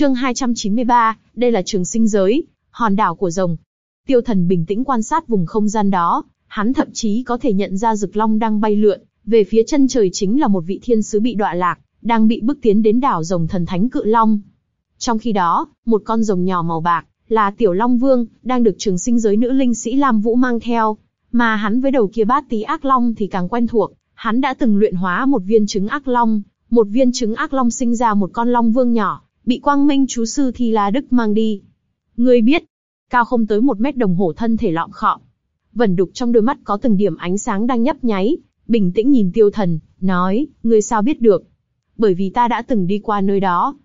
Chương 293, đây là trường sinh giới, hòn đảo của rồng. Tiêu Thần bình tĩnh quan sát vùng không gian đó, hắn thậm chí có thể nhận ra rực long đang bay lượn, về phía chân trời chính là một vị thiên sứ bị đọa lạc, đang bị bước tiến đến đảo rồng thần thánh cự long. Trong khi đó, một con rồng nhỏ màu bạc, là Tiểu Long Vương, đang được trường sinh giới nữ linh sĩ Lam Vũ mang theo, mà hắn với đầu kia bát tí ác long thì càng quen thuộc, hắn đã từng luyện hóa một viên trứng ác long, một viên trứng ác long sinh ra một con long vương nhỏ, bị quang minh chú sư Thi La Đức mang đi. Ngươi biết, cao không tới một mét đồng hồ thân thể lọm khọm. Vẩn đục trong đôi mắt có từng điểm ánh sáng đang nhấp nháy, bình tĩnh nhìn tiêu thần, nói, ngươi sao biết được? Bởi vì ta đã từng đi qua nơi đó.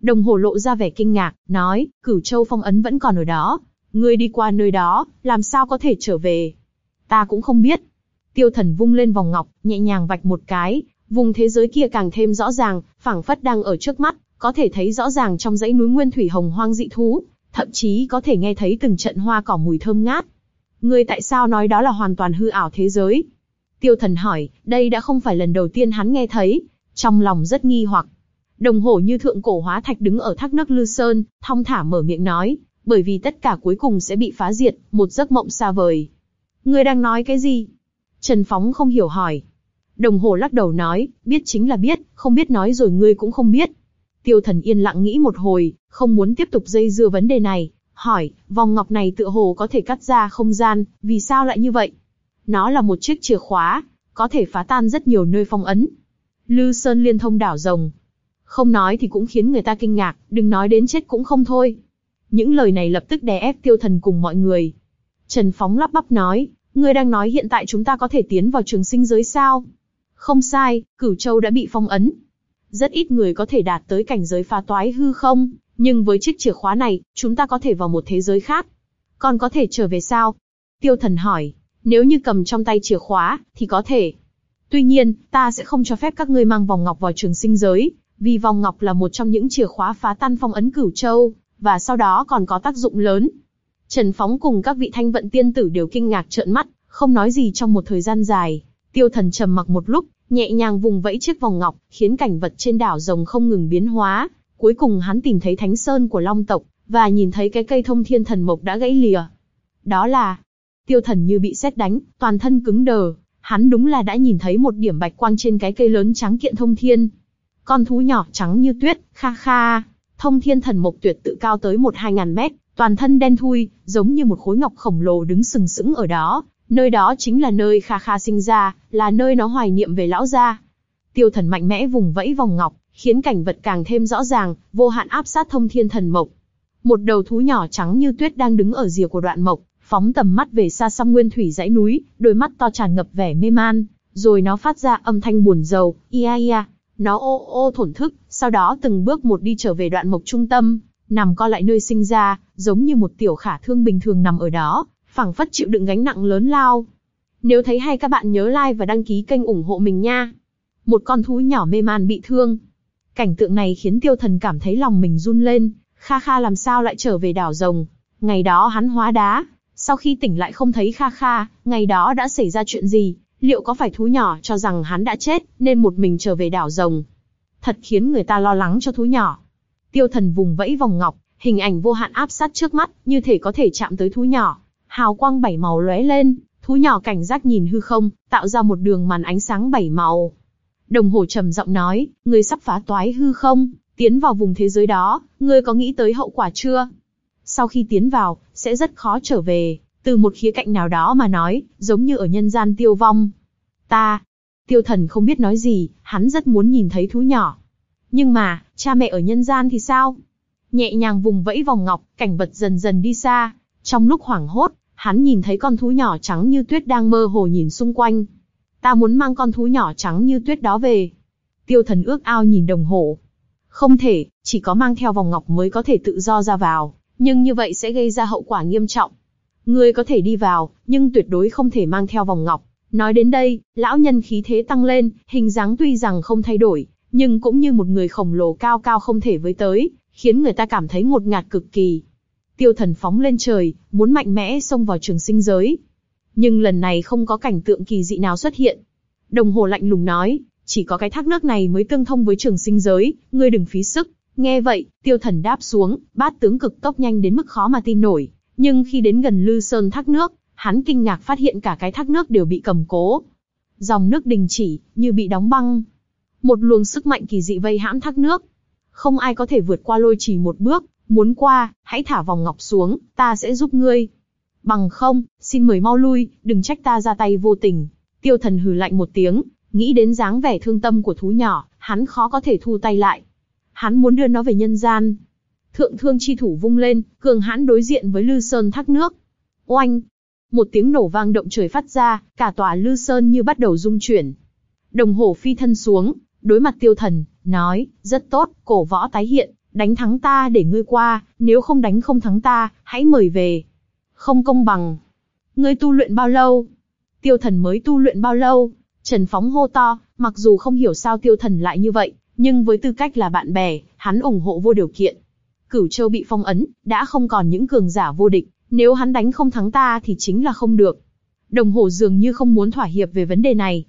Đồng hồ lộ ra vẻ kinh ngạc, nói, cửu châu phong ấn vẫn còn ở đó. Ngươi đi qua nơi đó, làm sao có thể trở về? Ta cũng không biết. Tiêu thần vung lên vòng ngọc, nhẹ nhàng vạch một cái, vùng thế giới kia càng thêm rõ ràng, phảng phất đang ở trước mắt, có thể thấy rõ ràng trong dãy núi nguyên thủy hồng hoang dị thú, thậm chí có thể nghe thấy từng trận hoa cỏ mùi thơm ngát. Ngươi tại sao nói đó là hoàn toàn hư ảo thế giới? Tiêu thần hỏi, đây đã không phải lần đầu tiên hắn nghe thấy, trong lòng rất nghi hoặc. Đồng hồ như thượng cổ hóa thạch đứng ở thác nước Lư Sơn, thong thả mở miệng nói, bởi vì tất cả cuối cùng sẽ bị phá diệt, một giấc mộng xa vời. Ngươi đang nói cái gì? Trần Phóng không hiểu hỏi. Đồng hồ lắc đầu nói, biết chính là biết, không biết nói rồi ngươi cũng không biết. Tiêu thần yên lặng nghĩ một hồi, không muốn tiếp tục dây dưa vấn đề này, hỏi, vòng ngọc này tựa hồ có thể cắt ra không gian, vì sao lại như vậy? Nó là một chiếc chìa khóa, có thể phá tan rất nhiều nơi phong ấn. Lư Sơn liên thông đảo rồng. Không nói thì cũng khiến người ta kinh ngạc, đừng nói đến chết cũng không thôi. Những lời này lập tức đè ép tiêu thần cùng mọi người. Trần Phóng lắp bắp nói, ngươi đang nói hiện tại chúng ta có thể tiến vào trường sinh giới sao? Không sai, Cửu Châu đã bị phong ấn. Rất ít người có thể đạt tới cảnh giới phá toái hư không, nhưng với chiếc chìa khóa này, chúng ta có thể vào một thế giới khác. Còn có thể trở về sao? Tiêu thần hỏi, nếu như cầm trong tay chìa khóa, thì có thể. Tuy nhiên, ta sẽ không cho phép các ngươi mang vòng ngọc vào trường sinh giới, vì vòng ngọc là một trong những chìa khóa phá tan phong ấn cửu châu, và sau đó còn có tác dụng lớn. Trần Phóng cùng các vị thanh vận tiên tử đều kinh ngạc trợn mắt, không nói gì trong một thời gian dài. Tiêu thần trầm mặc một lúc, nhẹ nhàng vùng vẫy chiếc vòng ngọc, khiến cảnh vật trên đảo rồng không ngừng biến hóa. Cuối cùng hắn tìm thấy thánh sơn của long tộc, và nhìn thấy cái cây thông thiên thần mộc đã gãy lìa. Đó là, tiêu thần như bị sét đánh, toàn thân cứng đờ. Hắn đúng là đã nhìn thấy một điểm bạch quang trên cái cây lớn trắng kiện thông thiên. Con thú nhỏ trắng như tuyết, kha kha. Thông thiên thần mộc tuyệt tự cao tới một hai ngàn mét, toàn thân đen thui, giống như một khối ngọc khổng lồ đứng sừng sững ở đó, Nơi đó chính là nơi Kha Kha sinh ra, là nơi nó hoài niệm về lão gia. Tiêu thần mạnh mẽ vùng vẫy vòng ngọc, khiến cảnh vật càng thêm rõ ràng, vô hạn áp sát thông thiên thần mộc. Một đầu thú nhỏ trắng như tuyết đang đứng ở rìa của đoạn mộc, phóng tầm mắt về xa xăm nguyên thủy dãy núi, đôi mắt to tràn ngập vẻ mê man, rồi nó phát ra âm thanh buồn rầu, ia ia, nó ô ô thổn thức, sau đó từng bước một đi trở về đoạn mộc trung tâm, nằm co lại nơi sinh ra, giống như một tiểu khả thương bình thường nằm ở đó, phảng phất chịu đựng gánh nặng lớn lao. Nếu thấy hay các bạn nhớ like và đăng ký kênh ủng hộ mình nha. Một con thú nhỏ mê man bị thương. Cảnh tượng này khiến tiêu thần cảm thấy lòng mình run lên, Kha Kha làm sao lại trở về đảo rồng. Ngày đó hắn hóa đá, sau khi tỉnh lại không thấy Kha Kha, ngày đó đã xảy ra chuyện gì, liệu có phải thú nhỏ cho rằng hắn đã chết, nên một mình trở về đảo rồng. Thật khiến người ta lo lắng cho thú nhỏ. Tiêu thần vùng vẫy vòng ngọc, hình ảnh vô hạn áp sát trước mắt, như thể có thể chạm tới thú nhỏ hào quang bảy màu lóe lên, thú nhỏ cảnh giác nhìn hư không, tạo ra một đường màn ánh sáng bảy màu. Đồng hồ trầm giọng nói, ngươi sắp phá toái hư không, tiến vào vùng thế giới đó, ngươi có nghĩ tới hậu quả chưa? Sau khi tiến vào, sẽ rất khó trở về, từ một khía cạnh nào đó mà nói, giống như ở nhân gian tiêu vong. Ta, tiêu thần không biết nói gì, hắn rất muốn nhìn thấy thú nhỏ. Nhưng mà, cha mẹ ở nhân gian thì sao? Nhẹ nhàng vùng vẫy vòng ngọc, cảnh vật dần dần đi xa. Trong lúc hoảng hốt, hắn nhìn thấy con thú nhỏ trắng như tuyết đang mơ hồ nhìn xung quanh. Ta muốn mang con thú nhỏ trắng như tuyết đó về. Tiêu thần ước ao nhìn đồng hồ. Không thể, chỉ có mang theo vòng ngọc mới có thể tự do ra vào, nhưng như vậy sẽ gây ra hậu quả nghiêm trọng. Ngươi có thể đi vào, nhưng tuyệt đối không thể mang theo vòng ngọc. Nói đến đây, lão nhân khí thế tăng lên, hình dáng tuy rằng không thay đổi, nhưng cũng như một người khổng lồ cao cao không thể với tới, khiến người ta cảm thấy ngột ngạt cực kỳ. Tiêu thần phóng lên trời, muốn mạnh mẽ xông vào trường sinh giới. Nhưng lần này không có cảnh tượng kỳ dị nào xuất hiện. Đồng hồ lạnh lùng nói, chỉ có cái thác nước này mới tương thông với trường sinh giới, ngươi đừng phí sức, Nghe vậy, tiêu thần đáp xuống, bát tướng cực tốc nhanh đến mức khó mà tin nổi. Nhưng khi đến gần Lư Sơn thác nước, hắn kinh ngạc phát hiện cả cái thác nước đều bị cầm cố. Dòng nước đình chỉ, như bị đóng băng. Một luồng sức mạnh kỳ dị vây hãm thác nước. Không ai có thể vượt qua lôi chỉ một bước, muốn qua, hãy thả vòng ngọc xuống, ta sẽ giúp ngươi. Bằng không, xin mời mau lui, đừng trách ta ra tay vô tình. Tiêu thần hừ lạnh một tiếng, nghĩ đến dáng vẻ thương tâm của thú nhỏ, hắn khó có thể thu tay lại. Hắn muốn đưa nó về nhân gian. Thượng thương chi thủ vung lên, cường hãn đối diện với Lư Sơn thác nước. Oanh! Một tiếng nổ vang động trời phát ra, cả tòa Lư Sơn như bắt đầu rung chuyển. Đồng hồ phi thân xuống, đối mặt tiêu thần, nói, rất tốt, cổ võ tái hiện, đánh thắng ta để ngươi qua, nếu không đánh không thắng ta, hãy mời về. Không công bằng. Ngươi tu luyện bao lâu? Tiêu thần mới tu luyện bao lâu? Trần Phóng hô to, mặc dù không hiểu sao tiêu thần lại như vậy, nhưng với tư cách là bạn bè, hắn ủng hộ vô điều kiện. Cửu Châu bị phong ấn, đã không còn những cường giả vô địch, nếu hắn đánh không thắng ta thì chính là không được. Đồng hồ dường như không muốn thỏa hiệp về vấn đề này.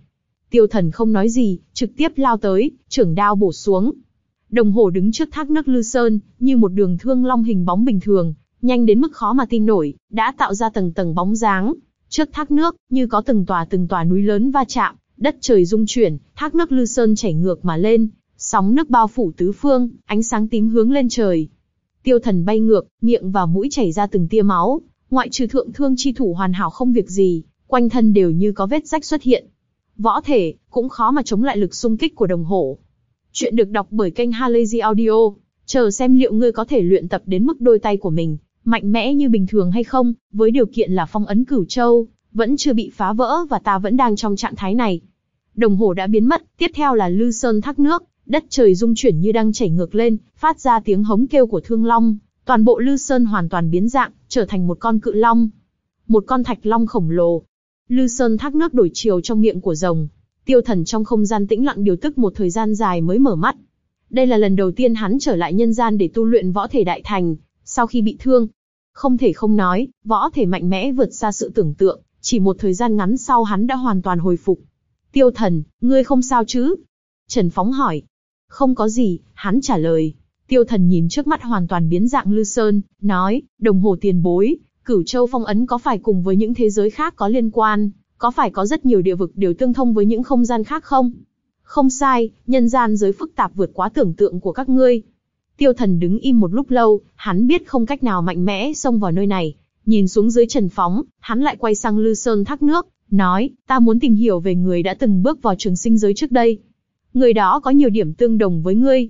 Tiêu thần không nói gì, trực tiếp lao tới, trưởng đao bổ xuống. Đồng hồ đứng trước thác nước Lư Sơn, như một đường thương long hình bóng bình thường, nhanh đến mức khó mà tin nổi, đã tạo ra tầng tầng bóng dáng. Trước thác nước, như có từng tòa từng tòa núi lớn va chạm, đất trời rung chuyển, thác nước Lư Sơn chảy ngược mà lên, sóng nước bao phủ tứ phương, ánh sáng tím hướng lên trời. Tiêu thần bay ngược, miệng và mũi chảy ra từng tia máu, ngoại trừ thượng thương chi thủ hoàn hảo không việc gì, quanh thân đều như có vết rách xuất hiện. Võ thể, cũng khó mà chống lại lực xung kích của đồng hồ. Chuyện được đọc bởi kênh Halazy Audio, chờ xem liệu ngươi có thể luyện tập đến mức đôi tay của mình, mạnh mẽ như bình thường hay không, với điều kiện là phong ấn cửu châu, vẫn chưa bị phá vỡ và ta vẫn đang trong trạng thái này. Đồng hồ đã biến mất, tiếp theo là lư sơn thác nước, đất trời rung chuyển như đang chảy ngược lên, phát ra tiếng hống kêu của thương long, toàn bộ lư sơn hoàn toàn biến dạng, trở thành một con cự long. Một con thạch long khổng lồ. Lư sơn thác nước đổi chiều trong miệng của rồng. Tiêu thần trong không gian tĩnh lặng điều tức một thời gian dài mới mở mắt. Đây là lần đầu tiên hắn trở lại nhân gian để tu luyện võ thể đại thành, sau khi bị thương. Không thể không nói, võ thể mạnh mẽ vượt xa sự tưởng tượng, chỉ một thời gian ngắn sau hắn đã hoàn toàn hồi phục. Tiêu thần, ngươi không sao chứ? Trần Phóng hỏi. Không có gì, hắn trả lời. Tiêu thần nhìn trước mắt hoàn toàn biến dạng Lư Sơn, nói, đồng hồ tiền bối, cửu châu phong ấn có phải cùng với những thế giới khác có liên quan, có phải có rất nhiều địa vực đều tương thông với những không gian khác không? Không sai, nhân gian giới phức tạp vượt quá tưởng tượng của các ngươi. Tiêu thần đứng im một lúc lâu, hắn biết không cách nào mạnh mẽ xông vào nơi này. Nhìn xuống dưới trần phóng, hắn lại quay sang Lư Sơn thác nước, nói, ta muốn tìm hiểu về người đã từng bước vào trường sinh giới trước đây. Người đó có nhiều điểm tương đồng với ngươi.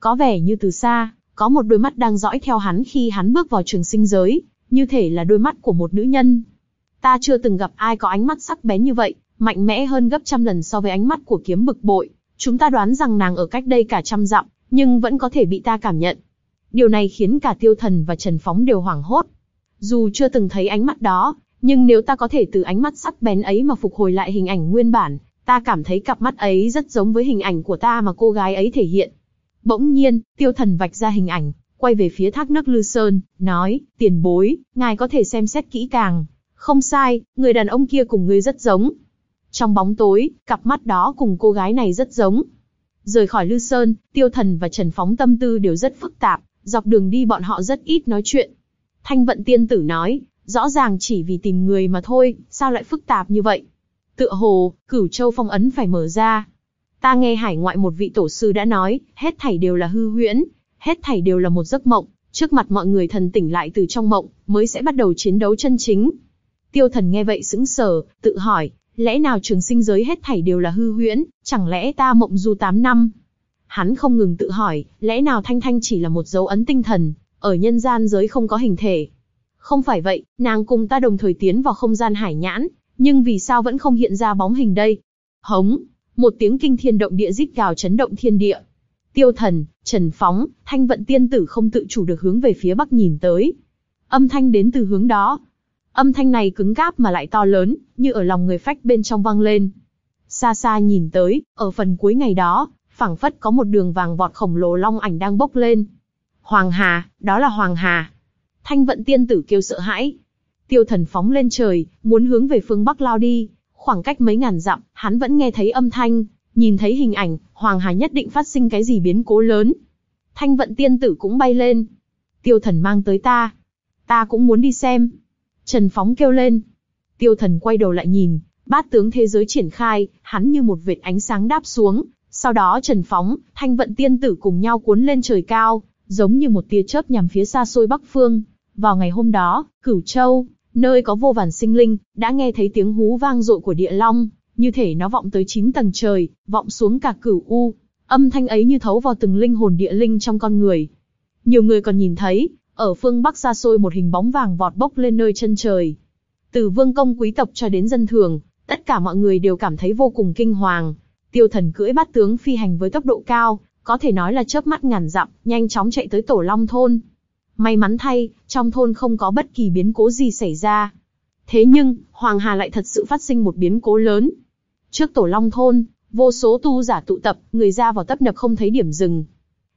Có vẻ như từ xa, có một đôi mắt đang dõi theo hắn khi hắn bước vào trường sinh giới, như thể là đôi mắt của một nữ nhân. Ta chưa từng gặp ai có ánh mắt sắc bén như vậy, mạnh mẽ hơn gấp trăm lần so với ánh mắt của kiếm bực bội. Chúng ta đoán rằng nàng ở cách đây cả trăm dặm, nhưng vẫn có thể bị ta cảm nhận. Điều này khiến cả tiêu thần và Trần Phóng đều hoảng hốt. Dù chưa từng thấy ánh mắt đó, nhưng nếu ta có thể từ ánh mắt sắc bén ấy mà phục hồi lại hình ảnh nguyên bản, ta cảm thấy cặp mắt ấy rất giống với hình ảnh của ta mà cô gái ấy thể hiện. Bỗng nhiên, tiêu thần vạch ra hình ảnh, quay về phía thác nước Lư Sơn, nói, tiền bối, ngài có thể xem xét kỹ càng. Không sai, người đàn ông kia cùng ngươi rất giống. Trong bóng tối, cặp mắt đó cùng cô gái này rất giống. Rời khỏi Lư Sơn, Tiêu Thần và Trần Phóng tâm tư đều rất phức tạp, dọc đường đi bọn họ rất ít nói chuyện. Thanh Vận Tiên Tử nói, rõ ràng chỉ vì tìm người mà thôi, sao lại phức tạp như vậy? Tựa hồ, cửu châu phong ấn phải mở ra. Ta nghe hải ngoại một vị tổ sư đã nói, hết thảy đều là hư huyễn, hết thảy đều là một giấc mộng, trước mặt mọi người thần tỉnh lại từ trong mộng, mới sẽ bắt đầu chiến đấu chân chính. Tiêu thần nghe vậy sững sờ, tự hỏi, lẽ nào trường sinh giới hết thảy đều là hư huyễn, chẳng lẽ ta mộng du 8 năm? Hắn không ngừng tự hỏi, lẽ nào Thanh Thanh chỉ là một dấu ấn tinh thần, ở nhân gian giới không có hình thể. Không phải vậy, nàng cùng ta đồng thời tiến vào không gian hải nhãn, nhưng vì sao vẫn không hiện ra bóng hình đây? Hống, một tiếng kinh thiên động địa rít gào chấn động thiên địa. Tiêu thần, Trần Phóng, Thanh Vận Tiên Tử không tự chủ được hướng về phía bắc nhìn tới. Âm thanh đến từ hướng đó, Âm thanh này cứng cáp mà lại to lớn, như ở lòng người phách bên trong vang lên. Xa xa nhìn tới, ở phần cuối ngày đó, phảng phất có một đường vàng vọt khổng lồ long ảnh đang bốc lên. Hoàng Hà, đó là Hoàng Hà. Thanh vận tiên tử kêu sợ hãi. Tiêu thần phóng lên trời, muốn hướng về phương Bắc lao đi. Khoảng cách mấy ngàn dặm, hắn vẫn nghe thấy âm thanh, nhìn thấy hình ảnh, Hoàng Hà nhất định phát sinh cái gì biến cố lớn. Thanh vận tiên tử cũng bay lên. Tiêu thần mang tới ta. Ta cũng muốn đi xem. Trần Phóng kêu lên. Tiêu thần quay đầu lại nhìn, bát tướng thế giới triển khai, hắn như một vệt ánh sáng đáp xuống. Sau đó Trần Phóng, Thanh vận tiên tử cùng nhau cuốn lên trời cao, giống như một tia chớp nhằm phía xa xôi bắc phương. Vào ngày hôm đó, Cửu Châu, nơi có vô vàn sinh linh, đã nghe thấy tiếng hú vang dội của địa long, như thể nó vọng tới chín tầng trời, vọng xuống cả cửu u. Âm thanh ấy như thấu vào từng linh hồn địa linh trong con người. Nhiều người còn nhìn thấy, ở phương Bắc xa xôi một hình bóng vàng vọt bốc lên nơi chân trời. Từ vương công quý tộc cho đến dân thường, tất cả mọi người đều cảm thấy vô cùng kinh hoàng. Tiêu thần cưỡi bát tướng phi hành với tốc độ cao, có thể nói là chớp mắt ngàn dặm, nhanh chóng chạy tới tổ long thôn. May mắn thay, trong thôn không có bất kỳ biến cố gì xảy ra. Thế nhưng, Hoàng Hà lại thật sự phát sinh một biến cố lớn. Trước tổ long thôn, vô số tu giả tụ tập, người ra vào tấp nập không thấy điểm dừng.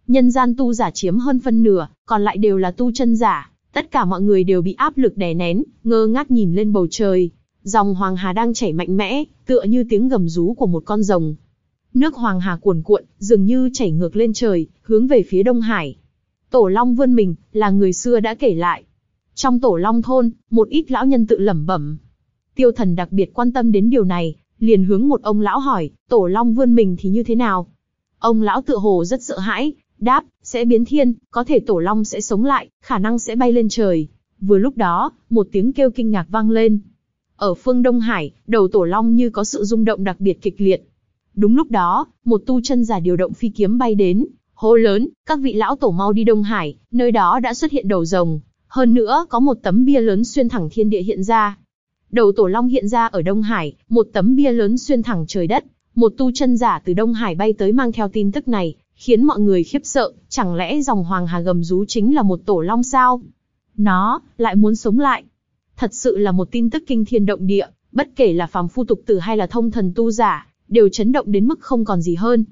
Nhân gian tu giả chiếm hơn phân nửa, còn lại đều là tu chân giả. Tất cả mọi người đều bị áp lực đè nén, ngơ ngác nhìn lên bầu trời. Dòng Hoàng Hà đang chảy mạnh mẽ, tựa như tiếng gầm rú của một con rồng. Nước Hoàng Hà cuồn cuộn, dường như chảy ngược lên trời, hướng về phía Đông Hải. Tổ Long vươn mình, là người xưa đã kể lại. Trong Tổ Long thôn, một ít lão nhân tự lẩm bẩm. Tiêu thần đặc biệt quan tâm đến điều này, liền hướng một ông lão hỏi, Tổ Long vươn mình thì như thế nào? Ông lão tựa hồ rất sợ hãi, đáp, sẽ biến thiên, có thể Tổ Long sẽ sống lại, khả năng sẽ bay lên trời. Vừa lúc đó, một tiếng kêu kinh ngạc vang lên. Ở phương Đông Hải, đầu Tổ Long như có sự rung động đặc biệt kịch liệt. Đúng lúc đó, một tu chân giả điều động phi kiếm bay đến, hô lớn, các vị lão tổ mau đi Đông Hải, nơi đó đã xuất hiện đầu rồng. Hơn nữa, có một tấm bia lớn xuyên thẳng thiên địa hiện ra. Đầu tổ long hiện ra ở Đông Hải, một tấm bia lớn xuyên thẳng trời đất. Một tu chân giả từ Đông Hải bay tới mang theo tin tức này, khiến mọi người khiếp sợ, chẳng lẽ dòng Hoàng Hà gầm rú chính là một tổ long sao? Nó, lại muốn sống lại. Thật sự là một tin tức kinh thiên động địa, bất kể là phàm phu tục tử hay là thông thần tu giả, đều chấn động đến mức không còn gì hơn.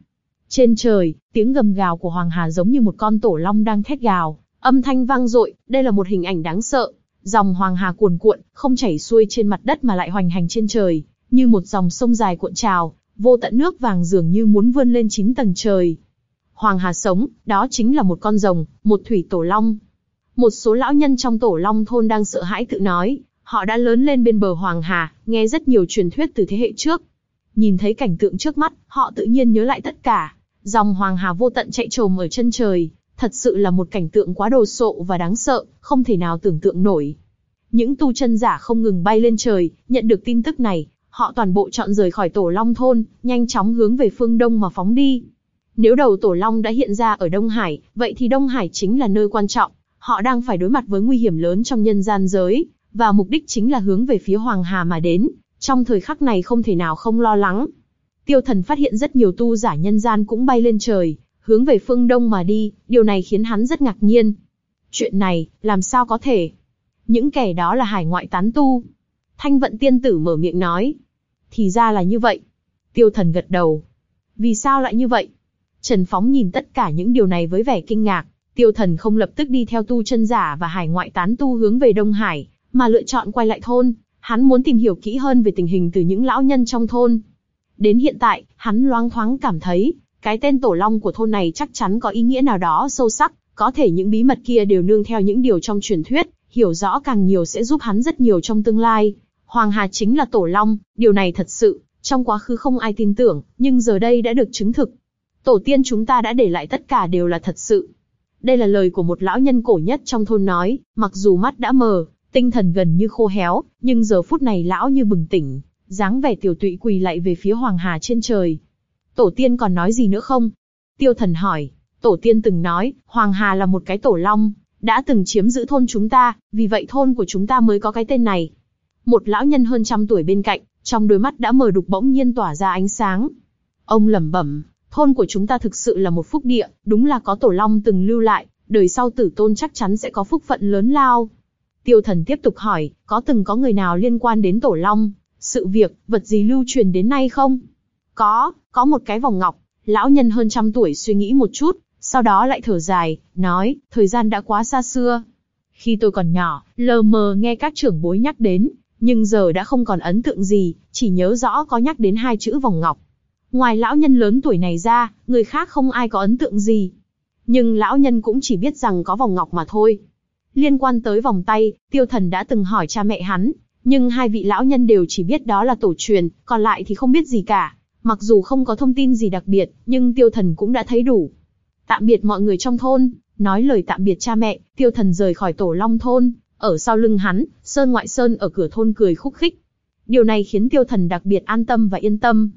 Trên trời, tiếng gầm gào của Hoàng Hà giống như một con tổ long đang thét gào, âm thanh vang dội, đây là một hình ảnh đáng sợ. Dòng Hoàng Hà cuồn cuộn, không chảy xuôi trên mặt đất mà lại hoành hành trên trời, như một dòng sông dài cuộn trào, vô tận nước vàng dường như muốn vươn lên chín tầng trời. Hoàng Hà sống, đó chính là một con rồng, một thủy tổ long. Một số lão nhân trong tổ long thôn đang sợ hãi tự nói, họ đã lớn lên bên bờ Hoàng Hà, nghe rất nhiều truyền thuyết từ thế hệ trước. Nhìn thấy cảnh tượng trước mắt, họ tự nhiên nhớ lại tất cả. Dòng Hoàng Hà vô tận chạy trồm ở chân trời, thật sự là một cảnh tượng quá đồ sộ và đáng sợ, không thể nào tưởng tượng nổi. Những tu chân giả không ngừng bay lên trời, nhận được tin tức này, họ toàn bộ chọn rời khỏi tổ long thôn, nhanh chóng hướng về phương đông mà phóng đi. Nếu đầu tổ long đã hiện ra ở Đông Hải, vậy thì Đông Hải chính là nơi quan trọng. Họ đang phải đối mặt với nguy hiểm lớn trong nhân gian giới, và mục đích chính là hướng về phía Hoàng Hà mà đến. Trong thời khắc này không thể nào không lo lắng. Tiêu thần phát hiện rất nhiều tu giả nhân gian cũng bay lên trời, hướng về phương đông mà đi, điều này khiến hắn rất ngạc nhiên. Chuyện này, làm sao có thể? Những kẻ đó là hải ngoại tán tu. Thanh vận tiên tử mở miệng nói. Thì ra là như vậy. Tiêu thần gật đầu. Vì sao lại như vậy? Trần Phóng nhìn tất cả những điều này với vẻ kinh ngạc. Tiêu thần không lập tức đi theo tu chân giả và hải ngoại tán tu hướng về Đông Hải, mà lựa chọn quay lại thôn. Hắn muốn tìm hiểu kỹ hơn về tình hình từ những lão nhân trong thôn. Đến hiện tại, hắn loáng thoáng cảm thấy, cái tên tổ long của thôn này chắc chắn có ý nghĩa nào đó sâu sắc, có thể những bí mật kia đều nương theo những điều trong truyền thuyết, hiểu rõ càng nhiều sẽ giúp hắn rất nhiều trong tương lai. Hoàng Hà chính là tổ long, điều này thật sự, trong quá khứ không ai tin tưởng, nhưng giờ đây đã được chứng thực. Tổ tiên chúng ta đã để lại tất cả đều là thật sự. Đây là lời của một lão nhân cổ nhất trong thôn nói, mặc dù mắt đã mờ, tinh thần gần như khô héo, nhưng giờ phút này lão như bừng tỉnh, dáng vẻ tiểu tụy quỳ lại về phía Hoàng Hà trên trời. Tổ tiên còn nói gì nữa không? Tiêu thần hỏi, tổ tiên từng nói, Hoàng Hà là một cái tổ long, đã từng chiếm giữ thôn chúng ta, vì vậy thôn của chúng ta mới có cái tên này. Một lão nhân hơn trăm tuổi bên cạnh, trong đôi mắt đã mờ đục bỗng nhiên tỏa ra ánh sáng. Ông lẩm bẩm, thôn của chúng ta thực sự là một phúc địa, đúng là có tổ long từng lưu lại, đời sau tử tôn chắc chắn sẽ có phúc phận lớn lao. Tiêu thần tiếp tục hỏi, có từng có người nào liên quan đến tổ long, sự việc, vật gì lưu truyền đến nay không? Có, có một cái vòng ngọc, lão nhân hơn trăm tuổi suy nghĩ một chút, sau đó lại thở dài, nói, thời gian đã quá xa xưa. Khi tôi còn nhỏ, lờ mờ nghe các trưởng bối nhắc đến, nhưng giờ đã không còn ấn tượng gì, chỉ nhớ rõ có nhắc đến hai chữ vòng ngọc. Ngoài lão nhân lớn tuổi này ra, người khác không ai có ấn tượng gì. nhưng lão nhân cũng chỉ biết rằng có vòng ngọc mà thôi. Liên quan tới vòng tay, tiêu thần đã từng hỏi cha mẹ hắn, nhưng hai vị lão nhân đều chỉ biết đó là tổ truyền, còn lại thì không biết gì cả. Mặc dù không có thông tin gì đặc biệt, nhưng tiêu thần cũng đã thấy đủ. Tạm biệt mọi người trong thôn, nói lời tạm biệt cha mẹ, tiêu thần rời khỏi tổ long thôn, ở sau lưng hắn, Sơn Ngoại Sơn ở cửa thôn cười khúc khích. Điều này khiến tiêu thần đặc biệt an tâm và yên tâm.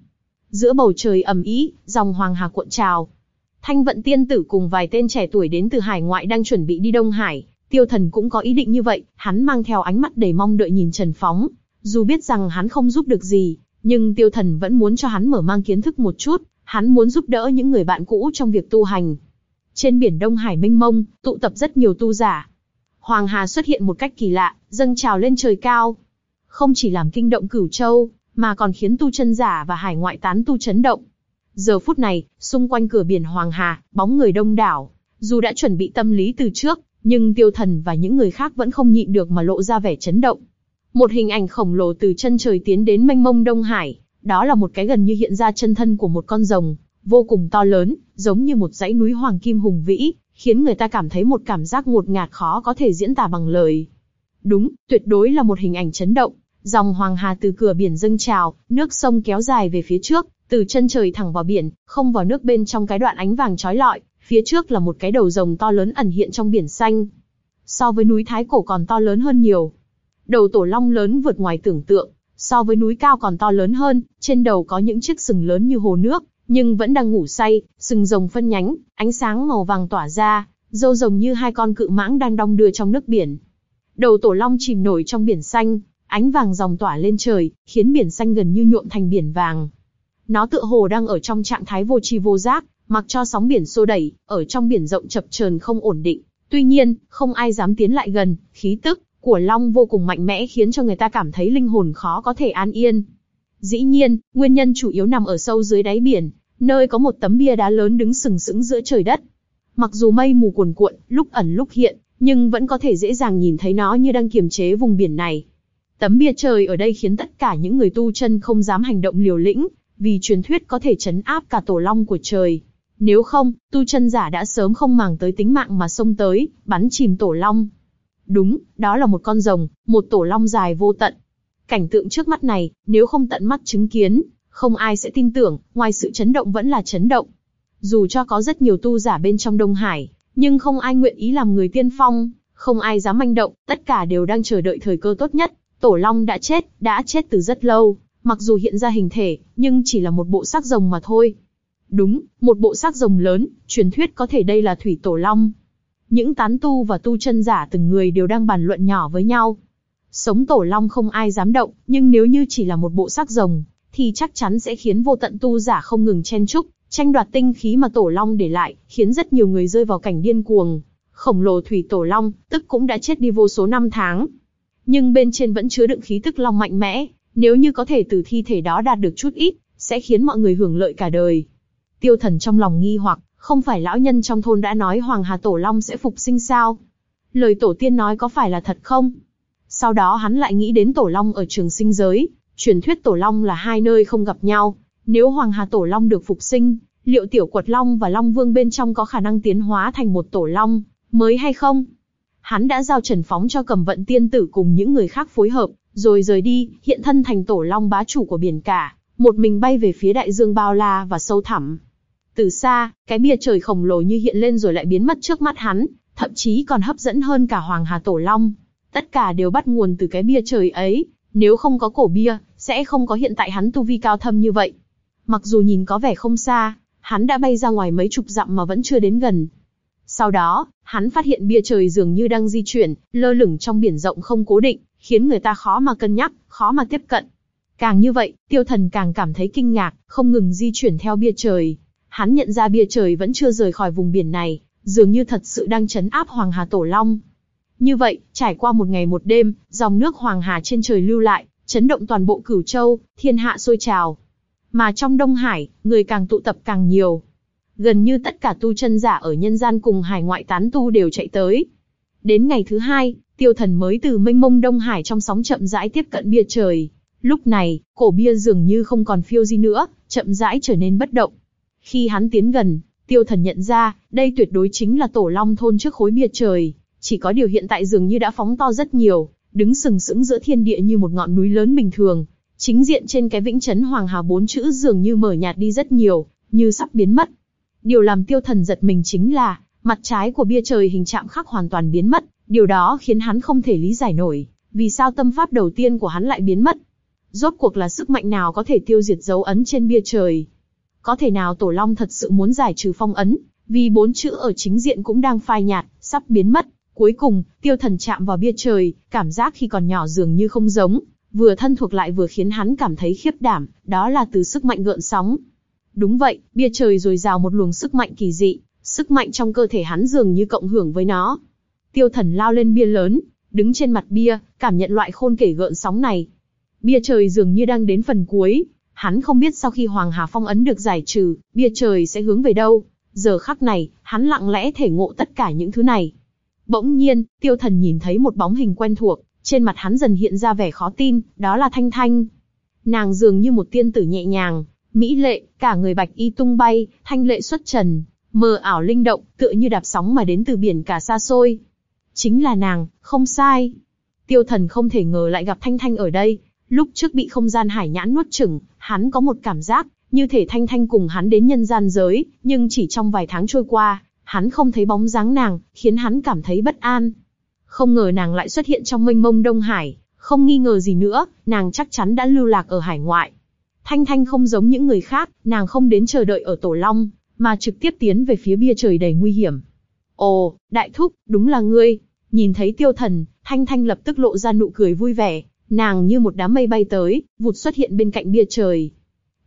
Giữa bầu trời ẩm ý, dòng hoàng hà cuộn trào. Thanh vận tiên tử cùng vài tên trẻ tuổi đến từ hải ngoại đang chuẩn bị đi Đông Hải, tiêu thần cũng có ý định như vậy, hắn mang theo ánh mắt đầy mong đợi nhìn Trần Phóng. Dù biết rằng hắn không giúp được gì, nhưng tiêu thần vẫn muốn cho hắn mở mang kiến thức một chút, hắn muốn giúp đỡ những người bạn cũ trong việc tu hành. Trên biển Đông Hải mênh mông, tụ tập rất nhiều tu giả. Hoàng Hà xuất hiện một cách kỳ lạ, dâng trào lên trời cao. Không chỉ làm kinh động cửu châu, mà còn khiến tu chân giả và hải ngoại tán tu chấn động. Giờ phút này, xung quanh cửa biển Hoàng Hà, bóng người đông đảo. Dù đã chuẩn bị tâm lý từ trước, nhưng tiêu thần và những người khác vẫn không nhịn được mà lộ ra vẻ chấn động. Một hình ảnh khổng lồ từ chân trời tiến đến mênh mông Đông Hải, đó là một cái gần như hiện ra chân thân của một con rồng, vô cùng to lớn, giống như một dãy núi hoàng kim hùng vĩ, khiến người ta cảm thấy một cảm giác ngột ngạt khó có thể diễn tả bằng lời. Đúng, tuyệt đối là một hình ảnh chấn động. Dòng hoàng hà từ cửa biển dâng trào, nước sông kéo dài về phía trước, từ chân trời thẳng vào biển, không vào nước bên trong cái đoạn ánh vàng trói lọi, phía trước là một cái đầu rồng to lớn ẩn hiện trong biển xanh. So với núi Thái Cổ còn to lớn hơn nhiều. Đầu tổ long lớn vượt ngoài tưởng tượng, so với núi cao còn to lớn hơn, trên đầu có những chiếc sừng lớn như hồ nước, nhưng vẫn đang ngủ say, sừng rồng phân nhánh, ánh sáng màu vàng tỏa ra, râu rồng như hai con cự mãng đang đong đưa trong nước biển. Đầu tổ long chìm nổi trong biển xanh, ánh vàng dòng tỏa lên trời, khiến biển xanh gần như nhuộm thành biển vàng. Nó tựa hồ đang ở trong trạng thái vô tri vô giác, mặc cho sóng biển xô đẩy, ở trong biển rộng chập chờn không ổn định. Tuy nhiên, không ai dám tiến lại gần, khí tức của long vô cùng mạnh mẽ khiến cho người ta cảm thấy linh hồn khó có thể an yên. Dĩ nhiên, nguyên nhân chủ yếu nằm ở sâu dưới đáy biển, nơi có một tấm bia đá lớn đứng sừng sững giữa trời đất. Mặc dù mây mù cuồn cuộn, lúc ẩn lúc hiện, nhưng vẫn có thể dễ dàng nhìn thấy nó như đang kiềm chế vùng biển này. Tấm bia trời ở đây khiến tất cả những người tu chân không dám hành động liều lĩnh, vì truyền thuyết có thể chấn áp cả tổ long của trời. Nếu không, tu chân giả đã sớm không màng tới tính mạng mà xông tới, bắn chìm tổ long. Đúng, đó là một con rồng, một tổ long dài vô tận. Cảnh tượng trước mắt này, nếu không tận mắt chứng kiến, không ai sẽ tin tưởng, ngoài sự chấn động vẫn là chấn động. Dù cho có rất nhiều tu giả bên trong Đông Hải, nhưng không ai nguyện ý làm người tiên phong, không ai dám manh động, tất cả đều đang chờ đợi thời cơ tốt nhất. Tổ Long đã chết, đã chết từ rất lâu, mặc dù hiện ra hình thể, nhưng chỉ là một bộ xác rồng mà thôi. Đúng, một bộ xác rồng lớn, truyền thuyết có thể đây là thủy tổ long. Những tán tu và tu chân giả từng người đều đang bàn luận nhỏ với nhau. Sống tổ long không ai dám động, nhưng nếu như chỉ là một bộ xác rồng, thì chắc chắn sẽ khiến vô tận tu giả không ngừng chen chúc, tranh đoạt tinh khí mà tổ long để lại, khiến rất nhiều người rơi vào cảnh điên cuồng. Khổng lồ thủy tổ long, tức cũng đã chết đi vô số năm tháng. Nhưng bên trên vẫn chứa đựng khí tức long mạnh mẽ, nếu như có thể từ thi thể đó đạt được chút ít, sẽ khiến mọi người hưởng lợi cả đời. Tiêu thần trong lòng nghi hoặc, không phải lão nhân trong thôn đã nói Hoàng Hà Tổ Long sẽ phục sinh sao? Lời tổ tiên nói có phải là thật không? Sau đó hắn lại nghĩ đến Tổ Long ở trường sinh giới, truyền thuyết Tổ Long là hai nơi không gặp nhau. Nếu Hoàng Hà Tổ Long được phục sinh, liệu Tiểu Quật Long và Long Vương bên trong có khả năng tiến hóa thành một Tổ Long mới hay không? Hắn đã giao Trần Phóng cho cầm vận tiên tử cùng những người khác phối hợp, rồi rời đi, hiện thân thành Tổ Long bá chủ của biển cả, một mình bay về phía đại dương bao la và sâu thẳm. Từ xa, cái bia trời khổng lồ như hiện lên rồi lại biến mất trước mắt hắn, thậm chí còn hấp dẫn hơn cả Hoàng Hà Tổ Long. Tất cả đều bắt nguồn từ cái bia trời ấy, nếu không có cổ bia, sẽ không có hiện tại hắn tu vi cao thâm như vậy. Mặc dù nhìn có vẻ không xa, hắn đã bay ra ngoài mấy chục dặm mà vẫn chưa đến gần. Sau đó, hắn phát hiện bia trời dường như đang di chuyển, lơ lửng trong biển rộng không cố định, khiến người ta khó mà cân nhắc, khó mà tiếp cận. Càng như vậy, tiêu thần càng cảm thấy kinh ngạc, không ngừng di chuyển theo bia trời. Hắn nhận ra bia trời vẫn chưa rời khỏi vùng biển này, dường như thật sự đang chấn áp Hoàng Hà Tổ Long. Như vậy, trải qua một ngày một đêm, dòng nước Hoàng Hà trên trời lưu lại, chấn động toàn bộ cửu châu, thiên hạ sôi trào. Mà trong Đông Hải, người càng tụ tập càng nhiều. Gần như tất cả tu chân giả ở nhân gian cùng hải ngoại tán tu đều chạy tới. Đến ngày thứ hai, tiêu thần mới từ mênh mông Đông Hải trong sóng chậm rãi tiếp cận bia trời. Lúc này, cổ bia dường như không còn phiêu di nữa, chậm rãi trở nên bất động. Khi hắn tiến gần, Tiêu thần nhận ra, đây tuyệt đối chính là tổ long thôn trước khối bia trời, chỉ có điều hiện tại dường như đã phóng to rất nhiều, đứng sừng sững giữa thiên địa như một ngọn núi lớn bình thường. Chính diện trên cái vĩnh chấn Hoàng Hà bốn chữ dường như mở nhạt đi rất nhiều, như sắp biến mất. Điều làm tiêu thần giật mình chính là, mặt trái của bia trời hình chạm khắc hoàn toàn biến mất, điều đó khiến hắn không thể lý giải nổi, vì sao tâm pháp đầu tiên của hắn lại biến mất. Rốt cuộc là sức mạnh nào có thể tiêu diệt dấu ấn trên bia trời? Có thể nào Tổ Long thật sự muốn giải trừ phong ấn, vì bốn chữ ở chính diện cũng đang phai nhạt, sắp biến mất. Cuối cùng, tiêu thần chạm vào bia trời, cảm giác khi còn nhỏ dường như không giống, vừa thân thuộc lại vừa khiến hắn cảm thấy khiếp đảm, đó là từ sức mạnh gợn sóng. Đúng vậy, bia trời rồi rào một luồng sức mạnh kỳ dị, sức mạnh trong cơ thể hắn dường như cộng hưởng với nó. Tiêu thần lao lên bia lớn, đứng trên mặt bia, cảm nhận loại khôn kể gợn sóng này. Bia trời dường như đang đến phần cuối, hắn không biết sau khi Hoàng Hà Phong ấn được giải trừ, bia trời sẽ hướng về đâu. Giờ khắc này, hắn lặng lẽ thể ngộ tất cả những thứ này. Bỗng nhiên, tiêu thần nhìn thấy một bóng hình quen thuộc, trên mặt hắn dần hiện ra vẻ khó tin, đó là Thanh Thanh. Nàng dường như một tiên tử nhẹ nhàng, mỹ lệ, cả người bạch y tung bay, thanh lệ xuất trần, mờ ảo linh động, tựa như đạp sóng mà đến từ biển cả xa xôi. Chính là nàng, không sai. Tiêu thần không thể ngờ lại gặp Thanh Thanh ở đây. Lúc trước bị không gian hải nhãn nuốt chửng, hắn có một cảm giác, như thể Thanh Thanh cùng hắn đến nhân gian giới, nhưng chỉ trong vài tháng trôi qua, hắn không thấy bóng dáng nàng, khiến hắn cảm thấy bất an. Không ngờ nàng lại xuất hiện trong mênh mông Đông Hải, không nghi ngờ gì nữa, nàng chắc chắn đã lưu lạc ở hải ngoại. Thanh Thanh không giống những người khác, nàng không đến chờ đợi ở Tổ Long, mà trực tiếp tiến về phía bia trời đầy nguy hiểm. Ồ, đại thúc, đúng là ngươi. Nhìn thấy tiêu thần, Thanh Thanh lập tức lộ ra nụ cười vui vẻ, nàng như một đám mây bay tới, vụt xuất hiện bên cạnh bia trời.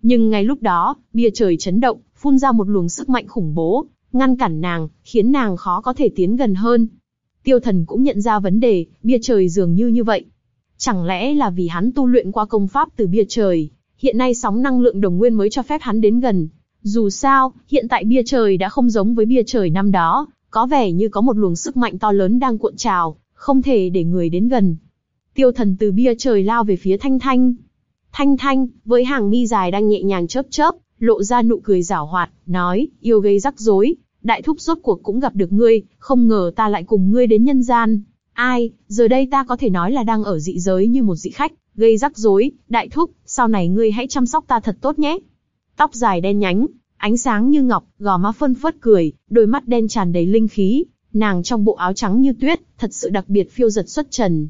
Nhưng ngay lúc đó, bia trời chấn động, phun ra một luồng sức mạnh khủng bố, ngăn cản nàng, khiến nàng khó có thể tiến gần hơn. Tiêu thần cũng nhận ra vấn đề, bia trời dường như như vậy. Chẳng lẽ là vì hắn tu luyện qua công pháp từ bia trời, hiện nay sóng năng lượng đồng nguyên mới cho phép hắn đến gần. Dù sao, hiện tại bia trời đã không giống với bia trời năm đó, có vẻ như có một luồng sức mạnh to lớn đang cuộn trào, không thể để người đến gần. Tiêu thần từ bia trời lao về phía Thanh Thanh. Thanh Thanh, với hàng mi dài đang nhẹ nhàng chớp chớp, lộ ra nụ cười giảo hoạt, nói, yêu gây rắc rối, đại thúc rốt cuộc cũng gặp được ngươi, không ngờ ta lại cùng ngươi đến nhân gian. Ai, giờ đây ta có thể nói là đang ở dị giới như một dị khách, gây rắc rối, đại thúc, sau này ngươi hãy chăm sóc ta thật tốt nhé. Tóc dài đen nhánh, ánh sáng như ngọc, gò má phân phớt cười, đôi mắt đen tràn đầy linh khí, nàng trong bộ áo trắng như tuyết, thật sự đặc biệt phiêu giật xuất trần.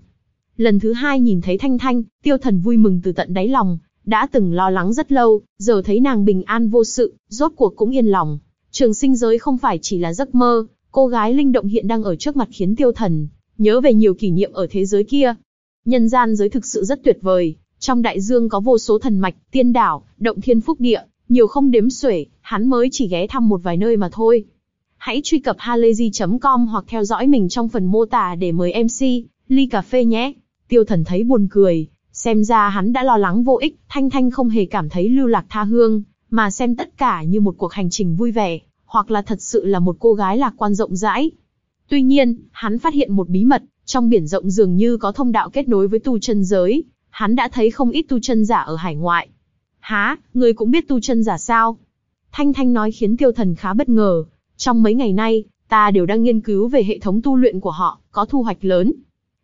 Lần thứ hai nhìn thấy Thanh Thanh, tiêu thần vui mừng từ tận đáy lòng, đã từng lo lắng rất lâu, giờ thấy nàng bình an vô sự, rốt cuộc cũng yên lòng. Trường sinh giới không phải chỉ là giấc mơ, cô gái linh động hiện đang ở trước mặt khiến tiêu thần, nhớ về nhiều kỷ niệm ở thế giới kia. Nhân gian giới thực sự rất tuyệt vời, trong đại dương có vô số thần mạch, tiên đảo, động thiên phúc địa, nhiều không đếm xuể, hắn mới chỉ ghé thăm một vài nơi mà thôi. Hãy truy cập halayzi.com hoặc theo dõi mình trong phần mô tả để mời MC, ly cà phê nhé. Tiêu thần thấy buồn cười, xem ra hắn đã lo lắng vô ích, Thanh Thanh không hề cảm thấy lưu lạc tha hương, mà xem tất cả như một cuộc hành trình vui vẻ, hoặc là thật sự là một cô gái lạc quan rộng rãi. Tuy nhiên, hắn phát hiện một bí mật, trong biển rộng dường như có thông đạo kết nối với tu chân giới, hắn đã thấy không ít tu chân giả ở hải ngoại. Há, người cũng biết tu chân giả sao? Thanh Thanh nói khiến tiêu thần khá bất ngờ. Trong mấy ngày nay, ta đều đang nghiên cứu về hệ thống tu luyện của họ, có thu hoạch lớn.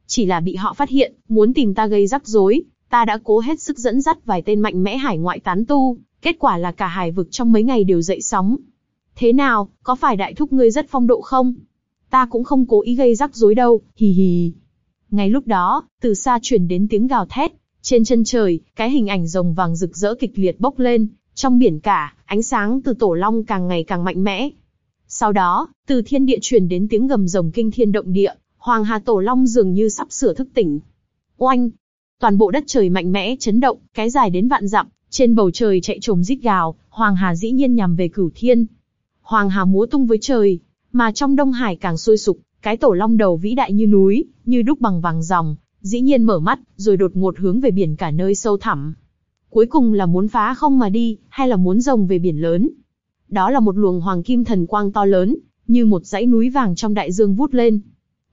Chỉ là bị họ phát hiện, muốn tìm ta gây rắc rối, ta đã cố hết sức dẫn dắt vài tên mạnh mẽ hải ngoại tán tu, kết quả là cả hải vực trong mấy ngày đều dậy sóng. Thế nào, có phải đại thúc ngươi rất phong độ không? Ta cũng không cố ý gây rắc rối đâu, hì hì. Ngay lúc đó, từ xa truyền đến tiếng gào thét, trên chân trời, cái hình ảnh rồng vàng rực rỡ kịch liệt bốc lên, trong biển cả, ánh sáng từ tổ long càng ngày càng mạnh mẽ. Sau đó, từ thiên địa truyền đến tiếng gầm rồng kinh thiên động địa, Hoàng Hà Tổ Long dường như sắp sửa thức tỉnh. Oanh! Toàn bộ đất trời mạnh mẽ chấn động, cái dài đến vạn dặm, trên bầu trời chạy trồm rít gào, Hoàng Hà dĩ nhiên nhằm về cửu thiên. Hoàng Hà múa tung với trời, mà trong Đông Hải càng sôi sục, cái tổ long đầu vĩ đại như núi, như đúc bằng vàng ròng, dĩ nhiên mở mắt, rồi đột ngột hướng về biển cả nơi sâu thẳm. Cuối cùng là muốn phá không mà đi, hay là muốn rồng về biển lớn? Đó là một luồng hoàng kim thần quang to lớn, như một dãy núi vàng trong đại dương vút lên.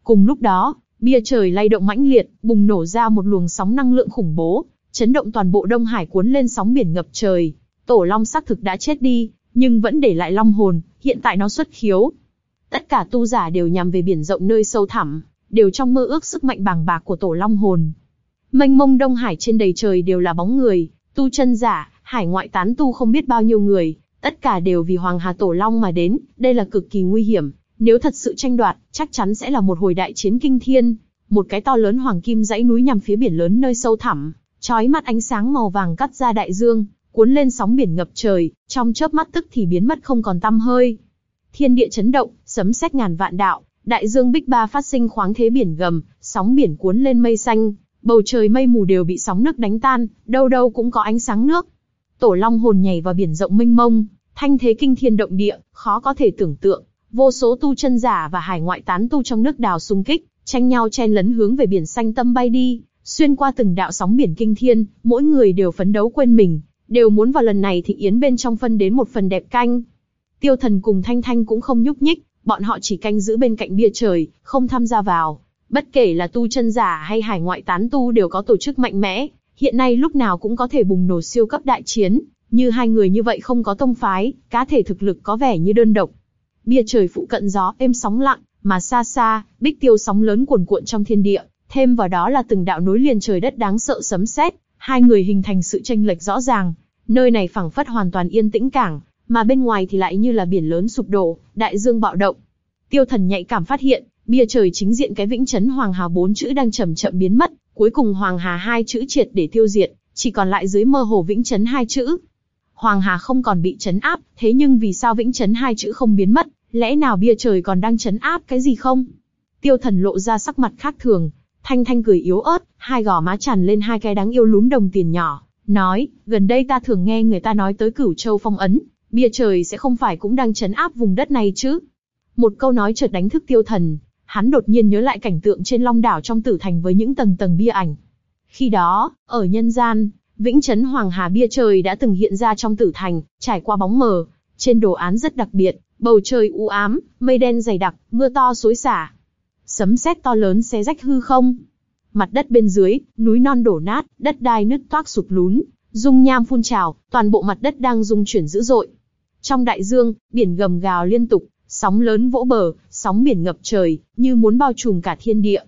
Cùng lúc đó, bia trời lay động mãnh liệt, bùng nổ ra một luồng sóng năng lượng khủng bố, chấn động toàn bộ Đông Hải cuốn lên sóng biển ngập trời. Tổ Long xác thực đã chết đi, nhưng vẫn để lại long hồn, hiện tại nó xuất khiếu. Tất cả tu giả đều nhằm về biển rộng nơi sâu thẳm, đều trong mơ ước sức mạnh bàng bạc của tổ long hồn. Mênh mông đông hải trên đầy trời đều là bóng người, tu chân giả, hải ngoại tán tu không biết bao nhiêu người, tất cả đều vì Hoàng Hà Tổ Long mà đến, đây là cực kỳ nguy hiểm, nếu thật sự tranh đoạt, chắc chắn sẽ là một hồi đại chiến kinh thiên. Một cái to lớn hoàng kim dãy núi nhằm phía biển lớn nơi sâu thẳm, chói mắt ánh sáng màu vàng cắt ra đại dương, cuốn lên sóng biển ngập trời, trong chớp mắt tức thì biến mất không còn tăm hơi. Thiên địa chấn động, sấm sét ngàn vạn đạo, đại dương bích ba phát sinh khoáng thế biển gầm, sóng biển cuốn lên mây xanh, bầu trời mây mù đều bị sóng nước đánh tan, đâu đâu cũng có ánh sáng nước. Tổ Long hồn nhảy vào biển rộng mênh mông, thanh thế kinh thiên động địa, khó có thể tưởng tượng. Vô số tu chân giả và hải ngoại tán tu trong nước đào xung kích, tranh nhau chen lấn hướng về biển xanh tâm bay đi, xuyên qua từng đạo sóng biển kinh thiên, mỗi người đều phấn đấu quên mình, đều muốn vào lần này thì yến bên trong phân đến một phần đẹp canh. Tiêu Thần cùng Thanh Thanh cũng không nhúc nhích, bọn họ chỉ canh giữ bên cạnh bia trời, không tham gia vào. Bất kể là tu chân giả hay hải ngoại tán tu đều có tổ chức mạnh mẽ, hiện nay lúc nào cũng có thể bùng nổ siêu cấp đại chiến, như hai người như vậy không có tông phái, cá thể thực lực có vẻ như đơn độc. Bia trời phụ cận gió êm sóng lặng, mà xa xa, bích tiêu sóng lớn cuồn cuộn trong thiên địa, thêm vào đó là từng đạo nối liền trời đất đáng sợ sấm sét, hai người hình thành sự tranh lệch rõ ràng. Nơi này phẳng phất hoàn toàn yên tĩnh cảng, mà bên ngoài thì lại như là biển lớn sụp đổ, đại dương bạo động. Tiêu Thần nhạy cảm phát hiện, bia trời chính diện cái vĩnh chấn Hoàng Hà bốn chữ đang chậm chậm biến mất, cuối cùng Hoàng Hà hai chữ triệt để tiêu diệt, chỉ còn lại dưới mơ hồ vĩnh chấn hai chữ. Hoàng Hà không còn bị chấn áp, thế nhưng vì sao vĩnh chấn hai chữ không biến mất, lẽ nào bia trời còn đang chấn áp cái gì không? Tiêu Thần lộ ra sắc mặt khác thường, Thanh Thanh cười yếu ớt, hai gò má tràn lên hai cái đáng yêu lúm đồng tiền nhỏ, nói, gần đây ta thường nghe người ta nói tới cửu châu phong ấn, bia trời sẽ không phải cũng đang chấn áp vùng đất này chứ? Một câu nói chợt đánh thức tiêu thần, hắn đột nhiên nhớ lại cảnh tượng trên long đảo trong tử thành với những tầng tầng bia ảnh. Khi đó, ở nhân gian, vĩnh chấn hoàng hà bia trời đã từng hiện ra trong tử thành, trải qua bóng mờ, trên đồ án rất đặc biệt, bầu trời u ám, mây đen dày đặc, mưa to xối xả. Sấm sét to lớn xé rách hư không. Mặt đất bên dưới, núi non đổ nát, đất đai nứt toác sụt lún, dung nham phun trào, toàn bộ mặt đất đang rung chuyển dữ dội. Trong đại dương, biển gầm gào liên tục, sóng lớn vỗ bờ, sóng biển ngập trời, như muốn bao trùm cả thiên địa.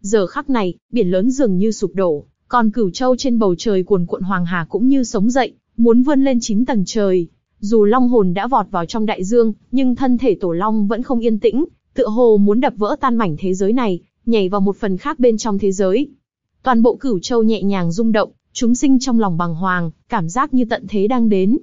Giờ khắc này, biển lớn dường như sụp đổ, còn cửu châu trên bầu trời cuồn cuộn hoàng hà cũng như sống dậy, muốn vươn lên chín tầng trời. Dù long hồn đã vọt vào trong đại dương, nhưng thân thể tổ long vẫn không yên tĩnh, tựa hồ muốn đập vỡ tan mảnh thế giới này, nhảy vào một phần khác bên trong thế giới. Toàn bộ cửu châu nhẹ nhàng rung động, chúng sinh trong lòng bằng hoàng, cảm giác như tận thế đang đến.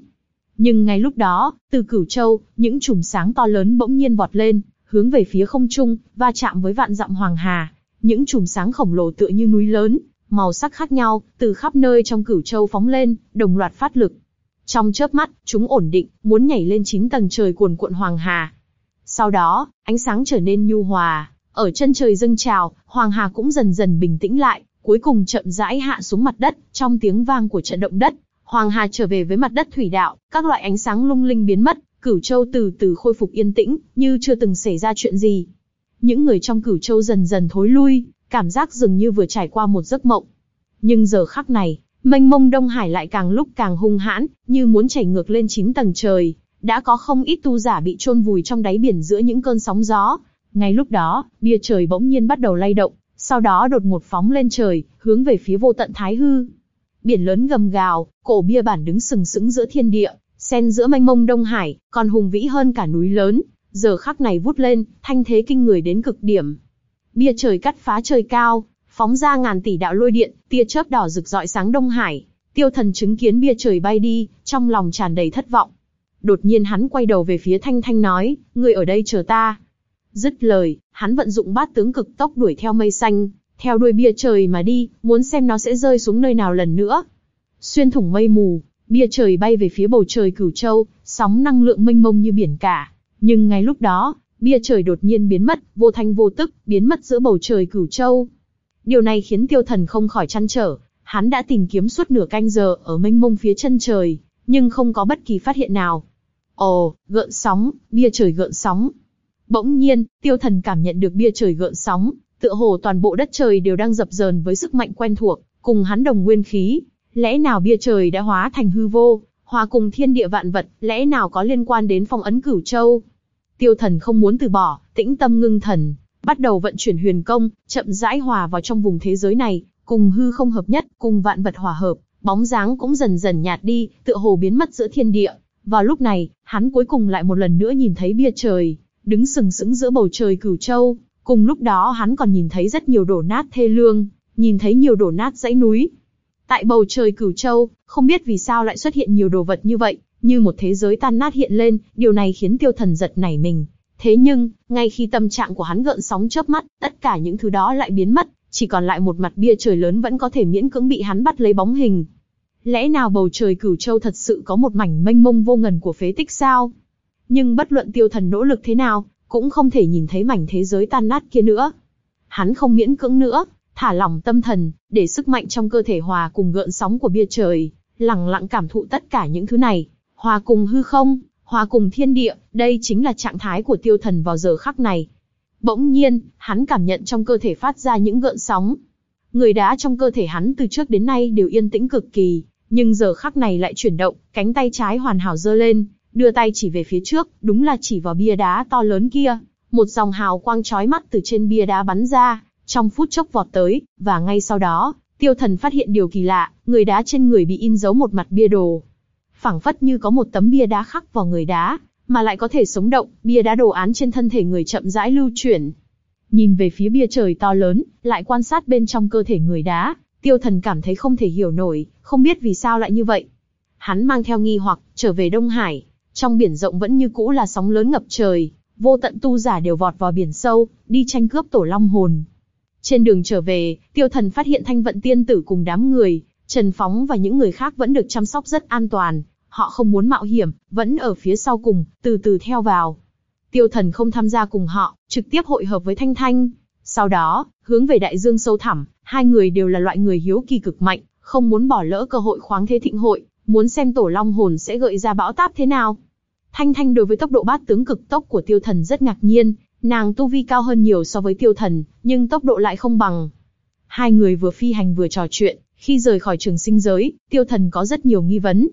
Nhưng ngay lúc đó, từ cửu châu, những chùm sáng to lớn bỗng nhiên vọt lên, hướng về phía không trung, va chạm với vạn dặm hoàng hà. Những chùm sáng khổng lồ tựa như núi lớn, màu sắc khác nhau, từ khắp nơi trong cửu châu phóng lên, đồng loạt phát lực. Trong chớp mắt, chúng ổn định, muốn nhảy lên chín tầng trời cuồn cuộn hoàng hà. Sau đó, ánh sáng trở nên nhu hòa, ở chân trời dâng trào, hoàng hà cũng dần dần bình tĩnh lại, cuối cùng chậm rãi hạ xuống mặt đất, trong tiếng vang của trận động đất, Hoàng Hà trở về với mặt đất thủy đạo, các loại ánh sáng lung linh biến mất, Cửu Châu từ từ khôi phục yên tĩnh, như chưa từng xảy ra chuyện gì. Những người trong Cửu Châu dần dần thối lui, cảm giác dường như vừa trải qua một giấc mộng. Nhưng giờ khắc này, mênh mông Đông Hải lại càng lúc càng hung hãn, như muốn chảy ngược lên chín tầng trời. Đã có không ít tu giả bị chôn vùi trong đáy biển giữa những cơn sóng gió. Ngay lúc đó, bia trời bỗng nhiên bắt đầu lay động, sau đó đột ngột phóng lên trời, hướng về phía vô tận Thái Hư. Biển lớn gầm gào, cổ bia bản đứng sừng sững giữa thiên địa, xen giữa mênh mông Đông Hải, còn hùng vĩ hơn cả núi lớn, giờ khắc này vút lên, thanh thế kinh người đến cực điểm. Bia trời cắt phá trời cao, phóng ra ngàn tỷ đạo lôi điện, tia chớp đỏ rực rọi sáng Đông Hải. Tiêu Thần chứng kiến bia trời bay đi, trong lòng tràn đầy thất vọng. Đột nhiên hắn quay đầu về phía Thanh Thanh nói, người ở đây chờ ta. Dứt lời, hắn vận dụng bát tướng cực tốc đuổi theo mây xanh, theo đuôi bia trời mà đi, muốn xem nó sẽ rơi xuống nơi nào lần nữa. Xuyên thủng mây mù, bia trời bay về phía bầu trời cửu châu, sóng năng lượng mênh mông như biển cả. Nhưng ngay lúc đó, bia trời đột nhiên biến mất, vô thanh vô tức, biến mất giữa bầu trời cửu châu. Điều này khiến tiêu thần không khỏi chăn trở, hắn đã tìm kiếm suốt nửa canh giờ ở mênh mông phía chân trời, nhưng không có bất kỳ phát hiện nào. Ồ, gợn sóng, bia trời gợn sóng. Bỗng nhiên, tiêu thần cảm nhận được bia trời gợn sóng, tựa hồ toàn bộ đất trời đều đang dập dờn với sức mạnh quen thuộc, cùng hắn đồng nguyên khí. Lẽ nào bia trời đã hóa thành hư vô, hòa cùng thiên địa vạn vật, lẽ nào có liên quan đến phong ấn cửu châu? Tiêu thần không muốn từ bỏ, tĩnh tâm ngưng thần, bắt đầu vận chuyển huyền công, chậm rãi hòa vào trong vùng thế giới này, cùng hư không hợp nhất, cùng vạn vật hòa hợp, bóng dáng cũng dần dần nhạt đi, tựa hồ biến mất giữa thiên địa. Vào lúc này, hắn cuối cùng lại một lần nữa nhìn thấy bia trời, đứng sừng sững giữa bầu trời cửu châu. Cùng lúc đó hắn còn nhìn thấy rất nhiều đổ nát thê lương, nhìn thấy nhiều đổ nát dãy núi. Tại bầu trời cửu châu, không biết vì sao lại xuất hiện nhiều đồ vật như vậy, như một thế giới tan nát hiện lên, điều này khiến tiêu thần giật nảy mình. Thế nhưng, ngay khi tâm trạng của hắn gợn sóng chớp mắt, tất cả những thứ đó lại biến mất, chỉ còn lại một mặt bia trời lớn vẫn có thể miễn cưỡng bị hắn bắt lấy bóng hình. Lẽ nào bầu trời cửu châu thật sự có một mảnh mênh mông vô ngần của phế tích sao? Nhưng bất luận tiêu thần nỗ lực thế nào, cũng không thể nhìn thấy mảnh thế giới tan nát kia nữa. Hắn không miễn cưỡng nữa, thả lỏng tâm thần, để sức mạnh trong cơ thể hòa cùng gợn sóng của bia trời, lặng lặng cảm thụ tất cả những thứ này, hòa cùng hư không, hòa cùng thiên địa, đây chính là trạng thái của tiêu thần vào giờ khắc này. Bỗng nhiên, hắn cảm nhận trong cơ thể phát ra những gợn sóng. Người đá trong cơ thể hắn từ trước đến nay đều yên tĩnh cực kỳ, nhưng giờ khắc này lại chuyển động, cánh tay trái hoàn hảo giơ lên, đưa tay chỉ về phía trước, đúng là chỉ vào bia đá to lớn kia. Một dòng hào quang chói mắt từ trên bia đá bắn ra, trong phút chốc vọt tới, và ngay sau đó, tiêu thần phát hiện điều kỳ lạ, người đá trên người bị in dấu một mặt bia đồ. phảng phất như có một tấm bia đá khắc vào người đá, mà lại có thể sống động, bia đá đồ án trên thân thể người chậm rãi lưu chuyển. Nhìn về phía bia trời to lớn, lại quan sát bên trong cơ thể người đá, tiêu thần cảm thấy không thể hiểu nổi, không biết vì sao lại như vậy. Hắn mang theo nghi hoặc, trở về Đông Hải, trong biển rộng vẫn như cũ là sóng lớn ngập trời, vô tận tu giả đều vọt vào biển sâu, đi tranh cướp tổ long hồn. Trên đường trở về, tiêu thần phát hiện thanh vận tiên tử cùng đám người, Trần Phóng và những người khác vẫn được chăm sóc rất an toàn, họ không muốn mạo hiểm, vẫn ở phía sau cùng, từ từ theo vào. Tiêu thần không tham gia cùng họ, trực tiếp hội hợp với Thanh Thanh. Sau đó, hướng về đại dương sâu thẳm, hai người đều là loại người hiếu kỳ cực mạnh, không muốn bỏ lỡ cơ hội khoáng thế thịnh hội, muốn xem tổ long hồn sẽ gợi ra bão táp thế nào. Thanh Thanh đối với tốc độ bát tướng cực tốc của tiêu thần rất ngạc nhiên, nàng tu vi cao hơn nhiều so với tiêu thần, nhưng tốc độ lại không bằng. Hai người vừa phi hành vừa trò chuyện, khi rời khỏi trường sinh giới, tiêu thần có rất nhiều nghi vấn.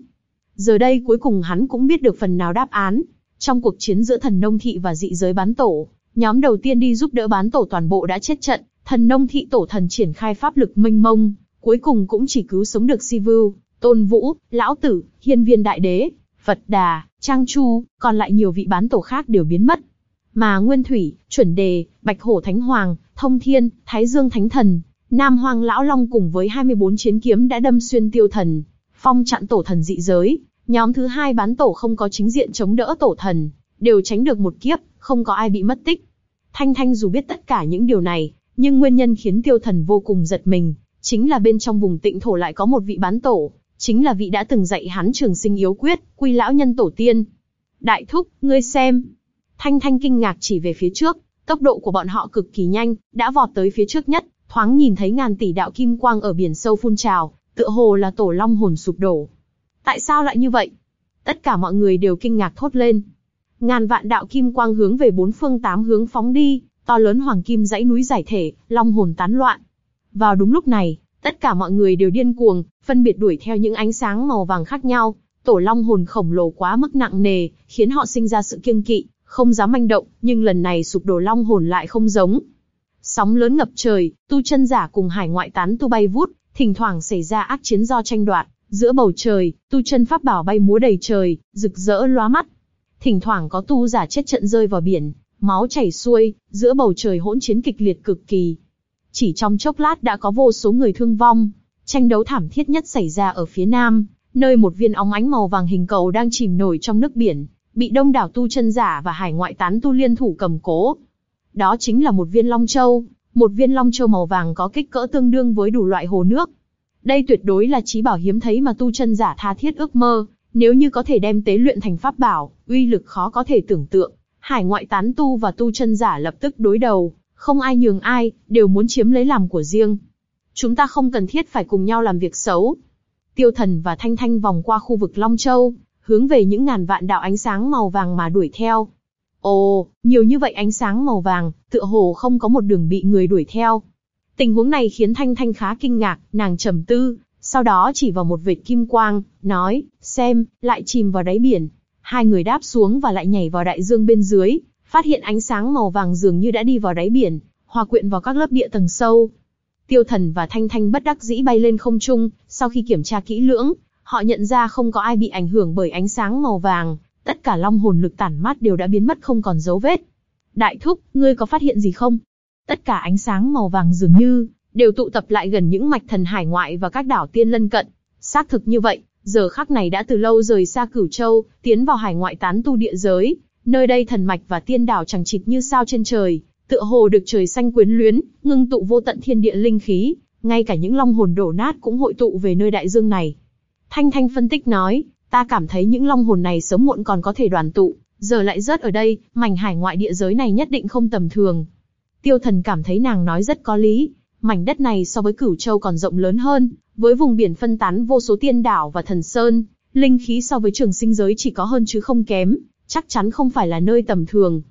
Giờ đây cuối cùng hắn cũng biết được phần nào đáp án. Trong cuộc chiến giữa thần nông thị và dị giới bán tổ, nhóm đầu tiên đi giúp đỡ bán tổ toàn bộ đã chết trận, thần nông thị tổ thần triển khai pháp lực mênh mông, cuối cùng cũng chỉ cứu sống được Sivu, Tôn Vũ, Lão Tử, Hiên Viên Đại Đế, Phật Đà, Trang Chu, còn lại nhiều vị bán tổ khác đều biến mất. Mà Nguyên Thủy, Chuẩn Đề, Bạch Hổ Thánh Hoàng, Thông Thiên, Thái Dương Thánh Thần, Nam Hoàng Lão Long cùng với 24 chiến kiếm đã đâm xuyên tiêu thần, phong chặn tổ thần dị giới. Nhóm thứ hai bán tổ không có chính diện chống đỡ tổ thần, đều tránh được một kiếp, không có ai bị mất tích. Thanh Thanh dù biết tất cả những điều này, nhưng nguyên nhân khiến tiêu thần vô cùng giật mình, chính là bên trong vùng tịnh thổ lại có một vị bán tổ, chính là vị đã từng dạy hắn trường sinh yếu quyết, quy lão nhân tổ tiên. Đại thúc, ngươi xem. Thanh Thanh kinh ngạc chỉ về phía trước, tốc độ của bọn họ cực kỳ nhanh, đã vọt tới phía trước nhất, thoáng nhìn thấy ngàn tỷ đạo kim quang ở biển sâu phun trào, tựa hồ là tổ long hồn sụp đổ. Tại sao lại như vậy? Tất cả mọi người đều kinh ngạc thốt lên. Ngàn vạn đạo kim quang hướng về bốn phương tám hướng phóng đi, to lớn hoàng kim dãy núi giải thể, long hồn tán loạn. Vào đúng lúc này, tất cả mọi người đều điên cuồng, phân biệt đuổi theo những ánh sáng màu vàng khác nhau. Tổ long hồn khổng lồ quá mức nặng nề, khiến họ sinh ra sự kiêng kỵ, không dám manh động, nhưng lần này sụp đổ long hồn lại không giống. Sóng lớn ngập trời, tu chân giả cùng hải ngoại tán tu bay vút, thỉnh thoảng xảy ra ác chiến do tranh đoạt, giữa bầu trời, tu chân pháp bảo bay múa đầy trời, rực rỡ lóa mắt. Thỉnh thoảng có tu giả chết trận rơi vào biển, máu chảy xuôi, giữa bầu trời hỗn chiến kịch liệt cực kỳ. Chỉ trong chốc lát đã có vô số người thương vong, tranh đấu thảm thiết nhất xảy ra ở phía nam, nơi một viên óng ánh màu vàng hình cầu đang chìm nổi trong nước biển, bị đông đảo tu chân giả và hải ngoại tán tu liên thủ cầm cố. Đó chính là một viên long châu, một viên long châu màu vàng có kích cỡ tương đương với đủ loại hồ nước. Đây tuyệt đối là trí bảo hiếm thấy mà tu chân giả tha thiết ước mơ, nếu như có thể đem tế luyện thành pháp bảo, uy lực khó có thể tưởng tượng. Hải ngoại tán tu và tu chân giả lập tức đối đầu, không ai nhường ai, đều muốn chiếm lấy làm của riêng. Chúng ta không cần thiết phải cùng nhau làm việc xấu. Tiêu thần và Thanh Thanh vòng qua khu vực Long Châu, hướng về những ngàn vạn đạo ánh sáng màu vàng mà đuổi theo. Ồ, nhiều như vậy ánh sáng màu vàng, tựa hồ không có một đường bị người đuổi theo. Tình huống này khiến Thanh Thanh khá kinh ngạc, nàng trầm tư, sau đó chỉ vào một vệt kim quang, nói, xem, lại chìm vào đáy biển. Hai người đáp xuống và lại nhảy vào đại dương bên dưới, phát hiện ánh sáng màu vàng dường như đã đi vào đáy biển, hòa quyện vào các lớp địa tầng sâu. Tiêu Thần và Thanh Thanh bất đắc dĩ bay lên không trung, sau khi kiểm tra kỹ lưỡng, họ nhận ra không có ai bị ảnh hưởng bởi ánh sáng màu vàng, tất cả long hồn lực tản mát đều đã biến mất không còn dấu vết. Đại thúc, ngươi có phát hiện gì không? Tất cả ánh sáng màu vàng dường như đều tụ tập lại gần những mạch thần hải ngoại và các đảo tiên lân cận. Xác thực như vậy, giờ khắc này đã từ lâu rời xa Cửu Châu, tiến vào hải ngoại tán tu địa giới, nơi đây thần mạch và tiên đảo chẳng chịt như sao trên trời, tựa hồ được trời xanh quyến luyến, ngưng tụ vô tận thiên địa linh khí, ngay cả những long hồn đổ nát cũng hội tụ về nơi đại dương này. Thanh Thanh phân tích nói, ta cảm thấy những long hồn này sớm muộn còn có thể đoàn tụ, giờ lại rớt ở đây, mảnh hải ngoại địa giới này nhất định không tầm thường. Tiêu thần cảm thấy nàng nói rất có lý, mảnh đất này so với cửu châu còn rộng lớn hơn, với vùng biển phân tán vô số tiên đảo và thần sơn, linh khí so với trường sinh giới chỉ có hơn chứ không kém, chắc chắn không phải là nơi tầm thường.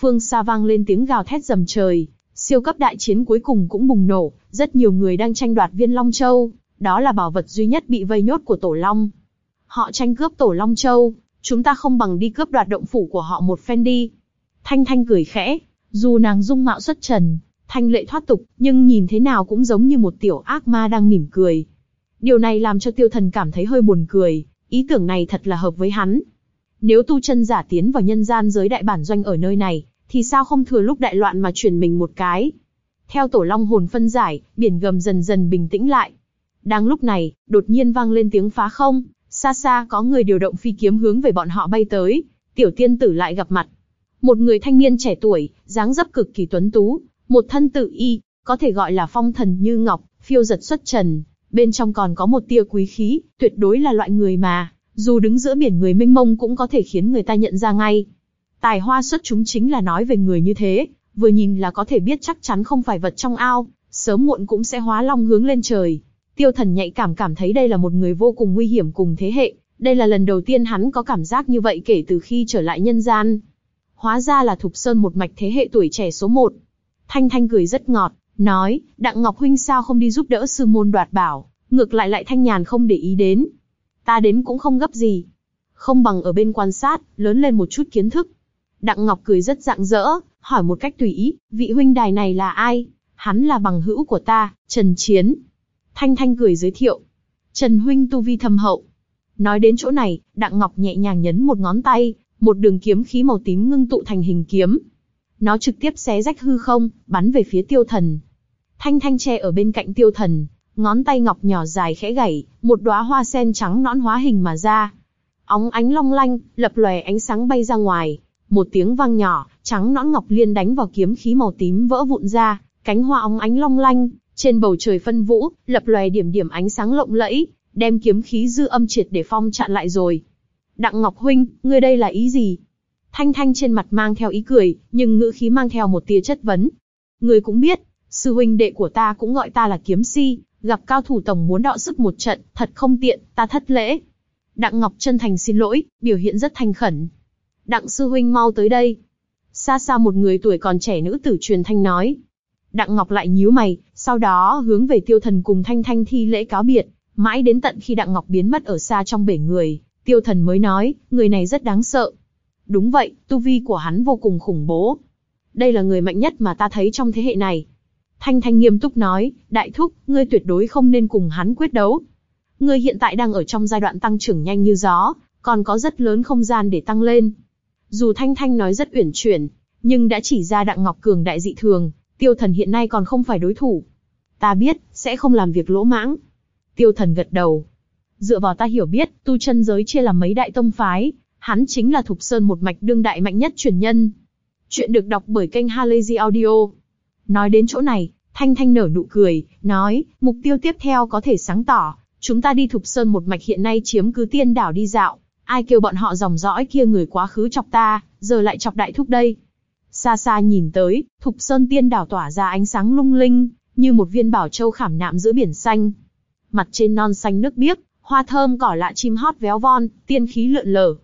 Phương xa vang lên tiếng gào thét dầm trời, siêu cấp đại chiến cuối cùng cũng bùng nổ, rất nhiều người đang tranh đoạt viên Long Châu, đó là bảo vật duy nhất bị vây nhốt của Tổ Long. Họ tranh cướp Tổ Long Châu, chúng ta không bằng đi cướp đoạt động phủ của họ một phen đi. Thanh Thanh cười khẽ, dù nàng dung mạo xuất trần, thanh lệ thoát tục, nhưng nhìn thế nào cũng giống như một tiểu ác ma đang mỉm cười. Điều này làm cho tiêu thần cảm thấy hơi buồn cười, ý tưởng này thật là hợp với hắn. Nếu tu chân giả tiến vào nhân gian giới đại bản doanh ở nơi này, thì sao không thừa lúc đại loạn mà chuyển mình một cái. Theo tổ long hồn phân giải, biển gầm dần dần bình tĩnh lại. Đang lúc này, đột nhiên vang lên tiếng phá không, xa xa có người điều động phi kiếm hướng về bọn họ bay tới, tiểu tiên tử lại gặp mặt. Một người thanh niên trẻ tuổi, dáng dấp cực kỳ tuấn tú, một thân tự y, có thể gọi là phong thần như ngọc, phiêu giật xuất trần, bên trong còn có một tia quý khí, tuyệt đối là loại người mà, dù đứng giữa biển người mênh mông cũng có thể khiến người ta nhận ra ngay. Tài hoa xuất chúng chính là nói về người như thế, vừa nhìn là có thể biết chắc chắn không phải vật trong ao, sớm muộn cũng sẽ hóa long hướng lên trời. Tiêu thần nhạy cảm cảm thấy đây là một người vô cùng nguy hiểm cùng thế hệ, đây là lần đầu tiên hắn có cảm giác như vậy kể từ khi trở lại nhân gian. Hóa ra là Thục Sơn một mạch thế hệ tuổi trẻ số một. Thanh Thanh cười rất ngọt, nói, Đặng Ngọc Huynh sao không đi giúp đỡ sư môn đoạt bảo, ngược lại lại thanh nhàn không để ý đến. Ta đến cũng không gấp gì. Không bằng ở bên quan sát, lớn lên một chút kiến thức. Đặng Ngọc cười rất rạng rỡ, hỏi một cách tùy ý, vị huynh đài này là ai? Hắn là bằng hữu của ta, Trần Chiến. Thanh Thanh cười giới thiệu. Trần huynh tu vi thâm hậu. Nói đến chỗ này, Đặng Ngọc nhẹ nhàng nhấn một ngón tay, một đường kiếm khí màu tím ngưng tụ thành hình kiếm. Nó trực tiếp xé rách hư không, bắn về phía tiêu thần. Thanh Thanh che ở bên cạnh tiêu thần, ngón tay ngọc nhỏ dài khẽ gảy, một đóa hoa sen trắng nõn hóa hình mà ra. Óng ánh long lanh, lập lòe ánh sáng bay ra ngoài, một tiếng vang nhỏ, trắng nõn ngọc liên đánh vào kiếm khí màu tím vỡ vụn ra, cánh hoa óng ánh long lanh, trên bầu trời phân vũ, lập lòe điểm điểm ánh sáng lộng lẫy, đem kiếm khí dư âm triệt để phong chặn lại rồi. Đặng Ngọc Huynh, ngươi đây là ý gì? Thanh Thanh trên mặt mang theo ý cười, nhưng ngữ khí mang theo một tia chất vấn. Ngươi cũng biết, sư huynh đệ của ta cũng gọi ta là kiếm si, gặp cao thủ tổng muốn đọ sức một trận, thật không tiện, ta thất lễ. Đặng Ngọc chân thành xin lỗi, biểu hiện rất thành khẩn. Đặng sư huynh mau tới đây. Xa xa một người tuổi còn trẻ nữ tử truyền thanh nói. Đặng Ngọc lại nhíu mày, sau đó hướng về tiêu thần cùng thanh thanh thi lễ cáo biệt, mãi đến tận khi Đặng Ngọc biến mất ở xa trong bể người, tiêu thần mới nói, người này rất đáng sợ. Đúng vậy, tu vi của hắn vô cùng khủng bố. Đây là người mạnh nhất mà ta thấy trong thế hệ này. Thanh Thanh nghiêm túc nói, đại thúc, ngươi tuyệt đối không nên cùng hắn quyết đấu. Ngươi hiện tại đang ở trong giai đoạn tăng trưởng nhanh như gió, còn có rất lớn không gian để tăng lên. Dù Thanh Thanh nói rất uyển chuyển, nhưng đã chỉ ra Đặng Ngọc Cường đại dị thường, tiêu thần hiện nay còn không phải đối thủ. Ta biết, sẽ không làm việc lỗ mãng. Tiêu thần gật đầu. Dựa vào ta hiểu biết, tu chân giới chia làm mấy đại tông phái, hắn chính là Thục Sơn một mạch đương đại mạnh nhất truyền nhân. Chuyện được đọc bởi kênh Halazy Audio. Nói đến chỗ này, Thanh Thanh nở nụ cười, nói, mục tiêu tiếp theo có thể sáng tỏ, chúng ta đi Thục Sơn một mạch hiện nay chiếm cứ tiên đảo đi dạo, ai kêu bọn họ dòng dõi kia người quá khứ chọc ta, giờ lại chọc đại thúc đây. Xa xa nhìn tới, Thục Sơn tiên đảo tỏa ra ánh sáng lung linh, như một viên bảo châu khảm nạm giữa biển xanh. Mặt trên non xanh nước biếc, hoa thơm cỏ lạ chim hót véo von, tiên khí lượn lờ.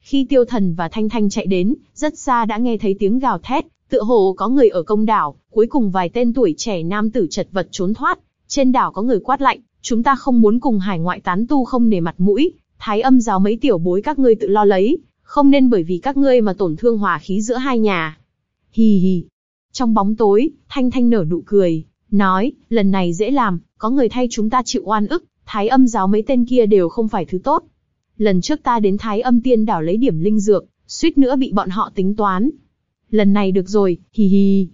Khi tiêu thần và thanh thanh chạy đến, rất xa đã nghe thấy tiếng gào thét, tựa hồ có người ở công đảo, cuối cùng vài tên tuổi trẻ nam tử chật vật trốn thoát. Trên đảo có người quát lạnh, chúng ta không muốn cùng hải ngoại tán tu không nề mặt mũi, thái âm giáo mấy tiểu bối các ngươi tự lo lấy, không nên bởi vì các ngươi mà tổn thương hòa khí giữa hai nhà. Hì hì. Trong bóng tối, Thanh Thanh nở nụ cười, nói, lần này dễ làm, có người thay chúng ta chịu oan ức, thái âm giáo mấy tên kia đều không phải thứ tốt. Lần trước ta đến thái âm tiên đảo lấy điểm linh dược, suýt nữa bị bọn họ tính toán. Lần này được rồi, hì hì.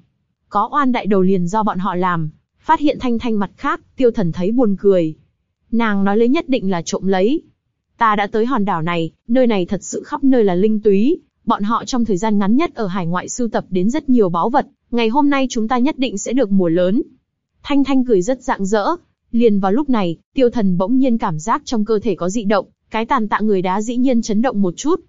Có oan đại đầu liền do bọn họ làm, phát hiện thanh thanh mặt khác, tiêu thần thấy buồn cười. Nàng nói lấy nhất định là trộm lấy. Ta đã tới hòn đảo này, nơi này thật sự khắp nơi là linh túy, bọn họ trong thời gian ngắn nhất ở hải ngoại sưu tập đến rất nhiều báu vật, ngày hôm nay chúng ta nhất định sẽ được mùa lớn. Thanh Thanh cười rất rạng rỡ, liền vào lúc này, tiêu thần bỗng nhiên cảm giác trong cơ thể có dị động, cái tàn tạ người đá dĩ nhiên chấn động một chút.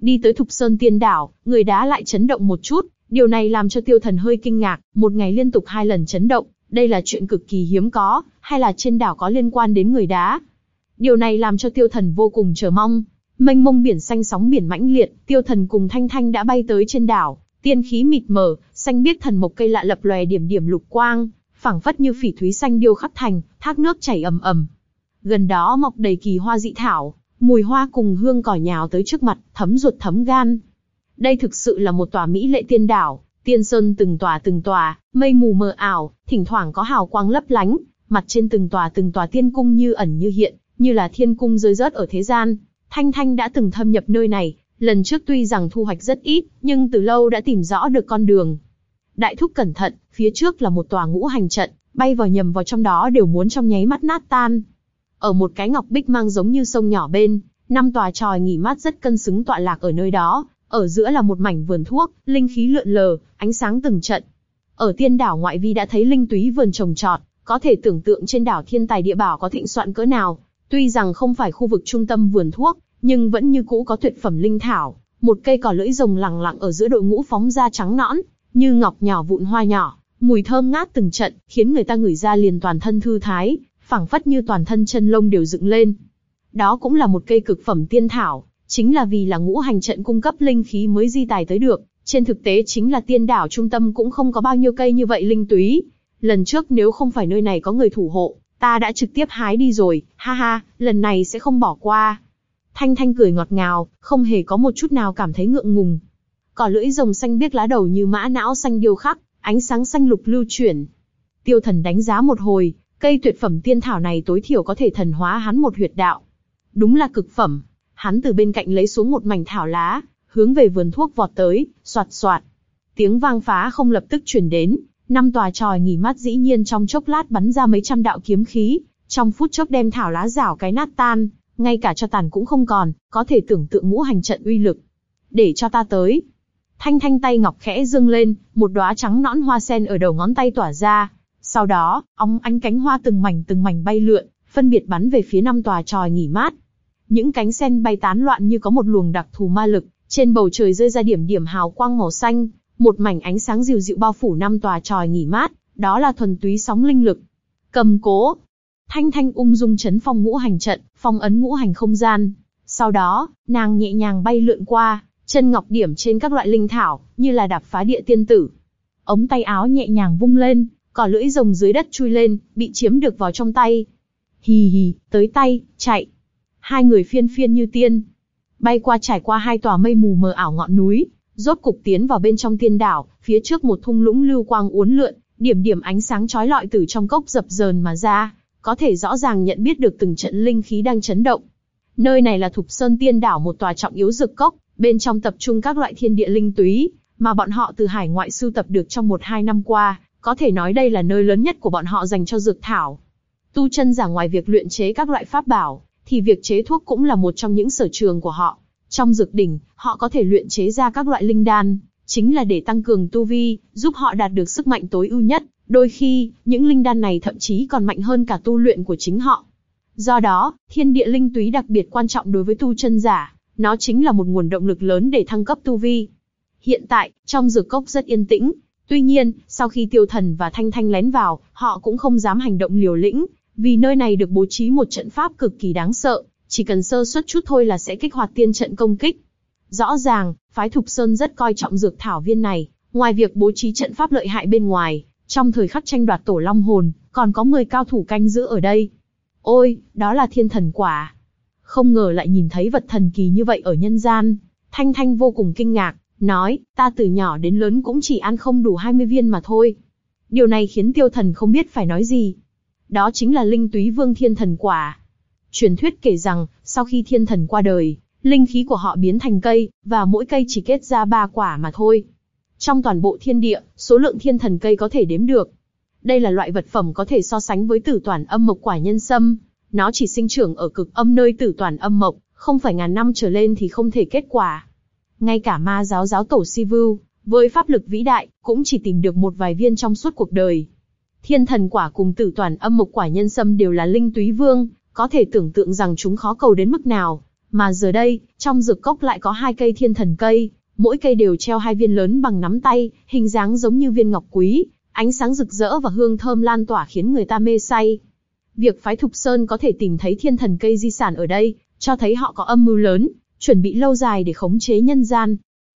Đi tới Thục Sơn Tiên Đảo, người đá lại chấn động một chút, điều này làm cho tiêu thần hơi kinh ngạc, một ngày liên tục hai lần chấn động, đây là chuyện cực kỳ hiếm có, hay là trên đảo có liên quan đến người đá. Điều này làm cho tiêu thần vô cùng chờ mong. Mênh mông biển xanh sóng biển mãnh liệt, tiêu thần cùng Thanh Thanh đã bay tới trên đảo, tiên khí mịt mờ, xanh biếc thần mộc cây lạ lập lòe điểm điểm lục quang, phảng phất như phỉ thúy xanh điêu khắc thành, thác nước chảy ầm ầm. Gần đó mọc đầy kỳ hoa dị thảo, mùi hoa cùng hương cỏ nhào tới trước mặt, thấm ruột thấm gan. Đây thực sự là một tòa mỹ lệ tiên đảo, tiên sơn từng tòa từng tòa, mây mù mờ ảo, thỉnh thoảng có hào quang lấp lánh, mặt trên từng tòa từng tòa tiên cung như ẩn như hiện, như là thiên cung rơi rớt ở thế gian. Thanh Thanh đã từng thâm nhập nơi này, lần trước tuy rằng thu hoạch rất ít, nhưng từ lâu đã tìm rõ được con đường. Đại thúc cẩn thận, phía trước là một tòa ngũ hành trận, bay vào nhầm vào trong đó đều muốn trong nháy mắt nát tan. Ở một cái ngọc bích mang giống như sông nhỏ bên, năm tòa tròi nghỉ mát rất cân xứng tọa lạc ở nơi đó, ở giữa là một mảnh vườn thuốc, linh khí lượn lờ, ánh sáng từng trận. Ở tiên đảo ngoại vi đã thấy linh túy vườn trồng trọt, có thể tưởng tượng trên đảo thiên tài địa bảo có thịnh soạn cỡ nào. Tuy rằng không phải khu vực trung tâm vườn thuốc, nhưng vẫn như cũ có tuyệt phẩm linh thảo, một cây cỏ lưỡi rồng lẳng lặng ở giữa đội ngũ phóng ra trắng nõn, như ngọc nhỏ vụn hoa nhỏ, mùi thơm ngát từng trận, khiến người ta ngửi ra liền toàn thân thư thái, phảng phất như toàn thân chân lông đều dựng lên. Đó cũng là một cây cực phẩm tiên thảo, chính là vì là ngũ hành trận cung cấp linh khí mới di tài tới được, trên thực tế chính là tiên đảo trung tâm cũng không có bao nhiêu cây như vậy linh túy. Lần trước nếu không phải nơi này có người thủ hộ, ta đã trực tiếp hái đi rồi, ha ha, lần này sẽ không bỏ qua. Thanh Thanh cười ngọt ngào, không hề có một chút nào cảm thấy ngượng ngùng. Cỏ lưỡi rồng xanh biếc lá đầu như mã não xanh điêu khắc, ánh sáng xanh lục lưu chuyển. Tiêu thần đánh giá một hồi, cây tuyệt phẩm tiên thảo này tối thiểu có thể thần hóa hắn một huyệt đạo. Đúng là cực phẩm. Hắn từ bên cạnh lấy xuống một mảnh thảo lá, hướng về vườn thuốc vọt tới, soạt soạt. Tiếng vang phá không lập tức truyền đến, năm tòa tròi nghỉ mát dĩ nhiên trong chốc lát bắn ra mấy trăm đạo kiếm khí, trong phút chốc đem thảo lá rào cái nát tan, ngay cả cho tàn cũng không còn, có thể tưởng tượng ngũ hành trận uy lực. Để cho ta tới. Thanh thanh tay ngọc khẽ dương lên, một đóa trắng nõn hoa sen ở đầu ngón tay tỏa ra. Sau đó, óng ánh cánh hoa từng mảnh từng mảnh bay lượn, phân biệt bắn về phía năm tòa tròi nghỉ mát. Những cánh sen bay tán loạn như có một luồng đặc thù ma lực, trên bầu trời rơi ra điểm điểm hào quang màu xanh, một mảnh ánh sáng dịu dịu bao phủ năm tòa tròi nghỉ mát, đó là thuần túy sóng linh lực. Cầm cố, Thanh Thanh ung dung chấn phong ngũ hành trận, phong ấn ngũ hành không gian. Sau đó, nàng nhẹ nhàng bay lượn qua, chân ngọc điểm trên các loại linh thảo, như là đạp phá địa tiên tử. Ống tay áo nhẹ nhàng vung lên, cỏ lưỡi rồng dưới đất chui lên, bị chiếm được vào trong tay. Hì hì, tới tay, chạy. Hai người phiên phiên như tiên. Bay qua trải qua hai tòa mây mù mờ ảo ngọn núi, rốt cục tiến vào bên trong tiên đảo, phía trước một thung lũng lưu quang uốn lượn, điểm điểm ánh sáng chói lọi từ trong cốc dập dờn mà ra, có thể rõ ràng nhận biết được từng trận linh khí đang chấn động. Nơi này là Thục Sơn Tiên Đảo một tòa trọng yếu dược cốc, bên trong tập trung các loại thiên địa linh túy, mà bọn họ từ hải ngoại sưu tập được trong một hai năm qua, có thể nói đây là nơi lớn nhất của bọn họ dành cho dược thảo. Tu chân giả ngoài việc luyện chế các loại pháp bảo, thì việc chế thuốc cũng là một trong những sở trường của họ. Trong dược đỉnh, họ có thể luyện chế ra các loại linh đan, chính là để tăng cường tu vi, giúp họ đạt được sức mạnh tối ưu nhất, Đôi khi, những linh đan này thậm chí còn mạnh hơn cả tu luyện của chính họ. Do đó, thiên địa linh túy đặc biệt quan trọng đối với tu chân giả, nó chính là một nguồn động lực lớn để thăng cấp tu vi. Hiện tại, trong dược cốc rất yên tĩnh, tuy nhiên, sau khi tiêu thần và thanh thanh lén vào, họ cũng không dám hành động liều lĩnh, vì nơi này được bố trí một trận pháp cực kỳ đáng sợ, chỉ cần sơ suất chút thôi là sẽ kích hoạt tiên trận công kích. Rõ ràng, phái Thục Sơn rất coi trọng dược thảo viên này, ngoài việc bố trí trận pháp lợi hại bên ngoài, trong thời khắc tranh đoạt tổ long hồn, còn có 10 cao thủ canh giữ ở đây. Ôi, đó là thiên thần quả. Không ngờ lại nhìn thấy vật thần kỳ như vậy ở nhân gian. Thanh Thanh vô cùng kinh ngạc, nói, ta từ nhỏ đến lớn cũng chỉ ăn không đủ 20 viên mà thôi. Điều này khiến tiêu thần không biết phải nói gì. Đó chính là linh túy vương thiên thần quả. Truyền thuyết kể rằng, sau khi thiên thần qua đời, linh khí của họ biến thành cây, và mỗi cây chỉ kết ra ba quả mà thôi. Trong toàn bộ thiên địa, số lượng thiên thần cây có thể đếm được. Đây là loại vật phẩm có thể so sánh với tử toàn âm mộc quả nhân sâm. Nó chỉ sinh trưởng ở cực âm nơi tử toàn âm mộc, không phải ngàn năm trở lên thì không thể kết quả. Ngay cả ma giáo giáo tổ Sivu, với pháp lực vĩ đại, cũng chỉ tìm được một vài viên trong suốt cuộc đời. Thiên thần quả cùng tử toàn âm mộc quả nhân sâm đều là linh túy vương, có thể tưởng tượng rằng chúng khó cầu đến mức nào. Mà giờ đây, trong dược cốc lại có hai cây thiên thần cây, mỗi cây đều treo hai viên lớn bằng nắm tay, hình dáng giống như viên ngọc quý, ánh sáng rực rỡ và hương thơm lan tỏa khiến người ta mê say. Việc phái Thục Sơn có thể tìm thấy thiên thần cây di sản ở đây, cho thấy họ có âm mưu lớn, chuẩn bị lâu dài để khống chế nhân gian.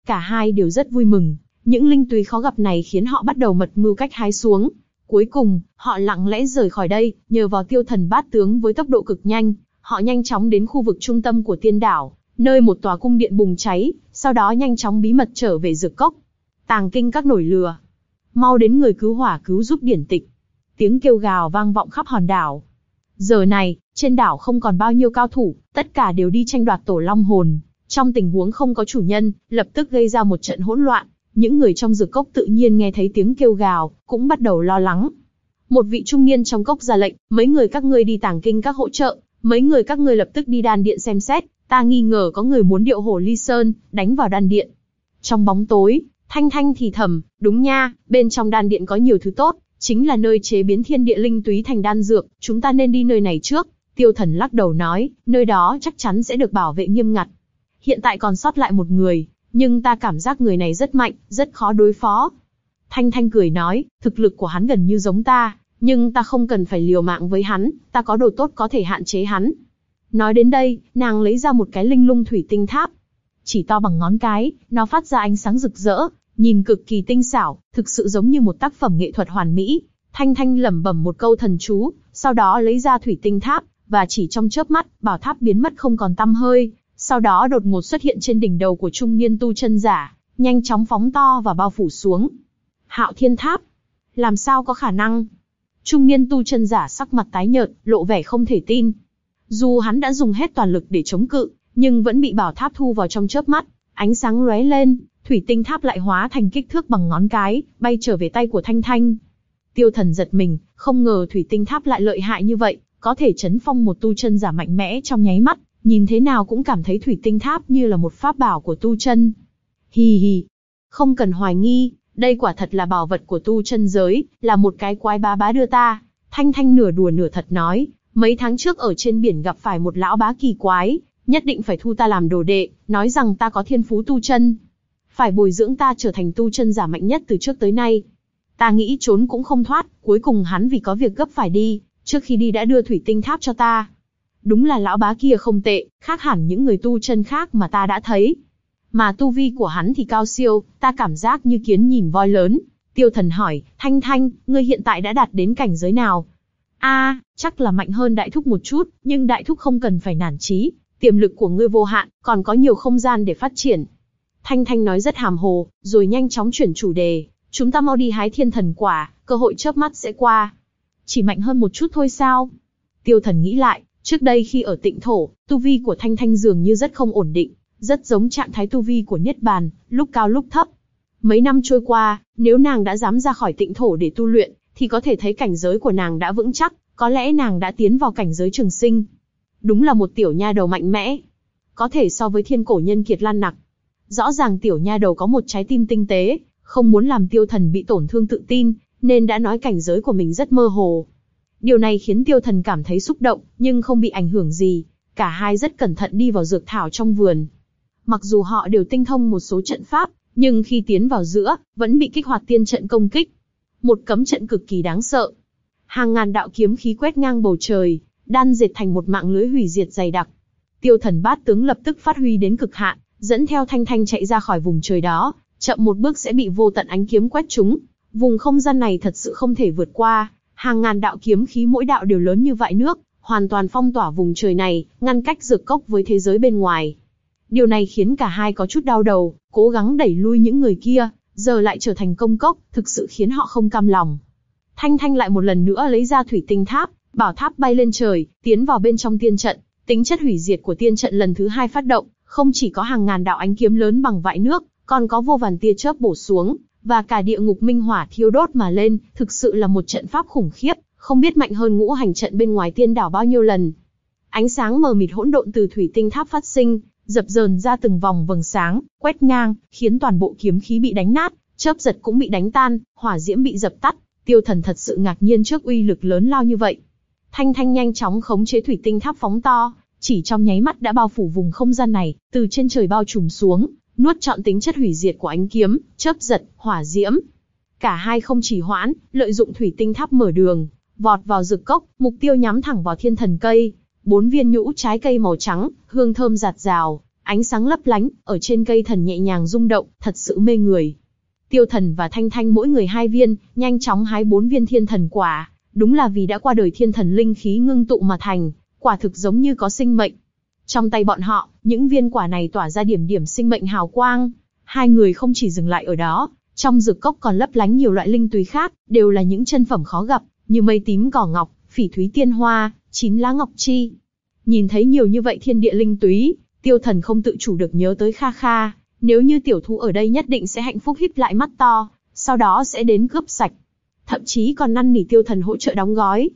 Cả hai đều rất vui mừng, những linh túy khó gặp này khiến họ bắt đầu mật mưu cách hái xuống. Cuối cùng, họ lặng lẽ rời khỏi đây, nhờ vào tiêu thần bát tướng với tốc độ cực nhanh, họ nhanh chóng đến khu vực trung tâm của tiên đảo, nơi một tòa cung điện bùng cháy, sau đó nhanh chóng bí mật trở về dược cốc. Tàng kinh các nổi lừa. Mau đến người cứu hỏa cứu giúp điển tịch. Tiếng kêu gào vang vọng khắp hòn đảo. Giờ này, trên đảo không còn bao nhiêu cao thủ, tất cả đều đi tranh đoạt tổ long hồn. Trong tình huống không có chủ nhân, lập tức gây ra một trận hỗn loạn. Những người trong dược cốc tự nhiên nghe thấy tiếng kêu gào, cũng bắt đầu lo lắng. Một vị trung niên trong cốc ra lệnh, mấy người các ngươi đi tàng kinh các hỗ trợ, mấy người các ngươi lập tức đi đan điện xem xét, ta nghi ngờ có người muốn điệu hổ ly sơn, đánh vào đan điện. Trong bóng tối, Thanh Thanh thì thầm, đúng nha, bên trong đan điện có nhiều thứ tốt, chính là nơi chế biến thiên địa linh túy thành đan dược, chúng ta nên đi nơi này trước. Tiêu thần lắc đầu nói, nơi đó chắc chắn sẽ được bảo vệ nghiêm ngặt. Hiện tại còn sót lại một người, nhưng ta cảm giác người này rất mạnh, rất khó đối phó. Thanh Thanh cười nói, thực lực của hắn gần như giống ta, nhưng ta không cần phải liều mạng với hắn, ta có đồ tốt có thể hạn chế hắn. Nói đến đây, nàng lấy ra một cái linh lung thủy tinh tháp. Chỉ to bằng ngón cái, nó phát ra ánh sáng rực rỡ, nhìn cực kỳ tinh xảo, thực sự giống như một tác phẩm nghệ thuật hoàn mỹ. Thanh Thanh lẩm bẩm một câu thần chú, sau đó lấy ra thủy tinh tháp, và chỉ trong chớp mắt, bảo tháp biến mất không còn tăm hơi, sau đó đột ngột xuất hiện trên đỉnh đầu của trung niên tu chân giả, nhanh chóng phóng to và bao phủ xuống. Hạo Thiên Tháp, làm sao có khả năng? Trung niên tu chân giả sắc mặt tái nhợt, lộ vẻ không thể tin. Dù hắn đã dùng hết toàn lực để chống cự, nhưng vẫn bị bảo tháp thu vào trong chớp mắt, ánh sáng lóe lên, thủy tinh tháp lại hóa thành kích thước bằng ngón cái, bay trở về tay của Thanh Thanh. Tiêu thần giật mình, không ngờ thủy tinh tháp lại lợi hại như vậy, có thể chấn phong một tu chân giả mạnh mẽ trong nháy mắt, nhìn thế nào cũng cảm thấy thủy tinh tháp như là một pháp bảo của tu chân. Hì hì, không cần hoài nghi, đây quả thật là bảo vật của tu chân giới, là một cái quái bá bá đưa ta. Thanh Thanh nửa đùa nửa thật nói, mấy tháng trước ở trên biển gặp phải một lão bá kỳ quái, nhất định phải thu ta làm đồ đệ, nói rằng ta có thiên phú tu chân. Phải bồi dưỡng ta trở thành tu chân giả mạnh nhất từ trước tới nay. Ta nghĩ trốn cũng không thoát, cuối cùng hắn vì có việc gấp phải đi, trước khi đi đã đưa thủy tinh tháp cho ta. Đúng là lão bá kia không tệ, khác hẳn những người tu chân khác mà ta đã thấy. Mà tu vi của hắn thì cao siêu, ta cảm giác như kiến nhìn voi lớn. Tiêu thần hỏi, Thanh Thanh, ngươi hiện tại đã đạt đến cảnh giới nào? A, chắc là mạnh hơn đại thúc một chút, nhưng đại thúc không cần phải nản chí, tiềm lực của ngươi vô hạn, còn có nhiều không gian để phát triển. Thanh Thanh nói rất hàm hồ, rồi nhanh chóng chuyển chủ đề, chúng ta mau đi hái thiên thần quả, cơ hội chớp mắt sẽ qua. Chỉ mạnh hơn một chút thôi sao? Tiêu thần nghĩ lại, trước đây khi ở tịnh thổ, tu vi của Thanh Thanh dường như rất không ổn định, rất giống trạng thái tu vi của Niết Bàn, lúc cao lúc thấp. Mấy năm trôi qua, nếu nàng đã dám ra khỏi tịnh thổ để tu luyện, thì có thể thấy cảnh giới của nàng đã vững chắc, có lẽ nàng đã tiến vào cảnh giới trường sinh. Đúng là một tiểu nha đầu mạnh mẽ. Có thể so với thiên cổ nhân kiệt lan nặc. Rõ ràng tiểu nha đầu có một trái tim tinh tế, không muốn làm tiêu thần bị tổn thương tự tin, nên đã nói cảnh giới của mình rất mơ hồ. Điều này khiến tiêu thần cảm thấy xúc động, nhưng không bị ảnh hưởng gì. Cả hai rất cẩn thận đi vào dược thảo trong vườn. Mặc dù họ đều tinh thông một số trận pháp, nhưng khi tiến vào giữa, vẫn bị kích hoạt tiên trận công kích. Một cấm trận cực kỳ đáng sợ. Hàng ngàn đạo kiếm khí quét ngang bầu trời, đan dệt thành một mạng lưới hủy diệt dày đặc. Tiêu thần bát tướng lập tức phát huy đến cực hạn, dẫn theo Thanh Thanh chạy ra khỏi vùng trời đó, chậm một bước sẽ bị vô tận ánh kiếm quét trúng. Vùng không gian này thật sự không thể vượt qua, hàng ngàn đạo kiếm khí mỗi đạo đều lớn như vại nước, hoàn toàn phong tỏa vùng trời này, ngăn cách dược cốc với thế giới bên ngoài. Điều này khiến cả hai có chút đau đầu, cố gắng đẩy lui những người kia, giờ lại trở thành công cốc, thực sự khiến họ không cam lòng. Thanh Thanh lại một lần nữa lấy ra thủy tinh tháp, bảo tháp bay lên trời, tiến vào bên trong tiên trận. Tính chất hủy diệt của tiên trận lần thứ hai phát động, không chỉ có hàng ngàn đạo ánh kiếm lớn bằng vại nước, còn có vô vàn tia chớp bổ xuống, và cả địa ngục minh hỏa thiêu đốt mà lên, thực sự là một trận pháp khủng khiếp, không biết mạnh hơn ngũ hành trận bên ngoài tiên đảo bao nhiêu lần. Ánh sáng mờ mịt hỗn độn từ thủy tinh tháp phát sinh, dập dờn ra từng vòng vầng sáng, quét ngang, khiến toàn bộ kiếm khí bị đánh nát, chớp giật cũng bị đánh tan, hỏa diễm bị dập tắt. Tiêu Thần thật sự ngạc nhiên trước uy lực lớn lao như vậy. Thanh Thanh nhanh chóng khống chế thủy tinh tháp phóng to, chỉ trong nháy mắt đã bao phủ vùng không gian này, từ trên trời bao trùm xuống, nuốt trọn tính chất hủy diệt của ánh kiếm, chớp giật, hỏa diễm. Cả hai không chỉ hoãn, lợi dụng thủy tinh tháp mở đường, vọt vào rực cốc, mục tiêu nhắm thẳng vào thiên thần cây. Bốn viên nhũ trái cây màu trắng, hương thơm giạt rào, ánh sáng lấp lánh, ở trên cây thần nhẹ nhàng rung động, thật sự mê người. Tiêu thần và Thanh Thanh mỗi người hai viên, nhanh chóng hái bốn viên thiên thần quả, đúng là vì đã qua đời thiên thần linh khí ngưng tụ mà thành, quả thực giống như có sinh mệnh. Trong tay bọn họ, những viên quả này tỏa ra điểm điểm sinh mệnh hào quang. Hai người không chỉ dừng lại ở đó, trong dược cốc còn lấp lánh nhiều loại linh túy khác, đều là những chân phẩm khó gặp, như mây tím cỏ ngọc, phỉ thúy tiên hoa, chín lá ngọc chi. Nhìn thấy nhiều như vậy thiên địa linh túy, tiêu thần không tự chủ được nhớ tới Kha Kha, nếu như tiểu thú ở đây nhất định sẽ hạnh phúc híp lại mắt to, sau đó sẽ đến cướp sạch. Thậm chí còn năn nỉ tiêu thần hỗ trợ đóng gói.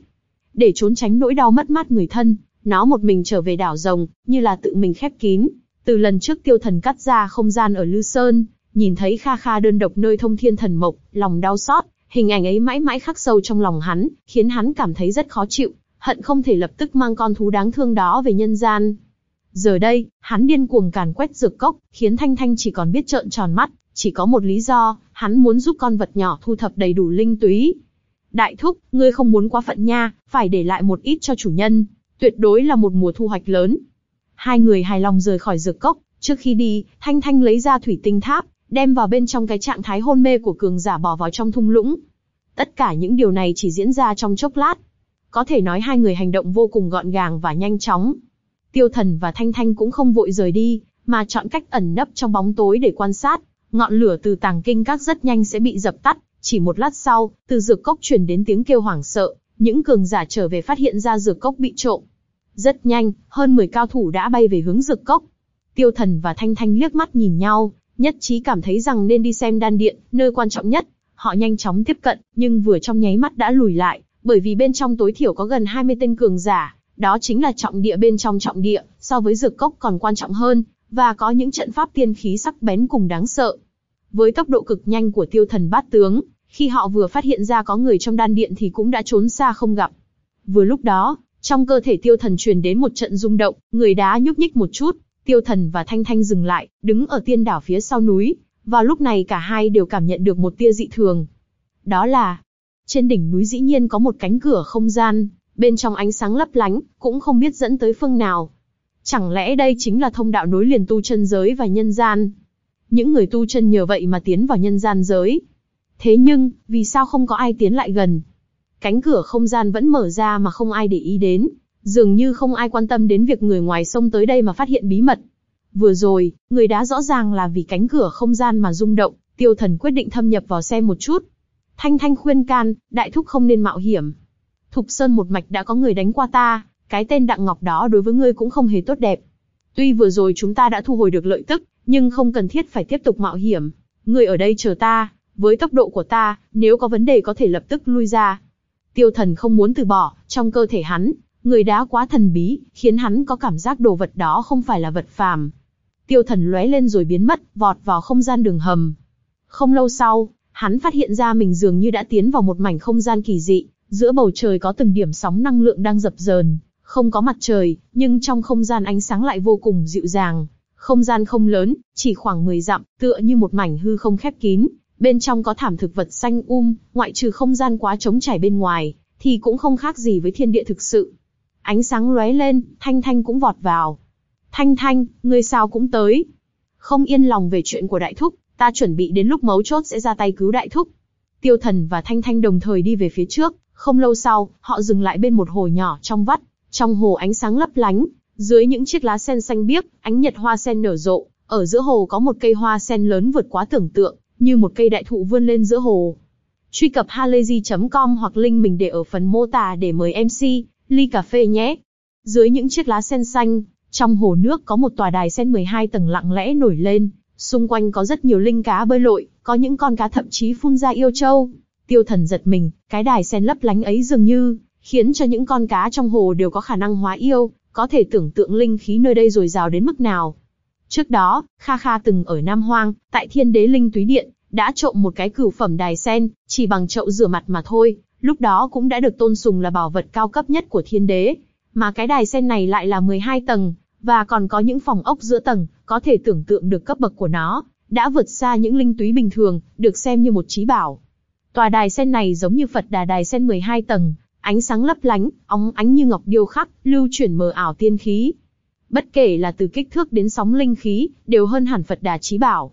Để trốn tránh nỗi đau mất mát người thân, nó một mình trở về đảo rồng, như là tự mình khép kín. Từ lần trước tiêu thần cắt ra không gian ở Lư Sơn, nhìn thấy Kha Kha đơn độc nơi thông thiên thần mộc, lòng đau xót, hình ảnh ấy mãi mãi khắc sâu trong lòng hắn, khiến hắn cảm thấy rất khó chịu, hận không thể lập tức mang con thú đáng thương đó về nhân gian. Giờ đây, hắn điên cuồng càn quét dược cốc, khiến Thanh Thanh chỉ còn biết trợn tròn mắt, chỉ có một lý do, hắn muốn giúp con vật nhỏ thu thập đầy đủ linh túy. Đại thúc, ngươi không muốn quá phận nha, phải để lại một ít cho chủ nhân, tuyệt đối là một mùa thu hoạch lớn. Hai người hài lòng rời khỏi dược cốc, trước khi đi, Thanh Thanh lấy ra thủy tinh tháp, đem vào bên trong cái trạng thái hôn mê của cường giả bỏ vào trong thung lũng. Tất cả những điều này chỉ diễn ra trong chốc lát. Có thể nói hai người hành động vô cùng gọn gàng và nhanh chóng. Tiêu Thần và Thanh Thanh cũng không vội rời đi, mà chọn cách ẩn nấp trong bóng tối để quan sát. Ngọn lửa từ tàng kinh các rất nhanh sẽ bị dập tắt. Chỉ một lát sau, từ dược cốc truyền đến tiếng kêu hoảng sợ, những cường giả trở về phát hiện ra dược cốc bị trộm. Rất nhanh, hơn 10 cao thủ đã bay về hướng dược cốc. Tiêu Thần và Thanh Thanh liếc mắt nhìn nhau, nhất trí cảm thấy rằng nên đi xem đan điện, nơi quan trọng nhất. Họ nhanh chóng tiếp cận, nhưng vừa trong nháy mắt đã lùi lại, bởi vì bên trong tối thiểu có gần 20 tên cường giả, đó chính là trọng địa bên trong trọng địa, so với dược cốc còn quan trọng hơn, và có những trận pháp tiên khí sắc bén cùng đáng sợ. Với tốc độ cực nhanh của tiêu thần bát tướng, khi họ vừa phát hiện ra có người trong đan điện thì cũng đã trốn xa không gặp. Vừa lúc đó, trong cơ thể tiêu thần truyền đến một trận rung động, người đá nhúc nhích một chút, tiêu thần và thanh thanh dừng lại, đứng ở tiên đảo phía sau núi. Vào lúc này cả hai đều cảm nhận được một tia dị thường. Đó là, trên đỉnh núi dĩ nhiên có một cánh cửa không gian, bên trong ánh sáng lấp lánh, cũng không biết dẫn tới phương nào. Chẳng lẽ đây chính là thông đạo nối liền tu chân giới và nhân gian? Những người tu chân nhờ vậy mà tiến vào nhân gian giới. Thế nhưng, vì sao không có ai tiến lại gần? Cánh cửa không gian vẫn mở ra mà không ai để ý đến, dường như không ai quan tâm đến việc người ngoài sông tới đây mà phát hiện bí mật. Vừa rồi, người đá rõ ràng là vì cánh cửa không gian mà rung động, tiêu thần quyết định thâm nhập vào xem một chút. Thanh Thanh khuyên can, đại thúc không nên mạo hiểm. Thục Sơn một mạch đã có người đánh qua ta, cái tên Đặng Ngọc đó đối với ngươi cũng không hề tốt đẹp. Tuy vừa rồi chúng ta đã thu hồi được lợi tức, nhưng không cần thiết phải tiếp tục mạo hiểm. Ngươi ở đây chờ ta, với tốc độ của ta, nếu có vấn đề có thể lập tức lui ra. Tiêu thần không muốn từ bỏ, trong cơ thể hắn, người đá quá thần bí, khiến hắn có cảm giác đồ vật đó không phải là vật phàm. Tiêu thần lóe lên rồi biến mất, vọt vào không gian đường hầm. Không lâu sau, hắn phát hiện ra mình dường như đã tiến vào một mảnh không gian kỳ dị, giữa bầu trời có từng điểm sóng năng lượng đang dập dờn, không có mặt trời, nhưng trong không gian ánh sáng lại vô cùng dịu dàng. Không gian không lớn, chỉ khoảng 10 dặm, tựa như một mảnh hư không khép kín, bên trong có thảm thực vật xanh um, ngoại trừ không gian quá trống trải bên ngoài, thì cũng không khác gì với thiên địa thực sự. Ánh sáng lóe lên, Thanh Thanh cũng vọt vào. Thanh Thanh, ngươi sao cũng tới. Không yên lòng về chuyện của đại thúc, ta chuẩn bị đến lúc mấu chốt sẽ ra tay cứu đại thúc. Tiêu thần và Thanh Thanh đồng thời đi về phía trước, không lâu sau, họ dừng lại bên một hồ nhỏ trong vắt. Trong hồ ánh sáng lấp lánh, dưới những chiếc lá sen xanh biếc, ánh nhật hoa sen nở rộ, ở giữa hồ có một cây hoa sen lớn vượt quá tưởng tượng, như một cây đại thụ vươn lên giữa hồ. Truy cập halayzi.com hoặc link mình để ở phần mô tả để mời MC, ly cà phê nhé. Dưới những chiếc lá sen xanh, trong hồ nước có một tòa đài sen 12 tầng lặng lẽ nổi lên, xung quanh có rất nhiều linh cá bơi lội, có những con cá thậm chí phun ra yêu châu. Tiêu thần giật mình, cái đài sen lấp lánh ấy dường như, khiến cho những con cá trong hồ đều có khả năng hóa yêu, có thể tưởng tượng linh khí nơi đây dồi dào đến mức nào. Trước đó, Kha Kha từng ở Nam Hoang, tại Thiên Đế Linh Túy Điện, đã trộm một cái cửu phẩm đài sen, chỉ bằng chậu rửa mặt mà thôi, lúc đó cũng đã được tôn sùng là bảo vật cao cấp nhất của Thiên Đế. Mà cái đài sen này lại là 12 tầng, và còn có những phòng ốc giữa tầng, có thể tưởng tượng được cấp bậc của nó, đã vượt xa những linh túy bình thường, được xem như một trí bảo. Tòa đài sen này giống như Phật đà đài sen 12 tầng, ánh sáng lấp lánh, óng ánh như ngọc điêu khắc, lưu chuyển mờ ảo tiên khí. Bất kể là từ kích thước đến sóng linh khí, đều hơn hẳn Phật Đà Chí Bảo.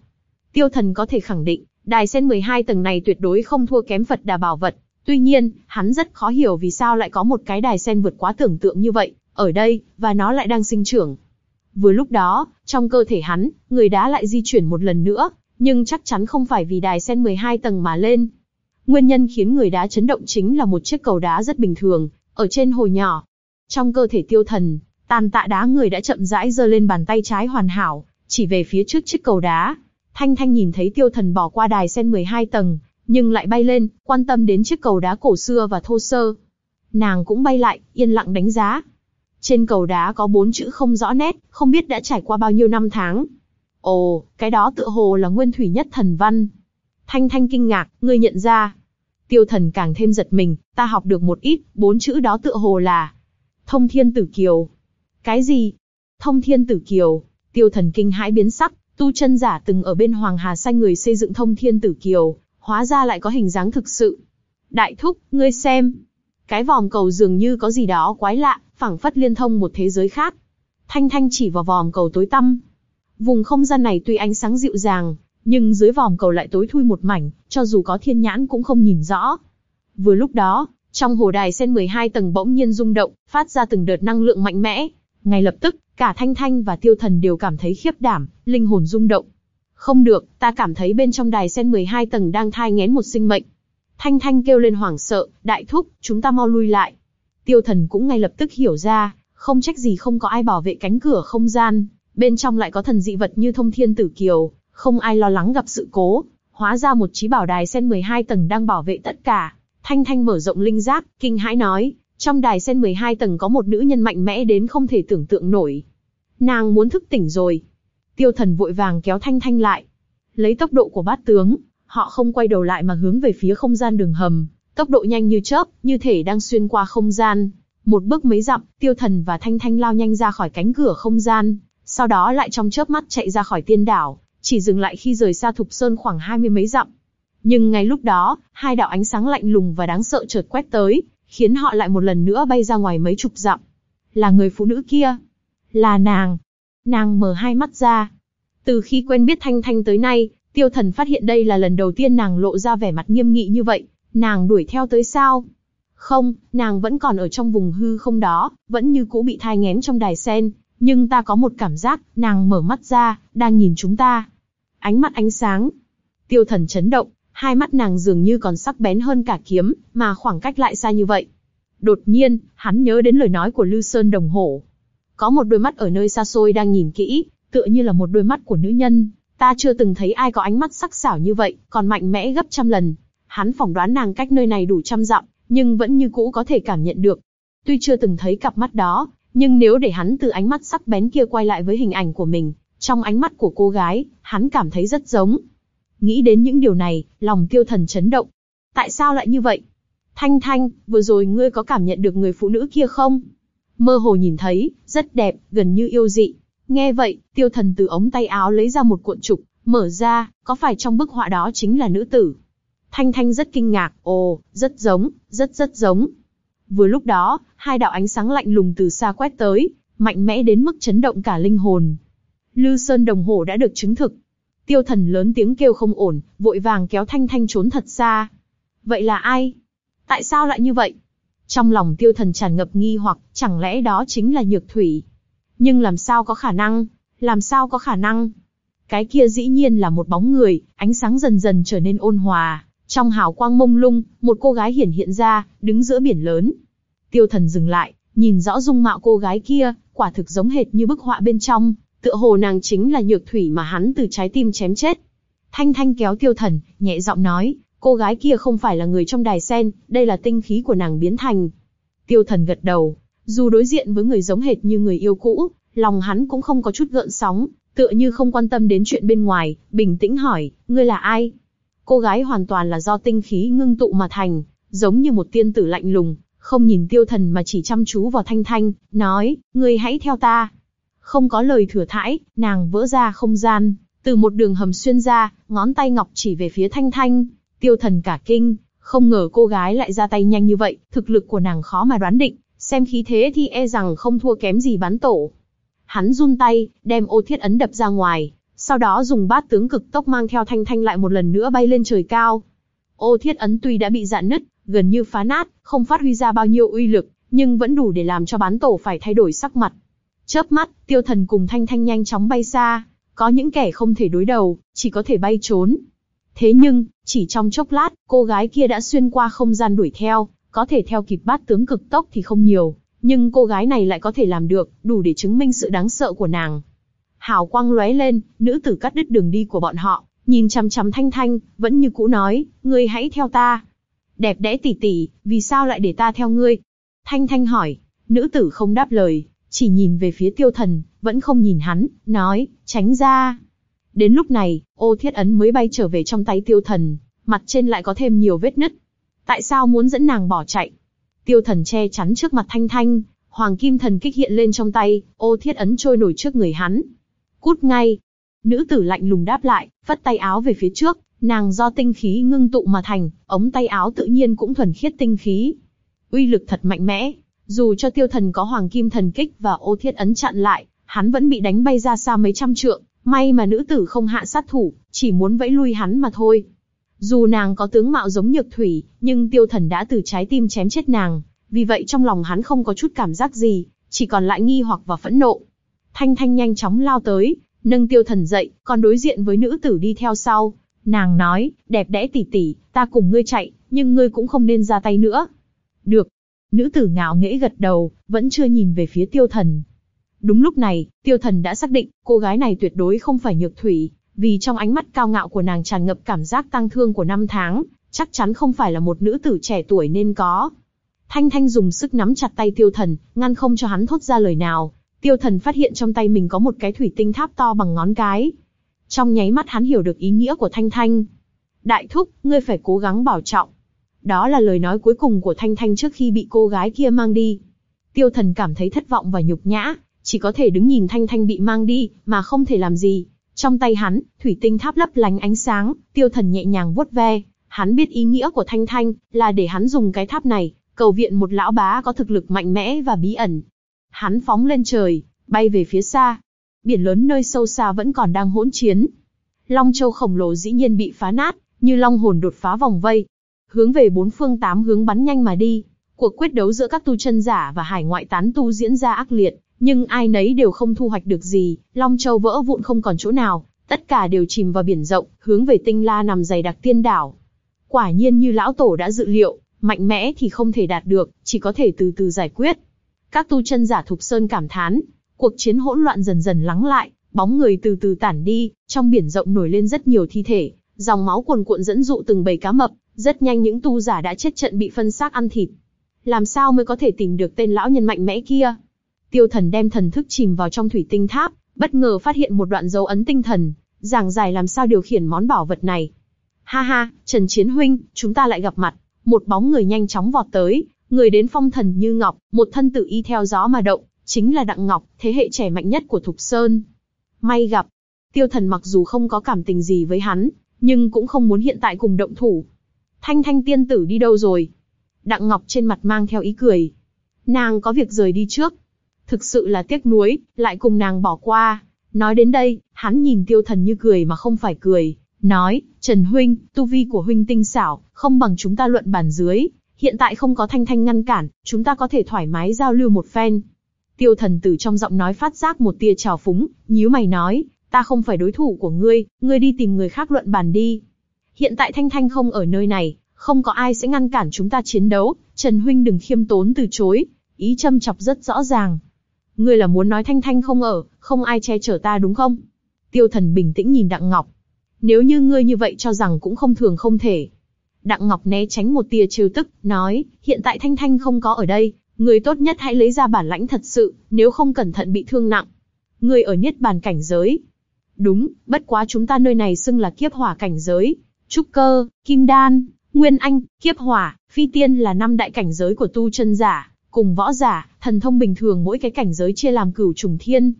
Tiêu Thần có thể khẳng định, đài sen 12 tầng này tuyệt đối không thua kém Phật Đà Bảo vật. Tuy nhiên, hắn rất khó hiểu vì sao lại có một cái đài sen vượt quá tưởng tượng như vậy, ở đây, và nó lại đang sinh trưởng. Vừa lúc đó, trong cơ thể hắn, người đá lại di chuyển một lần nữa, nhưng chắc chắn không phải vì đài sen 12 tầng mà lên, Nguyên nhân khiến người đá chấn động chính là một chiếc cầu đá rất bình thường, ở trên hồ nhỏ. Trong cơ thể tiêu thần, tàn tạ đá người đã chậm rãi giơ lên bàn tay trái hoàn hảo, chỉ về phía trước chiếc cầu đá. Thanh Thanh nhìn thấy tiêu thần bỏ qua đài sen 12 tầng, nhưng lại bay lên, quan tâm đến chiếc cầu đá cổ xưa và thô sơ. Nàng cũng bay lại, yên lặng đánh giá. Trên cầu đá có bốn chữ không rõ nét, không biết đã trải qua bao nhiêu năm tháng. Ồ, cái đó tựa hồ là nguyên thủy nhất thần văn. Thanh Thanh kinh ngạc, ngươi nhận ra. Tiêu thần càng thêm giật mình, ta học được một ít, bốn chữ đó tựa hồ là Thông Thiên Tử Kiều. Cái gì? Thông Thiên Tử Kiều. Tiêu thần kinh hãi biến sắc, tu chân giả từng ở bên Hoàng Hà Xanh người xây dựng Thông Thiên Tử Kiều, hóa ra lại có hình dáng thực sự. Đại thúc, ngươi xem. Cái vòm cầu dường như có gì đó quái lạ, phảng phất liên thông một thế giới khác. Thanh Thanh chỉ vào vòm cầu tối tăm. Vùng không gian này tuy ánh sáng dịu dàng, nhưng dưới vòm cầu lại tối thui một mảnh, cho dù có thiên nhãn cũng không nhìn rõ. Vừa lúc đó, trong hồ đài sen 12 tầng bỗng nhiên rung động, phát ra từng đợt năng lượng mạnh mẽ. Ngay lập tức, cả Thanh Thanh và Tiêu Thần đều cảm thấy khiếp đảm, linh hồn rung động. Không được, ta cảm thấy bên trong đài sen 12 tầng đang thai nghén một sinh mệnh. Thanh Thanh kêu lên hoảng sợ, đại thúc, chúng ta mau lui lại. Tiêu Thần cũng ngay lập tức hiểu ra, không trách gì không có ai bảo vệ cánh cửa không gian, bên trong lại có thần dị vật như thông thiên tử kiều, không ai lo lắng gặp sự cố, hóa ra một trí bảo đài sen 12 tầng đang bảo vệ tất cả. Thanh Thanh mở rộng linh giác, kinh hãi nói, trong đài sen 12 tầng có một nữ nhân mạnh mẽ đến không thể tưởng tượng nổi. Nàng muốn thức tỉnh rồi. Tiêu thần vội vàng kéo Thanh Thanh lại. Lấy tốc độ của bát tướng, họ không quay đầu lại mà hướng về phía không gian đường hầm, tốc độ nhanh như chớp, như thể đang xuyên qua không gian. Một bước mấy dặm, tiêu thần và Thanh Thanh lao nhanh ra khỏi cánh cửa không gian, sau đó lại trong chớp mắt chạy ra khỏi tiên đảo, chỉ dừng lại khi rời xa Thục Sơn khoảng hai mươi mấy dặm. Nhưng ngay lúc đó, hai đạo ánh sáng lạnh lùng và đáng sợ chợt quét tới, khiến họ lại một lần nữa bay ra ngoài mấy chục dặm. Là người phụ nữ kia. Là nàng. Nàng mở hai mắt ra. Từ khi quen biết Thanh Thanh tới nay, tiêu thần phát hiện đây là lần đầu tiên nàng lộ ra vẻ mặt nghiêm nghị như vậy. Nàng đuổi theo tới sao? Không, nàng vẫn còn ở trong vùng hư không đó, vẫn như cũ bị thai ngén trong đài sen, nhưng ta có một cảm giác, nàng mở mắt ra, đang nhìn chúng ta. Ánh mắt ánh sáng. Tiêu thần chấn động, hai mắt nàng dường như còn sắc bén hơn cả kiếm, mà khoảng cách lại xa như vậy. Đột nhiên, hắn nhớ đến lời nói của Lư Sơn Đồng Hổ. Có một đôi mắt ở nơi xa xôi đang nhìn kỹ, tựa như là một đôi mắt của nữ nhân. Ta chưa từng thấy ai có ánh mắt sắc sảo như vậy, còn mạnh mẽ gấp trăm lần. Hắn phỏng đoán nàng cách nơi này đủ trăm dặm, nhưng vẫn như cũ có thể cảm nhận được. Tuy chưa từng thấy cặp mắt đó, nhưng nếu để hắn từ ánh mắt sắc bén kia quay lại với hình ảnh của mình, trong ánh mắt của cô gái, hắn cảm thấy rất giống. Nghĩ đến những điều này, lòng tiêu thần chấn động. Tại sao lại như vậy? Thanh Thanh, vừa rồi ngươi có cảm nhận được người phụ nữ kia không? Mơ hồ nhìn thấy, rất đẹp, gần như yêu dị. Nghe vậy, tiêu thần từ ống tay áo lấy ra một cuộn trục, mở ra, có phải trong bức họa đó chính là nữ tử? Thanh Thanh rất kinh ngạc, ồ, rất giống, rất rất giống. Vừa lúc đó, hai đạo ánh sáng lạnh lùng từ xa quét tới, mạnh mẽ đến mức chấn động cả linh hồn. Lư Sơn đồng hồ đã được chứng thực. Tiêu thần lớn tiếng kêu không ổn, vội vàng kéo Thanh Thanh trốn thật xa. Vậy là ai? Tại sao lại như vậy? Trong lòng tiêu thần tràn ngập nghi hoặc, chẳng lẽ đó chính là nhược thủy? Nhưng làm sao có khả năng? Làm sao có khả năng? Cái kia dĩ nhiên là một bóng người, ánh sáng dần dần trở nên ôn hòa. Trong hào quang mông lung, một cô gái hiển hiện ra, đứng giữa biển lớn. Tiêu thần dừng lại, nhìn rõ dung mạo cô gái kia, quả thực giống hệt như bức họa bên trong, tựa hồ nàng chính là nhược thủy mà hắn từ trái tim chém chết. Thanh Thanh kéo tiêu thần, nhẹ giọng nói, cô gái kia không phải là người trong đài sen, đây là tinh khí của nàng biến thành. Tiêu thần gật đầu, dù đối diện với người giống hệt như người yêu cũ, lòng hắn cũng không có chút gợn sóng, tựa như không quan tâm đến chuyện bên ngoài, bình tĩnh hỏi, ngươi là ai? Cô gái hoàn toàn là do tinh khí ngưng tụ mà thành, giống như một tiên tử lạnh lùng, không nhìn tiêu thần mà chỉ chăm chú vào thanh thanh, nói, ngươi hãy theo ta. Không có lời thừa thãi, nàng vỡ ra không gian, từ một đường hầm xuyên ra, ngón tay ngọc chỉ về phía thanh thanh, tiêu thần cả kinh, không ngờ cô gái lại ra tay nhanh như vậy, thực lực của nàng khó mà đoán định, xem khí thế thì e rằng không thua kém gì bán tổ. Hắn run tay, đem ô thiết ấn đập ra ngoài, sau đó dùng bát tướng cực tốc mang theo thanh thanh lại một lần nữa bay lên trời cao. Ô thiết ấn tuy đã bị dạn nứt, gần như phá nát, không phát huy ra bao nhiêu uy lực, nhưng vẫn đủ để làm cho bán tổ phải thay đổi sắc mặt. Chớp mắt, tiêu thần cùng thanh thanh nhanh chóng bay xa, có những kẻ không thể đối đầu, chỉ có thể bay trốn. Thế nhưng, chỉ trong chốc lát, cô gái kia đã xuyên qua không gian đuổi theo, có thể theo kịp bát tướng cực tốc thì không nhiều, nhưng cô gái này lại có thể làm được, đủ để chứng minh sự đáng sợ của nàng. Hào quang lóe lên, nữ tử cắt đứt đường đi của bọn họ, nhìn chằm chằm Thanh Thanh, vẫn như cũ nói, ngươi hãy theo ta. Đẹp đẽ tỷ tỷ, vì sao lại để ta theo ngươi? Thanh Thanh hỏi, nữ tử không đáp lời, chỉ nhìn về phía tiêu thần, vẫn không nhìn hắn, nói, tránh ra. Đến lúc này, ô thiết ấn mới bay trở về trong tay tiêu thần, mặt trên lại có thêm nhiều vết nứt. Tại sao muốn dẫn nàng bỏ chạy? Tiêu thần che chắn trước mặt thanh thanh, hoàng kim thần kích hiện lên trong tay, ô thiết ấn trôi nổi trước người hắn. Cút ngay. Nữ tử lạnh lùng đáp lại, phất tay áo về phía trước, nàng do tinh khí ngưng tụ mà thành, ống tay áo tự nhiên cũng thuần khiết tinh khí. Uy lực thật mạnh mẽ, dù cho tiêu thần có hoàng kim thần kích và ô thiết ấn chặn lại, hắn vẫn bị đánh bay ra xa mấy trăm trượng, may mà nữ tử không hạ sát thủ, chỉ muốn vẫy lui hắn mà thôi. Dù nàng có tướng mạo giống nhược thủy, nhưng tiêu thần đã từ trái tim chém chết nàng, vì vậy trong lòng hắn không có chút cảm giác gì, chỉ còn lại nghi hoặc và phẫn nộ. Thanh Thanh nhanh chóng lao tới, nâng tiêu thần dậy, còn đối diện với nữ tử đi theo sau. Nàng nói, đẹp đẽ tỷ tỷ, ta cùng ngươi chạy, nhưng ngươi cũng không nên ra tay nữa. Được. Nữ tử ngạo nghễ gật đầu, vẫn chưa nhìn về phía tiêu thần. Đúng lúc này, tiêu thần đã xác định, cô gái này tuyệt đối không phải nhược thủy, vì trong ánh mắt cao ngạo của nàng tràn ngập cảm giác tăng thương của năm tháng, chắc chắn không phải là một nữ tử trẻ tuổi nên có. Thanh Thanh dùng sức nắm chặt tay tiêu thần, ngăn không cho hắn thốt ra lời nào. Tiêu thần phát hiện trong tay mình có một cái thủy tinh tháp to bằng ngón cái. Trong nháy mắt hắn hiểu được ý nghĩa của Thanh Thanh. Đại thúc, ngươi phải cố gắng bảo trọng. Đó là lời nói cuối cùng của Thanh Thanh trước khi bị cô gái kia mang đi. Tiêu thần cảm thấy thất vọng và nhục nhã, chỉ có thể đứng nhìn Thanh Thanh bị mang đi, mà không thể làm gì. Trong tay hắn, thủy tinh tháp lấp lánh ánh sáng, tiêu thần nhẹ nhàng vuốt ve. Hắn biết ý nghĩa của Thanh Thanh, là để hắn dùng cái tháp này, cầu viện một lão bá có thực lực mạnh mẽ và bí ẩn. Hắn phóng lên trời, bay về phía xa. Biển lớn nơi sâu xa vẫn còn đang hỗn chiến. Long châu khổng lồ dĩ nhiên bị phá nát, như long hồn đột phá vòng vây. Hướng về bốn phương tám hướng bắn nhanh mà đi. Cuộc quyết đấu giữa các tu chân giả và hải ngoại tán tu diễn ra ác liệt, nhưng ai nấy đều không thu hoạch được gì, Long Châu vỡ vụn không còn chỗ nào, tất cả đều chìm vào biển rộng, hướng về tinh la nằm dày đặc tiên đảo. Quả nhiên như lão tổ đã dự liệu, mạnh mẽ thì không thể đạt được, chỉ có thể từ từ giải quyết. Các tu chân giả thục sơn cảm thán, cuộc chiến hỗn loạn dần dần lắng lại, bóng người từ từ tản đi, trong biển rộng nổi lên rất nhiều thi thể, dòng máu cuồn cuộn dẫn dụ từng bầy cá mập, rất nhanh những tu giả đã chết trận bị phân xác ăn thịt. Làm sao mới có thể tìm được tên lão nhân mạnh mẽ kia? Tiêu thần đem thần thức chìm vào trong thủy tinh tháp, bất ngờ phát hiện một đoạn dấu ấn tinh thần, giảng giải làm sao điều khiển món bảo vật này. Ha ha, Trần Chiến Huynh, chúng ta lại gặp mặt. Một bóng người nhanh chóng vọt tới, người đến phong thần như ngọc, một thân tự y theo gió mà động, chính là Đặng Ngọc, thế hệ trẻ mạnh nhất của Thục Sơn. May gặp, tiêu thần mặc dù không có cảm tình gì với hắn, nhưng cũng không muốn hiện tại cùng động thủ. Thanh thanh tiên tử đi đâu rồi? Đặng Ngọc trên mặt mang theo ý cười. Nàng có việc rời đi trước, thực sự là tiếc nuối, lại cùng nàng bỏ qua. Nói đến đây, hắn nhìn tiêu thần như cười mà không phải cười, nói, Trần Huynh, tu vi của Huynh tinh xảo, không bằng chúng ta luận bàn dưới, Hiện tại không có Thanh Thanh ngăn cản, chúng ta có thể thoải mái giao lưu một phen. Tiêu thần tử trong giọng nói phát giác một tia trào phúng, nhíu mày nói, ta không phải đối thủ của ngươi, ngươi đi tìm người khác luận bàn đi. Hiện tại Thanh Thanh không ở nơi này, không có ai sẽ ngăn cản chúng ta chiến đấu, Trần Huynh đừng khiêm tốn từ chối, ý châm chọc rất rõ ràng. Ngươi là muốn nói Thanh Thanh không ở, không ai che chở ta đúng không? Tiêu thần bình tĩnh nhìn Đặng Ngọc. Nếu như ngươi như vậy cho rằng cũng không thường không thể. Đặng Ngọc né tránh một tia trêu tức, nói, hiện tại Thanh Thanh không có ở đây, người tốt nhất hãy lấy ra bản lãnh thật sự, nếu không cẩn thận bị thương nặng. Người ở niết bàn cảnh giới. Đúng, bất quá chúng ta nơi này xưng là kiếp hỏa cảnh giới. Trúc cơ, kim đan, nguyên anh, kiếp hỏa, phi tiên là năm đại cảnh giới của tu chân giả, cùng võ giả, thần thông bình thường mỗi cái cảnh giới chia làm cửu trùng thiên.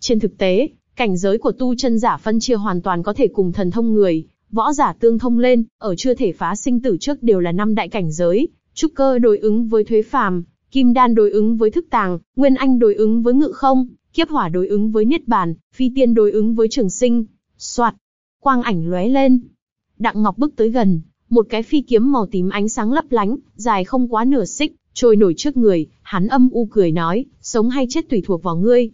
Trên thực tế, cảnh giới của tu chân giả phân chia hoàn toàn có thể cùng thần thông người, võ giả tương thông lên, ở chưa thể phá sinh tử trước đều là năm đại cảnh giới, trúc cơ đối ứng với thuế phàm, kim đan đối ứng với thức tàng, nguyên anh đối ứng với ngự không, kiếp hỏa đối ứng với niết bàn, phi tiên đối ứng với trường sinh. Soạt, quang ảnh lóe lên. Đặng Ngọc bước tới gần, một cái phi kiếm màu tím ánh sáng lấp lánh, dài không quá nửa xích, trôi nổi trước người, hắn âm u cười nói, sống hay chết tùy thuộc vào ngươi.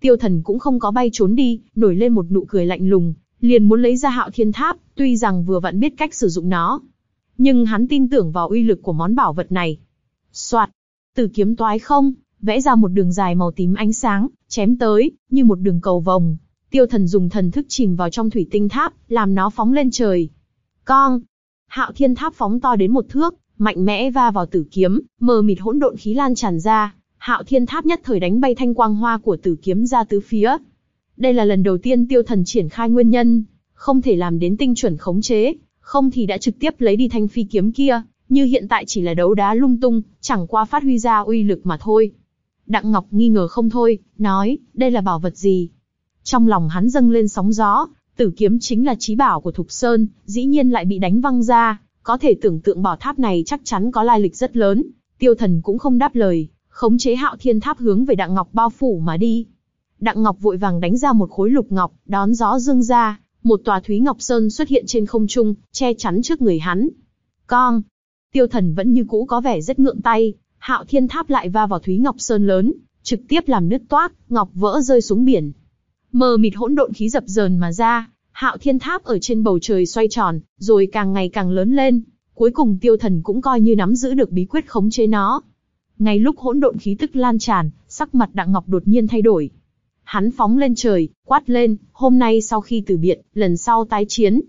Tiêu thần cũng không có bay trốn đi, nổi lên một nụ cười lạnh lùng, liền muốn lấy ra hạo thiên tháp, tuy rằng vừa vặn biết cách sử dụng nó. Nhưng hắn tin tưởng vào uy lực của món bảo vật này. Soạt, từ kiếm toái không, vẽ ra một đường dài màu tím ánh sáng, chém tới, như một đường cầu vòng. Tiêu thần dùng thần thức chìm vào trong thủy tinh tháp, làm nó phóng lên trời. Con! Hạo thiên tháp phóng to đến một thước, mạnh mẽ va vào tử kiếm, mờ mịt hỗn độn khí lan tràn ra. Hạo thiên tháp nhất thời đánh bay thanh quang hoa của tử kiếm ra tứ phía. Đây là lần đầu tiên tiêu thần triển khai nguyên nhân, không thể làm đến tinh chuẩn khống chế, không thì đã trực tiếp lấy đi thanh phi kiếm kia, như hiện tại chỉ là đấu đá lung tung, chẳng qua phát huy ra uy lực mà thôi. Đặng Ngọc nghi ngờ không thôi, nói, đây là bảo vật gì? Trong lòng hắn dâng lên sóng gió, tử kiếm chính là trí bảo của Thục Sơn, dĩ nhiên lại bị đánh văng ra, có thể tưởng tượng bảo tháp này chắc chắn có lai lịch rất lớn. Tiêu thần cũng không đáp lời, khống chế hạo thiên tháp hướng về Đặng Ngọc bao phủ mà đi. Đặng Ngọc vội vàng đánh ra một khối lục ngọc, đón gió dương ra, một tòa Thúy Ngọc Sơn xuất hiện trên không trung, che chắn trước người hắn. Con! Tiêu thần vẫn như cũ có vẻ rất ngượng tay, hạo thiên tháp lại va vào Thúy Ngọc Sơn lớn, trực tiếp làm nứt toát, ngọc vỡ rơi xuống biển. Mờ mịt hỗn độn khí dập dờn mà ra, hạo thiên tháp ở trên bầu trời xoay tròn, rồi càng ngày càng lớn lên. Cuối cùng tiêu thần cũng coi như nắm giữ được bí quyết khống chế nó. Ngay lúc hỗn độn khí tức lan tràn, sắc mặt Đặng Ngọc đột nhiên thay đổi. Hắn phóng lên trời, quát lên, hôm nay sau khi từ biệt, lần sau tái chiến.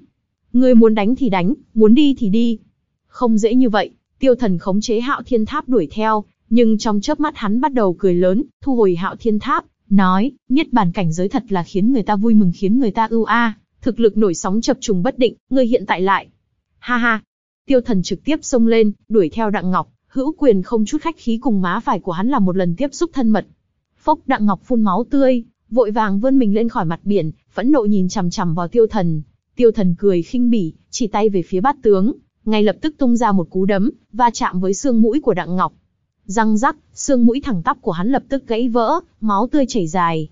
Ngươi muốn đánh thì đánh, muốn đi thì đi. Không dễ như vậy, tiêu thần khống chế hạo thiên tháp đuổi theo, nhưng trong chớp mắt hắn bắt đầu cười lớn, thu hồi hạo thiên tháp, nói, niết bàn cảnh giới thật là khiến người ta vui mừng khiến người ta ưu a, thực lực nổi sóng chập trùng bất định, ngươi hiện tại lại. Ha ha, tiêu thần trực tiếp xông lên, đuổi theo đặng ngọc, hữu quyền không chút khách khí cùng má phải của hắn là một lần tiếp xúc thân mật. Phốc đặng ngọc phun máu tươi, vội vàng vươn mình lên khỏi mặt biển, phẫn nộ nhìn chằm chằm vào tiêu thần. Tiêu thần cười khinh bỉ, chỉ tay về phía bát tướng, ngay lập tức tung ra một cú đấm, va chạm với xương mũi của Đặng Ngọc. Răng rắc, xương mũi thẳng tắp của hắn lập tức gãy vỡ, máu tươi chảy dài.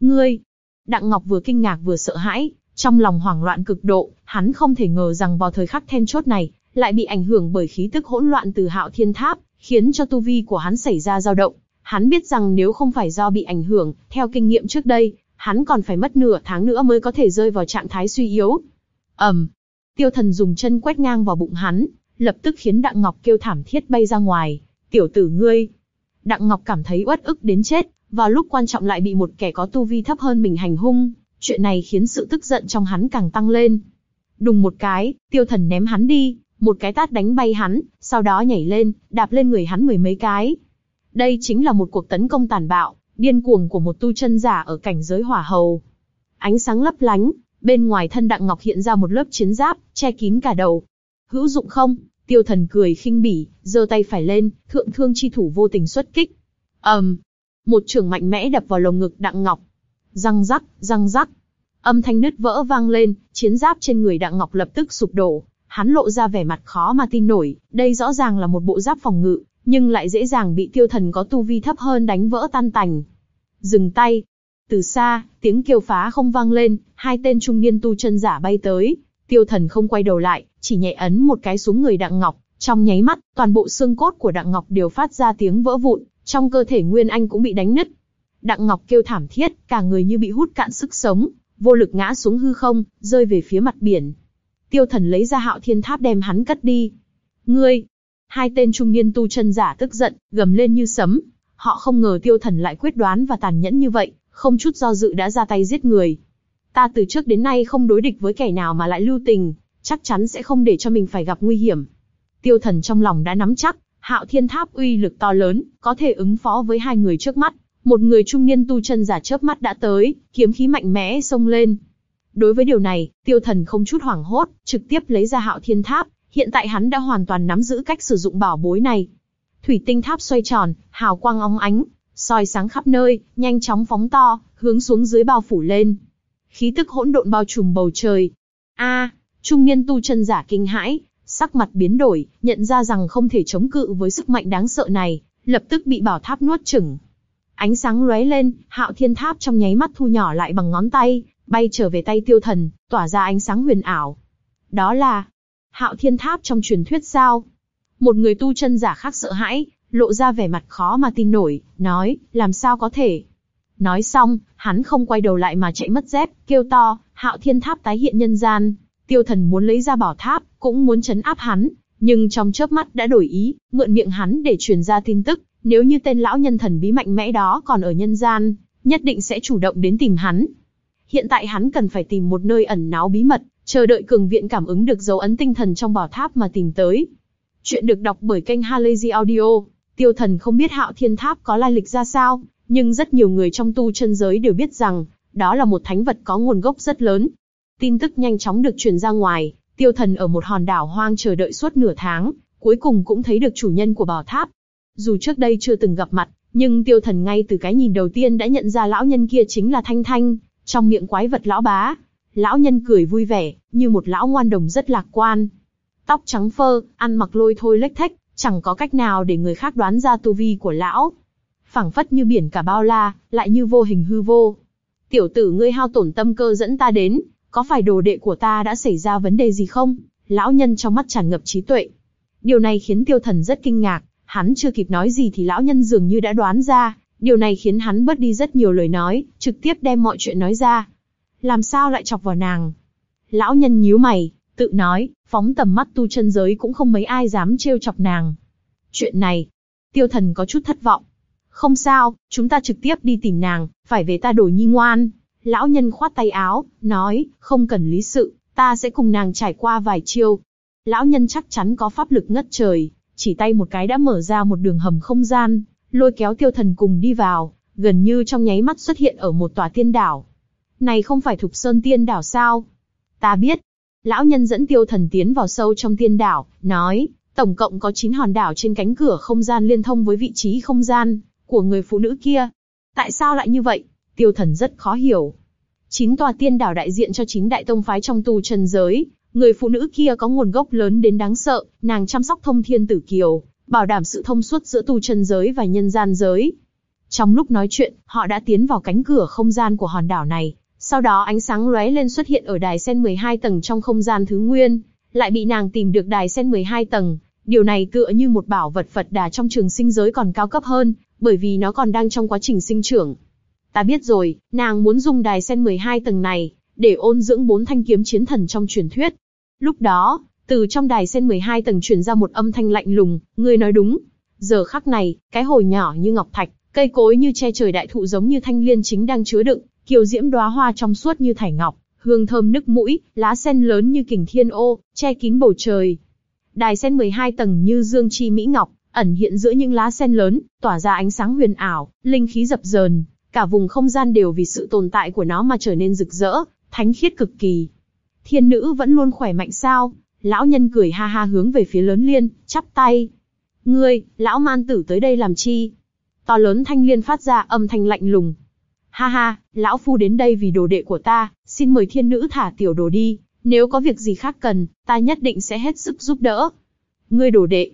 Ngươi! Đặng Ngọc vừa kinh ngạc vừa sợ hãi, trong lòng hoảng loạn cực độ, hắn không thể ngờ rằng vào thời khắc then chốt này, lại bị ảnh hưởng bởi khí tức hỗn loạn từ hạo thiên tháp, khiến cho tu vi của hắn xảy ra dao động. Hắn biết rằng nếu không phải do bị ảnh hưởng, theo kinh nghiệm trước đây, hắn còn phải mất nửa tháng nữa mới có thể rơi vào trạng thái suy yếu. ầm, Tiêu thần dùng chân quét ngang vào bụng hắn, lập tức khiến Đặng Ngọc kêu thảm thiết bay ra ngoài. Tiểu tử ngươi. Đặng Ngọc cảm thấy uất ức đến chết, vào lúc quan trọng lại bị một kẻ có tu vi thấp hơn mình hành hung. Chuyện này khiến sự tức giận trong hắn càng tăng lên. Đùng một cái, tiêu thần ném hắn đi, một cái tát đánh bay hắn, sau đó nhảy lên, đạp lên người hắn mười mấy cái. Đây chính là một cuộc tấn công tàn bạo, điên cuồng của một tu chân giả ở cảnh giới hỏa hầu. Ánh sáng lấp lánh, Bên ngoài thân Đặng Ngọc hiện ra một lớp chiến giáp, che kín cả đầu. Hữu dụng không? Tiêu thần cười khinh bỉ, giơ tay phải lên, thượng thương chi thủ vô tình xuất kích. ầm, um, một trường mạnh mẽ đập vào lồng ngực Đặng Ngọc. Răng rắc, răng rắc. Âm thanh nứt vỡ vang lên, chiến giáp trên người Đặng Ngọc lập tức sụp đổ. Hắn lộ ra vẻ mặt khó mà tin nổi, đây rõ ràng là một bộ giáp phòng ngự, nhưng lại dễ dàng bị tiêu thần có tu vi thấp hơn đánh vỡ tan tành. Dừng tay, từ xa, tiếng kêu phá không vang lên, hai tên trung niên tu chân giả bay tới. Tiêu thần không quay đầu lại, chỉ nhẹ ấn một cái xuống người Đặng Ngọc, Trong nháy mắt, toàn bộ xương cốt của Đặng Ngọc đều phát ra tiếng vỡ vụn, trong cơ thể Nguyên Anh cũng bị đánh nứt. Đặng Ngọc kêu thảm thiết, cả người như bị hút cạn sức sống, vô lực ngã xuống hư không, rơi về phía mặt biển. Tiêu Thần lấy ra Hạo Thiên Tháp đem hắn cất đi. Ngươi! Hai tên trung niên tu chân giả tức giận, gầm lên như sấm. Họ không ngờ Tiêu Thần lại quyết đoán và tàn nhẫn như vậy, không chút do dự đã ra tay giết người. Ta từ trước đến nay không đối địch với kẻ nào mà lại lưu tình, chắc chắn sẽ không để cho mình phải gặp nguy hiểm. Tiêu Thần trong lòng đã nắm chắc, Hạo Thiên Tháp uy lực to lớn, có thể ứng phó với hai người trước mắt. Một người trung niên tu chân giả chớp mắt đã tới, kiếm khí mạnh mẽ xông lên. Đối với điều này, Tiêu Thần không chút hoảng hốt, trực tiếp lấy ra Hạo Thiên Tháp, hiện tại hắn đã hoàn toàn nắm giữ cách sử dụng bảo bối này. Thủy tinh tháp xoay tròn, hào quang óng ánh, soi sáng khắp nơi, nhanh chóng phóng to, hướng xuống dưới bao phủ lên. Khí tức hỗn độn bao trùm bầu trời. A, trung niên tu chân giả kinh hãi, sắc mặt biến đổi, nhận ra rằng không thể chống cự với sức mạnh đáng sợ này, lập tức bị bảo tháp nuốt chửng. Ánh sáng lóe lên, hạo thiên tháp trong nháy mắt thu nhỏ lại bằng ngón tay, bay trở về tay tiêu thần, tỏa ra ánh sáng huyền ảo. Đó là hạo thiên tháp trong truyền thuyết sao? Một người tu chân giả khác sợ hãi, lộ ra vẻ mặt khó mà tin nổi, nói, làm sao có thể? Nói xong, hắn không quay đầu lại mà chạy mất dép, kêu to, hạo thiên tháp tái hiện nhân gian. Tiêu thần muốn lấy ra bảo tháp, cũng muốn chấn áp hắn, nhưng trong chớp mắt đã đổi ý, mượn miệng hắn để truyền ra tin tức, nếu như tên lão nhân thần bí mạnh mẽ đó còn ở nhân gian, nhất định sẽ chủ động đến tìm hắn. Hiện tại hắn cần phải tìm một nơi ẩn náu bí mật, chờ đợi cường viện cảm ứng được dấu ấn tinh thần trong bảo tháp mà tìm tới. Chuyện được đọc bởi kênh Halazy Audio. Tiêu thần không biết hạo thiên tháp có lai lịch ra sao, nhưng rất nhiều người trong tu chân giới đều biết rằng, đó là một thánh vật có nguồn gốc rất lớn. Tin tức nhanh chóng được truyền ra ngoài, tiêu thần ở một hòn đảo hoang chờ đợi suốt nửa tháng, cuối cùng cũng thấy được chủ nhân của bảo tháp. Dù trước đây chưa từng gặp mặt, nhưng tiêu thần ngay từ cái nhìn đầu tiên đã nhận ra lão nhân kia chính là Thanh Thanh, trong miệng quái vật lão bá. Lão nhân cười vui vẻ, như một lão ngoan đồng rất lạc quan. Tóc trắng phơ, ăn mặc lôi thôi lếch thách, chẳng có cách nào để người khác đoán ra tu vi của lão phảng phất như biển cả bao la, lại như vô hình hư vô. Tiểu tử ngươi hao tổn tâm cơ dẫn ta đến, có phải đồ đệ của ta đã xảy ra vấn đề gì không? Lão nhân trong mắt tràn ngập trí tuệ. Điều này khiến tiêu thần rất kinh ngạc, hắn chưa kịp nói gì thì lão nhân dường như đã đoán ra, điều này khiến hắn bớt đi rất nhiều lời nói, trực tiếp đem mọi chuyện nói ra. Làm sao lại chọc vào nàng? Lão nhân nhíu mày, tự nói, phóng tầm mắt tu chân giới cũng không mấy ai dám trêu chọc nàng. Chuyện này, tiêu thần có chút thất vọng. Không sao, chúng ta trực tiếp đi tìm nàng, phải về ta đổi nhi ngoan. Lão nhân khoát tay áo, nói, không cần lý sự, ta sẽ cùng nàng trải qua vài chiêu. Lão nhân chắc chắn có pháp lực ngất trời, chỉ tay một cái đã mở ra một đường hầm không gian, lôi kéo tiêu thần cùng đi vào, gần như trong nháy mắt xuất hiện ở một tòa tiên đảo. Này không phải Thục Sơn tiên đảo sao? Ta biết. Lão nhân dẫn tiêu thần tiến vào sâu trong tiên đảo, nói, tổng cộng có 9 hòn đảo trên cánh cửa không gian liên thông với vị trí không gian của người phụ nữ kia. Tại sao lại như vậy? Tiêu thần rất khó hiểu. Chín tòa tiên đảo đại diện cho chín đại tông phái trong tu chân giới, người phụ nữ kia có nguồn gốc lớn đến đáng sợ, nàng chăm sóc thông thiên tử kiều, bảo đảm sự thông suốt giữa tu chân giới và nhân gian giới. Trong lúc nói chuyện, họ đã tiến vào cánh cửa không gian của hòn đảo này, sau đó ánh sáng lóe lên xuất hiện ở đài sen 12 tầng trong không gian thứ nguyên, lại bị nàng tìm được đài sen 12 tầng. Điều này tựa như một bảo vật Phật đà trong trường sinh giới còn cao cấp hơn, bởi vì nó còn đang trong quá trình sinh trưởng. Ta biết rồi, nàng muốn dùng đài sen 12 tầng này, để ôn dưỡng bốn thanh kiếm chiến thần trong truyền thuyết. Lúc đó, từ trong đài sen 12 tầng truyền ra một âm thanh lạnh lùng, ngươi nói đúng. Giờ khắc này, cái hồ nhỏ như ngọc thạch, cây cối như che trời đại thụ giống như thanh liên chính đang chứa đựng, kiều diễm đóa hoa trong suốt như thải ngọc, hương thơm nức mũi, lá sen lớn như kình thiên ô, che kín bầu trời. Đài sen 12 tầng như dương chi mỹ ngọc, ẩn hiện giữa những lá sen lớn, tỏa ra ánh sáng huyền ảo, linh khí dập dờn, cả vùng không gian đều vì sự tồn tại của nó mà trở nên rực rỡ, thánh khiết cực kỳ. Thiên nữ vẫn luôn khỏe mạnh sao? Lão nhân cười ha ha hướng về phía lớn liên, chắp tay. Ngươi, lão man tử tới đây làm chi? To lớn thanh liên phát ra âm thanh lạnh lùng. Ha ha, lão phu đến đây vì đồ đệ của ta, xin mời thiên nữ thả tiểu đồ đi, nếu có việc gì khác cần, ta nhất định sẽ hết sức giúp đỡ. Ngươi đổ đệ,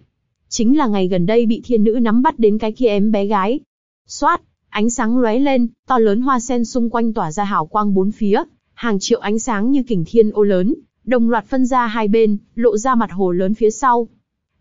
chính là ngày gần đây bị thiên nữ nắm bắt đến cái kia em bé gái. Xoát, ánh sáng lóe lên, to lớn hoa sen xung quanh tỏa ra hào quang bốn phía, hàng triệu ánh sáng như kình thiên ô lớn, đồng loạt phân ra hai bên, lộ ra mặt hồ lớn phía sau.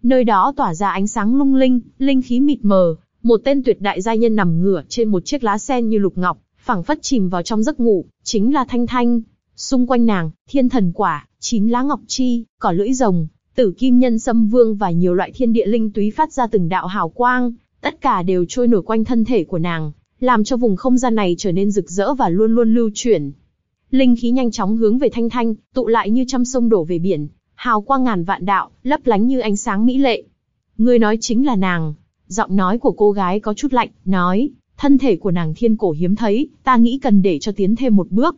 Nơi đó tỏa ra ánh sáng lung linh, linh khí mịt mờ, một tên tuyệt đại gia nhân nằm ngửa trên một chiếc lá sen như lục ngọc, phảng phất chìm vào trong giấc ngủ, chính là Thanh Thanh. Xung quanh nàng, thiên thần quả, chín lá ngọc chi, cỏ lưỡi rồng, tử kim nhân sâm vương và nhiều loại thiên địa linh túy phát ra từng đạo hào quang, tất cả đều trôi nổi quanh thân thể của nàng, làm cho vùng không gian này trở nên rực rỡ và luôn luôn lưu chuyển. Linh khí nhanh chóng hướng về Thanh Thanh, tụ lại như trăm sông đổ về biển, hào quang ngàn vạn đạo, lấp lánh như ánh sáng mỹ lệ. Ngươi nói chính là nàng. Giọng nói của cô gái có chút lạnh, nói, thân thể của nàng thiên cổ hiếm thấy, ta nghĩ cần để cho tiến thêm một bước.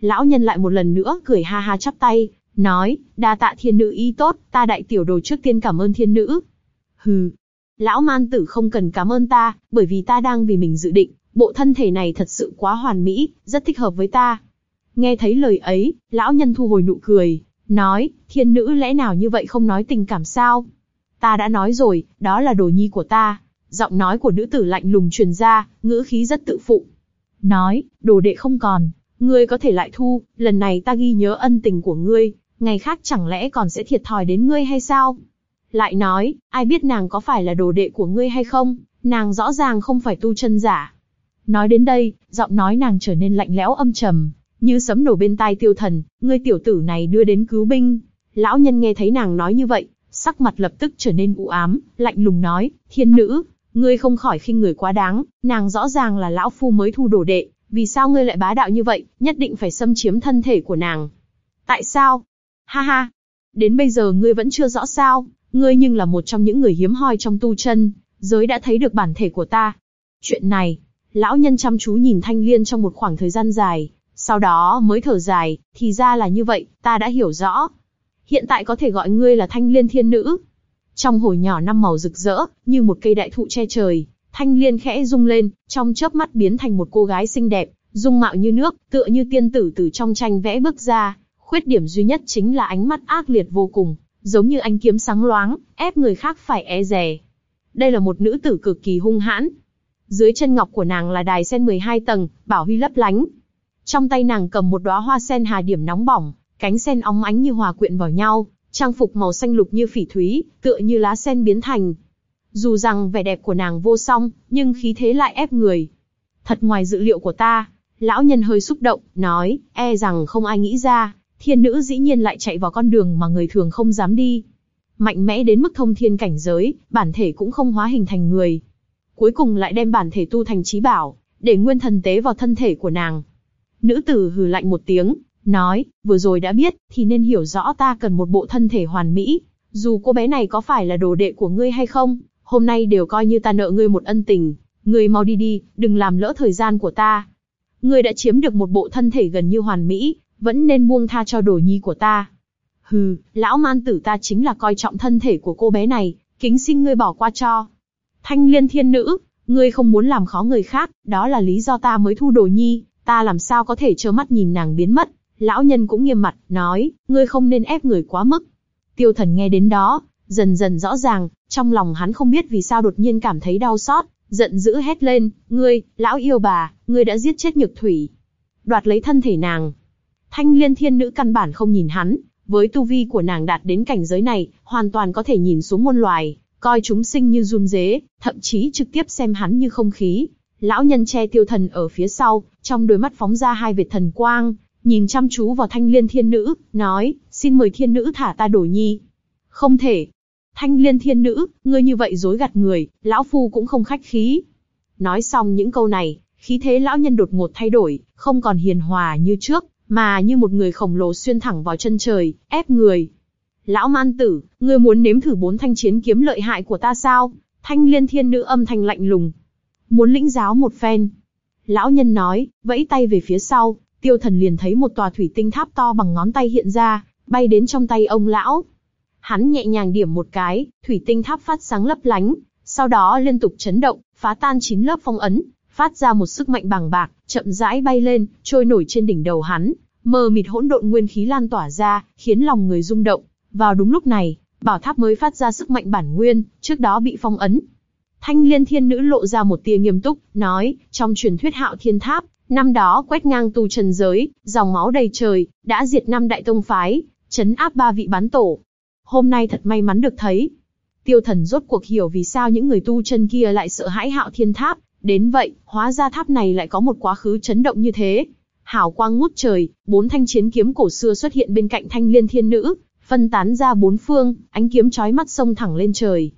Lão nhân lại một lần nữa cười ha ha chắp tay, nói, đa tạ thiên nữ ý tốt, ta đại tiểu đồ trước tiên cảm ơn thiên nữ. Hừ, lão man tử không cần cảm ơn ta, bởi vì ta đang vì mình dự định, bộ thân thể này thật sự quá hoàn mỹ, rất thích hợp với ta. Nghe thấy lời ấy, lão nhân thu hồi nụ cười, nói, thiên nữ lẽ nào như vậy không nói tình cảm sao? Ta đã nói rồi, đó là đồ nhi của ta. Giọng nói của nữ tử lạnh lùng truyền ra, ngữ khí rất tự phụ. Nói, đồ đệ không còn, ngươi có thể lại thu, lần này ta ghi nhớ ân tình của ngươi, ngày khác chẳng lẽ còn sẽ thiệt thòi đến ngươi hay sao? Lại nói, ai biết nàng có phải là đồ đệ của ngươi hay không, nàng rõ ràng không phải tu chân giả. Nói đến đây, giọng nói nàng trở nên lạnh lẽo âm trầm, như sấm nổ bên tai tiêu thần, ngươi tiểu tử này đưa đến cứu binh. Lão nhân nghe thấy nàng nói như vậy, sắc mặt lập tức trở nên u ám, lạnh lùng nói, thiên nữ, ngươi không khỏi khinh người quá đáng, nàng rõ ràng là lão phu mới thu đồ đệ, vì sao ngươi lại bá đạo như vậy, nhất định phải xâm chiếm thân thể của nàng. Tại sao? Ha ha, đến bây giờ ngươi vẫn chưa rõ sao, ngươi nhưng là một trong những người hiếm hoi trong tu chân, giới đã thấy được bản thể của ta. Chuyện này, lão nhân chăm chú nhìn thanh liên trong một khoảng thời gian dài, sau đó mới thở dài, thì ra là như vậy, ta đã hiểu rõ. Hiện tại có thể gọi ngươi là thanh liên thiên nữ. Trong hồi nhỏ năm màu rực rỡ, như một cây đại thụ che trời, thanh liên khẽ rung lên, trong chớp mắt biến thành một cô gái xinh đẹp, dung mạo như nước, tựa như tiên tử từ trong tranh vẽ bước ra. Khuyết điểm duy nhất chính là ánh mắt ác liệt vô cùng, giống như ánh kiếm sáng loáng, ép người khác phải e dè. Đây là một nữ tử cực kỳ hung hãn. Dưới chân ngọc của nàng là đài sen 12 tầng, bảo huy lấp lánh, trong tay nàng cầm một đóa hoa sen hà điểm nóng bỏng, cánh sen óng ánh như hòa quyện vào nhau, trang phục màu xanh lục như phỉ thúy, tựa như lá sen biến thành. Dù rằng vẻ đẹp của nàng vô song, nhưng khí thế lại ép người. Thật ngoài dự liệu của ta, lão nhân hơi xúc động, nói, e rằng không ai nghĩ ra, thiên nữ dĩ nhiên lại chạy vào con đường mà người thường không dám đi. Mạnh mẽ đến mức thông thiên cảnh giới, bản thể cũng không hóa hình thành người. Cuối cùng lại đem bản thể tu thành trí bảo, để nguyên thần tế vào thân thể của nàng, Nữ tử hừ lạnh một tiếng, nói, vừa rồi đã biết, thì nên hiểu rõ ta cần một bộ thân thể hoàn mỹ. Dù cô bé này có phải là đồ đệ của ngươi hay không, hôm nay đều coi như ta nợ ngươi một ân tình. Ngươi mau đi đi, đừng làm lỡ thời gian của ta. Ngươi đã chiếm được một bộ thân thể gần như hoàn mỹ, vẫn nên buông tha cho đồ nhi của ta. Hừ, lão man tử ta chính là coi trọng thân thể của cô bé này, kính xin ngươi bỏ qua cho. Thanh liên thiên nữ, ngươi không muốn làm khó người khác, đó là lý do ta mới thu đồ nhi, ta làm sao có thể trơ mắt nhìn nàng biến mất. Lão nhân cũng nghiêm mặt, nói, ngươi không nên ép người quá mức. Tiêu thần nghe đến đó, dần dần rõ ràng, trong lòng hắn không biết vì sao đột nhiên cảm thấy đau xót, giận dữ hét lên, ngươi, lão yêu bà, ngươi đã giết chết nhược thủy. Đoạt lấy thân thể nàng. Thanh liên thiên nữ căn bản không nhìn hắn, với tu vi của nàng đạt đến cảnh giới này, hoàn toàn có thể nhìn xuống muôn loài, coi chúng sinh như run dế, thậm chí trực tiếp xem hắn như không khí. Lão nhân che tiêu thần ở phía sau, trong đôi mắt phóng ra hai vệt thần quang, nhìn chăm chú vào thanh liên thiên nữ, nói, xin mời thiên nữ thả ta đổi nhi. Không thể. Thanh liên thiên nữ, ngươi như vậy dối gạt người, lão phu cũng không khách khí. Nói xong những câu này, khí thế lão nhân đột ngột thay đổi, không còn hiền hòa như trước, mà như một người khổng lồ xuyên thẳng vào chân trời, ép người. Lão man tử, ngươi muốn nếm thử bốn thanh chiến kiếm lợi hại của ta sao? Thanh liên thiên nữ âm thanh lạnh lùng, muốn lĩnh giáo một phen. Lão nhân nói, vẫy tay về phía sau, tiêu thần liền thấy một tòa thủy tinh tháp to bằng ngón tay hiện ra, bay đến trong tay ông lão. Hắn nhẹ nhàng điểm một cái, thủy tinh tháp phát sáng lấp lánh, sau đó liên tục chấn động, phá tan chín lớp phong ấn, phát ra một sức mạnh bằng bạc, chậm rãi bay lên, trôi nổi trên đỉnh đầu hắn, mờ mịt hỗn độn nguyên khí lan tỏa ra, khiến lòng người rung động. Vào đúng lúc này, bảo tháp mới phát ra sức mạnh bản nguyên, trước đó bị phong ấn, Thanh liên thiên nữ lộ ra một tia nghiêm túc, nói, trong truyền thuyết hạo thiên tháp, năm đó quét ngang tu trần giới, dòng máu đầy trời, đã diệt năm đại tông phái, chấn áp ba vị bán tổ. Hôm nay thật may mắn được thấy. Tiêu thần rốt cuộc hiểu vì sao những người tu chân kia lại sợ hãi hạo thiên tháp, đến vậy, hóa ra tháp này lại có một quá khứ chấn động như thế. Hảo quang ngút trời, bốn thanh chiến kiếm cổ xưa xuất hiện bên cạnh thanh liên thiên nữ, phân tán ra bốn phương, ánh kiếm chói mắt sông thẳng lên trời.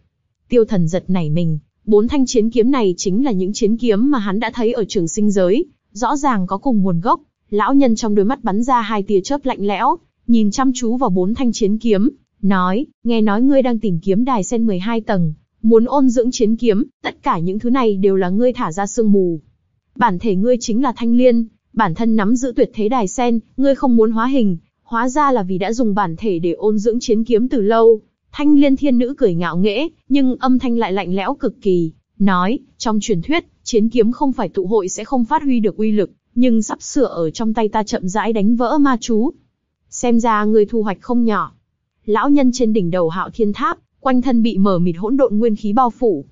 Tiêu thần giật nảy mình, bốn thanh chiến kiếm này chính là những chiến kiếm mà hắn đã thấy ở trường sinh giới, rõ ràng có cùng nguồn gốc. Lão nhân trong đôi mắt bắn ra hai tia chớp lạnh lẽo, nhìn chăm chú vào bốn thanh chiến kiếm, nói, nghe nói ngươi đang tìm kiếm đài sen 12 tầng, muốn ôn dưỡng chiến kiếm, tất cả những thứ này đều là ngươi thả ra sương mù. Bản thể ngươi chính là thanh liên, bản thân nắm giữ tuyệt thế đài sen, ngươi không muốn hóa hình, hóa ra là vì đã dùng bản thể để ôn dưỡng chiến kiếm từ lâu. Thanh liên thiên nữ cười ngạo nghễ, nhưng âm thanh lại lạnh lẽo cực kỳ, nói, trong truyền thuyết, chiến kiếm không phải tụ hội sẽ không phát huy được uy lực, nhưng sắp sửa ở trong tay ta chậm rãi đánh vỡ ma chú. Xem ra ngươi thu hoạch không nhỏ. Lão nhân trên đỉnh đầu hạo thiên tháp, quanh thân bị mở mịt hỗn độn nguyên khí bao phủ.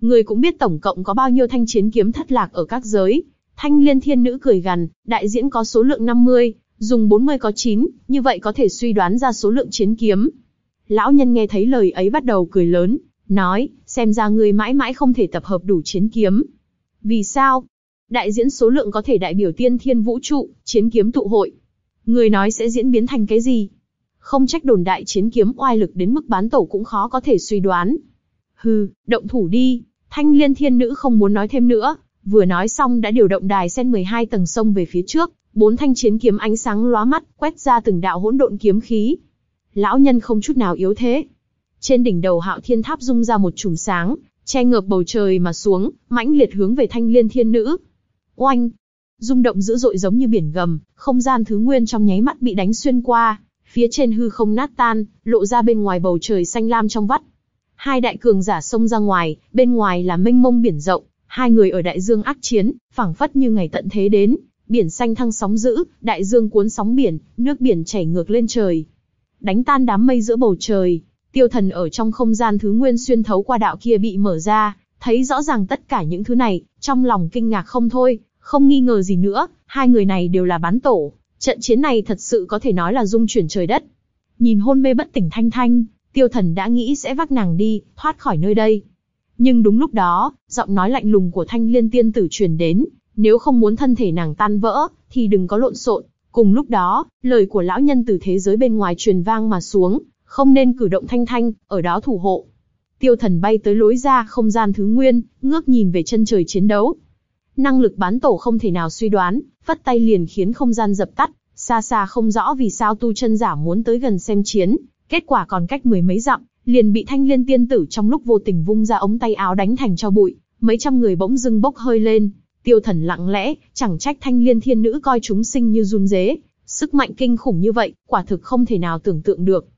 Người cũng biết tổng cộng có bao nhiêu thanh chiến kiếm thất lạc ở các giới. Thanh liên thiên nữ cười gằn, đại diễn có số lượng 50, dùng 40 có 9, như vậy có thể suy đoán ra số lượng chiến kiếm. Lão nhân nghe thấy lời ấy bắt đầu cười lớn, nói, xem ra người mãi mãi không thể tập hợp đủ chiến kiếm. Vì sao? Đại diễn số lượng có thể đại biểu tiên thiên vũ trụ, chiến kiếm tụ hội. Người nói sẽ diễn biến thành cái gì? Không trách đồn đại chiến kiếm oai lực đến mức bán tổ cũng khó có thể suy đoán. Hừ, động thủ đi, thanh liên thiên nữ không muốn nói thêm nữa, vừa nói xong đã điều động đài sen 12 tầng sông về phía trước, bốn thanh chiến kiếm ánh sáng lóa mắt, quét ra từng đạo hỗn độn kiếm khí. Lão nhân không chút nào yếu thế. Trên đỉnh đầu hạo thiên tháp rung ra một chùm sáng, che ngợp bầu trời mà xuống, mãnh liệt hướng về thanh liên thiên nữ. Oanh! Rung động dữ dội giống như biển gầm, không gian thứ nguyên trong nháy mắt bị đánh xuyên qua, phía trên hư không nát tan, lộ ra bên ngoài bầu trời xanh lam trong vắt. Hai đại cường giả xông ra ngoài, bên ngoài là mênh mông biển rộng, hai người ở đại dương ác chiến, phảng phất như ngày tận thế đến, biển xanh thăng sóng dữ, đại dương cuốn sóng biển, nước biển chảy ngược lên trời. Đánh tan đám mây giữa bầu trời, tiêu thần ở trong không gian thứ nguyên xuyên thấu qua đạo kia bị mở ra, thấy rõ ràng tất cả những thứ này, trong lòng kinh ngạc không thôi, không nghi ngờ gì nữa, hai người này đều là bán tổ, Trận chiến này thật sự có thể nói là dung chuyển trời đất. Nhìn hôn mê bất tỉnh Thanh Thanh, tiêu thần đã nghĩ sẽ vác nàng đi, thoát khỏi nơi đây. Nhưng đúng lúc đó, giọng nói lạnh lùng của thanh liên tiên tử truyền đến, nếu không muốn thân thể nàng tan vỡ, thì đừng có lộn xộn. Cùng lúc đó, lời của lão nhân từ thế giới bên ngoài truyền vang mà xuống, không nên cử động thanh thanh, ở đó thủ hộ. Tiêu thần bay tới lối ra không gian thứ nguyên, ngước nhìn về chân trời chiến đấu. Năng lực bán tổ không thể nào suy đoán, phất tay liền khiến không gian dập tắt, xa xa không rõ vì sao tu chân giả muốn tới gần xem chiến, kết quả còn cách mười mấy dặm, liền bị thanh liên tiên tử trong lúc vô tình vung ra ống tay áo đánh thành cho bụi, mấy trăm người bỗng dưng bốc hơi lên, tiêu thần lặng lẽ, chẳng trách thanh liên thiên nữ coi chúng sinh như run dế, sức mạnh kinh khủng như vậy, quả thực không thể nào tưởng tượng được.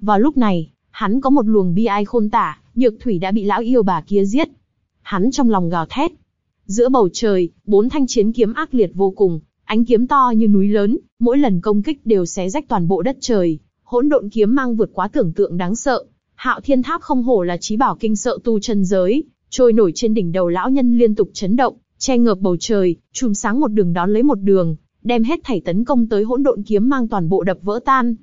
Vào lúc này, hắn có một luồng bi ai khôn tả, nhược thủy đã bị lão yêu bà kia giết. Hắn trong lòng gào thét, Giữa bầu trời, bốn thanh chiến kiếm ác liệt vô cùng, ánh kiếm to như núi lớn, mỗi lần công kích đều xé rách toàn bộ đất trời. Hỗn độn kiếm mang vượt quá tưởng tượng đáng sợ. Hạo Thiên Tháp không hổ là trí bảo kinh sợ tu chân giới, trôi nổi trên đỉnh đầu lão nhân liên tục chấn động, che ngợp bầu trời, chùm sáng một đường đón lấy một đường, đem hết thảy tấn công tới hỗn độn kiếm mang toàn bộ đập vỡ tan.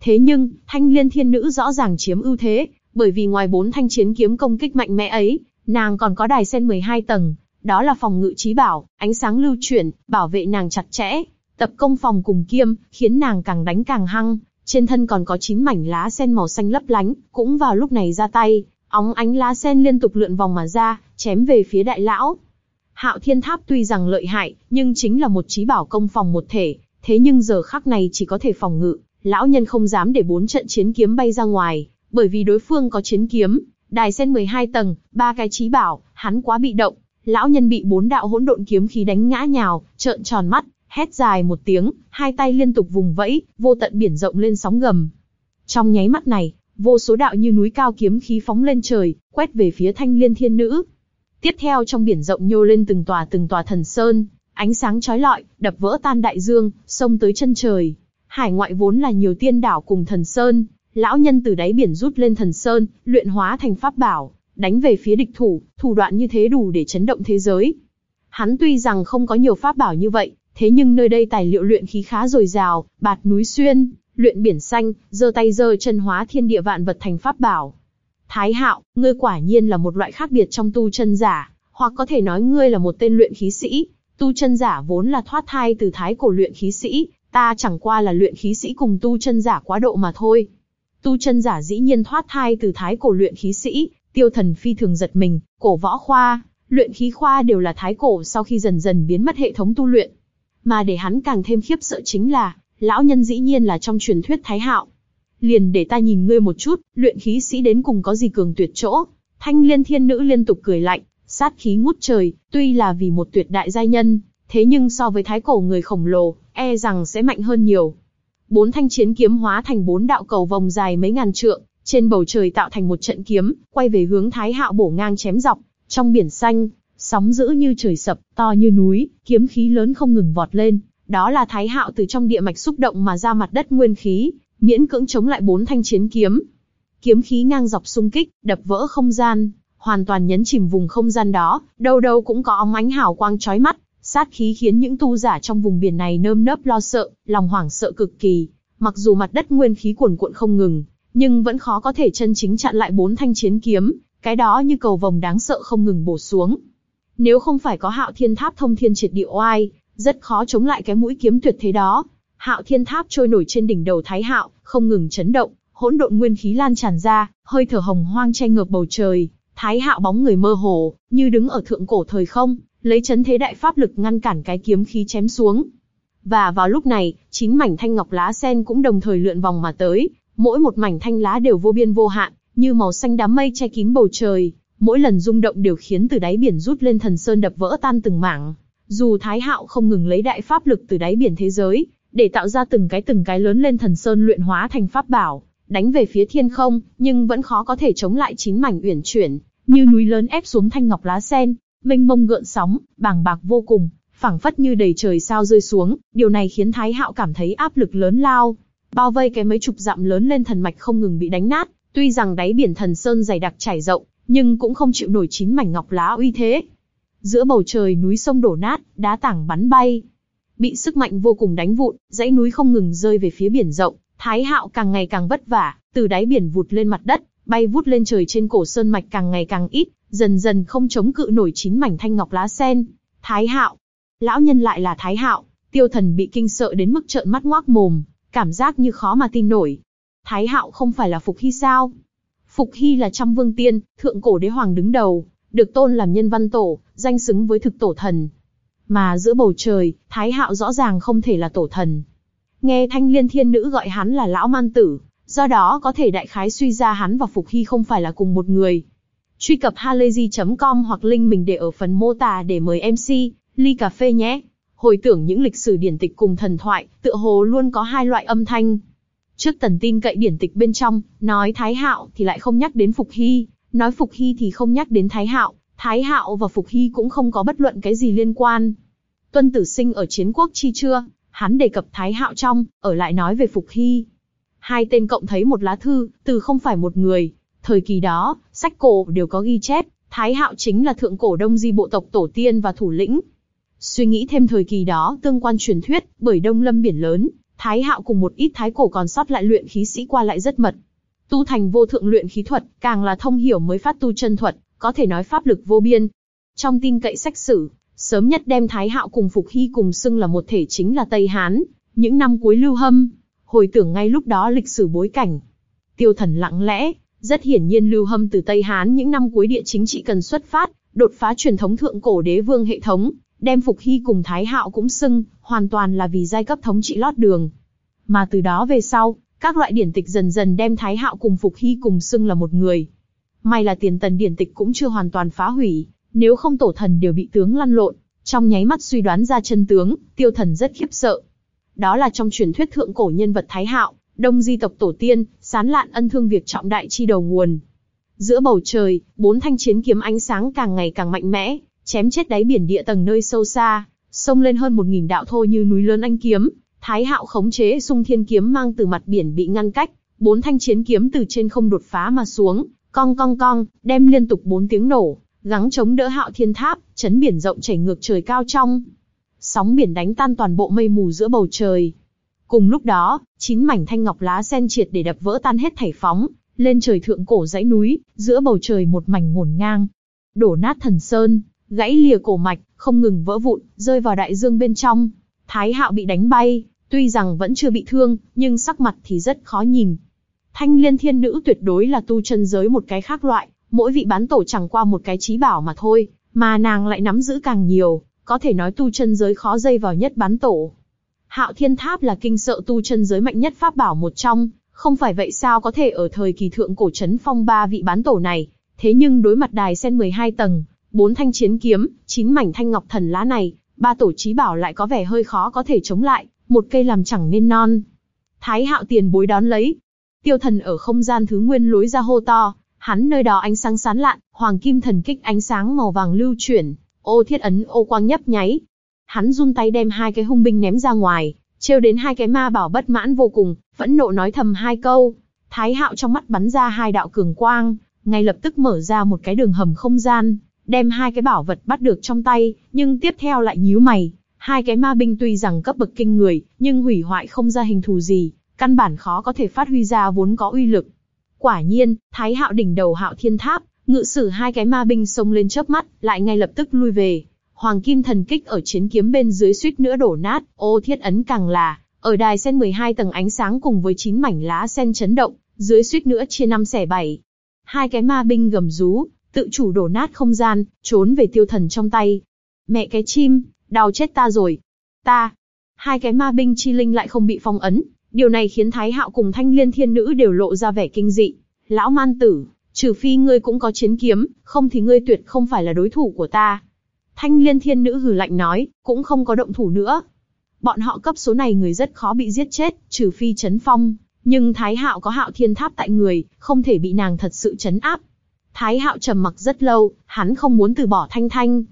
Thế nhưng, Thanh Liên Thiên Nữ rõ ràng chiếm ưu thế, bởi vì ngoài bốn thanh chiến kiếm công kích mạnh mẽ ấy, nàng còn có đài sen 12 tầng, đó là phòng ngự trí bảo, ánh sáng lưu chuyển, bảo vệ nàng chặt chẽ. Tập công phòng cùng kiêm, khiến nàng càng đánh càng hăng. Trên thân còn có chín mảnh lá sen màu xanh lấp lánh, cũng vào lúc này ra tay, óng ánh lá sen liên tục lượn vòng mà ra, chém về phía đại lão. Hạo Thiên Tháp tuy rằng lợi hại, nhưng chính là một trí bảo công phòng một thể, thế nhưng giờ khắc này chỉ có thể phòng ngự, lão nhân không dám để bốn trận chiến kiếm bay ra ngoài, bởi vì đối phương có chiến kiếm, đài sen 12 tầng, ba cái trí bảo, hắn quá bị động, Lão nhân bị bốn đạo hỗn độn kiếm khí đánh ngã nhào, trợn tròn mắt, hét dài một tiếng, hai tay liên tục vùng vẫy, vô tận biển rộng lên sóng gầm. Trong nháy mắt này, vô số đạo như núi cao kiếm khí phóng lên trời, quét về phía thanh liên thiên nữ. Tiếp theo trong biển rộng nhô lên từng tòa từng tòa thần sơn, ánh sáng chói lọi, đập vỡ tan đại dương, sông tới chân trời. Hải ngoại vốn là nhiều tiên đảo cùng thần sơn, lão nhân từ đáy biển rút lên thần sơn, luyện hóa thành pháp bảo, đánh về phía địch thủ, thủ đoạn như thế đủ để chấn động thế giới. Hắn tuy rằng không có nhiều pháp bảo như vậy, thế nhưng nơi đây tài liệu luyện khí khá dồi dào, bạt núi xuyên, luyện biển xanh, giơ tay giơ chân hóa thiên địa vạn vật thành pháp bảo. Thái Hạo, ngươi quả nhiên là một loại khác biệt trong tu chân giả, hoặc có thể nói ngươi là một tên luyện khí sĩ. Tu chân giả vốn là thoát thai từ thái cổ luyện khí sĩ, ta chẳng qua là luyện khí sĩ cùng tu chân giả quá độ mà thôi. Tu chân giả dĩ nhiên thoát thai từ thái cổ luyện khí sĩ, tiêu thần phi thường giật mình, cổ võ khoa, luyện khí khoa đều là thái cổ sau khi dần dần biến mất hệ thống tu luyện. Mà để hắn càng thêm khiếp sợ chính là, lão nhân dĩ nhiên là trong truyền thuyết thái hạo. Liền để ta nhìn ngươi một chút, luyện khí sĩ đến cùng có gì cường tuyệt chỗ. Thanh liên thiên nữ liên tục cười lạnh, sát khí ngút trời, tuy là vì một tuyệt đại giai nhân, thế nhưng so với thái cổ người khổng lồ, e rằng sẽ mạnh hơn nhiều. Bốn thanh chiến kiếm hóa thành bốn đạo cầu vòng dài mấy ngàn trượng, trên bầu trời tạo thành một trận kiếm, quay về hướng Thái Hạo bổ ngang chém dọc, trong biển xanh, sóng dữ như trời sập, to như núi, kiếm khí lớn không ngừng vọt lên, đó là Thái Hạo từ trong địa mạch xúc động mà ra mặt đất nguyên khí, miễn cưỡng chống lại bốn thanh chiến kiếm. Kiếm khí ngang dọc xung kích, đập vỡ không gian, hoàn toàn nhấn chìm vùng không gian đó, đâu đâu cũng có óng ánh hào quang chói mắt, sát khí khiến những tu giả trong vùng biển này nơm nớp lo sợ, lòng hoảng sợ cực kỳ. Mặc dù mặt đất nguyên khí cuồn cuộn không ngừng, nhưng vẫn khó có thể chân chính chặn lại bốn thanh chiến kiếm, cái đó như cầu vồng đáng sợ không ngừng bổ xuống. Nếu không phải có hạo thiên tháp thông thiên triệt địa oai, rất khó chống lại cái mũi kiếm tuyệt thế đó. Hạo thiên tháp trôi nổi trên đỉnh đầu thái hạo, không ngừng chấn động, hỗn độn nguyên khí lan tràn ra, hơi thở hồng hoang che ngược bầu trời. Thái hạo bóng người mơ hồ, như đứng ở thượng cổ thời không, lấy chấn thế đại pháp lực ngăn cản cái kiếm khí chém xuống. Và vào lúc này, chín mảnh thanh ngọc lá sen cũng đồng thời lượn vòng mà tới, mỗi một mảnh thanh lá đều vô biên vô hạn, như màu xanh đám mây che kín bầu trời, mỗi lần rung động đều khiến từ đáy biển rút lên thần sơn đập vỡ tan từng mảng. Dù Thái Hạo không ngừng lấy đại pháp lực từ đáy biển thế giới, để tạo ra từng cái từng cái lớn lên thần sơn luyện hóa thành pháp bảo, đánh về phía thiên không, nhưng vẫn khó có thể chống lại chín mảnh uyển chuyển, như núi lớn ép xuống thanh ngọc lá sen, mênh mông gợn sóng, bàng bạc vô cùng, phảng phất như đầy trời sao rơi xuống, điều này khiến Thái Hạo cảm thấy áp lực lớn lao. Bao vây cái mấy chục dặm lớn lên thần mạch không ngừng bị đánh nát, tuy rằng đáy biển thần sơn dày đặc trải rộng, nhưng cũng không chịu nổi chín mảnh ngọc lá uy thế. Giữa bầu trời núi sông đổ nát, đá tảng bắn bay. Bị sức mạnh vô cùng đánh vụn, dãy núi không ngừng rơi về phía biển rộng, Thái Hạo càng ngày càng vất vả, từ đáy biển vụt lên mặt đất, bay vút lên trời trên cổ sơn mạch càng ngày càng ít, dần dần không chống cự nổi chín mảnh thanh ngọc lá sen. Thái Hạo, lão nhân lại là Thái Hạo, Tiêu Thần bị kinh sợ đến mức trợn mắt ngoác mồm, cảm giác như khó mà tin nổi. Thái Hạo không phải là Phục Hy sao? Phục Hy là trăm vương tiên, thượng cổ đế hoàng đứng đầu, được tôn làm nhân văn tổ, danh xứng với thực tổ thần. Mà giữa bầu trời, Thái Hạo rõ ràng không thể là tổ thần. Nghe thanh liên thiên nữ gọi hắn là lão man tử, do đó có thể đại khái suy ra hắn và Phục Hy không phải là cùng một người. Truy cập halayzi.com hoặc link mình để ở phần mô tả để mời MC, ly cà phê nhé. Hồi tưởng những lịch sử điển tịch cùng thần thoại, tựa hồ luôn có hai loại âm thanh. Trước tần tin cậy điển tịch bên trong, nói Thái Hạo thì lại không nhắc đến Phục Hy, nói Phục Hy thì không nhắc đến Thái Hạo, Thái Hạo và Phục Hy cũng không có bất luận cái gì liên quan. Tuân Tử Sinh ở chiến quốc chi chưa, hắn đề cập Thái Hạo trong, ở lại nói về Phục Hy. Hai tên cộng thấy một lá thư, từ không phải một người. Thời kỳ đó, sách cổ đều có ghi chép, Thái Hạo chính là thượng cổ đông di bộ tộc tổ tiên và thủ lĩnh. Suy nghĩ thêm thời kỳ đó tương quan truyền thuyết, bởi đông lâm biển lớn, Thái Hạo cùng một ít thái cổ còn sót lại luyện khí sĩ qua lại rất mật. Tu thành vô thượng luyện khí thuật, càng là thông hiểu mới phát tu chân thuật, có thể nói pháp lực vô biên. Trong tin cậy sách sử, sớm nhất đem Thái Hạo cùng Phục Hy cùng xưng là một thể chính là Tây Hán, những năm cuối lưu hâm, hồi tưởng ngay lúc đó lịch sử bối cảnh. Tiêu thần lặng lẽ, rất hiển nhiên lưu hâm từ Tây Hán những năm cuối địa chính trị cần xuất phát, đột phá truyền thống thượng cổ đế vương hệ thống, đem Phục Hy cùng Thái Hạo cũng xưng, hoàn toàn là vì giai cấp thống trị lót đường. Mà từ đó về sau, các loại điển tịch dần dần đem Thái Hạo cùng Phục Hy cùng xưng là một người. May là tiền tần điển tịch cũng chưa hoàn toàn phá hủy, nếu không tổ thần đều bị tướng lăn lộn, trong nháy mắt suy đoán ra chân tướng, tiêu thần rất khiếp sợ. Đó là trong truyền thuyết thượng cổ nhân vật Thái Hạo, đông di tộc tổ tiên, sán lạn ân thương việc trọng đại chi đầu nguồn. Giữa bầu trời, bốn thanh chiến kiếm ánh sáng càng ngày càng mạnh mẽ, chém chết đáy biển địa tầng nơi sâu xa, xông lên hơn một nghìn đạo thô như núi lớn anh kiếm. Thái Hạo khống chế sung thiên kiếm mang từ mặt biển bị ngăn cách, bốn thanh chiến kiếm từ trên không đột phá mà xuống, cong cong cong, đem liên tục bốn tiếng nổ, gắng chống đỡ Hạo Thiên Tháp, chấn biển rộng chảy ngược trời cao trong. Sóng biển đánh tan toàn bộ mây mù giữa bầu trời. Cùng lúc đó, chín mảnh thanh ngọc lá sen triệt để đập vỡ tan hết thảy phóng, Lên trời thượng cổ dãy núi, giữa bầu trời một mảnh ngổn ngang. Đổ nát thần sơn, gãy lìa cổ mạch, không ngừng vỡ vụn, rơi vào đại dương bên trong. Thái hạo bị đánh bay, tuy rằng vẫn chưa bị thương, nhưng sắc mặt thì rất khó nhìn. Thanh liên thiên nữ tuyệt đối là tu chân giới một cái khác loại, mỗi vị bán tổ chẳng qua một cái trí bảo mà thôi, mà nàng lại nắm giữ càng nhiều, có thể nói tu chân giới khó dây vào nhất bán tổ. Hạo Thiên Tháp là kinh sợ tu chân giới mạnh nhất pháp bảo một trong, không phải vậy sao có thể ở thời kỳ thượng cổ chấn phong ba vị bán tổ này, thế nhưng đối mặt đài sen 12 tầng, bốn thanh chiến kiếm, chín mảnh thanh ngọc thần lá này, ba tổ trí bảo lại có vẻ hơi khó có thể chống lại, một cây làm chẳng nên non. Thái hạo tiền bối đón lấy. Tiêu thần ở không gian thứ nguyên lối ra hô to, hắn nơi đó ánh sáng sán lạn, hoàng kim thần kích ánh sáng màu vàng lưu chuyển, ô thiết ấn ô quang nhấp nháy. Hắn run tay đem hai cái hung binh ném ra ngoài, trêu đến hai cái ma bảo bất mãn vô cùng, phẫn nộ nói thầm hai câu. Thái hạo trong mắt bắn ra hai đạo cường quang, ngay lập tức mở ra một cái đường hầm không gian, đem hai cái bảo vật bắt được trong tay, nhưng tiếp theo lại nhíu mày. Hai cái ma binh tuy rằng cấp bậc kinh người, nhưng hủy hoại không ra hình thù gì, căn bản khó có thể phát huy ra vốn có uy lực. Quả nhiên, Thái Hạo đỉnh đầu Hạo Thiên Tháp, ngự sử hai cái ma binh xông lên chớp mắt, lại ngay lập tức lui về. Hoàng Kim Thần Kích ở chiến kiếm bên dưới suýt nữa đổ nát, ô thiết ấn càng là, ở đài sen 12 tầng ánh sáng cùng với chín mảnh lá sen chấn động, dưới suýt nữa chia năm xẻ bảy. Hai cái ma binh gầm rú, tự chủ đổ nát không gian, trốn về tiêu thần trong tay. Mẹ cái chim, đau chết ta rồi. Ta. Hai cái ma binh chi linh lại không bị phong ấn, điều này khiến Thái Hạo cùng Thanh Liên Thiên Nữ đều lộ ra vẻ kinh dị. Lão man tử, trừ phi ngươi cũng có chiến kiếm, không thì ngươi tuyệt không phải là đối thủ của ta. Thanh Liên Thiên Nữ hừ lạnh nói, cũng không có động thủ nữa. Bọn họ cấp số này người rất khó bị giết chết, trừ phi chấn phong. Nhưng Thái Hạo có Hạo Thiên Tháp tại người, không thể bị nàng thật sự chấn áp. Thái Hạo trầm mặc rất lâu, hắn không muốn từ bỏ Thanh Thanh.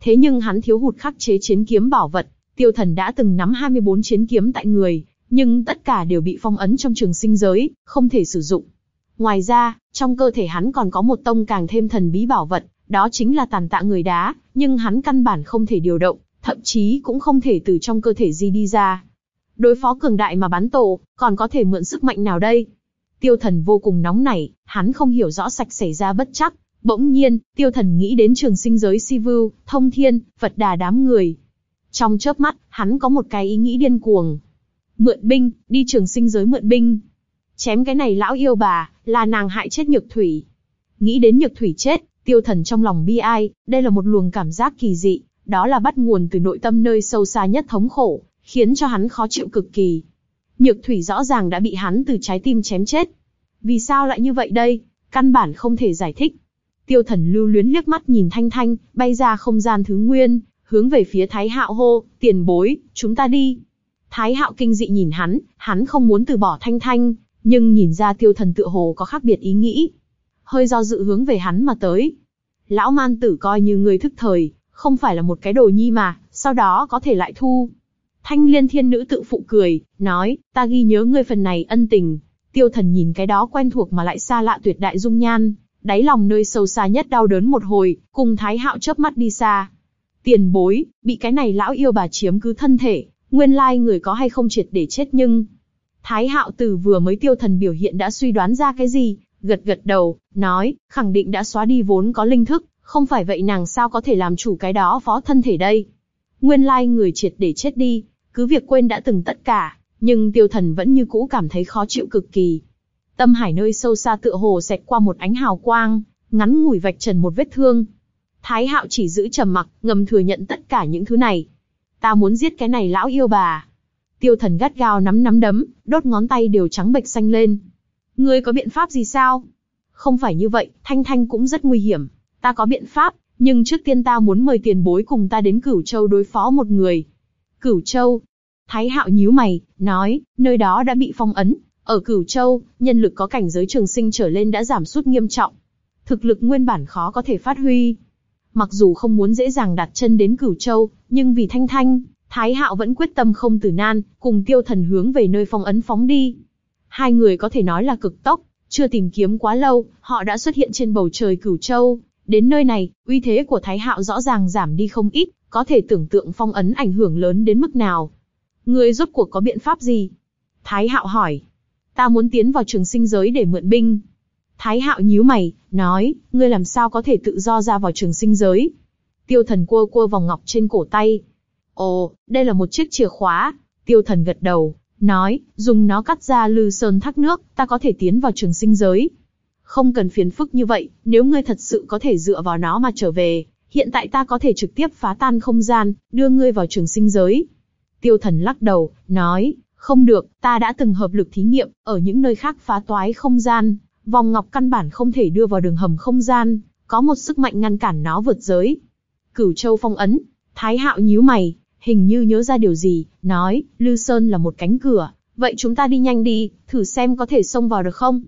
Thế nhưng hắn thiếu hụt khắc chế chiến kiếm bảo vật, tiêu thần đã từng nắm 24 chiến kiếm tại người, nhưng tất cả đều bị phong ấn trong trường sinh giới, không thể sử dụng. Ngoài ra, trong cơ thể hắn còn có một tông càng thêm thần bí bảo vật, đó chính là tàn tạ người đá, nhưng hắn căn bản không thể điều động, thậm chí cũng không thể từ trong cơ thể gì đi ra. Đối phó cường đại mà bắn tổ, còn có thể mượn sức mạnh nào đây? Tiêu thần vô cùng nóng nảy, hắn không hiểu rõ sạch xảy ra bất chắc. Bỗng nhiên, tiêu thần nghĩ đến trường sinh giới Sivu, thông thiên, Phật đà đám người. Trong chớp mắt, hắn có một cái ý nghĩ điên cuồng. Mượn binh, đi trường sinh giới mượn binh. Chém cái này lão yêu bà, là nàng hại chết nhược thủy. Nghĩ đến nhược thủy chết, tiêu thần trong lòng bi ai, đây là một luồng cảm giác kỳ dị, đó là bắt nguồn từ nội tâm nơi sâu xa nhất thống khổ, khiến cho hắn khó chịu cực kỳ. Nhược thủy rõ ràng đã bị hắn từ trái tim chém chết. Vì sao lại như vậy đây? Căn bản không thể giải thích. Tiêu thần lưu luyến liếc mắt nhìn Thanh Thanh, bay ra không gian thứ nguyên, hướng về phía Thái Hạo hô, tiền bối, chúng ta đi. Thái Hạo kinh dị nhìn hắn, hắn không muốn từ bỏ Thanh Thanh, nhưng nhìn ra tiêu thần tựa hồ có khác biệt ý nghĩ. Hơi do dự hướng về hắn mà tới. Lão man tử coi như người thức thời, không phải là một cái đồ nhi mà, sau đó có thể lại thu. Thanh liên thiên nữ tự phụ cười, nói, ta ghi nhớ ngươi phần này ân tình. Tiêu thần nhìn cái đó quen thuộc mà lại xa lạ tuyệt đại dung nhan, đáy lòng nơi sâu xa nhất đau đớn một hồi, cùng thái hạo chớp mắt đi xa. Tiền bối, bị cái này lão yêu bà chiếm cứ thân thể, nguyên lai người có hay không triệt để chết nhưng... Thái hạo từ vừa mới tiêu thần biểu hiện đã suy đoán ra cái gì, gật gật đầu, nói, khẳng định đã xóa đi vốn có linh thức, không phải vậy nàng sao có thể làm chủ cái đó phó thân thể đây. Nguyên lai người triệt để chết đi, cứ việc quên đã từng tất cả, nhưng tiêu thần vẫn như cũ cảm thấy khó chịu cực kỳ. Tâm hải nơi sâu xa tựa hồ xẹt qua một ánh hào quang, ngắn ngủi vạch trần một vết thương. Thái hạo chỉ giữ trầm mặc, ngầm thừa nhận tất cả những thứ này. Ta muốn giết cái này lão yêu bà. Tiêu thần gắt gao nắm nắm đấm, đốt ngón tay đều trắng bệch xanh lên. Ngươi có biện pháp gì sao? Không phải như vậy, Thanh Thanh cũng rất nguy hiểm. Ta có biện pháp, nhưng trước tiên ta muốn mời tiền bối cùng ta đến Cửu Châu đối phó một người. Cửu Châu. Thái Hạo nhíu mày, nói, nơi đó đã bị phong ấn. Ở Cửu Châu, nhân lực có cảnh giới trường sinh trở lên đã giảm sút nghiêm trọng. Thực lực nguyên bản khó có thể phát huy. Mặc dù không muốn dễ dàng đặt chân đến Cửu Châu, nhưng vì Thanh Thanh, Thái Hạo vẫn quyết tâm không từ nan, cùng tiêu thần hướng về nơi phong ấn phóng đi. Hai người có thể nói là cực tốc, chưa tìm kiếm quá lâu, họ đã xuất hiện trên bầu trời Cửu Châu. Đến nơi này, uy thế của Thái Hạo rõ ràng giảm đi không ít, có thể tưởng tượng phong ấn ảnh hưởng lớn đến mức nào. Người rốt cuộc có biện pháp gì? Thái Hạo hỏi. Ta muốn tiến vào trường sinh giới để mượn binh. Thái hạo nhíu mày, nói, ngươi làm sao có thể tự do ra vào trường sinh giới? Tiêu thần cua cua vòng ngọc trên cổ tay. Ồ, đây là một chiếc chìa khóa. Tiêu thần gật đầu, nói, dùng nó cắt ra lư sơn thác nước, ta có thể tiến vào trường sinh giới. Không cần phiền phức như vậy, nếu ngươi thật sự có thể dựa vào nó mà trở về, hiện tại ta có thể trực tiếp phá tan không gian, đưa ngươi vào trường sinh giới. Tiêu thần lắc đầu, nói, không được, ta đã từng hợp lực thí nghiệm, ở những nơi khác phá toái không gian, vòng ngọc căn bản không thể đưa vào đường hầm không gian, có một sức mạnh ngăn cản nó vượt giới. Cửu Châu phong ấn, Thái Hạo nhíu mày, hình như nhớ ra điều gì, nói, Lư Sơn là một cánh cửa, vậy chúng ta đi nhanh đi, thử xem có thể xông vào được không?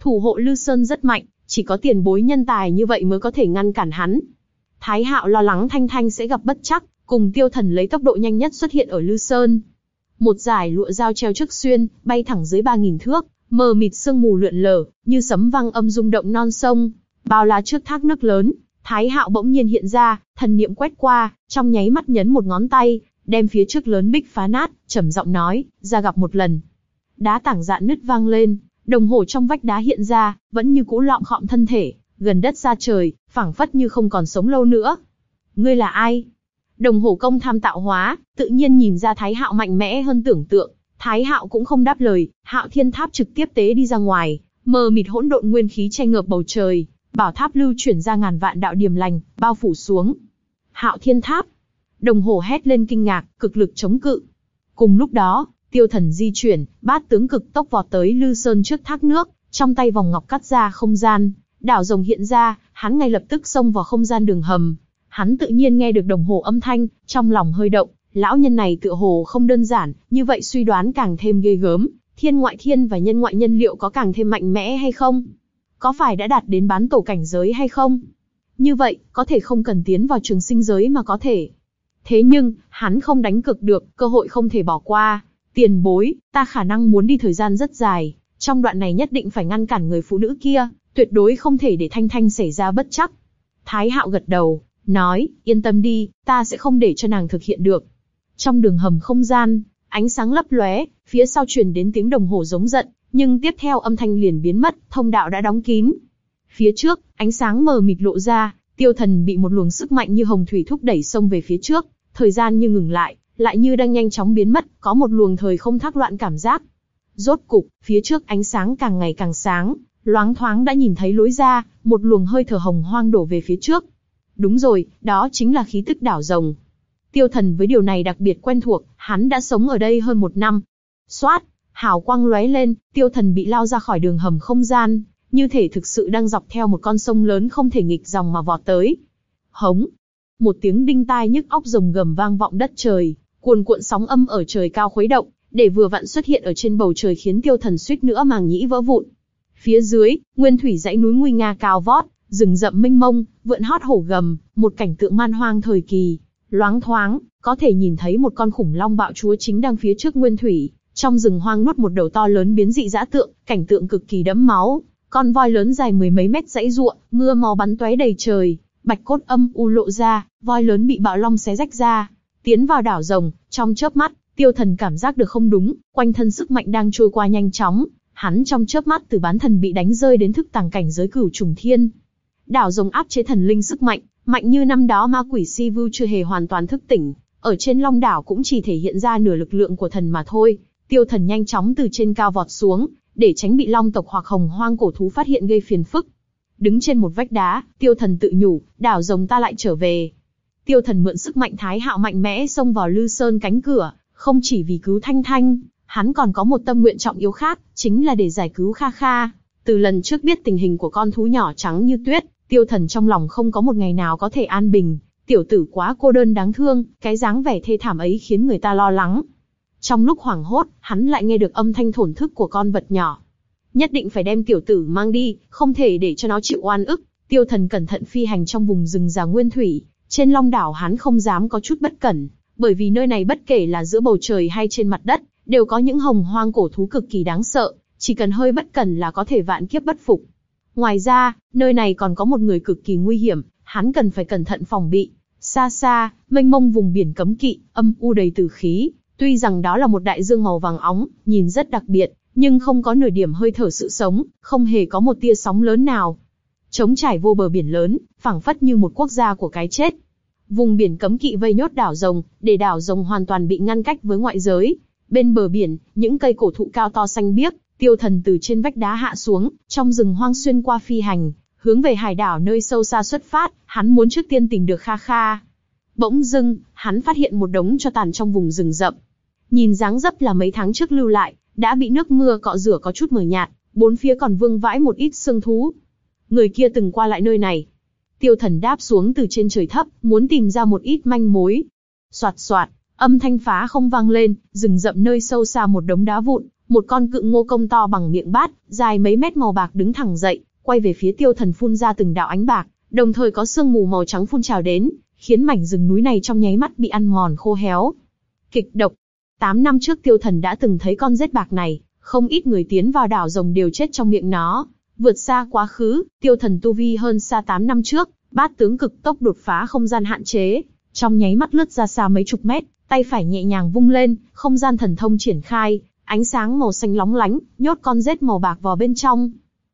Thủ hộ Lư Sơn rất mạnh, chỉ có tiền bối nhân tài như vậy mới có thể ngăn cản hắn. Thái Hạo lo lắng Thanh Thanh sẽ gặp bất chắc, cùng Tiêu Thần lấy tốc độ nhanh nhất xuất hiện ở Lư Sơn. Một giải lụa dao treo trước xuyên, bay thẳng dưới 3.000 thước, mờ mịt sương mù lượn lờ, như sấm vang âm rung động non sông. Bao lá trước thác nước lớn, Thái Hạo bỗng nhiên hiện ra, thần niệm quét qua, trong nháy mắt nhấn một ngón tay, đem phía trước lớn bích phá nát, trầm giọng nói, ra gặp một lần. Đá tảng dạn nứt vang lên, đồng hồ trong vách đá hiện ra, vẫn như cũ lọng khọm thân thể, gần đất xa trời, phảng phất như không còn sống lâu nữa. Ngươi là ai? Đồng hồ công tham tạo hóa, tự nhiên nhìn ra Thái Hạo mạnh mẽ hơn tưởng tượng. Thái Hạo cũng không đáp lời, Hạo Thiên Tháp trực tiếp tế đi ra ngoài, mờ mịt hỗn độn nguyên khí che ngợp bầu trời, bảo tháp lưu chuyển ra ngàn vạn đạo điểm lành, bao phủ xuống. Hạo Thiên Tháp. Đồng hồ hét lên kinh ngạc, cực lực chống cự. Cùng lúc đó, tiêu thần di chuyển, bát tướng cực tốc vọt tới Lư Sơn trước thác nước, trong tay vòng ngọc cắt ra không gian, đảo rồng hiện ra, hắn ngay lập tức xông vào không gian đường hầm. Hắn tự nhiên nghe được đồng hồ âm thanh, trong lòng hơi động, lão nhân này tựa hồ không đơn giản, như vậy suy đoán càng thêm ghê gớm, thiên ngoại thiên và nhân ngoại nhân liệu có càng thêm mạnh mẽ hay không? Có phải đã đạt đến bán tổ cảnh giới hay không? Như vậy, có thể không cần tiến vào trường sinh giới mà có thể. Thế nhưng, hắn không đánh cực được, cơ hội không thể bỏ qua. Tiền bối, ta khả năng muốn đi thời gian rất dài, trong đoạn này nhất định phải ngăn cản người phụ nữ kia, tuyệt đối không thể để Thanh Thanh xảy ra bất chắc. Thái Hạo gật đầu, nói, yên tâm đi, ta sẽ không để cho nàng thực hiện được. Trong đường hầm không gian, ánh sáng lấp lóe, phía sau truyền đến tiếng đồng hồ giống giận, nhưng tiếp theo âm thanh liền biến mất, thông đạo đã đóng kín. Phía trước, ánh sáng mờ mịt lộ ra, tiêu thần bị một luồng sức mạnh như hồng thủy thúc đẩy xông về phía trước, thời gian như ngừng lại, lại như đang nhanh chóng biến mất, có một luồng thời không thác loạn cảm giác. Rốt cục, phía trước ánh sáng càng ngày càng sáng, loáng thoáng đã nhìn thấy lối ra, một luồng hơi thở hồng hoang đổ về phía trước. Đúng rồi, đó chính là khí tức đảo rồng. Tiêu thần với điều này đặc biệt quen thuộc, hắn đã sống ở đây hơn một năm. Xoát, hào quang lóe lên, tiêu thần bị lao ra khỏi đường hầm không gian, như thể thực sự đang dọc theo một con sông lớn không thể nghịch dòng mà vọt tới. Hống! Một tiếng đinh tai nhức óc rồng gầm vang vọng đất trời, cuồn cuộn sóng âm ở trời cao khuấy động, để vừa vặn xuất hiện ở trên bầu trời khiến tiêu thần suýt nữa màng nhĩ vỡ vụn. Phía dưới, nguyên thủy dãy núi nguy nga cao vót, rừng rậm mênh mông, vượn hót hổ gầm, một cảnh tượng man hoang thời kỳ. Loáng thoáng, có thể nhìn thấy một con khủng long bạo chúa chính đang phía trước nguyên thủy, trong rừng hoang nuốt một đầu to lớn biến dị dã tượng, cảnh tượng cực kỳ đẫm máu. Con voi lớn dài mười mấy mét dãy ruộng, mưa máu bắn tóe đầy trời, bạch cốt âm u lộ ra, voi lớn bị bạo long xé rách ra, tiến vào đảo rồng, trong chớp mắt, tiêu thần cảm giác được không đúng, quanh thân sức mạnh đang trôi qua nhanh chóng, hắn trong chớp mắt từ bán thần bị đánh rơi đến thức tàng cảnh giới cửu trùng thiên. Đảo rồng áp chế thần linh sức mạnh, mạnh như năm đó ma quỷ si vu chưa hề hoàn toàn thức tỉnh, ở trên long đảo cũng chỉ thể hiện ra nửa lực lượng của thần mà thôi. Tiêu thần nhanh chóng từ trên cao vọt xuống, để tránh bị long tộc hoặc hồng hoang cổ thú phát hiện gây phiền phức. Đứng trên một vách đá, tiêu thần tự nhủ, đảo rồng ta lại trở về. Tiêu thần mượn sức mạnh thái hạo mạnh mẽ xông vào lư sơn cánh cửa, không chỉ vì cứu thanh thanh, hắn còn có một tâm nguyện trọng yếu khác, chính là để giải cứu Kha Kha. Từ lần trước biết tình hình của con thú nhỏ trắng như tuyết, tiêu thần trong lòng không có một ngày nào có thể an bình. Tiểu tử quá cô đơn đáng thương, cái dáng vẻ thê thảm ấy khiến người ta lo lắng. Trong lúc hoảng hốt, hắn lại nghe được âm thanh thổn thức của con vật nhỏ. Nhất định phải đem tiểu tử mang đi, không thể để cho nó chịu oan ức. Tiêu thần cẩn thận phi hành trong vùng rừng già nguyên thủy, trên long đảo hắn không dám có chút bất cẩn, bởi vì nơi này bất kể là giữa bầu trời hay trên mặt đất, đều có những hồng hoang cổ thú cực kỳ đáng sợ, chỉ cần hơi bất cẩn là có thể vạn kiếp bất phục. Ngoài ra, nơi này còn có một người cực kỳ nguy hiểm, hắn cần phải cẩn thận phòng bị. Xa xa, mênh mông vùng biển cấm kỵ, âm u đầy tử khí, tuy rằng đó là một đại dương màu vàng óng, nhìn rất đặc biệt, nhưng không có nửa điểm hơi thở sự sống, không hề có một tia sóng lớn nào. Trống trải vô bờ biển lớn, phảng phất như một quốc gia của cái chết. Vùng biển cấm kỵ vây nhốt đảo rồng, để đảo rồng hoàn toàn bị ngăn cách với ngoại giới. Bên bờ biển, những cây cổ thụ cao to xanh biếc, tiêu thần từ trên vách đá hạ xuống, trong rừng hoang xuyên qua phi hành, hướng về hải đảo nơi sâu xa xuất phát, hắn muốn trước tiên tìm được Kha Kha. Bỗng dưng, hắn phát hiện một đống cho tàn trong vùng rừng rậm. Nhìn dáng dấp là mấy tháng trước lưu lại, đã bị nước mưa cọ rửa có chút mờ nhạt, bốn phía còn vương vãi một ít xương thú. Người kia từng qua lại nơi này. Tiêu thần đáp xuống từ trên trời thấp, muốn tìm ra một ít manh mối. Soạt soạt, âm thanh phá không vang lên, rừng rậm nơi sâu xa một đống đá vụn, một con cự ngô công to bằng miệng bát, dài mấy mét màu bạc đứng thẳng dậy, quay về phía tiêu thần phun ra từng đạo ánh bạc, đồng thời có sương mù màu trắng phun trào đến, khiến mảnh rừng núi này trong nháy mắt bị ăn mòn khô héo. Kịch độc. Tám năm trước tiêu thần đã từng thấy con rết bạc này, không ít người tiến vào đảo rồng đều chết trong miệng nó. Vượt xa quá khứ, tiêu thần tu vi hơn xa 8 năm trước, bát tướng cực tốc đột phá không gian hạn chế, trong nháy mắt lướt ra xa mấy chục mét, tay phải nhẹ nhàng vung lên, không gian thần thông triển khai, ánh sáng màu xanh lóng lánh, nhốt con rết màu bạc vào bên trong.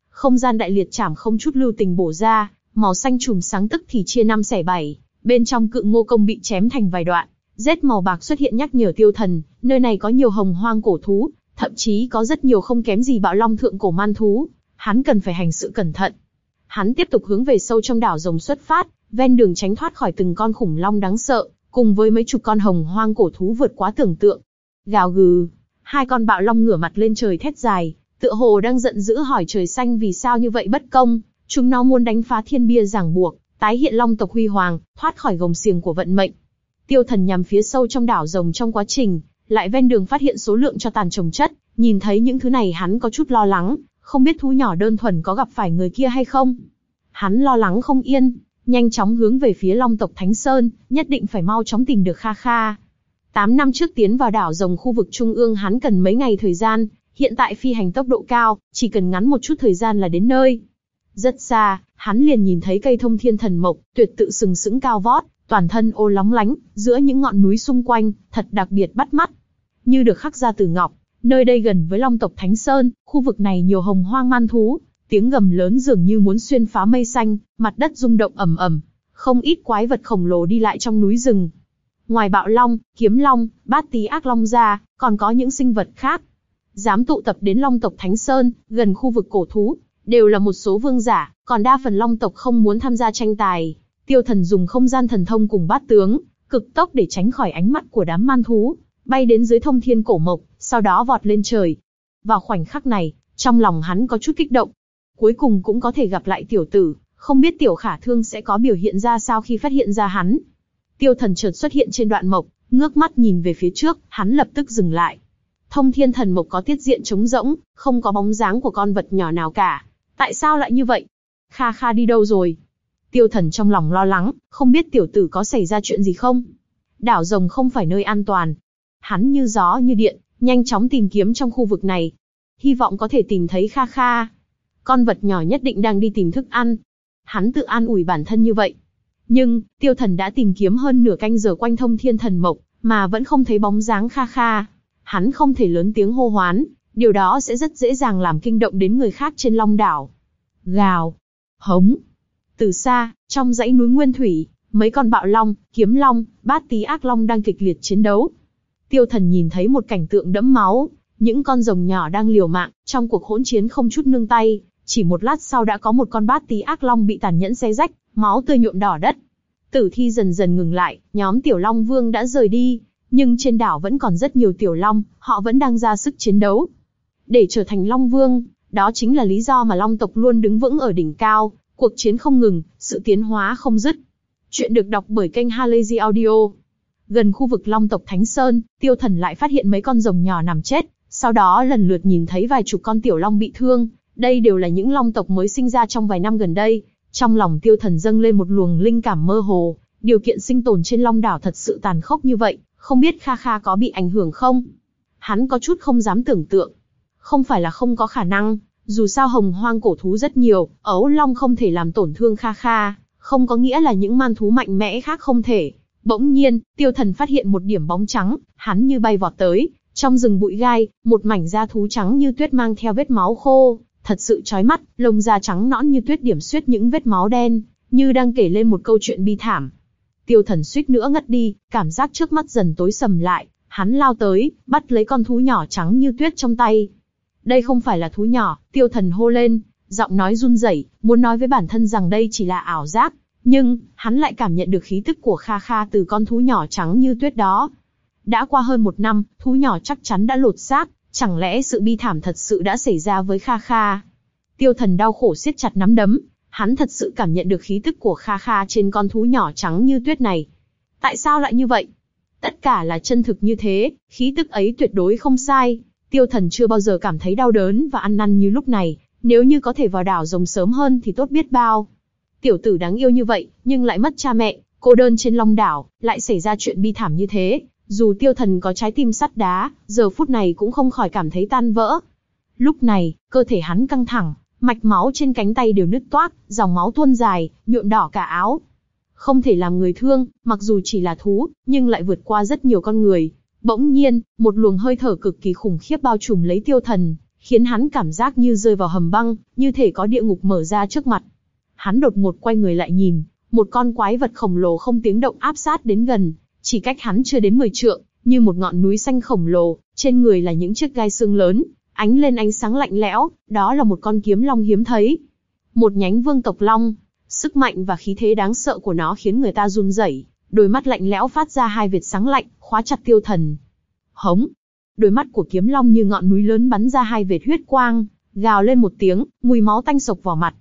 Không gian đại liệt chảm không chút lưu tình bổ ra, màu xanh chùm sáng tức thì chia năm xẻ bảy, bên trong cự ngô công bị chém thành vài đoạn, rết màu bạc xuất hiện nhắc nhở tiêu thần, nơi này có nhiều hồng hoang cổ thú, thậm chí có rất nhiều không kém gì bạo long thượng cổ man thú, hắn cần phải hành sự cẩn thận. Hắn tiếp tục hướng về sâu trong đảo rồng xuất phát, ven đường tránh thoát khỏi từng con khủng long đáng sợ, cùng với mấy chục con hồng hoang cổ thú vượt quá tưởng tượng. Gào gừ, hai con bạo long ngửa mặt lên trời thét dài, tựa hồ đang giận dữ hỏi trời xanh vì sao như vậy bất công, chúng nó muốn đánh phá thiên bia ràng buộc, tái hiện long tộc huy hoàng, thoát khỏi gồng xiềng của vận mệnh. Tiêu thần nhằm phía sâu trong đảo rồng trong quá trình, lại ven đường phát hiện số lượng cho tàn trồng chất, nhìn thấy những thứ này hắn có chút lo lắng, không biết thú nhỏ đơn thuần có gặp phải người kia hay không. Hắn lo lắng không yên, nhanh chóng hướng về phía long tộc Thánh Sơn, nhất định phải mau chóng tìm được Kha Kha. Tám năm trước tiến vào đảo rồng khu vực trung ương hắn cần mấy ngày thời gian, hiện tại phi hành tốc độ cao, chỉ cần ngắn một chút thời gian là đến nơi. Rất xa, hắn liền nhìn thấy cây thông thiên thần mộc, tuyệt tự sừng sững cao vót, toàn thân ô lóng lánh, giữa những ngọn núi xung quanh, thật đặc biệt bắt mắt. Như được khắc ra từ ngọc, nơi đây gần với long tộc Thánh Sơn, khu vực này nhiều hồng hoang man thú, tiếng gầm lớn dường như muốn xuyên phá mây xanh, mặt đất rung động ầm ầm, không ít quái vật khổng lồ đi lại trong núi rừng. Ngoài bạo long, kiếm long, bát tí ác long ra, còn có những sinh vật khác. Dám tụ tập đến long tộc Thánh Sơn, gần khu vực cổ thú, đều là một số vương giả, còn đa phần long tộc không muốn tham gia tranh tài. Tiêu thần dùng không gian thần thông cùng bát tướng, cực tốc để tránh khỏi ánh mắt của đám man thú, bay đến dưới thông thiên cổ mộc, sau đó vọt lên trời. Vào khoảnh khắc này, trong lòng hắn có chút kích động. Cuối cùng cũng có thể gặp lại tiểu tử, không biết tiểu khả thương sẽ có biểu hiện ra sao khi phát hiện ra hắn. Tiêu thần chợt xuất hiện trên đoạn mộc, ngước mắt nhìn về phía trước, hắn lập tức dừng lại. Thông thiên thần mộc có tiết diện trống rỗng, không có bóng dáng của con vật nhỏ nào cả. Tại sao lại như vậy? Kha Kha đi đâu rồi? Tiêu thần trong lòng lo lắng, không biết tiểu tử có xảy ra chuyện gì không? Đảo rồng không phải nơi an toàn. Hắn như gió như điện, nhanh chóng tìm kiếm trong khu vực này. Hy vọng có thể tìm thấy Kha Kha. Con vật nhỏ nhất định đang đi tìm thức ăn. Hắn tự an ủi bản thân như vậy. Nhưng, tiêu thần đã tìm kiếm hơn nửa canh giờ quanh thông thiên thần mộc, mà vẫn không thấy bóng dáng Kha Kha. Hắn không thể lớn tiếng hô hoán, điều đó sẽ rất dễ dàng làm kinh động đến người khác trên long đảo. Gào, hống. Từ xa, trong dãy núi Nguyên Thủy, mấy con bạo long, kiếm long, bát tí ác long đang kịch liệt chiến đấu. Tiêu thần nhìn thấy một cảnh tượng đẫm máu, những con rồng nhỏ đang liều mạng, trong cuộc hỗn chiến không chút nương tay, chỉ một lát sau đã có một con bát tí ác long bị tàn nhẫn xé rách, máu tươi nhuộm đỏ đất. Tử thi dần dần ngừng lại, nhóm tiểu long vương đã rời đi, nhưng trên đảo vẫn còn rất nhiều tiểu long, họ vẫn đang ra sức chiến đấu. Để trở thành long vương, đó chính là lý do mà long tộc luôn đứng vững ở đỉnh cao, cuộc chiến không ngừng, sự tiến hóa không dứt. Chuyện được đọc bởi kênh Halazy Audio. Gần khu vực Long tộc Thánh Sơn, Tiêu Thần lại phát hiện mấy con rồng nhỏ nằm chết, sau đó lần lượt nhìn thấy vài chục con tiểu long bị thương, đây đều là những long tộc mới sinh ra trong vài năm gần đây. Trong lòng Tiêu Thần dâng lên một luồng linh cảm mơ hồ, điều kiện sinh tồn trên Long đảo thật sự tàn khốc như vậy, không biết Kha Kha có bị ảnh hưởng không? Hắn có chút không dám tưởng tượng. Không phải là không có khả năng, dù sao hồng hoang cổ thú rất nhiều, ấu long không thể làm tổn thương Kha Kha, không có nghĩa là những man thú mạnh mẽ khác không thể. Bỗng nhiên, tiêu thần phát hiện một điểm bóng trắng, hắn như bay vọt tới, Trong rừng bụi gai, một mảnh da thú trắng như tuyết mang theo vết máu khô, thật sự chói mắt, lông da trắng nõn như tuyết điểm xuyết những vết máu đen, như đang kể lên một câu chuyện bi thảm. Tiêu thần suýt nữa ngất đi, cảm giác trước mắt dần tối sầm lại, hắn lao tới, bắt lấy con thú nhỏ trắng như tuyết trong tay. Đây không phải là thú nhỏ, tiêu thần hô lên, giọng nói run rẩy, muốn nói với bản thân rằng đây chỉ là ảo giác, nhưng, hắn lại cảm nhận được khí tức của Kha Kha từ con thú nhỏ trắng như tuyết đó. Đã qua hơn một năm, thú nhỏ chắc chắn đã lột xác, chẳng lẽ sự bi thảm thật sự đã xảy ra với Kha Kha? Tiêu thần đau khổ siết chặt nắm đấm, hắn thật sự cảm nhận được khí tức của Kha Kha trên con thú nhỏ trắng như tuyết này. Tại sao lại như vậy? Tất cả là chân thực như thế, khí tức ấy tuyệt đối không sai. Tiêu thần chưa bao giờ cảm thấy đau đớn và ăn năn như lúc này, nếu như có thể vào đảo rồng sớm hơn thì tốt biết bao. Tiểu tử đáng yêu như vậy, nhưng lại mất cha mẹ, cô đơn trên long đảo, lại xảy ra chuyện bi thảm như thế. Dù tiêu thần có trái tim sắt đá, giờ phút này cũng không khỏi cảm thấy tan vỡ. Lúc này, cơ thể hắn căng thẳng, mạch máu trên cánh tay đều nứt toác, dòng máu tuôn dài, nhuộm đỏ cả áo. Không thể làm người thương, mặc dù chỉ là thú, nhưng lại vượt qua rất nhiều con người. Bỗng nhiên, một luồng hơi thở cực kỳ khủng khiếp bao trùm lấy tiêu thần, khiến hắn cảm giác như rơi vào hầm băng, như thể có địa ngục mở ra trước mặt. Hắn đột ngột quay người lại nhìn, một con quái vật khổng lồ không tiếng động áp sát đến gần, chỉ cách hắn chưa đến 10 trượng, như một ngọn núi xanh khổng lồ, trên người là những chiếc gai xương lớn, ánh lên ánh sáng lạnh lẽo, đó là một con kiếm long hiếm thấy. Một nhánh vương tộc long, sức mạnh và khí thế đáng sợ của nó khiến người ta run rẩy, đôi mắt lạnh lẽo phát ra hai vệt sáng lạnh, khóa chặt tiêu thần. Hống! Đôi mắt của kiếm long như ngọn núi lớn bắn ra hai vệt huyết quang, gào lên một tiếng, mùi máu tanh sộc vào mặt.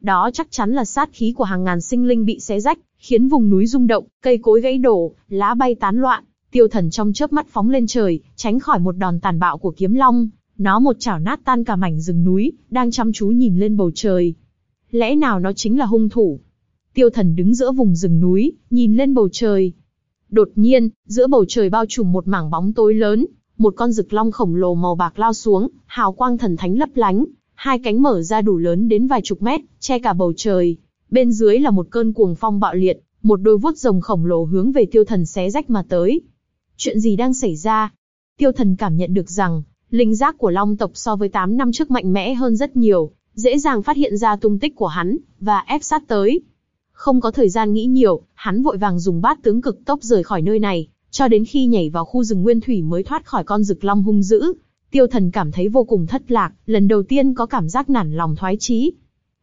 Đó chắc chắn là sát khí của hàng ngàn sinh linh bị xé rách, khiến vùng núi rung động, cây cối gãy đổ, lá bay tán loạn. Tiêu thần trong chớp mắt phóng lên trời, tránh khỏi một đòn tàn bạo của kiếm long. Nó một chảo nát tan cả mảnh rừng núi, đang chăm chú nhìn lên bầu trời. Lẽ nào nó chính là hung thủ? Tiêu thần đứng giữa vùng rừng núi, nhìn lên bầu trời. Đột nhiên, giữa bầu trời bao trùm một mảng bóng tối lớn, một con rực long khổng lồ màu bạc lao xuống, hào quang thần thánh lấp lánh, hai cánh mở ra đủ lớn đến vài chục mét, che cả bầu trời. Bên dưới là một cơn cuồng phong bạo liệt, một đôi vuốt rồng khổng lồ hướng về tiêu thần xé rách mà tới. Chuyện gì đang xảy ra? Tiêu thần cảm nhận được rằng, linh giác của long tộc so với 8 năm trước mạnh mẽ hơn rất nhiều, dễ dàng phát hiện ra tung tích của hắn, và ép sát tới. Không có thời gian nghĩ nhiều, hắn vội vàng dùng bát tướng cực tốc rời khỏi nơi này, cho đến khi nhảy vào khu rừng nguyên thủy mới thoát khỏi con rực long hung dữ. Tiêu thần cảm thấy vô cùng thất lạc, lần đầu tiên có cảm giác nản lòng thoái chí.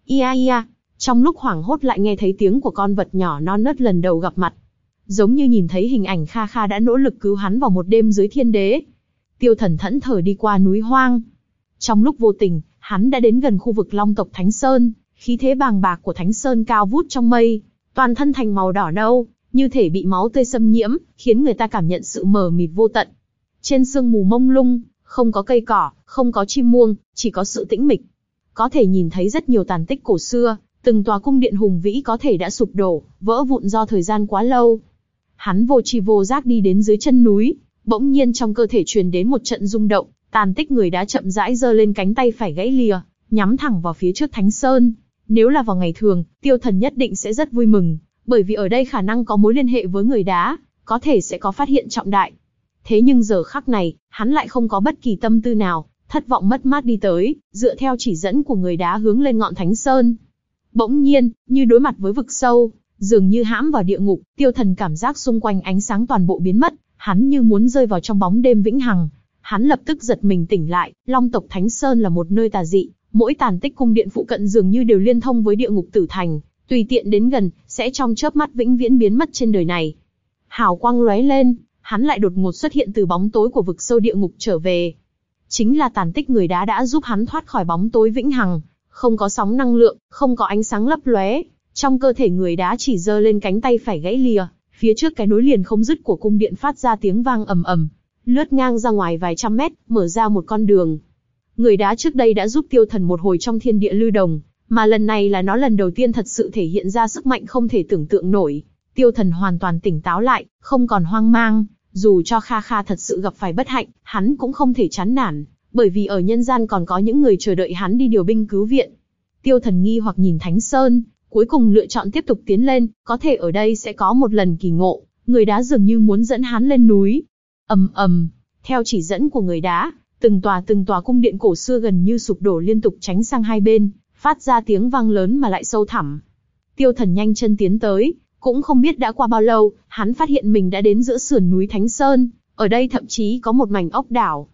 Ia ia, trong lúc hoảng hốt lại nghe thấy tiếng của con vật nhỏ non nớt lần đầu gặp mặt. Giống như nhìn thấy hình ảnh Kha Kha đã nỗ lực cứu hắn vào một đêm dưới thiên đế. Tiêu thần thẫn thờ đi qua núi hoang. Trong lúc vô tình, hắn đã đến gần khu vực long tộc Thánh Sơn, khí thế bàng bạc của Thánh Sơn cao vút trong mây, toàn thân thành màu đỏ nâu, như thể bị máu tươi xâm nhiễm, khiến người ta cảm nhận sự mờ mịt vô tận. Trên sương mù mông lung, không có cây cỏ, không có chim muông, chỉ có sự tĩnh mịch. Có thể nhìn thấy rất nhiều tàn tích cổ xưa, từng tòa cung điện hùng vĩ có thể đã sụp đổ, vỡ vụn do thời gian quá lâu. Hắn vô tri vô giác đi đến dưới chân núi, bỗng nhiên trong cơ thể truyền đến một trận rung động, tàn tích người đã chậm rãi giơ lên cánh tay phải gãy lìa, nhắm thẳng vào phía trước Thánh Sơn. Nếu là vào ngày thường, tiêu thần nhất định sẽ rất vui mừng, bởi vì ở đây khả năng có mối liên hệ với người đá, có thể sẽ có phát hiện trọng đại. Thế nhưng giờ khắc này, hắn lại không có bất kỳ tâm tư nào, thất vọng mất mát đi tới, dựa theo chỉ dẫn của người đá hướng lên ngọn Thánh Sơn. Bỗng nhiên, như đối mặt với vực sâu, dường như hãm vào địa ngục, tiêu thần cảm giác xung quanh ánh sáng toàn bộ biến mất, hắn như muốn rơi vào trong bóng đêm vĩnh hằng. Hắn lập tức giật mình tỉnh lại, Long tộc Thánh Sơn là một nơi tà dị, mỗi tàn tích cung điện phụ cận dường như đều liên thông với địa ngục tử thành, tùy tiện đến gần, sẽ trong chớp mắt vĩnh viễn biến mất trên đời này. Hào quang lóe lên, hắn lại đột ngột xuất hiện từ bóng tối của vực sâu địa ngục trở về. Chính là tàn tích người đá đã giúp hắn thoát khỏi bóng tối vĩnh hằng, không có sóng năng lượng, không có ánh sáng lấp lóe, trong cơ thể người đá chỉ giơ lên cánh tay phải gãy lìa, phía trước cái nối liền không dứt của cung điện phát ra tiếng vang ầm ầm, lướt ngang ra ngoài vài trăm mét, mở ra một con đường. Người đá trước đây đã giúp tiêu thần một hồi trong thiên địa lưu đồng, mà lần này là nó lần đầu tiên thật sự thể hiện ra sức mạnh không thể tưởng tượng nổi. Tiêu thần hoàn toàn tỉnh táo lại, không còn hoang mang, dù cho Kha Kha thật sự gặp phải bất hạnh, hắn cũng không thể chán nản, bởi vì ở nhân gian còn có những người chờ đợi hắn đi điều binh cứu viện. Tiêu thần nghi hoặc nhìn Thánh Sơn, cuối cùng lựa chọn tiếp tục tiến lên, có thể ở đây sẽ có một lần kỳ ngộ, người đá dường như muốn dẫn hắn lên núi. ầm ầm, Theo chỉ dẫn của người đá, từng tòa từng tòa cung điện cổ xưa gần như sụp đổ liên tục tránh sang hai bên, phát ra tiếng vang lớn mà lại sâu thẳm. Tiêu thần nhanh chân tiến tới, cũng không biết đã qua bao lâu, hắn phát hiện mình đã đến giữa sườn núi Thánh Sơn, ở đây thậm chí có một mảnh ốc đảo.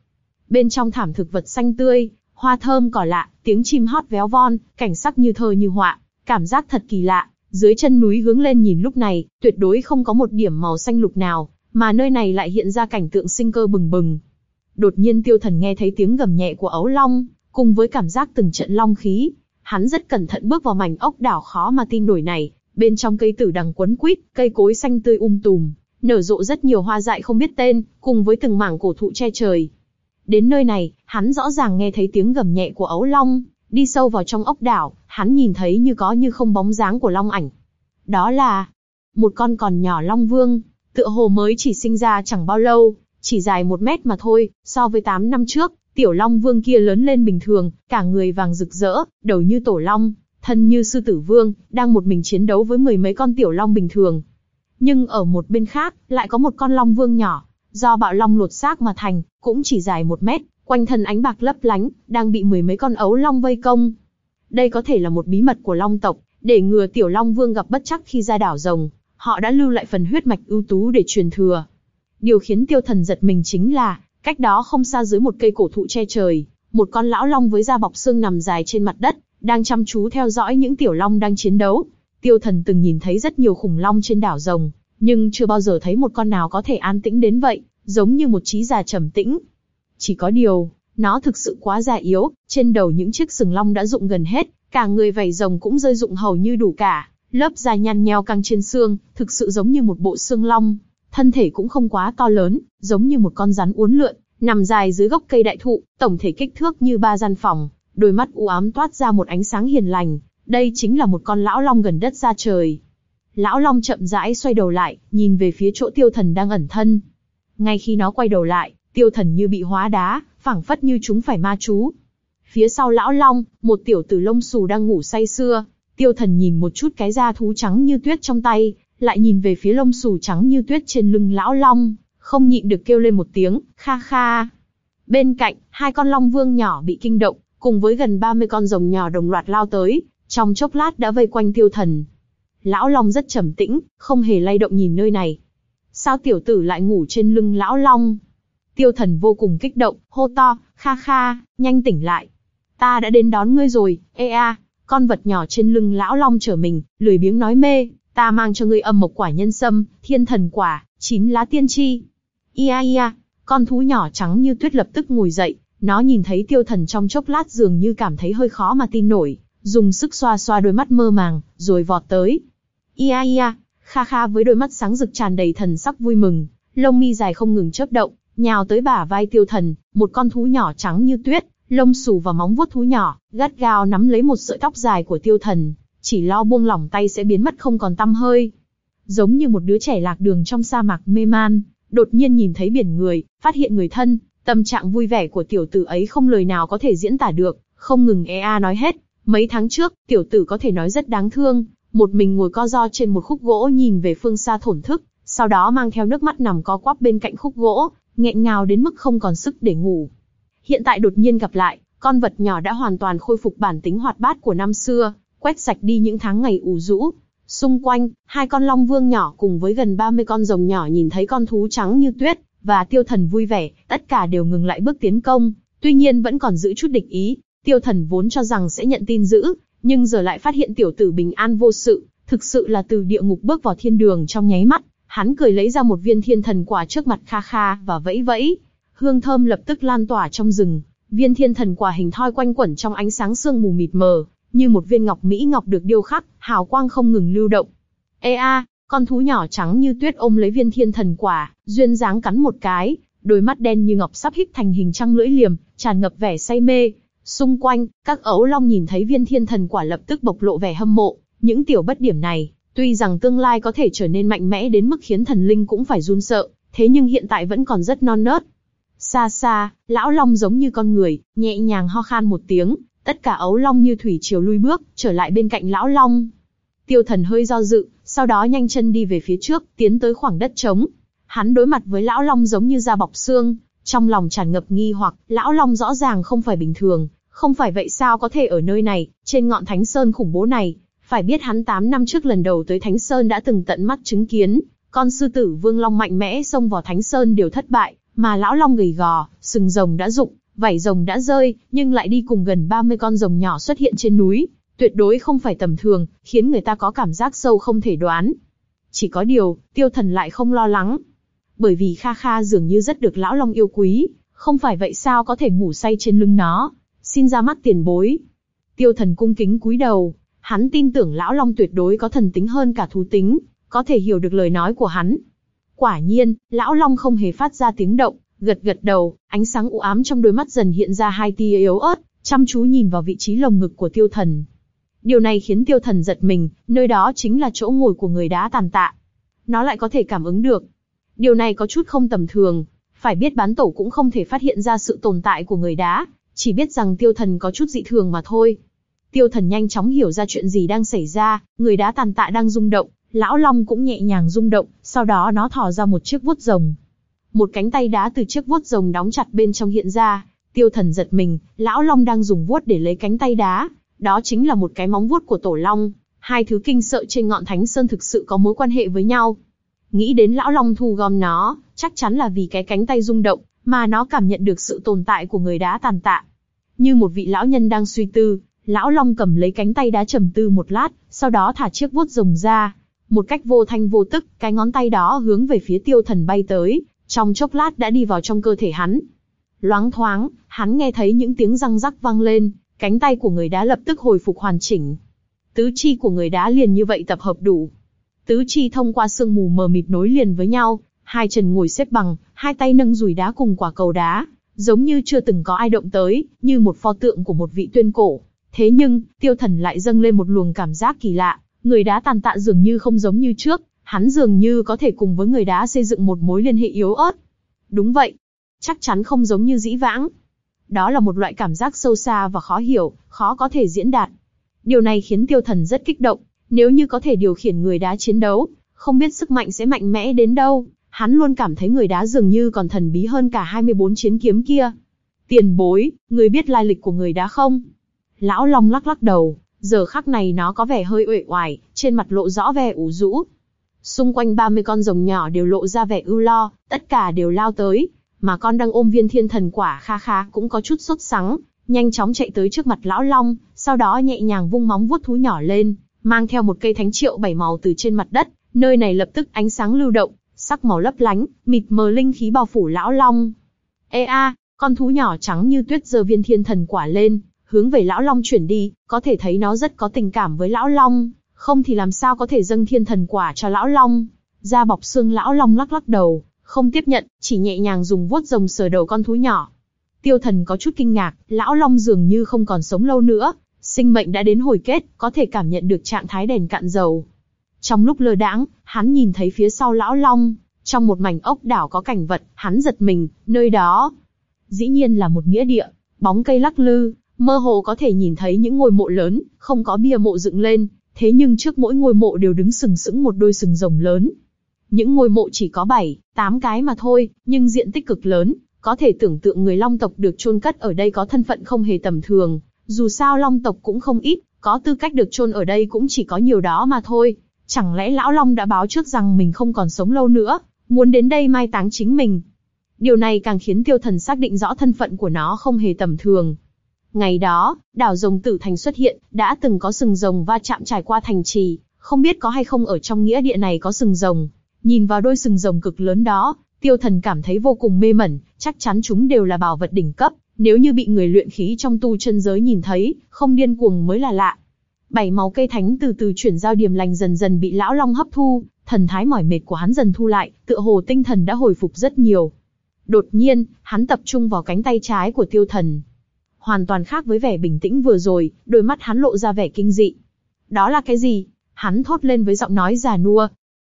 Bên trong thảm thực vật xanh tươi, hoa thơm cỏ lạ, tiếng chim hót véo von, cảnh sắc như thơ như họa, cảm giác thật kỳ lạ. Dưới chân núi hướng lên nhìn lúc này, tuyệt đối không có một điểm màu xanh lục nào, mà nơi này lại hiện ra cảnh tượng sinh cơ bừng bừng. Đột nhiên tiêu thần nghe thấy tiếng gầm nhẹ của ấu long, cùng với cảm giác từng trận long khí. Hắn rất cẩn thận bước vào mảnh ốc đảo khó mà tin nổi này, bên trong cây tử đằng quấn quýt, cây cối xanh tươi um tùm, nở rộ rất nhiều hoa dại không biết tên, cùng với từng mảng cổ thụ che trời. Đến nơi này, hắn rõ ràng nghe thấy tiếng gầm nhẹ của ấu long, đi sâu vào trong ốc đảo, hắn nhìn thấy như có như không bóng dáng của long ảnh. Đó là một con còn nhỏ long vương, tựa hồ mới chỉ sinh ra chẳng bao lâu, chỉ dài một mét mà thôi, so với 8 năm trước, tiểu long vương kia lớn lên bình thường, cả người vàng rực rỡ, đầu như tổ long, thân như sư tử vương, đang một mình chiến đấu với mười mấy con tiểu long bình thường. Nhưng ở một bên khác, lại có một con long vương nhỏ, do bạo long lột xác mà thành, cũng chỉ dài một mét, quanh thân ánh bạc lấp lánh, đang bị mười mấy con ấu long vây công. Đây có thể là một bí mật của long tộc, để ngừa tiểu long vương gặp bất chắc khi ra đảo rồng, họ đã lưu lại phần huyết mạch ưu tú để truyền thừa. Điều khiến tiêu thần giật mình chính là, cách đó không xa dưới một cây cổ thụ che trời, một con lão long với da bọc xương nằm dài trên mặt đất, đang chăm chú theo dõi những tiểu long đang chiến đấu. Tiêu thần từng nhìn thấy rất nhiều khủng long trên đảo rồng, nhưng chưa bao giờ thấy một con nào có thể an tĩnh đến vậy, giống như một trí già trầm tĩnh. Chỉ có điều, nó thực sự quá già yếu, trên đầu những chiếc sừng long đã rụng gần hết, cả người vảy rồng cũng rơi rụng hầu như đủ cả, lớp da nhăn nheo căng trên xương, thực sự giống như một bộ xương long. Thân thể cũng không quá to lớn, giống như một con rắn uốn lượn, nằm dài dưới gốc cây đại thụ, tổng thể kích thước như ba gian phòng, đôi mắt u ám toát ra một ánh sáng hiền lành. Đây chính là một con lão long gần đất ra trời. Lão long chậm rãi xoay đầu lại, nhìn về phía chỗ tiêu thần đang ẩn thân. Ngay khi nó quay đầu lại, tiêu thần như bị hóa đá, phảng phất như chúng phải ma chú. Phía sau lão long, một tiểu tử lông xù đang ngủ say sưa. Tiêu thần nhìn một chút cái da thú trắng như tuyết trong tay, lại nhìn về phía lông xù trắng như tuyết trên lưng lão long, không nhịn được kêu lên một tiếng, kha kha. Bên cạnh, hai con long vương nhỏ bị kinh động, cùng với gần 30 con rồng nhỏ đồng loạt lao tới, trong chốc lát đã vây quanh tiêu thần. Lão Long rất trầm tĩnh, không hề lay động nhìn nơi này. Sao tiểu tử lại ngủ trên lưng lão Long? Tiêu thần vô cùng kích động, hô to, kha kha, nhanh tỉnh lại. Ta đã đến đón ngươi rồi, ê a, con vật nhỏ trên lưng lão Long trở mình, lười biếng nói mê, ta mang cho ngươi âm mộc quả nhân sâm, thiên thần quả, chín lá tiên chi. Ia ia, con thú nhỏ trắng như tuyết lập tức ngồi dậy, nó nhìn thấy tiêu thần trong chốc lát dường như cảm thấy hơi khó mà tin nổi, dùng sức xoa xoa đôi mắt mơ màng, rồi vọt tới. Ia ia, kha kha với đôi mắt sáng rực tràn đầy thần sắc vui mừng, lông mi dài không ngừng chớp động, nhào tới bả vai tiêu thần, một con thú nhỏ trắng như tuyết, lông xù và móng vuốt thú nhỏ, gắt gao nắm lấy một sợi tóc dài của tiêu thần, chỉ lo buông lỏng tay sẽ biến mất không còn tăm hơi. Giống như một đứa trẻ lạc đường trong sa mạc mê man, đột nhiên nhìn thấy biển người, phát hiện người thân, tâm trạng vui vẻ của tiểu tử ấy không lời nào có thể diễn tả được, không ngừng ea nói hết. Mấy tháng trước, tiểu tử có thể nói rất đáng thương, một mình ngồi co ro trên một khúc gỗ nhìn về phương xa thổn thức, sau đó mang theo nước mắt nằm co quắp bên cạnh khúc gỗ, nghẹn ngào đến mức không còn sức để ngủ. Hiện tại đột nhiên gặp lại, con vật nhỏ đã hoàn toàn khôi phục bản tính hoạt bát của năm xưa, quét sạch đi những tháng ngày ủ rũ. Xung quanh, hai con long vương nhỏ cùng với gần 30 con rồng nhỏ nhìn thấy con thú trắng như tuyết, và tiêu thần vui vẻ, tất cả đều ngừng lại bước tiến công, tuy nhiên vẫn còn giữ chút địch ý. Tiêu thần vốn cho rằng sẽ nhận tin giữ, nhưng giờ lại phát hiện tiểu tử bình an vô sự, thực sự là từ địa ngục bước vào thiên đường trong nháy mắt. Hắn cười lấy ra một viên thiên thần quả trước mặt Kha Kha và vẫy vẫy. Hương thơm lập tức lan tỏa trong rừng. Viên thiên thần quả hình thoi quanh quẩn trong ánh sáng sương mù mịt mờ, như một viên ngọc mỹ ngọc được điêu khắc, hào quang không ngừng lưu động. Ê a, con thú nhỏ trắng như tuyết ôm lấy viên thiên thần quả, duyên dáng cắn một cái, đôi mắt đen như ngọc sắp híp thành hình trăng lưỡi liềm, tràn ngập vẻ say mê. Xung quanh, các ấu long nhìn thấy viên thiên thần quả lập tức bộc lộ vẻ hâm mộ, những tiểu bất điểm này, tuy rằng tương lai có thể trở nên mạnh mẽ đến mức khiến thần linh cũng phải run sợ, thế nhưng hiện tại vẫn còn rất non nớt. Xa xa, lão long giống như con người, nhẹ nhàng ho khan một tiếng, tất cả ấu long như thủy chiều lui bước, trở lại bên cạnh lão long. Tiêu thần hơi do dự, sau đó nhanh chân đi về phía trước, tiến tới khoảng đất trống. Hắn đối mặt với lão long giống như da bọc xương, trong lòng tràn ngập nghi hoặc, lão long rõ ràng không phải bình thường, không phải vậy sao có thể ở nơi này, trên ngọn Thánh Sơn khủng bố này. Phải biết hắn 8 năm trước lần đầu tới Thánh Sơn đã từng tận mắt chứng kiến, con sư tử Vương Long mạnh mẽ xông vào Thánh Sơn đều thất bại, mà lão long gầy gò, sừng rồng đã rụng, vảy rồng đã rơi, nhưng lại đi cùng gần 30 con rồng nhỏ xuất hiện trên núi, tuyệt đối không phải tầm thường, khiến người ta có cảm giác sâu không thể đoán. Chỉ có điều, tiêu thần lại không lo lắng. Bởi vì Kha Kha dường như rất được lão long yêu quý, không phải vậy sao có thể ngủ say trên lưng nó. Xin ra mắt tiền bối. Tiêu thần cung kính cúi đầu, hắn tin tưởng lão long tuyệt đối có thần tính hơn cả thú tính, có thể hiểu được lời nói của hắn. Quả nhiên, lão long không hề phát ra tiếng động, gật gật đầu, ánh sáng u ám trong đôi mắt dần hiện ra hai tia yếu ớt, chăm chú nhìn vào vị trí lồng ngực của tiêu thần. Điều này khiến tiêu thần giật mình, nơi đó chính là chỗ ngồi của người đá tàn tạ. Nó lại có thể cảm ứng được. Điều này có chút không tầm thường, phải biết bán tổ cũng không thể phát hiện ra sự tồn tại của người đá, chỉ biết rằng tiêu thần có chút dị thường mà thôi. Tiêu thần nhanh chóng hiểu ra chuyện gì đang xảy ra, người đá tàn tạ đang rung động, lão long cũng nhẹ nhàng rung động, sau đó nó thò ra một chiếc vuốt rồng. Một cánh tay đá từ chiếc vuốt rồng đóng chặt bên trong hiện ra, tiêu thần giật mình, lão long đang dùng vuốt để lấy cánh tay đá, đó chính là một cái móng vuốt của tổ long. Hai thứ kinh sợ trên ngọn thánh sơn thực sự có mối quan hệ với nhau. Nghĩ đến lão long thu gom nó, chắc chắn là vì cái cánh tay rung động, mà nó cảm nhận được sự tồn tại của người đá tàn tạ. Như một vị lão nhân đang suy tư, lão long cầm lấy cánh tay đá trầm tư một lát, sau đó thả chiếc vuốt rồng ra. Một cách vô thanh vô tức, cái ngón tay đó hướng về phía tiêu thần bay tới, trong chốc lát đã đi vào trong cơ thể hắn. Loáng thoáng, hắn nghe thấy những tiếng răng rắc vang lên, cánh tay của người đá lập tức hồi phục hoàn chỉnh. Tứ chi của người đá liền như vậy tập hợp đủ. Tứ chi thông qua sương mù mờ mịt nối liền với nhau, hai chân ngồi xếp bằng, hai tay nâng dùi đá cùng quả cầu đá, giống như chưa từng có ai động tới, như một pho tượng của một vị tuyên cổ. Thế nhưng, tiêu thần lại dâng lên một luồng cảm giác kỳ lạ, người đá tàn tạ dường như không giống như trước, hắn dường như có thể cùng với người đá xây dựng một mối liên hệ yếu ớt. Đúng vậy, chắc chắn không giống như dĩ vãng. Đó là một loại cảm giác sâu xa và khó hiểu, khó có thể diễn đạt. Điều này khiến tiêu thần rất kích động, nếu như có thể điều khiển người đá chiến đấu, không biết sức mạnh sẽ mạnh mẽ đến đâu, hắn luôn cảm thấy người đá dường như còn thần bí hơn cả 24 chiến kiếm kia. Tiền bối, người biết lai lịch của người đá không? Lão Long lắc lắc đầu, giờ khắc này nó có vẻ hơi uể oải, trên mặt lộ rõ vẻ ủ rũ. Xung quanh 30 con rồng nhỏ đều lộ ra vẻ ưu lo, tất cả đều lao tới, mà con đang ôm viên thiên thần quả kha kha cũng có chút sốt sắng, nhanh chóng chạy tới trước mặt lão long, sau đó nhẹ nhàng vung móng vuốt thú nhỏ lên, mang theo một cây thánh triệu bảy màu từ trên mặt đất, nơi này lập tức ánh sáng lưu động, sắc màu lấp lánh, mịt mờ linh khí bao phủ lão long. Ê a, con thú nhỏ trắng như tuyết giơ viên thiên thần quả lên, hướng về lão long chuyển đi, có thể thấy nó rất có tình cảm với lão long, không thì làm sao có thể dâng thiên thần quả cho lão long. Da bọc xương lão long lắc lắc đầu, không tiếp nhận, chỉ nhẹ nhàng dùng vuốt rồng sờ đầu con thú nhỏ. Tiêu thần có chút kinh ngạc, lão long dường như không còn sống lâu nữa, sinh mệnh đã đến hồi kết, có thể cảm nhận được trạng thái đèn cạn dầu. Trong lúc lơ đãng, hắn nhìn thấy phía sau lão long, trong một mảnh ốc đảo có cảnh vật, hắn giật mình, nơi đó. Dĩ nhiên là một nghĩa địa, bóng cây lắc lư, mơ hồ có thể nhìn thấy những ngôi mộ lớn, không có bia mộ dựng lên, thế nhưng trước mỗi ngôi mộ đều đứng sừng sững một đôi sừng rồng lớn. Những ngôi mộ chỉ có 7, 8 cái mà thôi, nhưng diện tích cực lớn, có thể tưởng tượng người Long tộc được chôn cất ở đây có thân phận không hề tầm thường, dù sao Long tộc cũng không ít, có tư cách được chôn ở đây cũng chỉ có nhiều đó mà thôi. Chẳng lẽ Lão Long đã báo trước rằng mình không còn sống lâu nữa, muốn đến đây mai táng chính mình? Điều này càng khiến tiêu thần xác định rõ thân phận của nó không hề tầm thường. Ngày đó, đảo rồng tử thành xuất hiện, đã từng có sừng rồng va chạm trải qua thành trì, không biết có hay không ở trong nghĩa địa này có sừng rồng. Nhìn vào đôi sừng rồng cực lớn đó, tiêu thần cảm thấy vô cùng mê mẩn, chắc chắn chúng đều là bảo vật đỉnh cấp, nếu như bị người luyện khí trong tu chân giới nhìn thấy, không điên cuồng mới là lạ. Bảy máu cây thánh từ từ chuyển giao điểm lành dần dần bị lão long hấp thu, thần thái mỏi mệt của hắn dần thu lại, tựa hồ tinh thần đã hồi phục rất nhiều. Đột nhiên, hắn tập trung vào cánh tay trái của tiêu thần. Hoàn toàn khác với vẻ bình tĩnh vừa rồi, đôi mắt hắn lộ ra vẻ kinh dị. Đó là cái gì? Hắn thốt lên với giọng nói già nua.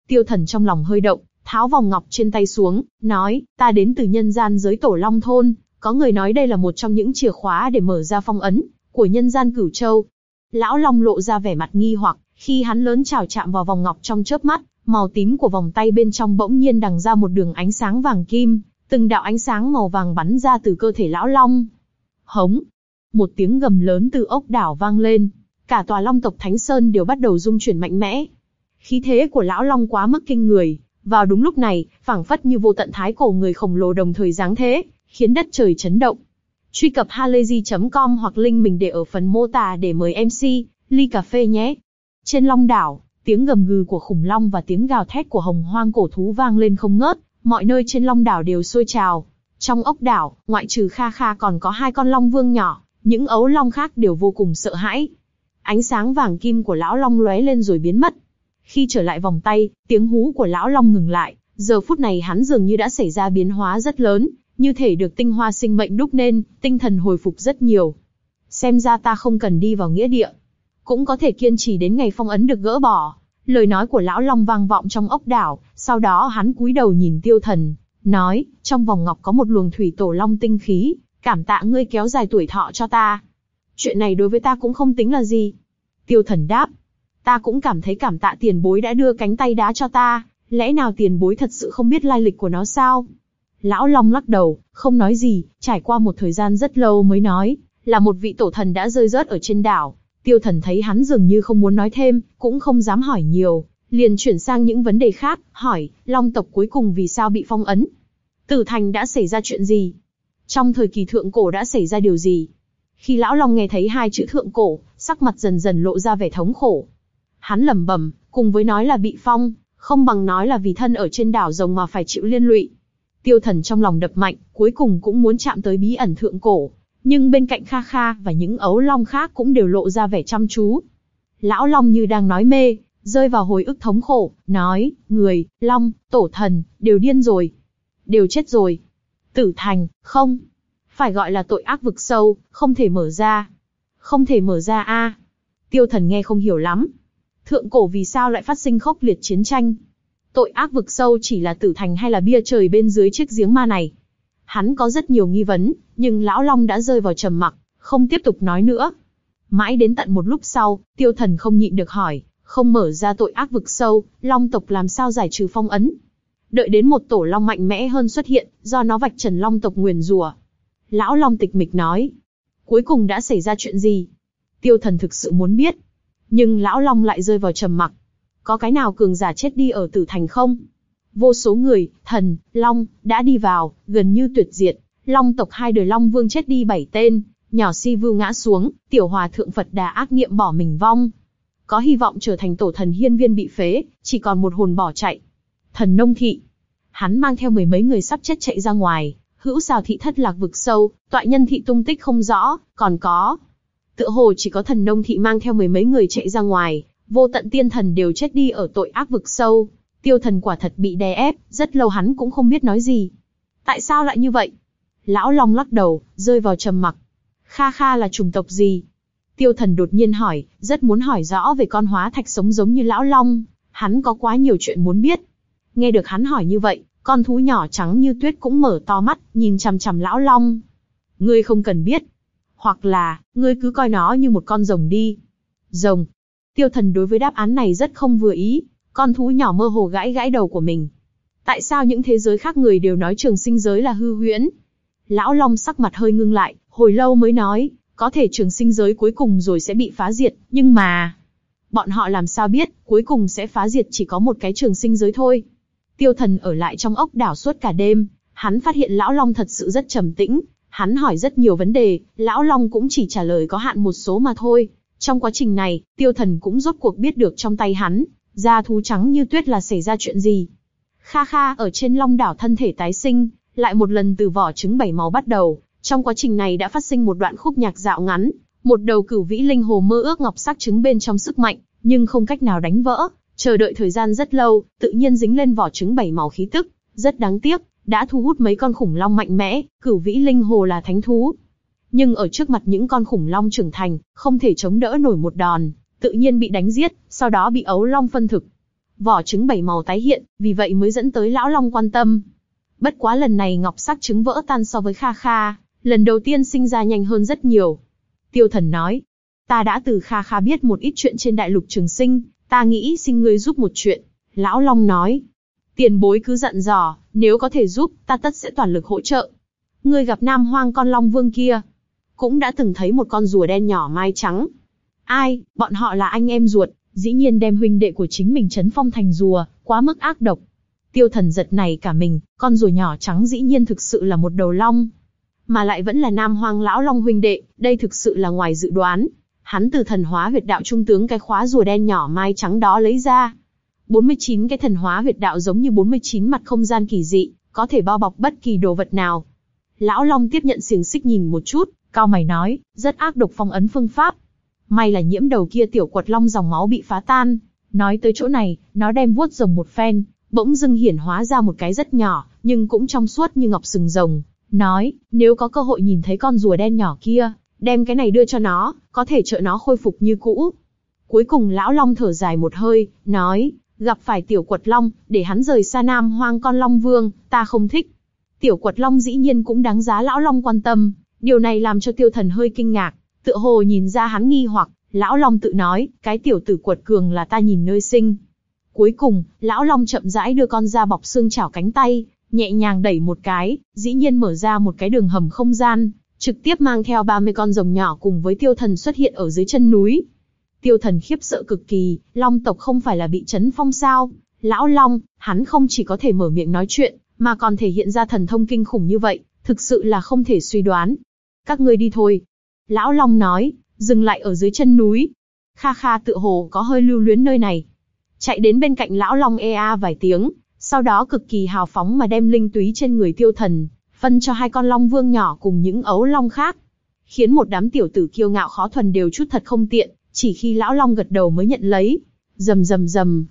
Tiêu thần trong lòng hơi động, tháo vòng ngọc trên tay xuống, nói, ta đến từ nhân gian giới tổ long thôn, có người nói đây là một trong những chìa khóa để mở ra phong ấn của nhân gian cửu châu. Lão Long lộ ra vẻ mặt nghi hoặc, khi hắn lớn chào chạm vào vòng ngọc trong chớp mắt, màu tím của vòng tay bên trong bỗng nhiên đằng ra một đường ánh sáng vàng kim, Từng đạo ánh sáng màu vàng bắn ra từ cơ thể lão long. Hống! Một tiếng gầm lớn từ ốc đảo vang lên. Cả tòa long tộc Thánh Sơn đều bắt đầu rung chuyển mạnh mẽ. Khí thế của lão long quá mức kinh người. Vào đúng lúc này, phảng phất như vô tận thái cổ người khổng lồ đồng thời giáng thế, khiến đất trời chấn động. Truy cập halayzi.com hoặc link mình để ở phần mô tả để mời MC, ly cà phê nhé. Trên long đảo, tiếng gầm gừ của khủng long và tiếng gào thét của hồng hoang cổ thú vang lên không ngớt, mọi nơi trên long đảo đều sôi trào. Trong ốc đảo, ngoại trừ Kha Kha còn có hai con long vương nhỏ, những ấu long khác đều vô cùng sợ hãi. Ánh sáng vàng kim của lão long lóe lên rồi biến mất. Khi trở lại vòng tay, tiếng hú của lão long ngừng lại, giờ phút này hắn dường như đã xảy ra biến hóa rất lớn, như thể được tinh hoa sinh mệnh đúc nên, tinh thần hồi phục rất nhiều. Xem ra ta không cần đi vào nghĩa địa, cũng có thể kiên trì đến ngày phong ấn được gỡ bỏ. Lời nói của lão long vang vọng trong ốc đảo, sau đó hắn cúi đầu nhìn tiêu thần, nói, trong vòng ngọc có một luồng thủy tổ long tinh khí, cảm tạ ngươi kéo dài tuổi thọ cho ta. Chuyện này đối với ta cũng không tính là gì. Tiêu thần đáp, ta cũng cảm thấy cảm tạ tiền bối đã đưa cánh tay đá cho ta, lẽ nào tiền bối thật sự không biết lai lịch của nó sao? Lão Long lắc đầu, không nói gì, trải qua một thời gian rất lâu mới nói, là một vị tổ thần đã rơi rớt ở trên đảo. Tiêu thần thấy hắn dường như không muốn nói thêm, cũng không dám hỏi nhiều, liền chuyển sang những vấn đề khác, hỏi, Long tộc cuối cùng vì sao bị phong ấn? Tử thành đã xảy ra chuyện gì? Trong thời kỳ thượng cổ đã xảy ra điều gì? Khi lão Long nghe thấy hai chữ thượng cổ, sắc mặt dần dần lộ ra vẻ thống khổ. Hắn lẩm bẩm, cùng với nói là bị phong, không bằng nói là vì thân ở trên đảo rồng mà phải chịu liên lụy. Tiêu thần trong lòng đập mạnh, cuối cùng cũng muốn chạm tới bí ẩn thượng cổ. Nhưng bên cạnh Kha Kha và những ấu long khác cũng đều lộ ra vẻ chăm chú. Lão Long như đang nói mê, rơi vào hồi ức thống khổ, nói, người, Long, tổ thần, đều điên rồi. Đều chết rồi. Tử thành, không. Phải gọi là tội ác vực sâu, không thể mở ra. Không thể mở ra a. Tiêu thần nghe không hiểu lắm. Thượng cổ vì sao lại phát sinh khốc liệt chiến tranh? Tội ác vực sâu chỉ là tử thành hay là bia trời bên dưới chiếc giếng ma này? Hắn có rất nhiều nghi vấn, nhưng lão long đã rơi vào trầm mặc, không tiếp tục nói nữa. Mãi đến tận một lúc sau, tiêu thần không nhịn được hỏi, không mở ra tội ác vực sâu, long tộc làm sao giải trừ phong ấn? Đợi đến một tổ long mạnh mẽ hơn xuất hiện, do nó vạch trần long tộc nguyền rủa. Lão long tịch mịch nói, cuối cùng đã xảy ra chuyện gì? Tiêu thần thực sự muốn biết. Nhưng lão long lại rơi vào trầm mặc, có cái nào cường giả chết đi ở tử thành không? Vô số người, thần, long, đã đi vào, gần như tuyệt diệt. Long tộc hai đời long vương chết đi bảy tên, nhỏ si vưu ngã xuống, tiểu hòa thượng Phật đà ác niệm bỏ mình vong. Có hy vọng trở thành tổ thần hiên viên bị phế, chỉ còn một hồn bỏ chạy. Thần nông thị. Hắn mang theo mười mấy người sắp chết chạy ra ngoài, hữu xào thị thất lạc vực sâu, tọa nhân thị tung tích không rõ, còn có. Tựa hồ chỉ có thần nông thị mang theo mười mấy người chạy ra ngoài, vô tận tiên thần đều chết đi ở tội ác vực sâu. Tiêu thần quả thật bị đè ép, rất lâu hắn cũng không biết nói gì. Tại sao lại như vậy? Lão Long lắc đầu, rơi vào trầm mặc. Kha Kha là chủng tộc gì? Tiêu thần đột nhiên hỏi, rất muốn hỏi rõ về con hóa thạch sống giống như Lão Long. Hắn có quá nhiều chuyện muốn biết. Nghe được hắn hỏi như vậy, con thú nhỏ trắng như tuyết cũng mở to mắt, nhìn chằm chằm Lão Long. Ngươi không cần biết. Hoặc là, ngươi cứ coi nó như một con rồng đi. Rồng, Tiêu thần đối với đáp án này rất không vừa ý, con thú nhỏ mơ hồ gãi gãi đầu của mình. Tại sao những thế giới khác người đều nói trường sinh giới là hư huyễn? Lão Long sắc mặt hơi ngưng lại, hồi lâu mới nói, có thể trường sinh giới cuối cùng rồi sẽ bị phá diệt, nhưng mà... Bọn họ làm sao biết, cuối cùng sẽ phá diệt chỉ có một cái trường sinh giới thôi. Tiêu thần ở lại trong ốc đảo suốt cả đêm, hắn phát hiện Lão Long thật sự rất trầm tĩnh, hắn hỏi rất nhiều vấn đề, Lão Long cũng chỉ trả lời có hạn một số mà thôi. Trong quá trình này, tiêu thần cũng rốt cuộc biết được trong tay hắn, da thú trắng như tuyết là xảy ra chuyện gì. Kha Kha ở trên long đảo thân thể tái sinh, lại một lần từ vỏ trứng bảy màu bắt đầu, trong quá trình này đã phát sinh một đoạn khúc nhạc dạo ngắn, một đầu cửu vĩ linh hồ mơ ước ngọc sắc trứng bên trong sức mạnh, nhưng không cách nào đánh vỡ, chờ đợi thời gian rất lâu, tự nhiên dính lên vỏ trứng bảy màu khí tức, rất đáng tiếc, đã thu hút mấy con khủng long mạnh mẽ, cửu vĩ linh hồ là thánh thú, nhưng ở trước mặt những con khủng long trưởng thành, không thể chống đỡ nổi một đòn, tự nhiên bị đánh giết, sau đó bị ấu long phân thực. Vỏ trứng bảy màu tái hiện, vì vậy mới dẫn tới lão long quan tâm. Bất quá lần này ngọc sắc trứng vỡ tan so với Kha Kha, lần đầu tiên sinh ra nhanh hơn rất nhiều. Tiêu thần nói, ta đã từ Kha Kha biết một ít chuyện trên đại lục trường sinh, ta nghĩ xin ngươi giúp một chuyện. Lão Long nói. Tiền bối cứ dặn dò, nếu có thể giúp, ta tất sẽ toàn lực hỗ trợ. Ngươi gặp Nam Hoang con Long Vương kia, cũng đã từng thấy một con rùa đen nhỏ mai trắng. Ai, bọn họ là anh em ruột, dĩ nhiên đem huynh đệ của chính mình chấn phong thành rùa, quá mức ác độc. Tiêu thần giật này cả mình, con rùa nhỏ trắng dĩ nhiên thực sự là một đầu long. Mà lại vẫn là nam hoang lão long huynh đệ, đây thực sự là ngoài dự đoán. Hắn từ thần hóa huyệt đạo trung tướng cái khóa rùa đen nhỏ mai trắng đó lấy ra. 49 cái thần hóa huyệt đạo giống như 49 mặt không gian kỳ dị, có thể bao bọc bất kỳ đồ vật nào. Lão Long tiếp nhận xiềng xích nhìn một chút, cao mày nói, rất ác độc phong ấn phương pháp. May là nhiễm đầu kia tiểu quật long dòng máu bị phá tan. Nói tới chỗ này, nó đem vuốt rồng một phen, bỗng dưng hiển hóa ra một cái rất nhỏ, nhưng cũng trong suốt như ngọc sừng rồng. Nói, nếu có cơ hội nhìn thấy con rùa đen nhỏ kia, đem cái này đưa cho nó, có thể trợ nó khôi phục như cũ. Cuối cùng lão long thở dài một hơi, nói, gặp phải tiểu quật long, để hắn rời xa nam hoang con long vương, ta không thích. Tiểu quật long dĩ nhiên cũng đáng giá lão long quan tâm, điều này làm cho tiêu thần hơi kinh ngạc, tựa hồ nhìn ra hắn nghi hoặc, lão long tự nói, cái tiểu tử quật cường là ta nhìn nơi sinh, Cuối cùng, lão long chậm rãi đưa con ra bọc xương chảo cánh tay, nhẹ nhàng đẩy một cái, dĩ nhiên mở ra một cái đường hầm không gian, trực tiếp mang theo 30 con rồng nhỏ cùng với tiêu thần xuất hiện ở dưới chân núi. Tiêu thần khiếp sợ cực kỳ, long tộc không phải là bị chấn phong sao? Lão long, hắn không chỉ có thể mở miệng nói chuyện, mà còn thể hiện ra thần thông kinh khủng như vậy, thực sự là không thể suy đoán. Các ngươi đi thôi. Lão long nói, dừng lại ở dưới chân núi. Kha kha tự hồ có hơi lưu luyến nơi này, chạy đến bên cạnh lão long ea vài tiếng, sau đó cực kỳ hào phóng mà đem linh túy trên người tiêu thần, phân cho hai con long vương nhỏ cùng những ấu long khác. Khiến một đám tiểu tử kiêu ngạo khó thuần đều chút thật không tiện, chỉ khi lão long gật đầu mới nhận lấy. Rầm rầm rầm.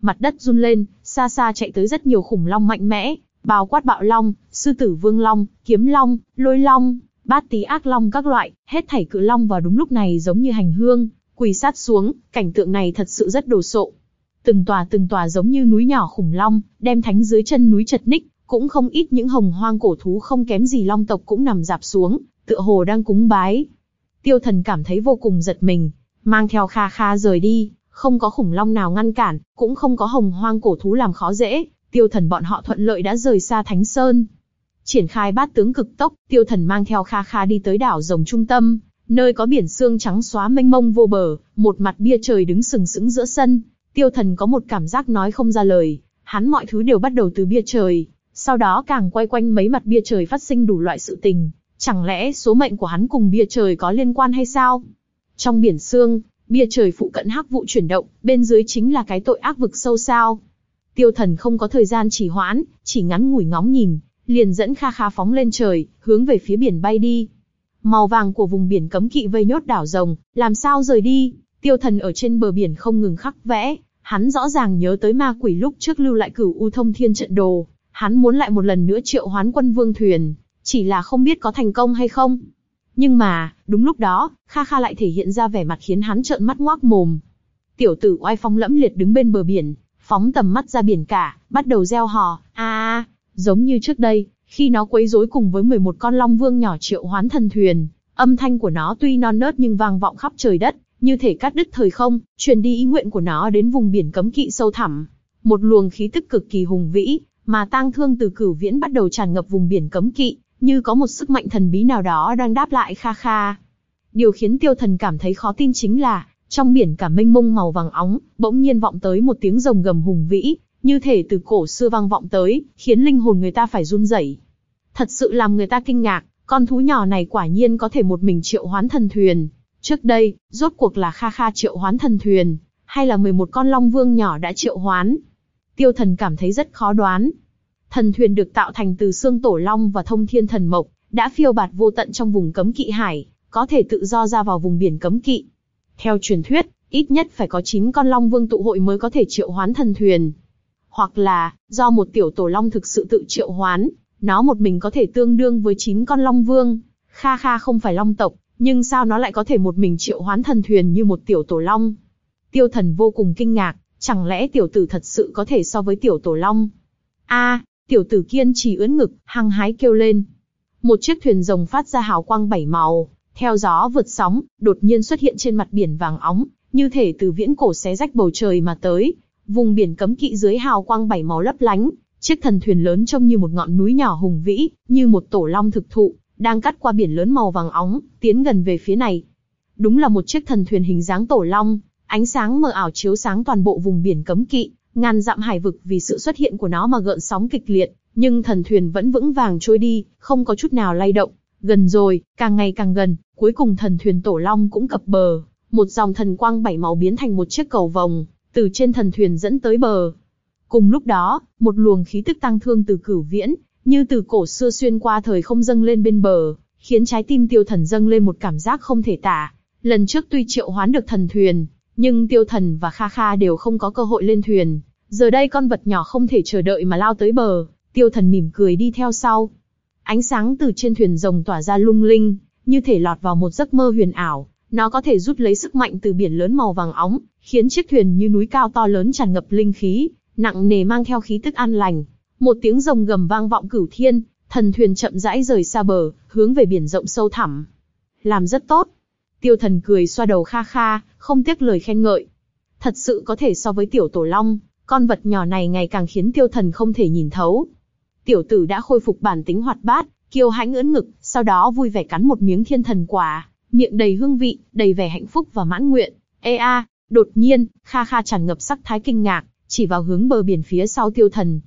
Mặt đất run lên, xa xa chạy tới rất nhiều khủng long mạnh mẽ, bao quát bạo long, sư tử vương long, kiếm long, lôi long, bát tí ác long các loại, hết thảy cự long vào đúng lúc này giống như hành hương, quỳ sát xuống, cảnh tượng này thật sự rất đồ sộ từng tòa từng tòa giống như núi nhỏ khủng long, đem thánh dưới chân núi chật ních, cũng không ít những hồng hoang cổ thú không kém gì long tộc cũng nằm dạp xuống, tựa hồ đang cúng bái. Tiêu thần cảm thấy vô cùng giật mình, mang theo kha kha rời đi, không có khủng long nào ngăn cản, cũng không có hồng hoang cổ thú làm khó dễ, tiêu thần bọn họ thuận lợi đã rời xa Thánh Sơn. Triển khai bát tướng cực tốc, tiêu thần mang theo kha kha đi tới đảo rồng trung tâm, nơi có biển xương trắng xóa mênh mông vô bờ, một mặt bia trời đứng sừng sững giữa sân, Tiêu thần có một cảm giác nói không ra lời, hắn mọi thứ đều bắt đầu từ bia trời, sau đó càng quay quanh mấy mặt bia trời phát sinh đủ loại sự tình, chẳng lẽ số mệnh của hắn cùng bia trời có liên quan hay sao? Trong biển xương, bia trời phụ cận hắc vụ chuyển động, bên dưới chính là cái tội ác vực sâu sao. Tiêu thần không có thời gian chỉ hoãn, chỉ ngắn ngủi ngóng nhìn, liền dẫn kha kha phóng lên trời, hướng về phía biển bay đi. Màu vàng của vùng biển cấm kỵ vây nhốt đảo rồng, làm sao rời đi? Tiêu thần ở trên bờ biển không ngừng khắc vẽ, Hắn rõ ràng nhớ tới ma quỷ lúc trước lưu lại cửu u thông thiên trận đồ, hắn muốn lại một lần nữa triệu hoán quân vương thuyền, chỉ là không biết có thành công hay không. Nhưng mà, đúng lúc đó, Kha Kha lại thể hiện ra vẻ mặt khiến hắn trợn mắt ngoác mồm. Tiểu tử oai phong lẫm liệt đứng bên bờ biển, phóng tầm mắt ra biển cả, bắt đầu reo hò, a, giống như trước đây, khi nó quấy rối cùng với 11 con long vương nhỏ triệu hoán thần thuyền, âm thanh của nó tuy non nớt nhưng vang vọng khắp trời đất, như thể cắt đứt thời không, truyền đi ý nguyện của nó đến vùng biển cấm kỵ sâu thẳm. Một luồng khí tức cực kỳ hùng vĩ, mà tang thương từ cửu viễn bắt đầu tràn ngập vùng biển cấm kỵ, như có một sức mạnh thần bí nào đó đang đáp lại kha kha. Điều khiến tiêu thần cảm thấy khó tin chính là, trong biển cả mênh mông màu vàng óng, bỗng nhiên vọng tới một tiếng rồng gầm hùng vĩ, như thể từ cổ xưa vang vọng tới, khiến linh hồn người ta phải run rẩy. Thật sự làm người ta kinh ngạc, con thú nhỏ này quả nhiên có thể một mình triệu hoán thần thuyền. Trước đây, rốt cuộc là Kha Kha triệu hoán thần thuyền, hay là 11 con long vương nhỏ đã triệu hoán? Tiêu thần cảm thấy rất khó đoán. Thần thuyền được tạo thành từ xương tổ long và thông thiên thần mộc, đã phiêu bạt vô tận trong vùng cấm kỵ hải, có thể tự do ra vào vùng biển cấm kỵ. Theo truyền thuyết, ít nhất phải có 9 con long vương tụ hội mới có thể triệu hoán thần thuyền. Hoặc là, do một tiểu tổ long thực sự tự triệu hoán, nó một mình có thể tương đương với 9 con long vương. Kha Kha không phải long tộc, nhưng sao nó lại có thể một mình triệu hoán thần thuyền như một tiểu tổ long? Tiêu thần vô cùng kinh ngạc, chẳng lẽ tiểu tử thật sự có thể so với tiểu tổ long? A, tiểu tử kiên trì ưỡn ngực, hăng hái kêu lên. Một chiếc thuyền rồng phát ra hào quang bảy màu, theo gió vượt sóng, đột nhiên xuất hiện trên mặt biển vàng óng, như thể từ viễn cổ xé rách bầu trời mà tới. Vùng biển cấm kỵ dưới hào quang bảy màu lấp lánh, chiếc thần thuyền lớn trông như một ngọn núi nhỏ hùng vĩ, như một tổ long thực thụ, đang cắt qua biển lớn màu vàng óng, tiến gần về phía này. Đúng là một chiếc thần thuyền hình dáng tổ long, ánh sáng mờ ảo chiếu sáng toàn bộ vùng biển cấm kỵ, ngàn dặm hải vực vì sự xuất hiện của nó mà gợn sóng kịch liệt, nhưng thần thuyền vẫn vững vàng trôi đi, không có chút nào lay động. Gần rồi, càng ngày càng gần, cuối cùng thần thuyền tổ long cũng cập bờ, một dòng thần quang bảy màu biến thành một chiếc cầu vồng, từ trên thần thuyền dẫn tới bờ. Cùng lúc đó, một luồng khí tức tăng thương từ cửu viễn, như từ cổ xưa xuyên qua thời không dâng lên bên bờ, khiến trái tim tiêu thần dâng lên một cảm giác không thể tả. Lần trước tuy triệu hoán được thần thuyền, nhưng tiêu thần và Kha Kha đều không có cơ hội lên thuyền. Giờ đây con vật nhỏ không thể chờ đợi mà lao tới bờ, tiêu thần mỉm cười đi theo sau. Ánh sáng từ trên thuyền rồng tỏa ra lung linh, như thể lọt vào một giấc mơ huyền ảo. Nó có thể rút lấy sức mạnh từ biển lớn màu vàng óng, khiến chiếc thuyền như núi cao to lớn tràn ngập linh khí, nặng nề mang theo khí tức an lành. Một tiếng rồng gầm vang vọng cửu thiên, thần thuyền chậm rãi rời xa bờ, hướng về biển rộng sâu thẳm. Làm rất tốt. Tiêu thần cười xoa đầu kha kha, không tiếc lời khen ngợi. Thật sự có thể so với tiểu tổ long, con vật nhỏ này ngày càng khiến tiêu thần không thể nhìn thấu. Tiểu tử đã khôi phục bản tính hoạt bát, kiêu hãnh ưỡn ngực, sau đó vui vẻ cắn một miếng thiên thần quả, miệng đầy hương vị, đầy vẻ hạnh phúc và mãn nguyện. Ê a, đột nhiên, Kha Kha tràn ngập sắc thái kinh ngạc, chỉ vào hướng bờ biển phía sau tiêu thần.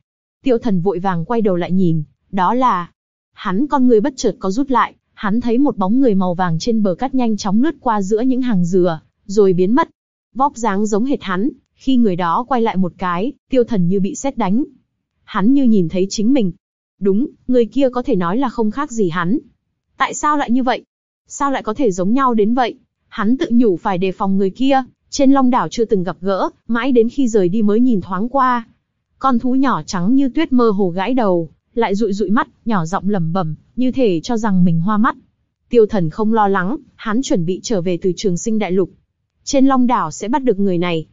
Tiêu thần vội vàng quay đầu lại nhìn, đó là... Hắn con người bất chợt có rút lại, hắn thấy một bóng người màu vàng trên bờ cát nhanh chóng lướt qua giữa những hàng dừa, rồi biến mất. Vóc dáng giống hệt hắn, khi người đó quay lại một cái, tiêu thần như bị sét đánh. Hắn như nhìn thấy chính mình. Đúng, người kia có thể nói là không khác gì hắn. Tại sao lại như vậy? Sao lại có thể giống nhau đến vậy? Hắn tự nhủ phải đề phòng người kia, trên long đảo chưa từng gặp gỡ, mãi đến khi rời đi mới nhìn thoáng qua. Con thú nhỏ trắng như tuyết mơ hồ gãi đầu, lại rụi rụi mắt, nhỏ giọng lẩm bẩm, như thể cho rằng mình hoa mắt. Tiêu thần không lo lắng, hắn chuẩn bị trở về từ trường sinh đại lục. Trên long đảo sẽ bắt được người này.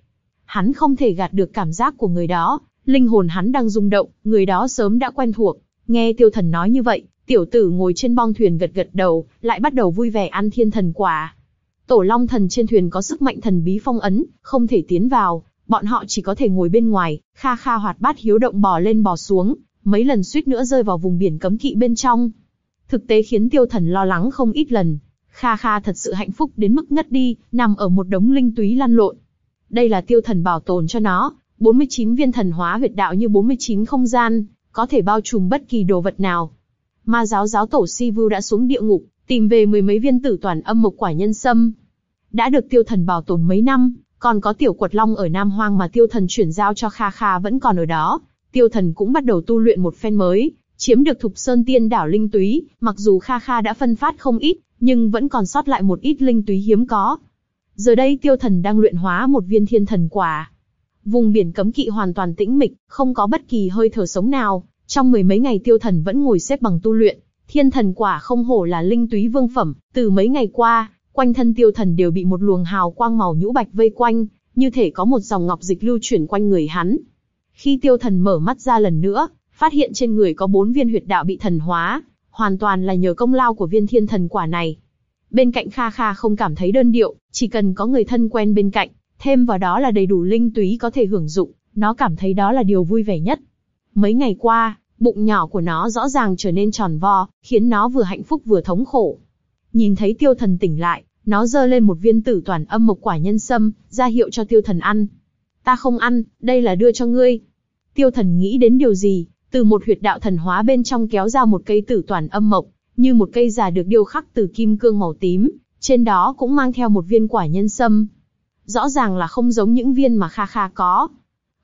Hắn không thể gạt được cảm giác của người đó, linh hồn hắn đang rung động, người đó sớm đã quen thuộc. Nghe tiêu thần nói như vậy, tiểu tử ngồi trên bong thuyền gật gật đầu, lại bắt đầu vui vẻ ăn thiên thần quả. Tổ long thần trên thuyền có sức mạnh thần bí phong ấn, không thể tiến vào, bọn họ chỉ có thể ngồi bên ngoài, kha kha hoạt bát hiếu động bò lên bò xuống, mấy lần suýt nữa rơi vào vùng biển cấm kỵ bên trong. Thực tế khiến tiêu thần lo lắng không ít lần. Kha Kha thật sự hạnh phúc đến mức ngất đi, nằm ở một đống linh túy lăn lộn. Đây là tiêu thần bảo tồn cho nó, 49 viên thần hóa huyệt đạo như 49 không gian, có thể bao trùm bất kỳ đồ vật nào. Ma giáo giáo tổ Si Vu đã xuống địa ngục, tìm về mười mấy viên tử toàn âm mộc quả nhân sâm. Đã được tiêu thần bảo tồn mấy năm, còn có tiểu quật long ở Nam Hoang mà tiêu thần chuyển giao cho Kha Kha vẫn còn ở đó. Tiêu thần cũng bắt đầu tu luyện một phen mới, chiếm được thục sơn tiên đảo linh túy, mặc dù Kha Kha đã phân phát không ít, nhưng vẫn còn sót lại một ít linh túy hiếm có. Giờ đây tiêu thần đang luyện hóa một viên thiên thần quả. Vùng biển cấm kỵ hoàn toàn tĩnh mịch, không có bất kỳ hơi thở sống nào. Trong mười mấy ngày tiêu thần vẫn ngồi xếp bằng tu luyện. Thiên thần quả không hổ là linh túy vương phẩm, từ mấy ngày qua, quanh thân tiêu thần đều bị một luồng hào quang màu nhũ bạch vây quanh, như thể có một dòng ngọc dịch lưu chuyển quanh người hắn. Khi tiêu thần mở mắt ra lần nữa, phát hiện trên người có bốn viên huyệt đạo bị thần hóa, hoàn toàn là nhờ công lao của viên thiên thần quả này. Bên cạnh Kha Kha không cảm thấy đơn điệu, chỉ cần có người thân quen bên cạnh, thêm vào đó là đầy đủ linh túy có thể hưởng dụng, nó cảm thấy đó là điều vui vẻ nhất. Mấy ngày qua, bụng nhỏ của nó rõ ràng trở nên tròn vo, khiến nó vừa hạnh phúc vừa thống khổ. Nhìn thấy tiêu thần tỉnh lại, nó giơ lên một viên tử toàn âm mộc quả nhân sâm, ra hiệu cho tiêu thần ăn. Ta không ăn, đây là đưa cho ngươi. Tiêu thần nghĩ đến điều gì, từ một huyệt đạo thần hóa bên trong kéo ra một cây tử toàn âm mộc, như một cây già được điêu khắc từ kim cương màu tím, trên đó cũng mang theo một viên quả nhân sâm. Rõ ràng là không giống những viên mà Kha Kha có.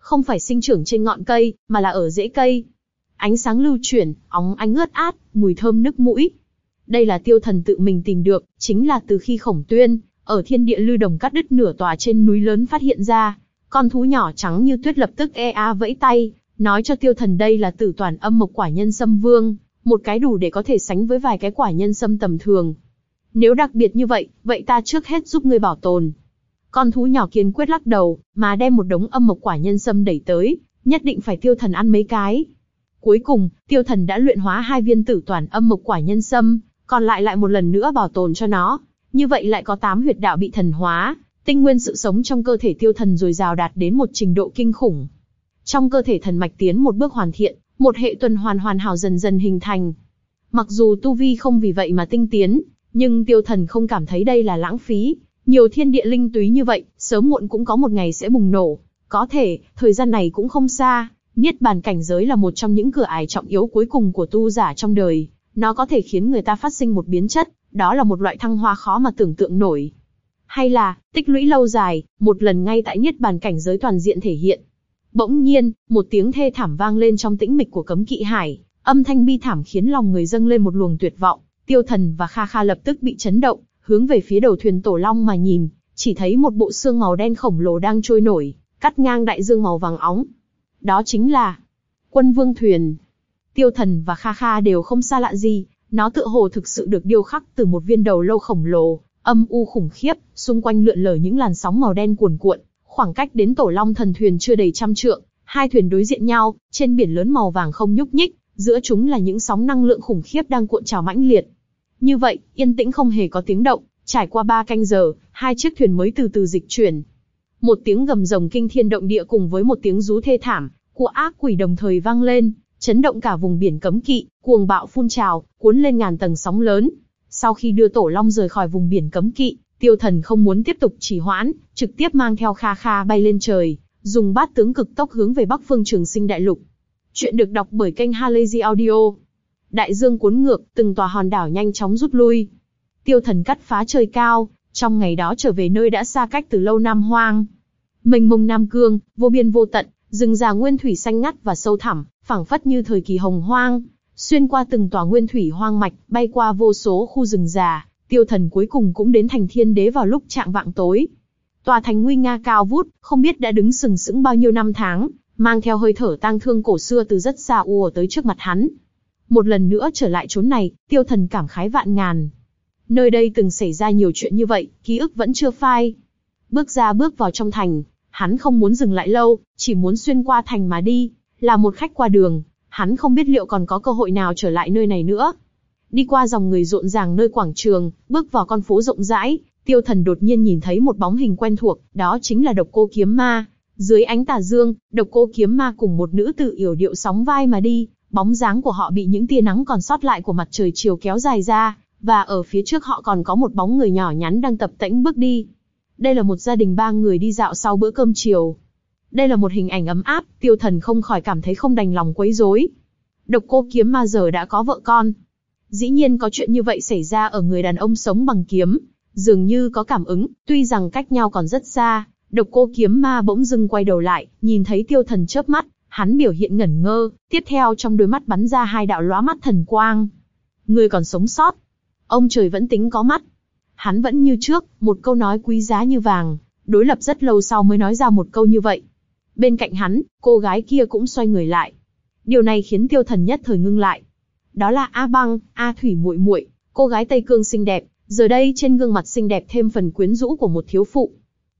Không phải sinh trưởng trên ngọn cây, mà là ở rễ cây. Ánh sáng lưu chuyển, óng ánh ướt át, mùi thơm nức mũi. Đây là tiêu thần tự mình tìm được, chính là từ khi khổng tuyên, ở thiên địa lưu đồng cắt đứt nửa tòa trên núi lớn phát hiện ra. Con thú nhỏ trắng như tuyết lập tức e a vẫy tay, nói cho tiêu thần đây là tử toàn âm mộc quả nhân sâm vương, một cái đủ để có thể sánh với vài cái quả nhân sâm tầm thường. Nếu đặc biệt như vậy, vậy ta trước hết giúp ngươi bảo tồn. Con thú nhỏ kiên quyết lắc đầu, mà đem một đống âm mộc quả nhân sâm đẩy tới, nhất định phải tiêu thần ăn mấy cái. Cuối cùng, tiêu thần đã luyện hóa hai viên tử toàn âm mộc quả nhân sâm, còn lại lại một lần nữa bảo tồn cho nó. Như vậy lại có tám huyệt đạo bị thần hóa, Tinh nguyên sự sống trong cơ thể tiêu thần dồi dào đạt đến một trình độ kinh khủng. Trong cơ thể thần mạch tiến một bước hoàn thiện, một hệ tuần hoàn hoàn hảo dần dần hình thành. Mặc dù tu vi không vì vậy mà tinh tiến, nhưng tiêu thần không cảm thấy đây là lãng phí. Nhiều thiên địa linh túy như vậy, sớm muộn cũng có một ngày sẽ bùng nổ. Có thể, thời gian này cũng không xa, Niết bàn cảnh giới là một trong những cửa ải trọng yếu cuối cùng của tu giả trong đời. Nó có thể khiến người ta phát sinh một biến chất, đó là một loại thăng hoa khó mà tưởng tượng nổi. Hay là, tích lũy lâu dài, một lần ngay tại Niết bàn cảnh giới toàn diện thể hiện. Bỗng nhiên, một tiếng thê thảm vang lên trong tĩnh mịch của cấm kỵ hải, âm thanh bi thảm khiến lòng người dâng lên một luồng tuyệt vọng. Tiêu Thần và Kha Kha lập tức bị chấn động, hướng về phía đầu thuyền Tổ Long mà nhìn, chỉ thấy một bộ xương màu đen khổng lồ đang trôi nổi, cắt ngang đại dương màu vàng óng. Đó chính là Quân Vương thuyền. Tiêu Thần và Kha Kha đều không xa lạ gì, nó tựa hồ thực sự được điêu khắc từ một viên đầu lâu khổng lồ, âm u khủng khiếp, xung quanh lượn lờ những làn sóng màu đen cuồn cuộn, khoảng cách đến Tổ Long thần thuyền chưa đầy trăm trượng, hai thuyền đối diện nhau, trên biển lớn màu vàng không nhúc nhích, giữa chúng là những sóng năng lượng khủng khiếp đang cuộn trào mãnh liệt. Như vậy, yên tĩnh không hề có tiếng động, trải qua ba canh giờ, hai chiếc thuyền mới từ từ dịch chuyển. Một tiếng gầm rồng kinh thiên động địa cùng với một tiếng rú thê thảm của ác quỷ đồng thời vang lên, chấn động cả vùng biển cấm kỵ, cuồng bạo phun trào, cuốn lên ngàn tầng sóng lớn. Sau khi đưa Tổ Long rời khỏi vùng biển cấm kỵ, Tiêu Thần không muốn tiếp tục trì hoãn, trực tiếp mang theo Kha Kha bay lên trời, dùng bát tướng cực tốc hướng về Bắc Phương Trường Sinh Đại Lục. Chuyện được đọc bởi kênh Halazy Audio. Đại dương cuốn ngược, từng tòa hòn đảo nhanh chóng rút lui. Tiêu thần cắt phá trời cao, trong ngày đó trở về nơi đã xa cách từ lâu Nam Hoang. Mênh mông Nam Cương, vô biên vô tận, rừng già nguyên thủy xanh ngắt và sâu thẳm, phảng phất như thời kỳ hồng hoang. Xuyên qua từng tòa nguyên thủy hoang mạch, bay qua vô số khu rừng già, tiêu thần cuối cùng cũng đến thành thiên đế vào lúc trạng vạng tối. Tòa thành nguy nga cao vút, không biết đã đứng sừng sững bao nhiêu năm tháng, mang theo hơi thở tang thương cổ xưa từ rất xa ùa tới trước mặt hắn. Một lần nữa trở lại chốn này, tiêu thần cảm khái vạn ngàn. Nơi đây từng xảy ra nhiều chuyện như vậy, ký ức vẫn chưa phai. Bước ra bước vào trong thành, hắn không muốn dừng lại lâu, chỉ muốn xuyên qua thành mà đi, là một khách qua đường, hắn không biết liệu còn có cơ hội nào trở lại nơi này nữa. Đi qua dòng người rộn ràng nơi quảng trường, bước vào con phố rộng rãi, tiêu thần đột nhiên nhìn thấy một bóng hình quen thuộc, đó chính là độc cô kiếm ma. Dưới ánh tà dương, độc cô kiếm ma cùng một nữ tử yểu điệu sóng vai mà đi, bóng dáng của họ bị những tia nắng còn sót lại của mặt trời chiều kéo dài ra, và ở phía trước họ còn có một bóng người nhỏ nhắn đang tập tễnh bước đi. Đây là một gia đình ba người đi dạo sau bữa cơm chiều. Đây là một hình ảnh ấm áp, tiêu thần không khỏi cảm thấy không đành lòng quấy rối. Độc cô kiếm ma giờ đã có vợ con. Dĩ nhiên có chuyện như vậy xảy ra ở người đàn ông sống bằng kiếm, dường như có cảm ứng, tuy rằng cách nhau còn rất xa, Độc cô kiếm ma bỗng dưng quay đầu lại, nhìn thấy tiêu thần chớp mắt, hắn biểu hiện ngẩn ngơ, tiếp theo trong đôi mắt bắn ra hai đạo lóa mắt thần quang. Người còn sống sót. Ông trời vẫn tính có mắt. Hắn vẫn như trước, một câu nói quý giá như vàng, đối lập rất lâu sau mới nói ra một câu như vậy. Bên cạnh hắn, cô gái kia cũng xoay người lại. Điều này khiến tiêu thần nhất thời ngưng lại. Đó là A Băng, A Thủy muội muội, cô gái Tây Cương xinh đẹp, giờ đây trên gương mặt xinh đẹp thêm phần quyến rũ của một thiếu phụ.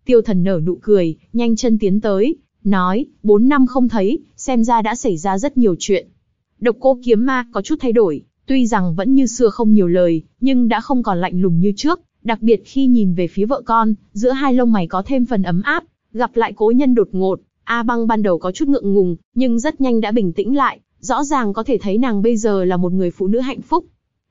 Tiêu thần nở nụ cười, nhanh chân tiến tới, nói, bốn năm không thấy, xem ra đã xảy ra rất nhiều chuyện. Độc cô kiếm ma có chút thay đổi, tuy rằng vẫn như xưa không nhiều lời, nhưng đã không còn lạnh lùng như trước, đặc biệt khi nhìn về phía vợ con, giữa hai lông mày có thêm phần ấm áp, gặp lại cố nhân đột ngột, A băng ban đầu có chút ngượng ngùng, nhưng rất nhanh đã bình tĩnh lại, rõ ràng có thể thấy nàng bây giờ là một người phụ nữ hạnh phúc.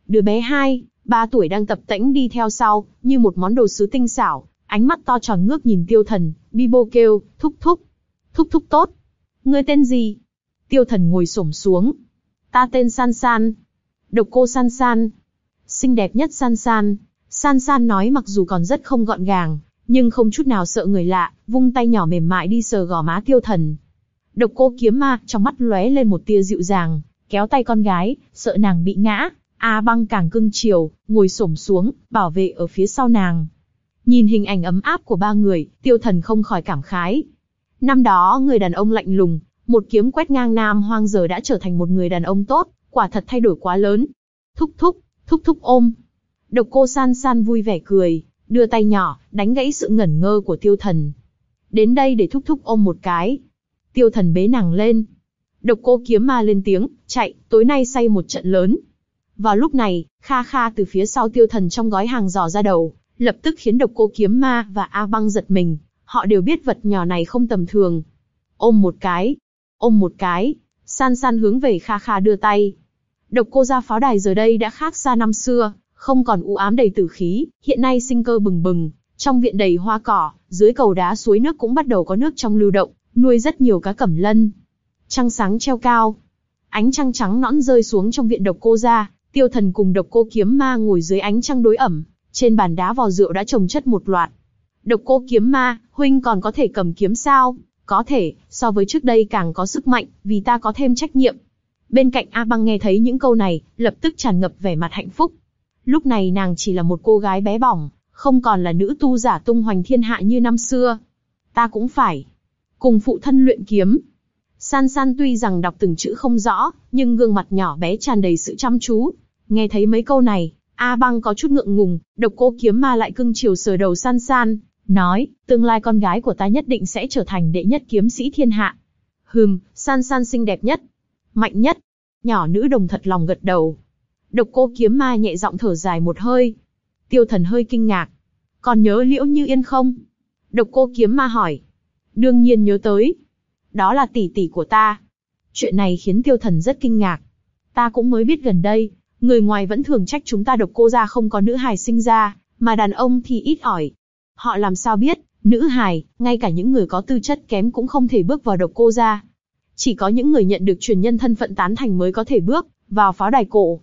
Đứa bé hai, ba tuổi đang tập tễnh đi theo sau, như một món đồ sứ tinh xảo, ánh mắt to tròn ngước nhìn tiêu thần, bi bô kêu, thúc thúc. Thúc thúc tốt. Ngươi tên gì? Tiêu thần ngồi xổm xuống. Ta tên San San. Độc cô San San. Xinh đẹp nhất San San. San San nói mặc dù còn rất không gọn gàng, nhưng không chút nào sợ người lạ, vung tay nhỏ mềm mại đi sờ gò má tiêu thần. Độc cô kiếm ma, trong mắt lóe lên một tia dịu dàng, kéo tay con gái, sợ nàng bị ngã. A băng càng cưng chiều, ngồi xổm xuống, bảo vệ ở phía sau nàng. Nhìn hình ảnh ấm áp của ba người, tiêu thần không khỏi cảm khái. Năm đó người đàn ông lạnh lùng, một kiếm quét ngang nam hoang giờ đã trở thành một người đàn ông tốt, quả thật thay đổi quá lớn. Thúc thúc, thúc thúc ôm. Độc cô san san vui vẻ cười, đưa tay nhỏ, đánh gãy sự ngẩn ngơ của tiêu thần. Đến đây để thúc thúc ôm một cái. Tiêu thần bế nàng lên. Độc cô kiếm ma lên tiếng, chạy, tối nay say một trận lớn. Vào lúc này, Kha Kha từ phía sau tiêu thần trong gói hàng giò ra đầu, lập tức khiến độc cô kiếm ma và A băng giật mình, họ đều biết vật nhỏ này không tầm thường. Ôm một cái, ôm một cái, san san hướng về Kha Kha đưa tay. Độc cô gia pháo đài giờ đây đã khác xa năm xưa, không còn u ám đầy tử khí, hiện nay sinh cơ bừng bừng, trong viện đầy hoa cỏ, dưới cầu đá suối nước cũng bắt đầu có nước trong lưu động, nuôi rất nhiều cá cẩm lân. Trăng sáng treo cao, ánh trăng trắng nõn rơi xuống trong viện độc cô gia. tiêu thần cùng độc cô kiếm ma ngồi dưới ánh trăng đối ẩm, trên bàn đá vò rượu đã trồng chất một loạt. Độc cô kiếm ma, huynh còn có thể cầm kiếm sao? Có thể, so với trước đây càng có sức mạnh, vì ta có thêm trách nhiệm. Bên cạnh A băng nghe thấy những câu này, lập tức tràn ngập vẻ mặt hạnh phúc. Lúc này nàng chỉ là một cô gái bé bỏng, không còn là nữ tu giả tung hoành thiên hạ như năm xưa. Ta cũng phải. Cùng phụ thân luyện kiếm. San san tuy rằng đọc từng chữ không rõ, nhưng gương mặt nhỏ bé tràn đầy sự chăm chú. Nghe thấy mấy câu này, A băng có chút ngượng ngùng, độc cô kiếm ma lại cưng chiều sờ đầu san san, nói, tương lai con gái của ta nhất định sẽ trở thành đệ nhất kiếm sĩ thiên hạ. Hừm, san san xinh đẹp nhất, mạnh nhất. Nhỏ nữ đồng thật lòng gật đầu. Độc cô kiếm ma nhẹ giọng thở dài một hơi. Tiêu thần hơi kinh ngạc. Còn nhớ liễu như yên không? Độc cô kiếm ma hỏi. Đương nhiên nhớ tới. Đó là tỷ tỷ của ta. Chuyện này khiến tiêu thần rất kinh ngạc. Ta cũng mới biết gần đây, người ngoài vẫn thường trách chúng ta độc cô ra không có nữ hài sinh ra, mà đàn ông thì ít ỏi. Họ làm sao biết, nữ hài, ngay cả những người có tư chất kém cũng không thể bước vào độc cô ra. Chỉ có những người nhận được truyền nhân thân phận tán thành mới có thể bước vào pháo đài cổ.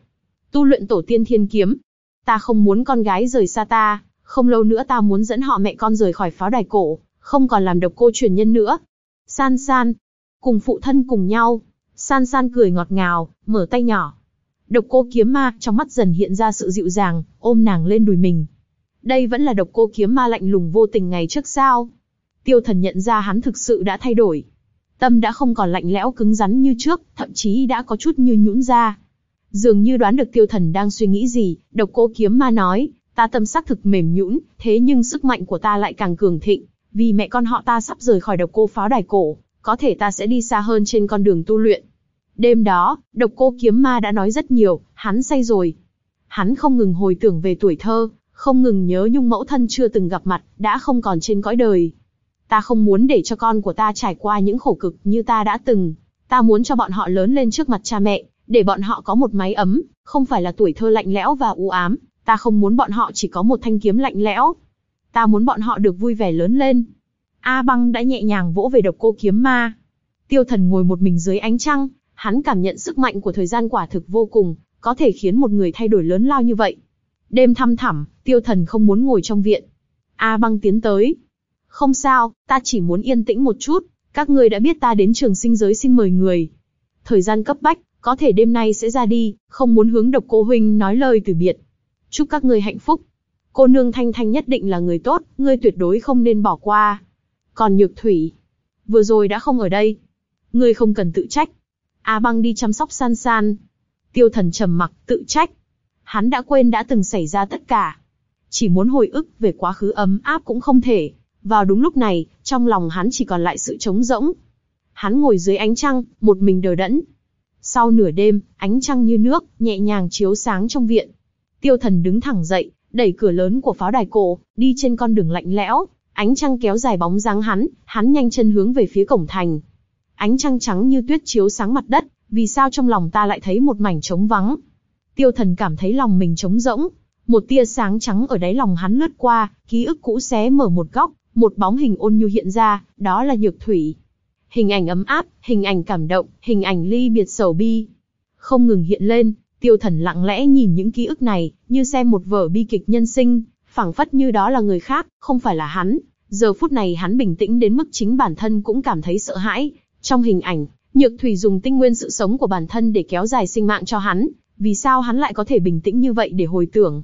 Tu luyện tổ tiên thiên kiếm. Ta không muốn con gái rời xa ta, không lâu nữa ta muốn dẫn họ mẹ con rời khỏi pháo đài cổ, không còn làm độc cô truyền nhân nữa. San san, cùng phụ thân cùng nhau. San san cười ngọt ngào, mở tay nhỏ. Độc cô kiếm ma, trong mắt dần hiện ra sự dịu dàng, ôm nàng lên đùi mình. Đây vẫn là độc cô kiếm ma lạnh lùng vô tình ngày trước sao. Tiêu thần nhận ra hắn thực sự đã thay đổi. Tâm đã không còn lạnh lẽo cứng rắn như trước, thậm chí đã có chút như nhũn ra. Dường như đoán được tiêu thần đang suy nghĩ gì, độc cô kiếm ma nói, ta tâm sắc thực mềm nhũn, thế nhưng sức mạnh của ta lại càng cường thịnh, vì mẹ con họ ta sắp rời khỏi độc cô pháo đài cổ, có thể ta sẽ đi xa hơn trên con đường tu luyện. Đêm đó, độc cô kiếm ma đã nói rất nhiều, hắn say rồi. Hắn không ngừng hồi tưởng về tuổi thơ, không ngừng nhớ nhung mẫu thân chưa từng gặp mặt, đã không còn trên cõi đời. Ta không muốn để cho con của ta trải qua những khổ cực như ta đã từng. Ta muốn cho bọn họ lớn lên trước mặt cha mẹ, để bọn họ có một mái ấm, không phải là tuổi thơ lạnh lẽo và u ám. Ta không muốn bọn họ chỉ có một thanh kiếm lạnh lẽo. Ta muốn bọn họ được vui vẻ lớn lên. A băng đã nhẹ nhàng vỗ về độc cô kiếm ma. Tiêu thần ngồi một mình dưới ánh trăng, hắn cảm nhận sức mạnh của thời gian quả thực vô cùng, có thể khiến một người thay đổi lớn lao như vậy. Đêm thăm thẳm, tiêu thần không muốn ngồi trong viện. A băng tiến tới. Không sao, ta chỉ muốn yên tĩnh một chút, các ngươi đã biết ta đến trường sinh giới xin mời người. Thời gian cấp bách, có thể đêm nay sẽ ra đi, không muốn hướng độc cô huynh nói lời từ biệt. Chúc các ngươi hạnh phúc. Cô nương thanh thanh nhất định là người tốt, ngươi tuyệt đối không nên bỏ qua. Còn nhược thủy, vừa rồi đã không ở đây. Ngươi không cần tự trách. A băng đi chăm sóc san san. Tiêu thần trầm mặc, tự trách. Hắn đã quên đã từng xảy ra tất cả. Chỉ muốn hồi ức về quá khứ ấm áp cũng không thể. Vào đúng lúc này, trong lòng hắn chỉ còn lại sự trống rỗng. Hắn ngồi dưới ánh trăng, một mình đờ đẫn. Sau nửa đêm, ánh trăng như nước, nhẹ nhàng chiếu sáng trong viện. Tiêu thần đứng thẳng dậy, đẩy cửa lớn của pháo đài cổ, đi trên con đường lạnh lẽo. Ánh trăng kéo dài bóng dáng hắn, hắn nhanh chân hướng về phía cổng thành. Ánh trăng trắng như tuyết chiếu sáng mặt đất, vì sao trong lòng ta lại thấy một mảnh trống vắng. Tiêu thần cảm thấy lòng mình trống rỗng. Một tia sáng trắng ở đáy lòng hắn lướt qua, ký ức cũ xé mở một góc, một bóng hình ôn nhu hiện ra, đó là nhược thủy. Hình ảnh ấm áp, hình ảnh cảm động, hình ảnh ly biệt sầu bi. Không ngừng hiện lên, tiêu thần lặng lẽ nhìn những ký ức này, như xem một vở bi kịch nhân sinh, phảng phất như đó là người khác, không phải là hắn. Giờ phút này hắn bình tĩnh đến mức chính bản thân cũng cảm thấy sợ hãi. Trong hình ảnh, Nhược Thủy dùng tinh nguyên sự sống của bản thân để kéo dài sinh mạng cho hắn, vì sao hắn lại có thể bình tĩnh như vậy để hồi tưởng?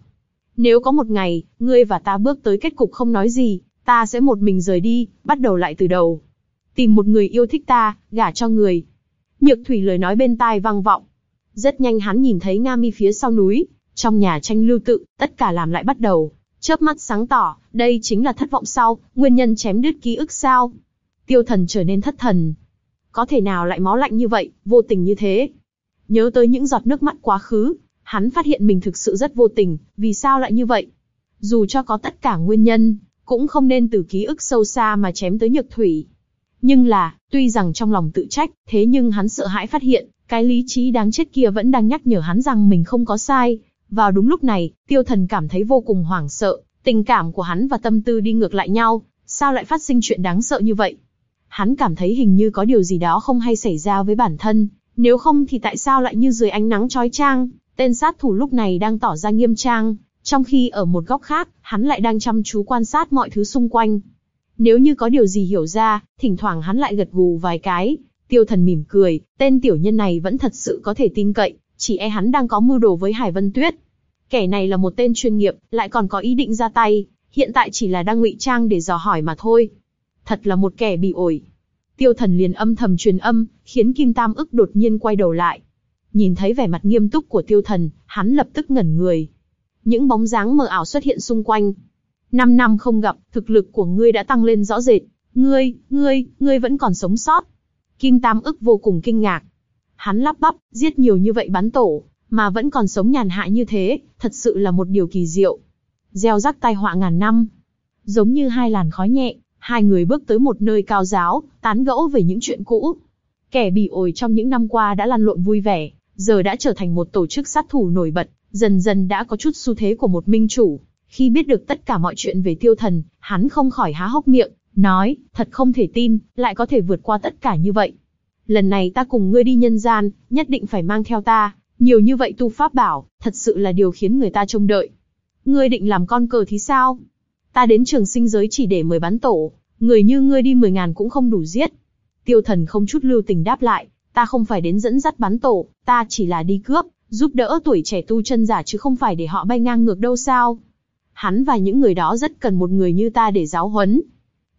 Nếu có một ngày, ngươi và ta bước tới kết cục không nói gì, ta sẽ một mình rời đi, bắt đầu lại từ đầu. Tìm một người yêu thích ta, gả cho người. Nhược thủy lời nói bên tai vang vọng. Rất nhanh hắn nhìn thấy Nga mi phía sau núi, trong nhà tranh lưu tự, tất cả làm lại bắt đầu. Chớp mắt sáng tỏ, đây chính là thất vọng sau, nguyên nhân chém đứt ký ức sao. Tiêu thần trở nên thất thần. Có thể nào lại máu lạnh như vậy, vô tình như thế. Nhớ tới những giọt nước mắt quá khứ, hắn phát hiện mình thực sự rất vô tình, vì sao lại như vậy? dù cho có tất cả nguyên nhân, cũng không nên từ ký ức sâu xa mà chém tới nhược thủy. Nhưng là, tuy rằng trong lòng tự trách, thế nhưng hắn sợ hãi phát hiện, cái lý trí đáng chết kia vẫn đang nhắc nhở hắn rằng mình không có sai. Vào đúng lúc này, tiêu thần cảm thấy vô cùng hoảng sợ, tình cảm của hắn và tâm tư đi ngược lại nhau, sao lại phát sinh chuyện đáng sợ như vậy? Hắn cảm thấy hình như có điều gì đó không hay xảy ra với bản thân, nếu không thì tại sao lại như dưới ánh nắng chói chang, tên sát thủ lúc này đang tỏ ra nghiêm trang, trong khi ở một góc khác, hắn lại đang chăm chú quan sát mọi thứ xung quanh. Nếu như có điều gì hiểu ra, thỉnh thoảng hắn lại gật gù vài cái. Tiêu thần mỉm cười, tên tiểu nhân này vẫn thật sự có thể tin cậy, chỉ e hắn đang có mưu đồ với Hải Vân Tuyết. Kẻ này là một tên chuyên nghiệp, lại còn có ý định ra tay, hiện tại chỉ là đang ngụy trang để dò hỏi mà thôi. Thật là một kẻ bị ổi. Tiêu thần liền âm thầm truyền âm, khiến Kim Tam ức đột nhiên quay đầu lại. Nhìn thấy vẻ mặt nghiêm túc của tiêu thần, hắn lập tức ngẩn người. Những bóng dáng mờ ảo xuất hiện xung quanh. Năm năm không gặp, thực lực của ngươi đã tăng lên rõ rệt. Ngươi, ngươi, ngươi vẫn còn sống sót. Kim Tam ức vô cùng kinh ngạc. Hắn lắp bắp, giết nhiều như vậy bắn tổ, mà vẫn còn sống nhàn hạ như thế, thật sự là một điều kỳ diệu. Gieo rắc tai họa ngàn năm. Giống như hai làn khói nhẹ, hai người bước tới một nơi cao giáo, tán gẫu về những chuyện cũ. Kẻ bị ổi trong những năm qua đã lăn lộn vui vẻ, giờ đã trở thành một tổ chức sát thủ nổi bật, dần dần đã có chút xu thế của một minh chủ. Khi biết được tất cả mọi chuyện về tiêu thần, hắn không khỏi há hốc miệng, nói, thật không thể tin, lại có thể vượt qua tất cả như vậy. Lần này ta cùng ngươi đi nhân gian, nhất định phải mang theo ta, nhiều như vậy tu pháp bảo, thật sự là điều khiến người ta trông đợi. Ngươi định làm con cờ thì sao? Ta đến trường sinh giới chỉ để mời bắn tổ, người như ngươi đi mười ngàn cũng không đủ giết. Tiêu thần không chút lưu tình đáp lại, ta không phải đến dẫn dắt bắn tổ, ta chỉ là đi cướp, giúp đỡ tuổi trẻ tu chân giả chứ không phải để họ bay ngang ngược đâu sao. Hắn và những người đó rất cần một người như ta để giáo huấn.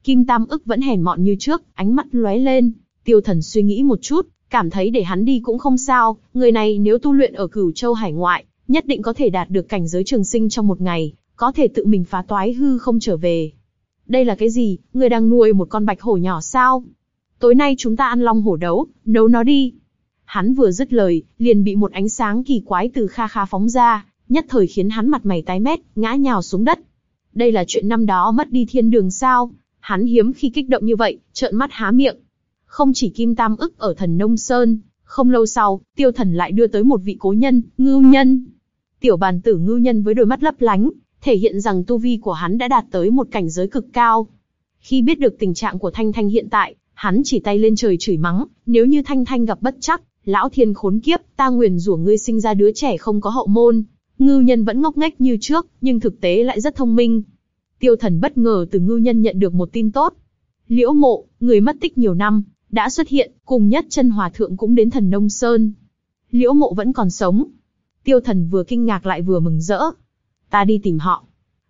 Kim Tam ức vẫn hèn mọn như trước, ánh mắt lóe lên, tiêu thần suy nghĩ một chút, cảm thấy để hắn đi cũng không sao, người này nếu tu luyện ở cửu châu hải ngoại, nhất định có thể đạt được cảnh giới trường sinh trong một ngày, có thể tự mình phá toái hư không trở về. Đây là cái gì, người đang nuôi một con bạch hổ nhỏ sao? Tối nay chúng ta ăn long hổ đấu, nấu nó đi. Hắn vừa dứt lời, liền bị một ánh sáng kỳ quái từ kha kha phóng ra, nhất thời khiến hắn mặt mày tái mét, ngã nhào xuống đất. Đây là chuyện năm đó mất đi thiên đường sao? Hắn hiếm khi kích động như vậy, trợn mắt há miệng. Không chỉ Kim Tam ức ở thần Nông Sơn, không lâu sau, tiêu thần lại đưa tới một vị cố nhân, ngưu nhân. Tiểu bàn tử ngưu nhân với đôi mắt lấp lánh, thể hiện rằng tu vi của hắn đã đạt tới một cảnh giới cực cao. Khi biết được tình trạng của Thanh Thanh hiện tại, hắn chỉ tay lên trời chửi mắng, nếu như Thanh Thanh gặp bất chắc, lão thiên khốn kiếp, ta nguyền rủa ngươi sinh ra đứa trẻ không có hậu môn. Ngưu nhân vẫn ngốc nghếch như trước, nhưng thực tế lại rất thông minh. Tiêu thần bất ngờ từ ngưu nhân nhận được một tin tốt. Liễu mộ, người mất tích nhiều năm, đã xuất hiện, cùng nhất chân hòa thượng cũng đến thần nông sơn. Liễu mộ vẫn còn sống. Tiêu thần vừa kinh ngạc lại vừa mừng rỡ. Ta đi tìm họ.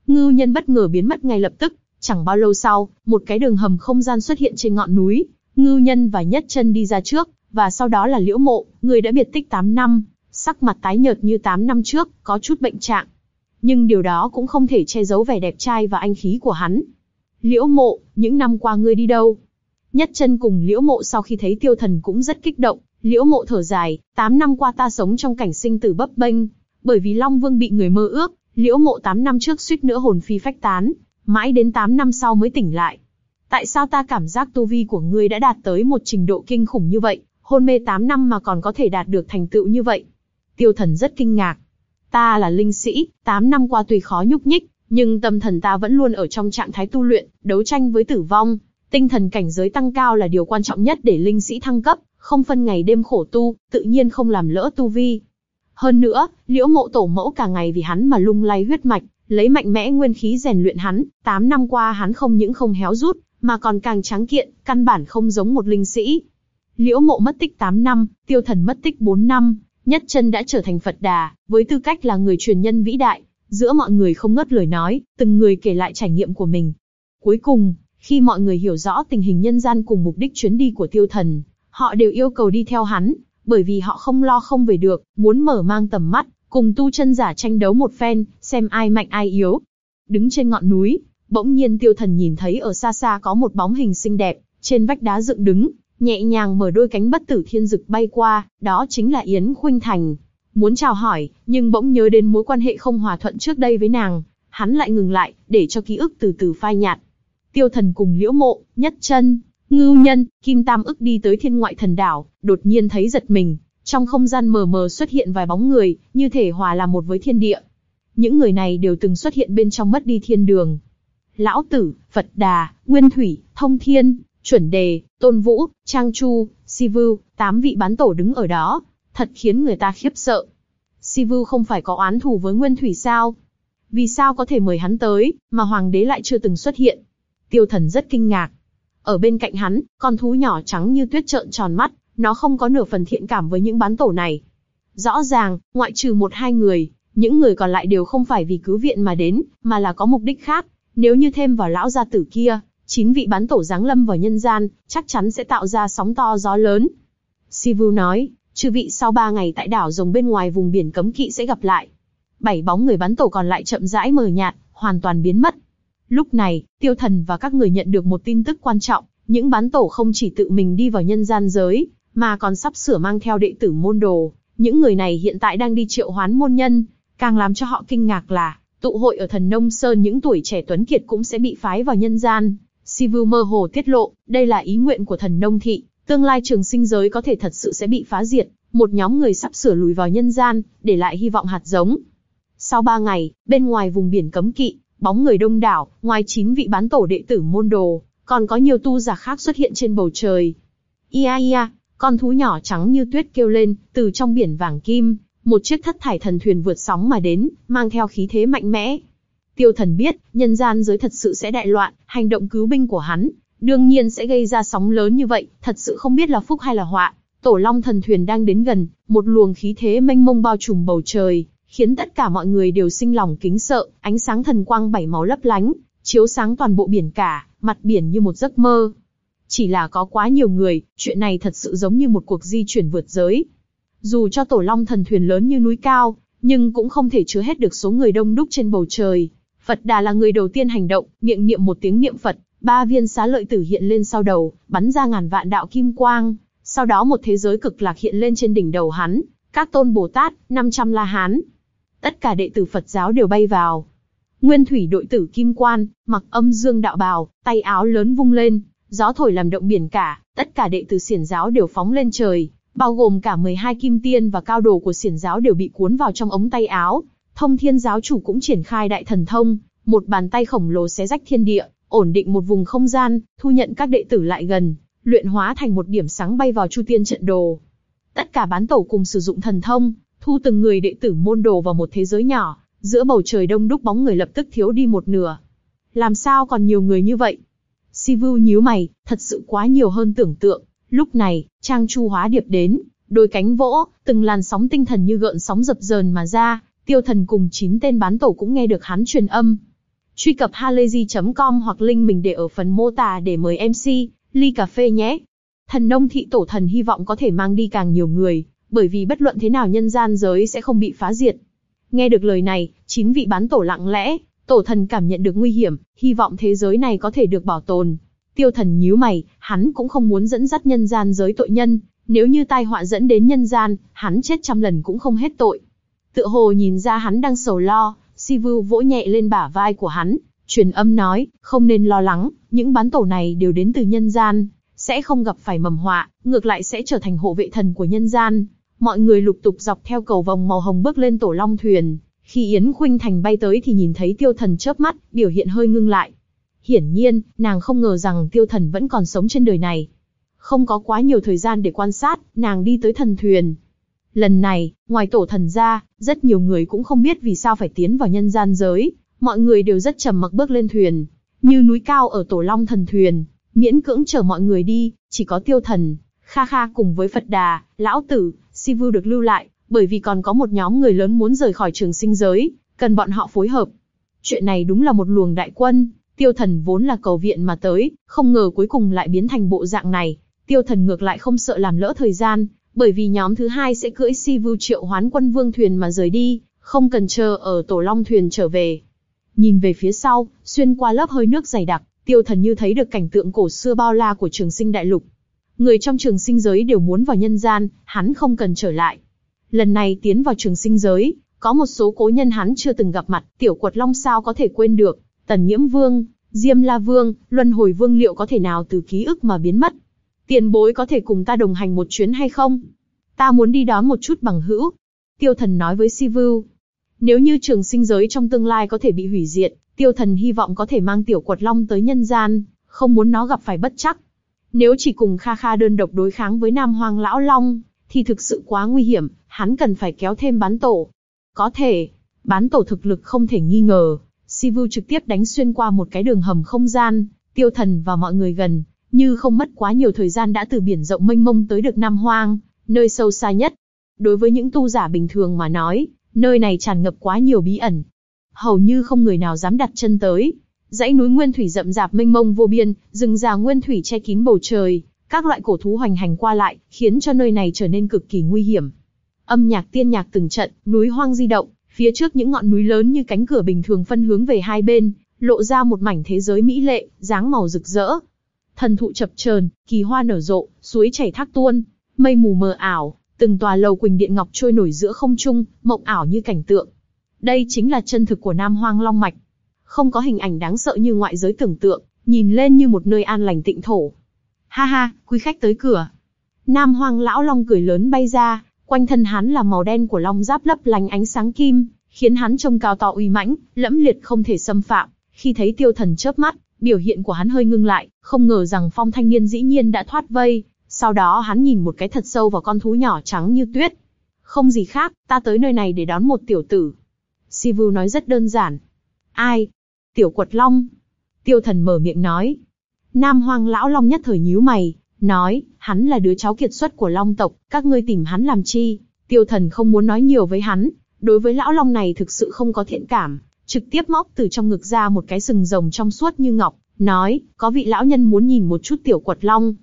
Ngưu nhân bất ngờ biến mất ngay lập tức, chẳng bao lâu sau, một cái đường hầm không gian xuất hiện trên ngọn núi. Ngưu nhân và nhất chân đi ra trước, và sau đó là liễu mộ, người đã biệt tích 8 năm, sắc mặt tái nhợt như 8 năm trước, có chút bệnh trạng. Nhưng điều đó cũng không thể che giấu vẻ đẹp trai và anh khí của hắn. Liễu mộ, những năm qua ngươi đi đâu? Nhất chân cùng liễu mộ sau khi thấy tiêu thần cũng rất kích động, liễu mộ thở dài, 8 năm qua ta sống trong cảnh sinh tử bấp bênh, bởi vì Long Vương bị người mơ ước, liễu mộ 8 năm trước suýt nữa hồn phi phách tán, mãi đến 8 năm sau mới tỉnh lại. Tại sao ta cảm giác tu vi của ngươi đã đạt tới một trình độ kinh khủng như vậy, hôn mê 8 năm mà còn có thể đạt được thành tựu như vậy? Tiêu thần rất kinh ngạc. Ta là linh sĩ, 8 năm qua tuy khó nhúc nhích, nhưng tâm thần ta vẫn luôn ở trong trạng thái tu luyện, đấu tranh với tử vong. Tinh thần cảnh giới tăng cao là điều quan trọng nhất để linh sĩ thăng cấp, không phân ngày đêm khổ tu, tự nhiên không làm lỡ tu vi. Hơn nữa, liễu mộ tổ mẫu cả ngày vì hắn mà lung lay huyết mạch, lấy mạnh mẽ nguyên khí rèn luyện hắn, 8 năm qua hắn không những không héo rút, mà còn càng trắng kiện, căn bản không giống một linh sĩ. Liễu mộ mất tích 8 năm, tiêu thần mất tích 4 năm, nhất chân đã trở thành Phật đà, với tư cách là người truyền nhân vĩ đại, giữa mọi người không ngớt lời nói, từng người kể lại trải nghiệm của mình. Cuối cùng, khi mọi người hiểu rõ tình hình nhân gian cùng mục đích chuyến đi của tiêu thần, họ đều yêu cầu đi theo hắn, bởi vì họ không lo không về được, muốn mở mang tầm mắt, cùng tu chân giả tranh đấu một phen, xem ai mạnh ai yếu. Đứng trên ngọn núi, bỗng nhiên tiêu thần nhìn thấy ở xa xa có một bóng hình xinh đẹp, trên vách đá dựng đứng, nhẹ nhàng mở đôi cánh bất tử thiên dực bay qua, đó chính là Yến Khuynh Thành. Muốn chào hỏi, nhưng bỗng nhớ đến mối quan hệ không hòa thuận trước đây với nàng, hắn lại ngừng lại, để cho ký ức từ từ phai nhạt. Tiêu thần cùng liễu mộ, nhất chân, ngưu nhân, kim tam ức đi tới thiên ngoại thần đảo, đột nhiên thấy giật mình. Trong không gian mờ mờ xuất hiện vài bóng người, như thể hòa làm một với thiên địa. Những người này đều từng xuất hiện bên trong mất đi thiên đường. Lão Tử, Phật Đà, Nguyên Thủy, Thông Thiên, Chuẩn Đề, Tôn Vũ, Trang Chu, Sivu, tám vị bán tổ đứng ở đó, thật khiến người ta khiếp sợ. Sivu không phải có oán thù với Nguyên Thủy sao? Vì sao có thể mời hắn tới, mà Hoàng đế lại chưa từng xuất hiện? Tiêu thần rất kinh ngạc. Ở bên cạnh hắn, con thú nhỏ trắng như tuyết trợn tròn mắt, nó không có nửa phần thiện cảm với những bán tổ này. Rõ ràng, ngoại trừ một hai người, những người còn lại đều không phải vì cứu viện mà đến, mà là có mục đích khác. Nếu như thêm vào lão gia tử kia, chín vị bán tổ giáng lâm vào nhân gian, chắc chắn sẽ tạo ra sóng to gió lớn. Sivu nói, chư vị sau ba ngày tại đảo rồng bên ngoài vùng biển cấm kỵ sẽ gặp lại. Bảy bóng người bán tổ còn lại chậm rãi mờ nhạt, hoàn toàn biến mất. Lúc này, tiêu thần và các người nhận được một tin tức quan trọng, những bán tổ không chỉ tự mình đi vào nhân gian giới, mà còn sắp sửa mang theo đệ tử môn đồ. Những người này hiện tại đang đi triệu hoán môn nhân, càng làm cho họ kinh ngạc là, tụ hội ở thần nông sơn những tuổi trẻ tuấn kiệt cũng sẽ bị phái vào nhân gian. Sivu mơ hồ tiết lộ, đây là ý nguyện của thần nông thị, tương lai trường sinh giới có thể thật sự sẽ bị phá diệt, một nhóm người sắp sửa lùi vào nhân gian, để lại hy vọng hạt giống. Sau ba ngày, bên ngoài vùng biển cấm kỵ, bóng người đông đảo, ngoài chín vị bán tổ đệ tử môn đồ, còn có nhiều tu giả khác xuất hiện trên bầu trời. Ia ia, con thú nhỏ trắng như tuyết kêu lên, từ trong biển vàng kim, một chiếc thất thải thần thuyền vượt sóng mà đến, mang theo khí thế mạnh mẽ. Tiêu thần biết, nhân gian giới thật sự sẽ đại loạn, hành động cứu binh của hắn, đương nhiên sẽ gây ra sóng lớn như vậy, thật sự không biết là phúc hay là họa. Tổ long thần thuyền đang đến gần, một luồng khí thế mênh mông bao trùm bầu trời, khiến tất cả mọi người đều sinh lòng kính sợ, ánh sáng thần quang bảy màu lấp lánh, chiếu sáng toàn bộ biển cả, mặt biển như một giấc mơ. Chỉ là có quá nhiều người, chuyện này thật sự giống như một cuộc di chuyển vượt giới. Dù cho tổ long thần thuyền lớn như núi cao, nhưng cũng không thể chứa hết được số người đông đúc trên bầu trời. Phật Đà là người đầu tiên hành động, miệng niệm một tiếng niệm Phật, ba viên xá lợi tử hiện lên sau đầu, bắn ra ngàn vạn đạo kim quang. Sau đó một thế giới cực lạc hiện lên trên đỉnh đầu hắn, các tôn Bồ Tát, 500 La Hán. Tất cả đệ tử Phật giáo đều bay vào. Nguyên thủy đội tử Kim Quan, mặc âm dương đạo bào, tay áo lớn vung lên, gió thổi làm động biển cả, tất cả đệ tử xiển giáo đều phóng lên trời, bao gồm cả 12 kim tiên và cao đồ của xiển giáo đều bị cuốn vào trong ống tay áo. Thông thiên giáo chủ cũng triển khai đại thần thông, một bàn tay khổng lồ xé rách thiên địa, ổn định một vùng không gian, thu nhận các đệ tử lại gần, luyện hóa thành một điểm sáng bay vào chu tiên trận đồ. Tất cả bán tổ cùng sử dụng thần thông, thu từng người đệ tử môn đồ vào một thế giới nhỏ, giữa bầu trời đông đúc bóng người lập tức thiếu đi một nửa. Làm sao còn nhiều người như vậy? Sivu nhíu mày, thật sự quá nhiều hơn tưởng tượng. Lúc này, Trang Chu hóa điệp đến, đôi cánh vỗ, từng làn sóng tinh thần như gợn sóng dập dờn mà ra, tiêu thần cùng chín tên bán tổ cũng nghe được hắn truyền âm. Truy cập halayzi.com hoặc link mình để ở phần mô tả để mời MC, ly cà phê nhé. Thần nông thị tổ thần hy vọng có thể mang đi càng nhiều người, bởi vì bất luận thế nào nhân gian giới sẽ không bị phá diệt. Nghe được lời này, chín vị bán tổ lặng lẽ, tổ thần cảm nhận được nguy hiểm, hy vọng thế giới này có thể được bảo tồn. Tiêu thần nhíu mày, hắn cũng không muốn dẫn dắt nhân gian giới tội nhân, nếu như tai họa dẫn đến nhân gian, hắn chết trăm lần cũng không hết tội. Tựa hồ nhìn ra hắn đang sầu lo, Sivu vỗ nhẹ lên bả vai của hắn, truyền âm nói, không nên lo lắng, những bán tổ này đều đến từ nhân gian, sẽ không gặp phải mầm họa, ngược lại sẽ trở thành hộ vệ thần của nhân gian. Mọi người lục tục dọc theo cầu vòng màu hồng bước lên tổ long thuyền. Khi Yến Khuynh Thành bay tới thì nhìn thấy tiêu thần chớp mắt, biểu hiện hơi ngưng lại. Hiển nhiên, nàng không ngờ rằng tiêu thần vẫn còn sống trên đời này. Không có quá nhiều thời gian để quan sát, nàng đi tới thần thuyền. Lần này, ngoài tổ thần ra, rất nhiều người cũng không biết vì sao phải tiến vào nhân gian giới. Mọi người đều rất trầm mặc bước lên thuyền. Như núi cao ở tổ long thần thuyền, miễn cưỡng chở mọi người đi, chỉ có tiêu thần, Kha Kha cùng với Phật Đà, Lão Tử, Sivu được lưu lại, bởi vì còn có một nhóm người lớn muốn rời khỏi trường sinh giới, cần bọn họ phối hợp. Chuyện này đúng là một luồng đại quân, tiêu thần vốn là cầu viện mà tới, không ngờ cuối cùng lại biến thành bộ dạng này. Tiêu thần ngược lại không sợ làm lỡ thời gian, bởi vì nhóm thứ hai sẽ cưỡi Sivu triệu hoán quân vương thuyền mà rời đi, không cần chờ ở tổ long thuyền trở về. Nhìn về phía sau, xuyên qua lớp hơi nước dày đặc, tiêu thần như thấy được cảnh tượng cổ xưa bao la của trường sinh đại lục. Người trong trường sinh giới đều muốn vào nhân gian, hắn không cần trở lại. Lần này tiến vào trường sinh giới, Có một số cố nhân hắn chưa từng gặp mặt, tiểu quật long sao có thể quên được, tần nhiễm vương, diêm la vương, luân hồi vương liệu có thể nào từ ký ức mà biến mất. Tiền bối có thể cùng ta đồng hành một chuyến hay không? Ta muốn đi đón một chút bằng hữu. Tiêu thần nói với Sivu. Nếu như trường sinh giới trong tương lai có thể bị hủy diệt, tiêu thần hy vọng có thể mang tiểu quật long tới nhân gian, không muốn nó gặp phải bất chắc. Nếu chỉ cùng Kha Kha đơn độc đối kháng với Nam Hoang Lão Long, thì thực sự quá nguy hiểm, hắn cần phải kéo thêm bán tổ. Có thể, bán tổ thực lực không thể nghi ngờ, Sivu trực tiếp đánh xuyên qua một cái đường hầm không gian, tiêu thần và mọi người gần, như không mất quá nhiều thời gian đã từ biển rộng mênh mông tới được Nam Hoang, nơi sâu xa nhất. Đối với những tu giả bình thường mà nói, nơi này tràn ngập quá nhiều bí ẩn. Hầu như không người nào dám đặt chân tới. Dãy núi nguyên thủy rậm rạp mênh mông vô biên, rừng già nguyên thủy che kín bầu trời, các loại cổ thú hoành hành qua lại, khiến cho nơi này trở nên cực kỳ nguy hiểm. Âm nhạc tiên nhạc từng trận, núi hoang di động, phía trước những ngọn núi lớn như cánh cửa bình thường phân hướng về hai bên, lộ ra một mảnh thế giới mỹ lệ, dáng màu rực rỡ. Thần thụ chập chờn, kỳ hoa nở rộ, suối chảy thác tuôn, mây mù mờ ảo, từng tòa lầu quỳnh điện ngọc trôi nổi giữa không trung, mộng ảo như cảnh tượng. Đây chính là chân thực của Nam Hoang Long Mạch. Không có hình ảnh đáng sợ như ngoại giới tưởng tượng, nhìn lên như một nơi an lành tịnh thổ. Ha ha, quý khách tới cửa. Nam Hoang Lão Long cười lớn bay ra, quanh thân hắn là màu đen của long giáp lấp lánh ánh sáng kim, khiến hắn trông cao to uy mãnh, lẫm liệt không thể xâm phạm. Khi thấy tiêu thần chớp mắt, biểu hiện của hắn hơi ngưng lại, không ngờ rằng phong thanh niên dĩ nhiên đã thoát vây. Sau đó hắn nhìn một cái thật sâu vào con thú nhỏ trắng như tuyết. Không gì khác, ta tới nơi này để đón một tiểu tử. Sivu nói rất đơn giản. Ai? Tiểu quật long. Tiêu thần mở miệng nói. Nam hoang lão long nhất thời nhíu mày, nói, hắn là đứa cháu kiệt xuất của long tộc, các ngươi tìm hắn làm chi? Tiêu thần không muốn nói nhiều với hắn, đối với lão long này thực sự không có thiện cảm, trực tiếp móc từ trong ngực ra một cái sừng rồng trong suốt như ngọc, nói, có vị lão nhân muốn nhìn một chút tiểu quật long.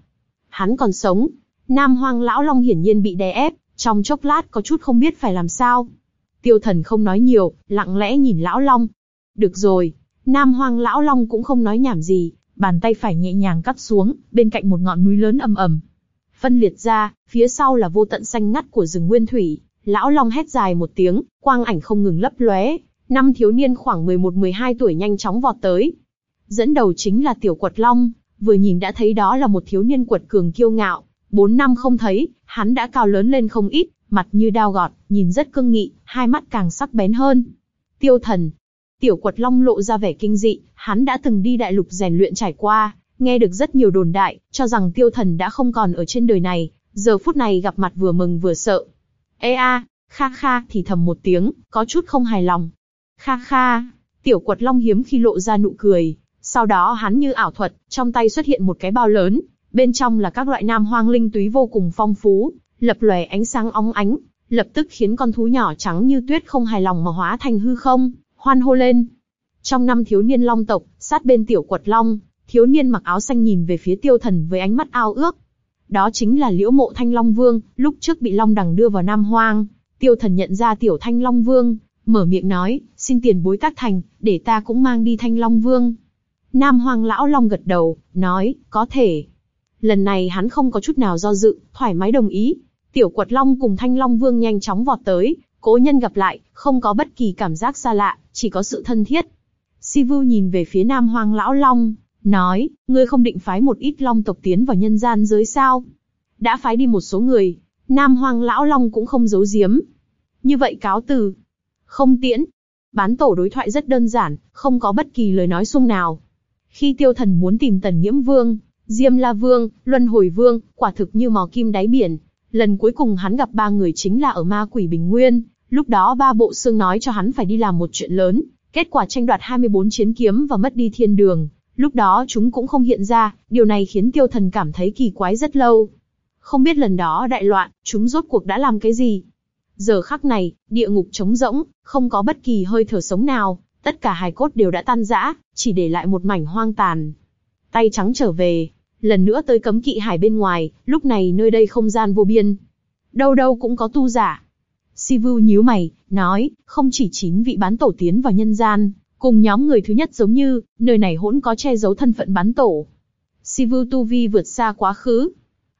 Hắn còn sống. Nam hoang lão long hiển nhiên bị đè ép, trong chốc lát có chút không biết phải làm sao. Tiêu thần không nói nhiều, lặng lẽ nhìn lão long. Được rồi, Nam hoang lão long cũng không nói nhảm gì, bàn tay phải nhẹ nhàng cắt xuống, bên cạnh một ngọn núi lớn ầm ầm. Phân liệt ra, phía sau là vô tận xanh ngắt của rừng nguyên thủy, lão long hét dài một tiếng, quang ảnh không ngừng lấp lóe, năm thiếu niên khoảng 11-12 tuổi nhanh chóng vọt tới. Dẫn đầu chính là tiểu quật long, vừa nhìn đã thấy đó là một thiếu niên quật cường kiêu ngạo, bốn năm không thấy, hắn đã cao lớn lên không ít, mặt như đao gọt, nhìn rất cương nghị, hai mắt càng sắc bén hơn. Tiêu thần, Tiểu quật long lộ ra vẻ kinh dị, hắn đã từng đi đại lục rèn luyện trải qua, nghe được rất nhiều đồn đại, cho rằng tiêu thần đã không còn ở trên đời này, giờ phút này gặp mặt vừa mừng vừa sợ. Ê a, kha kha thì thầm một tiếng, có chút không hài lòng. Kha kha, tiểu quật long hiếm khi lộ ra nụ cười, sau đó hắn như ảo thuật, trong tay xuất hiện một cái bao lớn, bên trong là các loại nam hoang linh túy vô cùng phong phú, lập lòe ánh sáng óng ánh, lập tức khiến con thú nhỏ trắng như tuyết không hài lòng mà hóa thành hư không hoan hô lên. Trong năm thiếu niên long tộc, sát bên tiểu quật long, thiếu niên mặc áo xanh nhìn về phía tiêu thần với ánh mắt ao ước. Đó chính là liễu mộ thanh long vương, lúc trước bị long đằng đưa vào Nam Hoang. Tiêu thần nhận ra tiểu thanh long vương, mở miệng nói, xin tiền bối tác thành, để ta cũng mang đi thanh long vương. Nam Hoang lão long gật đầu, nói, có thể. Lần này hắn không có chút nào do dự, thoải mái đồng ý. Tiểu quật long cùng thanh long vương nhanh chóng vọt tới, Cố nhân gặp lại, không có bất kỳ cảm giác xa lạ, chỉ có sự thân thiết. Sivu nhìn về phía Nam Hoang Lão Long, nói, ngươi không định phái một ít long tộc tiến vào nhân gian giới sao? Đã phái đi một số người, Nam Hoang Lão Long cũng không giấu giếm. Như vậy cáo từ. Không tiễn. Bán tổ đối thoại rất đơn giản, không có bất kỳ lời nói xung nào. Khi tiêu thần muốn tìm tần nhiễm vương, Diêm La Vương, Luân Hồi Vương, quả thực như mò kim đáy biển. Lần cuối cùng hắn gặp ba người chính là ở ma quỷ Bình Nguyên, Lúc đó ba bộ xương nói cho hắn phải đi làm một chuyện lớn, kết quả tranh đoạt 24 chiến kiếm và mất đi thiên đường. Lúc đó chúng cũng không hiện ra, điều này khiến tiêu thần cảm thấy kỳ quái rất lâu. Không biết lần đó đại loạn, chúng rốt cuộc đã làm cái gì? Giờ khắc này, địa ngục trống rỗng, không có bất kỳ hơi thở sống nào, tất cả hài cốt đều đã tan rã, chỉ để lại một mảnh hoang tàn. Tay trắng trở về, lần nữa tới cấm kỵ hải bên ngoài, lúc này nơi đây không gian vô biên. Đâu đâu cũng có tu giả, Sivu nhíu mày, nói, không chỉ chín vị bán tổ tiến vào nhân gian, cùng nhóm người thứ nhất giống như, nơi này hỗn có che giấu thân phận bán tổ. Sivu tu vi vượt xa quá khứ.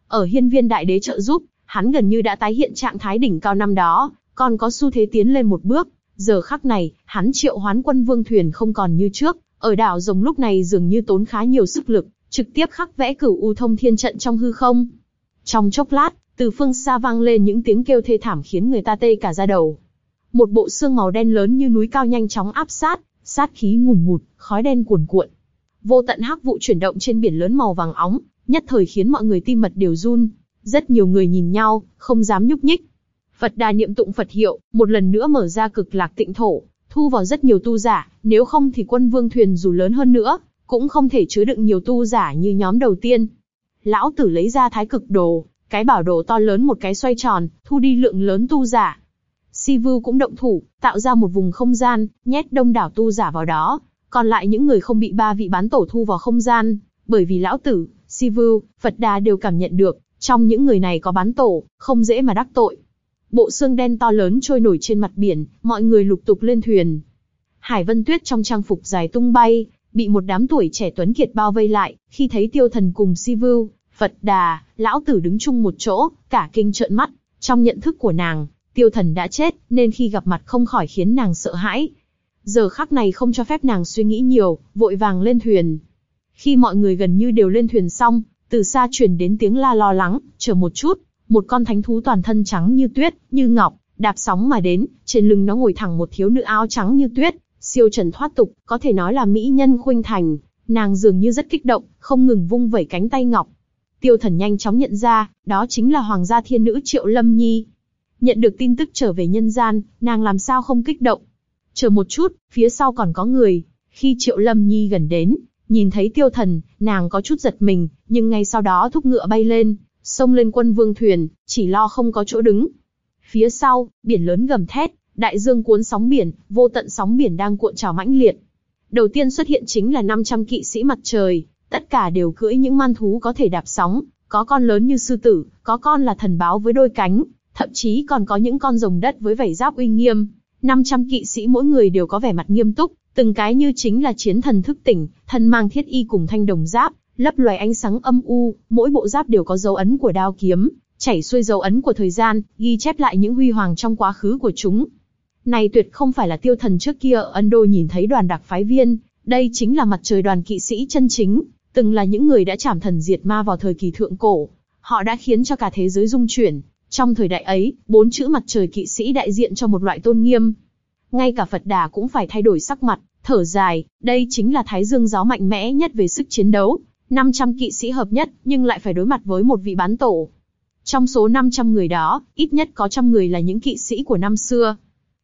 Ở hiên viên đại đế trợ giúp, hắn gần như đã tái hiện trạng thái đỉnh cao năm đó, còn có xu thế tiến lên một bước. Giờ khắc này, hắn triệu hoán quân vương thuyền không còn như trước, ở đảo rồng lúc này dường như tốn khá nhiều sức lực, trực tiếp khắc vẽ cửu u thông thiên trận trong hư không. Trong chốc lát, từ phương xa vang lên những tiếng kêu thê thảm khiến người ta tê cả da đầu. Một bộ xương màu đen lớn như núi cao nhanh chóng áp sát, sát khí ngùn ngụt, khói đen cuồn cuộn. Vô tận hắc vụ chuyển động trên biển lớn màu vàng óng, nhất thời khiến mọi người tim mật đều run. Rất nhiều người nhìn nhau, không dám nhúc nhích. Phật đà niệm tụng Phật hiệu, một lần nữa mở ra cực lạc tịnh thổ, thu vào rất nhiều tu giả, nếu không thì quân vương thuyền dù lớn hơn nữa, cũng không thể chứa đựng nhiều tu giả như nhóm đầu tiên. Lão tử lấy ra thái cực đồ, cái bảo đồ to lớn một cái xoay tròn, thu đi lượng lớn tu giả. Sivu cũng động thủ, tạo ra một vùng không gian, nhét đông đảo tu giả vào đó, còn lại những người không bị ba vị bán tổ thu vào không gian, bởi vì lão tử, Sivu, Phật Đà đều cảm nhận được, trong những người này có bán tổ, không dễ mà đắc tội. Bộ xương đen to lớn trôi nổi trên mặt biển, mọi người lục tục lên thuyền. Hải Vân Tuyết trong trang phục dài tung bay, bị một đám tuổi trẻ tuấn kiệt bao vây lại, khi thấy tiêu thần cùng si vưu, Phật đà, lão tử đứng chung một chỗ, cả kinh trợn mắt, trong nhận thức của nàng, tiêu thần đã chết, nên khi gặp mặt không khỏi khiến nàng sợ hãi. Giờ khắc này không cho phép nàng suy nghĩ nhiều, vội vàng lên thuyền. Khi mọi người gần như đều lên thuyền xong, từ xa truyền đến tiếng la lo lắng, chờ một chút, một con thánh thú toàn thân trắng như tuyết, như ngọc, đạp sóng mà đến, trên lưng nó ngồi thẳng một thiếu nữ áo trắng như tuyết, siêu trần thoát tục, có thể nói là mỹ nhân khuynh thành. Nàng dường như rất kích động, không ngừng vung vẩy cánh tay ngọc. Tiêu thần nhanh chóng nhận ra, đó chính là hoàng gia thiên nữ Triệu Lâm Nhi. Nhận được tin tức trở về nhân gian, nàng làm sao không kích động. Chờ một chút, phía sau còn có người. Khi Triệu Lâm Nhi gần đến, nhìn thấy tiêu thần, nàng có chút giật mình, nhưng ngay sau đó thúc ngựa bay lên, xông lên quân vương thuyền, chỉ lo không có chỗ đứng. Phía sau, biển lớn gầm thét, đại dương cuốn sóng biển, vô tận sóng biển đang cuộn trào mãnh liệt. Đầu tiên xuất hiện chính là 500 kỵ sĩ mặt trời, tất cả đều cưỡi những man thú có thể đạp sóng, có con lớn như sư tử, có con là thần báo với đôi cánh, thậm chí còn có những con rồng đất với vảy giáp uy nghiêm. 500 kỵ sĩ mỗi người đều có vẻ mặt nghiêm túc, từng cái như chính là chiến thần thức tỉnh, thân mang thiết y cùng thanh đồng giáp, lấp loài ánh sáng âm u, mỗi bộ giáp đều có dấu ấn của đao kiếm, chảy xuôi dấu ấn của thời gian, ghi chép lại những huy hoàng trong quá khứ của chúng. Này tuyệt không phải là tiêu thần trước kia ở Ấn Đô nhìn thấy đoàn đặc phái viên, đây chính là mặt trời đoàn kỵ sĩ chân chính, từng là những người đã chảm thần diệt ma vào thời kỳ thượng cổ. Họ đã khiến cho cả thế giới rung chuyển. Trong thời đại ấy, bốn chữ mặt trời kỵ sĩ đại diện cho một loại tôn nghiêm. Ngay cả Phật Đà cũng phải thay đổi sắc mặt, thở dài, đây chính là Thái Dương giáo mạnh mẽ nhất về sức chiến đấu. 500 kỵ sĩ hợp nhất, nhưng lại phải đối mặt với một vị bán tổ. Trong số 500 người đó, ít nhất có trăm người là những kỵ sĩ của năm xưa.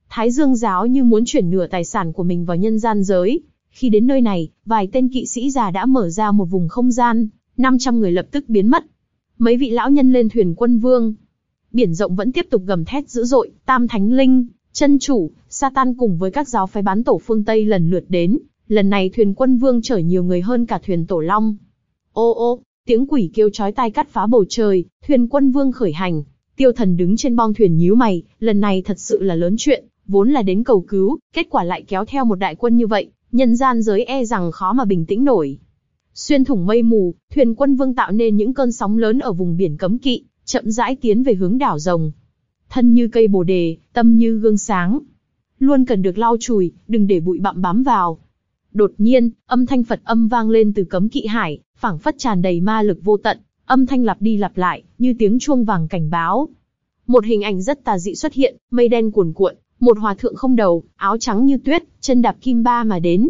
Thái Dương giáo như muốn chuyển nửa tài sản của mình vào nhân gian giới. Khi đến nơi này, vài tên kỵ sĩ già đã mở ra một vùng không gian, 500 người lập tức biến mất. Mấy vị lão nhân lên thuyền quân vương. Biển rộng vẫn tiếp tục gầm thét dữ dội, tam thánh linh, chân chủ, Satan cùng với các giáo phái bán tổ phương Tây lần lượt đến. Lần này thuyền quân vương chở nhiều người hơn cả thuyền tổ long. Ô ô, tiếng quỷ kêu chói tai cắt phá bầu trời, thuyền quân vương khởi hành. Tiêu thần đứng trên bong thuyền nhíu mày, lần này thật sự là lớn chuyện, vốn là đến cầu cứu, kết quả lại kéo theo một đại quân như vậy, nhân gian giới e rằng khó mà bình tĩnh nổi. Xuyên thủng mây mù, thuyền quân vương tạo nên những cơn sóng lớn ở vùng biển cấm kỵ, chậm rãi tiến về hướng đảo rồng. Thân như cây bồ đề, tâm như gương sáng. Luôn cần được lau chùi, đừng để bụi bặm bám vào. Đột nhiên, âm thanh Phật âm vang lên từ cấm kỵ hải, phảng phất tràn đầy ma lực vô tận, âm thanh lặp đi lặp lại, như tiếng chuông vàng cảnh báo. Một hình ảnh rất tà dị xuất hiện, mây đen cuồn cuộn, một hòa thượng không đầu, áo trắng như tuyết, chân đạp kim ba mà đến.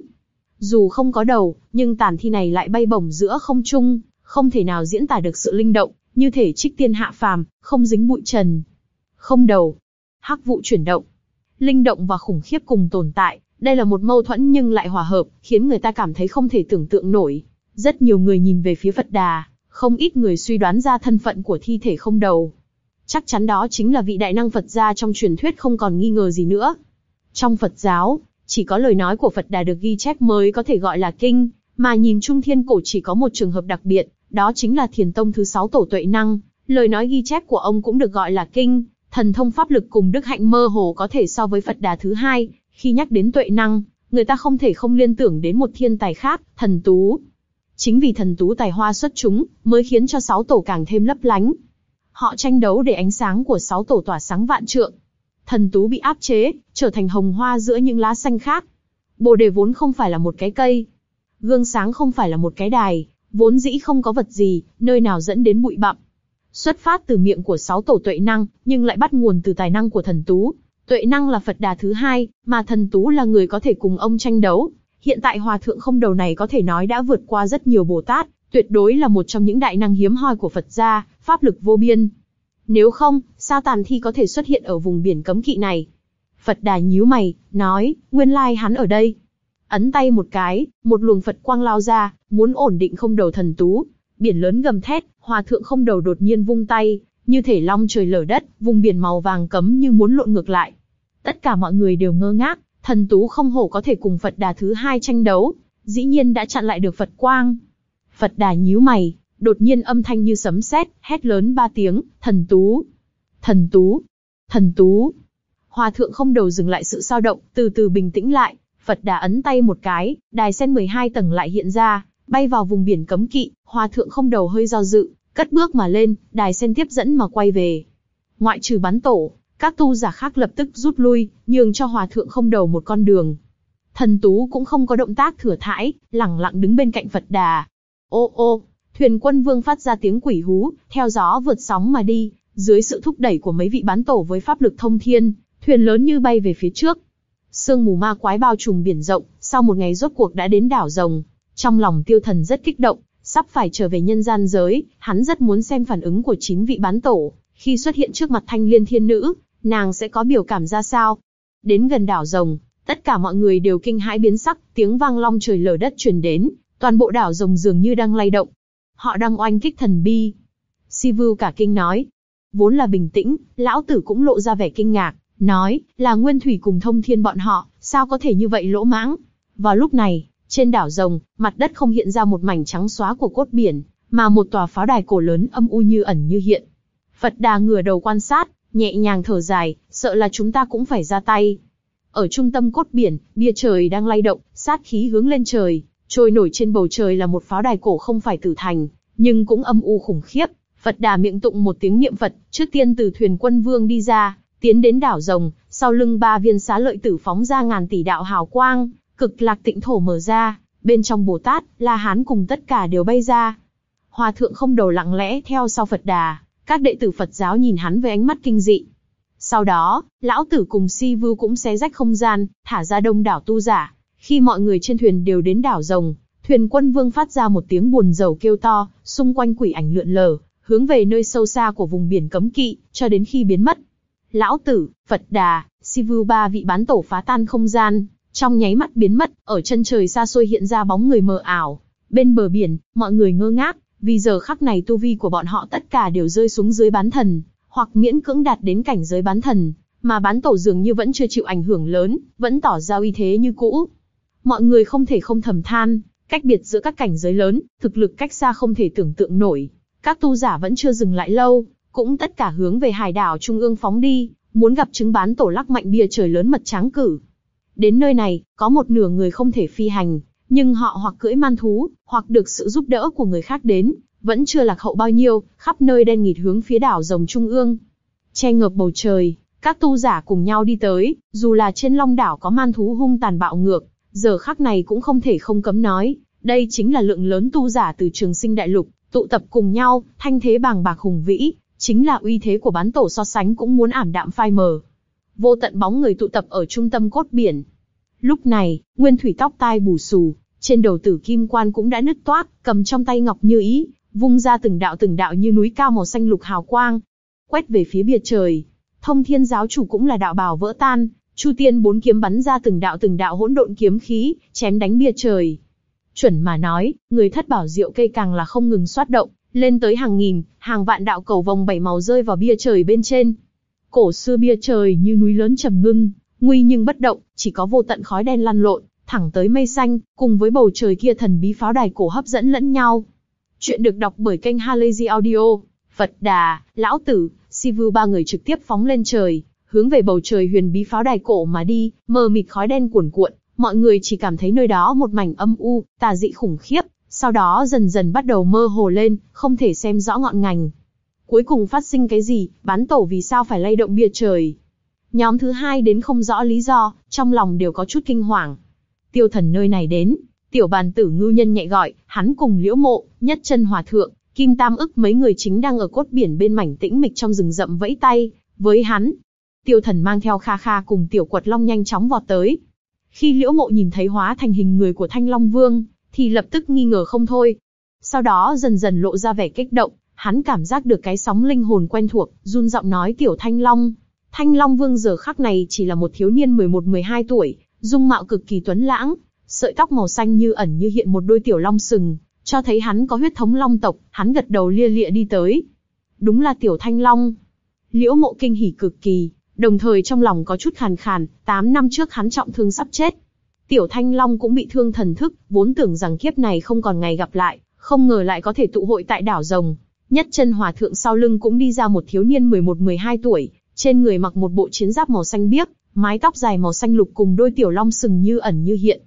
Dù không có đầu, nhưng tàn thi này lại bay bổng giữa không trung, không thể nào diễn tả được sự linh động, như thể trích tiên hạ phàm, không dính bụi trần. Không đầu. Hắc vụ chuyển động. Linh động và khủng khiếp cùng tồn tại, đây là một mâu thuẫn nhưng lại hòa hợp, khiến người ta cảm thấy không thể tưởng tượng nổi. Rất nhiều người nhìn về phía Phật Đà, không ít người suy đoán ra thân phận của thi thể không đầu. Chắc chắn đó chính là vị đại năng Phật gia trong truyền thuyết không còn nghi ngờ gì nữa. Trong Phật giáo, chỉ có lời nói của Phật Đà được ghi chép mới có thể gọi là kinh, mà nhìn Trung Thiên Cổ chỉ có một trường hợp đặc biệt, đó chính là Thiền Tông thứ sáu tổ tuệ năng. Lời nói ghi chép của ông cũng được gọi là kinh, thần thông pháp lực cùng đức hạnh mơ hồ có thể so với Phật Đà thứ hai. Khi nhắc đến tuệ năng, người ta không thể không liên tưởng đến một thiên tài khác, thần tú. Chính vì thần tú tài hoa xuất chúng, mới khiến cho sáu tổ càng thêm lấp lánh. Họ tranh đấu để ánh sáng của sáu tổ tỏa sáng vạn trượng. thần tú bị áp chế, trở thành hồng hoa giữa những lá xanh khác. Bồ đề vốn không phải là một cái cây. Gương sáng không phải là một cái đài, vốn dĩ không có vật gì, nơi nào dẫn đến bụi bặm. Xuất phát từ miệng của sáu tổ tuệ năng, nhưng lại bắt nguồn từ tài năng của thần tú. Tuệ năng là Phật đà thứ hai, mà thần tú là người có thể cùng ông tranh đấu. Hiện tại hòa thượng không đầu này có thể nói đã vượt qua rất nhiều Bồ Tát, tuyệt đối là một trong những đại năng hiếm hoi của Phật gia, pháp lực vô biên. Nếu không, sao tàn thi có thể xuất hiện ở vùng biển cấm kỵ này? Phật đà nhíu mày, nói, nguyên lai hắn ở đây. Ấn tay một cái, một luồng Phật quang lao ra, muốn ổn định không đầu thần tú. Biển lớn gầm thét, hòa thượng không đầu đột nhiên vung tay, như thể long trời lở đất, vùng biển màu vàng cấm như muốn lộn ngược lại. Tất cả mọi người đều ngơ ngác, thần tú không hổ có thể cùng Phật đà thứ hai tranh đấu, dĩ nhiên đã chặn lại được Phật quang. Phật đà nhíu mày, đột nhiên âm thanh như sấm sét, hét lớn ba tiếng, thần tú, thần tú, thần tú. Hòa thượng không đầu dừng lại sự sao động, từ từ bình tĩnh lại, Phật đà ấn tay một cái, đài sen 12 tầng lại hiện ra, bay vào vùng biển cấm kỵ, hòa thượng không đầu hơi do dự, cất bước mà lên, đài sen tiếp dẫn mà quay về. Ngoại trừ bắn tổ, các tu giả khác lập tức rút lui, nhường cho hòa thượng không đầu một con đường. Thần tú cũng không có động tác thừa thãi, lẳng lặng đứng bên cạnh Phật đà. Ô ô, thuyền quân vương phát ra tiếng quỷ hú, theo gió vượt sóng mà đi, dưới sự thúc đẩy của mấy vị bán tổ với pháp lực thông thiên, thuyền lớn như bay về phía trước. Sương mù ma quái bao trùm biển rộng, sau một ngày rốt cuộc đã đến đảo rồng. Trong lòng tiêu thần rất kích động, sắp phải trở về nhân gian giới, hắn rất muốn xem phản ứng của chín vị bán tổ. Khi xuất hiện trước mặt thanh liên thiên nữ, nàng sẽ có biểu cảm ra sao? Đến gần đảo rồng, tất cả mọi người đều kinh hãi biến sắc, tiếng vang long trời lở đất truyền đến, toàn bộ đảo rồng dường như đang lay động. Họ đang oanh kích thần bi. Sivu cả kinh nói. Vốn là bình tĩnh, lão tử cũng lộ ra vẻ kinh ngạc, nói, là nguyên thủy cùng thông thiên bọn họ, sao có thể như vậy lỗ mãng. Vào lúc này, trên đảo rồng, mặt đất không hiện ra một mảnh trắng xóa của cốt biển, mà một tòa pháo đài cổ lớn âm u như ẩn như hiện. Phật đà ngửa đầu quan sát, nhẹ nhàng thở dài, sợ là chúng ta cũng phải ra tay. Ở trung tâm cốt biển, bia trời đang lay động, sát khí hướng lên trời, trôi nổi trên bầu trời là một pháo đài cổ không phải tử thành, nhưng cũng âm u khủng khiếp. Phật đà miệng tụng một tiếng niệm Phật, trước tiên từ thuyền quân vương đi ra, tiến đến đảo rồng, sau lưng ba viên xá lợi tử phóng ra ngàn tỷ đạo hào quang, cực lạc tịnh thổ mở ra, bên trong Bồ Tát, La Hán cùng tất cả đều bay ra. Hòa thượng không đầu lặng lẽ theo sau Phật đà, các đệ tử Phật giáo nhìn hắn với ánh mắt kinh dị. Sau đó, lão tử cùng si vưu cũng xé rách không gian, thả ra đông đảo tu giả. Khi mọi người trên thuyền đều đến đảo rồng, thuyền quân vương phát ra một tiếng buồn rầu kêu to, xung quanh quỷ ảnh lượn lờ, hướng về nơi sâu xa của vùng biển cấm kỵ, cho đến khi biến mất. Lão tử, Phật Đà, Sivu ba vị bán tổ phá tan không gian, trong nháy mắt biến mất, ở chân trời xa xôi hiện ra bóng người mờ ảo. Bên bờ biển, mọi người ngơ ngác, vì giờ khắc này tu vi của bọn họ tất cả đều rơi xuống dưới bán thần, hoặc miễn cưỡng đạt đến cảnh giới bán thần, mà bán tổ dường như vẫn chưa chịu ảnh hưởng lớn, vẫn tỏ ra uy thế như cũ. Mọi người không thể không thầm than, cách biệt giữa các cảnh giới lớn, thực lực cách xa không thể tưởng tượng nổi. Các tu giả vẫn chưa dừng lại lâu, cũng tất cả hướng về hải đảo trung ương phóng đi, muốn gặp chứng bán tổ lắc mạnh bia trời lớn mật tráng cử. Đến nơi này, có một nửa người không thể phi hành, nhưng họ hoặc cưỡi man thú, hoặc được sự giúp đỡ của người khác đến, vẫn chưa lạc hậu bao nhiêu, khắp nơi đen nghịt hướng phía đảo rồng trung ương. Che ngợp bầu trời, các tu giả cùng nhau đi tới, dù là trên long đảo có man thú hung tàn bạo ngược, giờ khắc này cũng không thể không cấm nói, đây chính là lượng lớn tu giả từ trường sinh đại lục, tụ tập cùng nhau, thanh thế bàng bạc hùng vĩ, chính là uy thế của bán tổ so sánh cũng muốn ảm đạm phai mờ. Vô tận bóng người tụ tập ở trung tâm cốt biển. Lúc này, Nguyên Thủy tóc tai bù xù, trên đầu tử kim quan cũng đã nứt toát, cầm trong tay ngọc như ý, vung ra từng đạo từng đạo như núi cao màu xanh lục hào quang, quét về phía bia trời. Thông Thiên giáo chủ cũng là đạo bào vỡ tan, Chu Tiên bốn kiếm bắn ra từng đạo từng đạo hỗn độn kiếm khí, chém đánh bia trời. Chuẩn mà nói, người thất bảo diệu cây càng là không ngừng xoát động, lên tới hàng nghìn, hàng vạn đạo cầu vòng bảy màu rơi vào bia trời bên trên. Cổ xưa bia trời như núi lớn trầm ngưng, nguy nhưng bất động, chỉ có vô tận khói đen lăn lộn, thẳng tới mây xanh, cùng với bầu trời kia thần bí pháo đài cổ hấp dẫn lẫn nhau. Chuyện được đọc bởi kênh Halazy Audio, Phật Đà, Lão Tử, Sivu ba người trực tiếp phóng lên trời, hướng về bầu trời huyền bí pháo đài cổ mà đi, mờ mịt khói đen cuồn cuộn, mọi người chỉ cảm thấy nơi đó một mảnh âm u, tà dị khủng khiếp, sau đó dần dần bắt đầu mơ hồ lên, không thể xem rõ ngọn ngành. Cuối cùng phát sinh cái gì, bán tổ vì sao phải lay động bia trời. Nhóm thứ hai đến không rõ lý do, trong lòng đều có chút kinh hoàng. Tiêu thần nơi này đến, tiểu bàn tử ngưu nhân nhẹ gọi, hắn cùng liễu mộ, nhất chân hòa thượng, kim tam ức mấy người chính đang ở cốt biển bên mảnh tĩnh mịch trong rừng rậm vẫy tay, với hắn. Tiêu thần mang theo kha kha cùng tiểu quật long nhanh chóng vọt tới. Khi liễu mộ nhìn thấy hóa thành hình người của thanh long vương, thì lập tức nghi ngờ không thôi. Sau đó dần dần lộ ra vẻ kích động, hắn cảm giác được cái sóng linh hồn quen thuộc, run giọng nói tiểu thanh long. Thanh long vương giờ khắc này chỉ là một thiếu niên 11-12 tuổi, dung mạo cực kỳ tuấn lãng, sợi tóc màu xanh như ẩn như hiện một đôi tiểu long sừng, cho thấy hắn có huyết thống long tộc, hắn gật đầu lia lịa đi tới. Đúng là tiểu thanh long. Liễu mộ kinh hỉ cực kỳ, đồng thời trong lòng có chút khàn khàn, 8 năm trước hắn trọng thương sắp chết. Tiểu thanh long cũng bị thương thần thức, vốn tưởng rằng kiếp này không còn ngày gặp lại, không ngờ lại có thể tụ hội tại đảo rồng. Nhất chân hòa thượng sau lưng cũng đi ra một thiếu niên 11-12 tuổi, trên người mặc một bộ chiến giáp màu xanh biếc, mái tóc dài màu xanh lục cùng đôi tiểu long sừng như ẩn như hiện.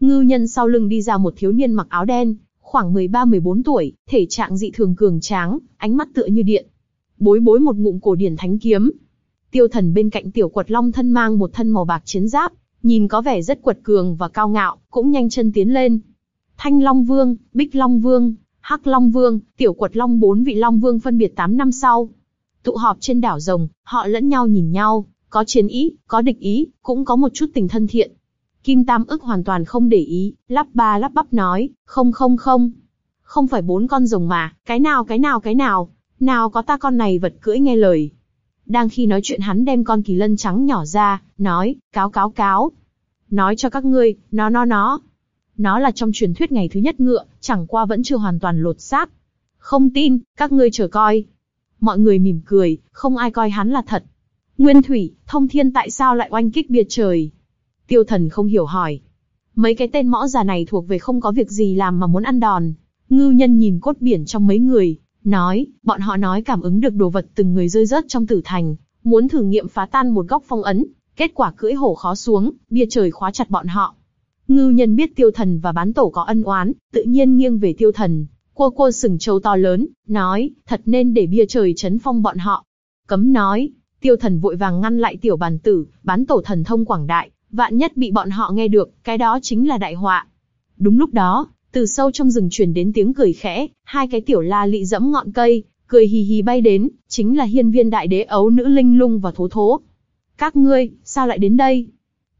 Ngư nhân sau lưng đi ra một thiếu niên mặc áo đen, khoảng 13-14 tuổi, thể trạng dị thường cường tráng, ánh mắt tựa như điện. Bối bối một ngụm cổ điển thánh kiếm. Tiêu thần bên cạnh tiểu quật long thân mang một thân màu bạc chiến giáp, nhìn có vẻ rất quật cường và cao ngạo, cũng nhanh chân tiến lên. Thanh Long Vương, Bích Long Vương, Hắc Long Vương, Tiểu Quật Long bốn vị Long Vương phân biệt 8 năm sau. Tụ họp trên đảo rồng, họ lẫn nhau nhìn nhau, có chiến ý, có địch ý, cũng có một chút tình thân thiện. Kim Tam ức hoàn toàn không để ý, lắp ba lắp bắp nói, không không không. Không phải bốn con rồng mà, cái nào cái nào cái nào, nào có ta con này vật cưỡi nghe lời. Đang khi nói chuyện hắn đem con kỳ lân trắng nhỏ ra, nói, cáo cáo cáo. Nói cho các ngươi, nó nó nó. Nó là trong truyền thuyết ngày thứ nhất ngựa, chẳng qua vẫn chưa hoàn toàn lột xác. Không tin, các ngươi chờ coi. Mọi người mỉm cười, không ai coi hắn là thật. Nguyên Thủy, Thông Thiên tại sao lại oanh kích biệt trời? Tiêu thần không hiểu hỏi. Mấy cái tên mõ già này thuộc về không có việc gì làm mà muốn ăn đòn. Ngư nhân nhìn cốt biển trong mấy người, nói, bọn họ nói cảm ứng được đồ vật từng người rơi rớt trong tử thành, muốn thử nghiệm phá tan một góc phong ấn, kết quả cưỡi hổ khó xuống, bia trời khóa chặt bọn họ. Ngưu nhân biết tiêu thần và bán tổ có ân oán, tự nhiên nghiêng về tiêu thần, cua cua sừng trâu to lớn, nói, thật nên để bia trời chấn phong bọn họ. Cấm nói, tiêu thần vội vàng ngăn lại tiểu bàn tử, bán tổ thần thông quảng đại, vạn nhất bị bọn họ nghe được, cái đó chính là đại họa. Đúng lúc đó, từ sâu trong rừng truyền đến tiếng cười khẽ, hai cái tiểu la lị dẫm ngọn cây, cười hì hì bay đến, chính là hiên viên đại đế ấu nữ linh lung và thố thố. Các ngươi, sao lại đến đây?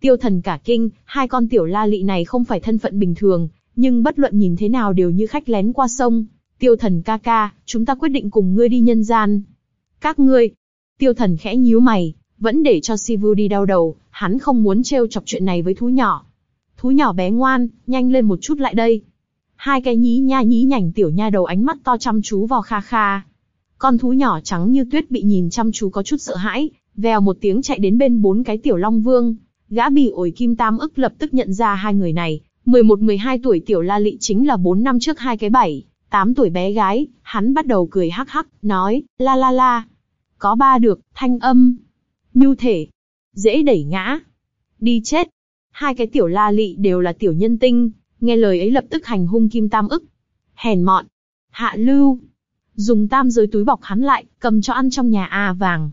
Tiêu thần cả kinh, hai con tiểu la lị này không phải thân phận bình thường, nhưng bất luận nhìn thế nào đều như khách lén qua sông. Tiêu thần ca ca, chúng ta quyết định cùng ngươi đi nhân gian. Các ngươi, tiêu thần khẽ nhíu mày, vẫn để cho Sivu đi đau đầu, hắn không muốn trêu chọc chuyện này với thú nhỏ. Thú nhỏ bé ngoan, nhanh lên một chút lại đây. Hai cái nhí nha nhí nhảnh tiểu nha đầu ánh mắt to chăm chú vào kha kha. Con thú nhỏ trắng như tuyết bị nhìn chăm chú có chút sợ hãi, vèo một tiếng chạy đến bên bốn cái tiểu long vương. Gã bỉ ổi kim tam ức lập tức nhận ra hai người này, 11-12 tuổi tiểu la lị chính là 4 năm trước hai cái bảy, 8 tuổi bé gái, hắn bắt đầu cười hắc hắc, nói, la la la. Có ba được, thanh âm, nhu thể, dễ đẩy ngã, đi chết. Hai cái tiểu la lị đều là tiểu nhân tinh, nghe lời ấy lập tức hành hung kim tam ức. Hèn mọn, hạ lưu, dùng tam giới túi bọc hắn lại, cầm cho ăn trong nhà A vàng.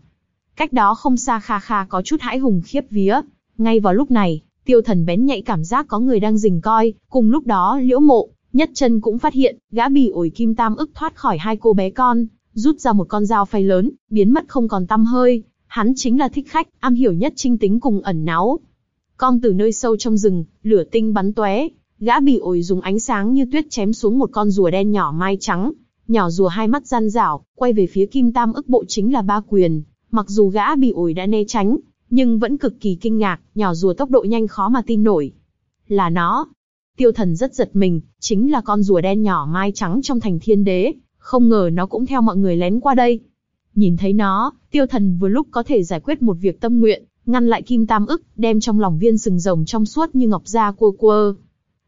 Cách đó không xa kha kha có chút hãi hùng khiếp vía. Ngay vào lúc này, tiêu thần bén nhạy cảm giác có người đang rình coi, cùng lúc đó liễu mộ, nhất chân cũng phát hiện, gã bì ổi kim tam ức thoát khỏi hai cô bé con, rút ra một con dao phay lớn, biến mất không còn tăm hơi. Hắn chính là thích khách, am hiểu nhất trinh tính cùng ẩn náu. Con từ nơi sâu trong rừng, lửa tinh bắn tóe, gã bị ổi dùng ánh sáng như tuyết chém xuống một con rùa đen nhỏ mai trắng, nhỏ rùa hai mắt gian rảo, quay về phía kim tam ức bộ chính là ba quyền. Mặc dù gã bị ổi đã né tránh, nhưng vẫn cực kỳ kinh ngạc, nhỏ rùa tốc độ nhanh khó mà tin nổi. Là nó. Tiêu thần rất giật mình, chính là con rùa đen nhỏ mai trắng trong thành thiên đế, không ngờ nó cũng theo mọi người lén qua đây. Nhìn thấy nó, tiêu thần vừa lúc có thể giải quyết một việc tâm nguyện, ngăn lại kim tam ức, đem trong lòng viên sừng rồng trong suốt như ngọc da cua cua.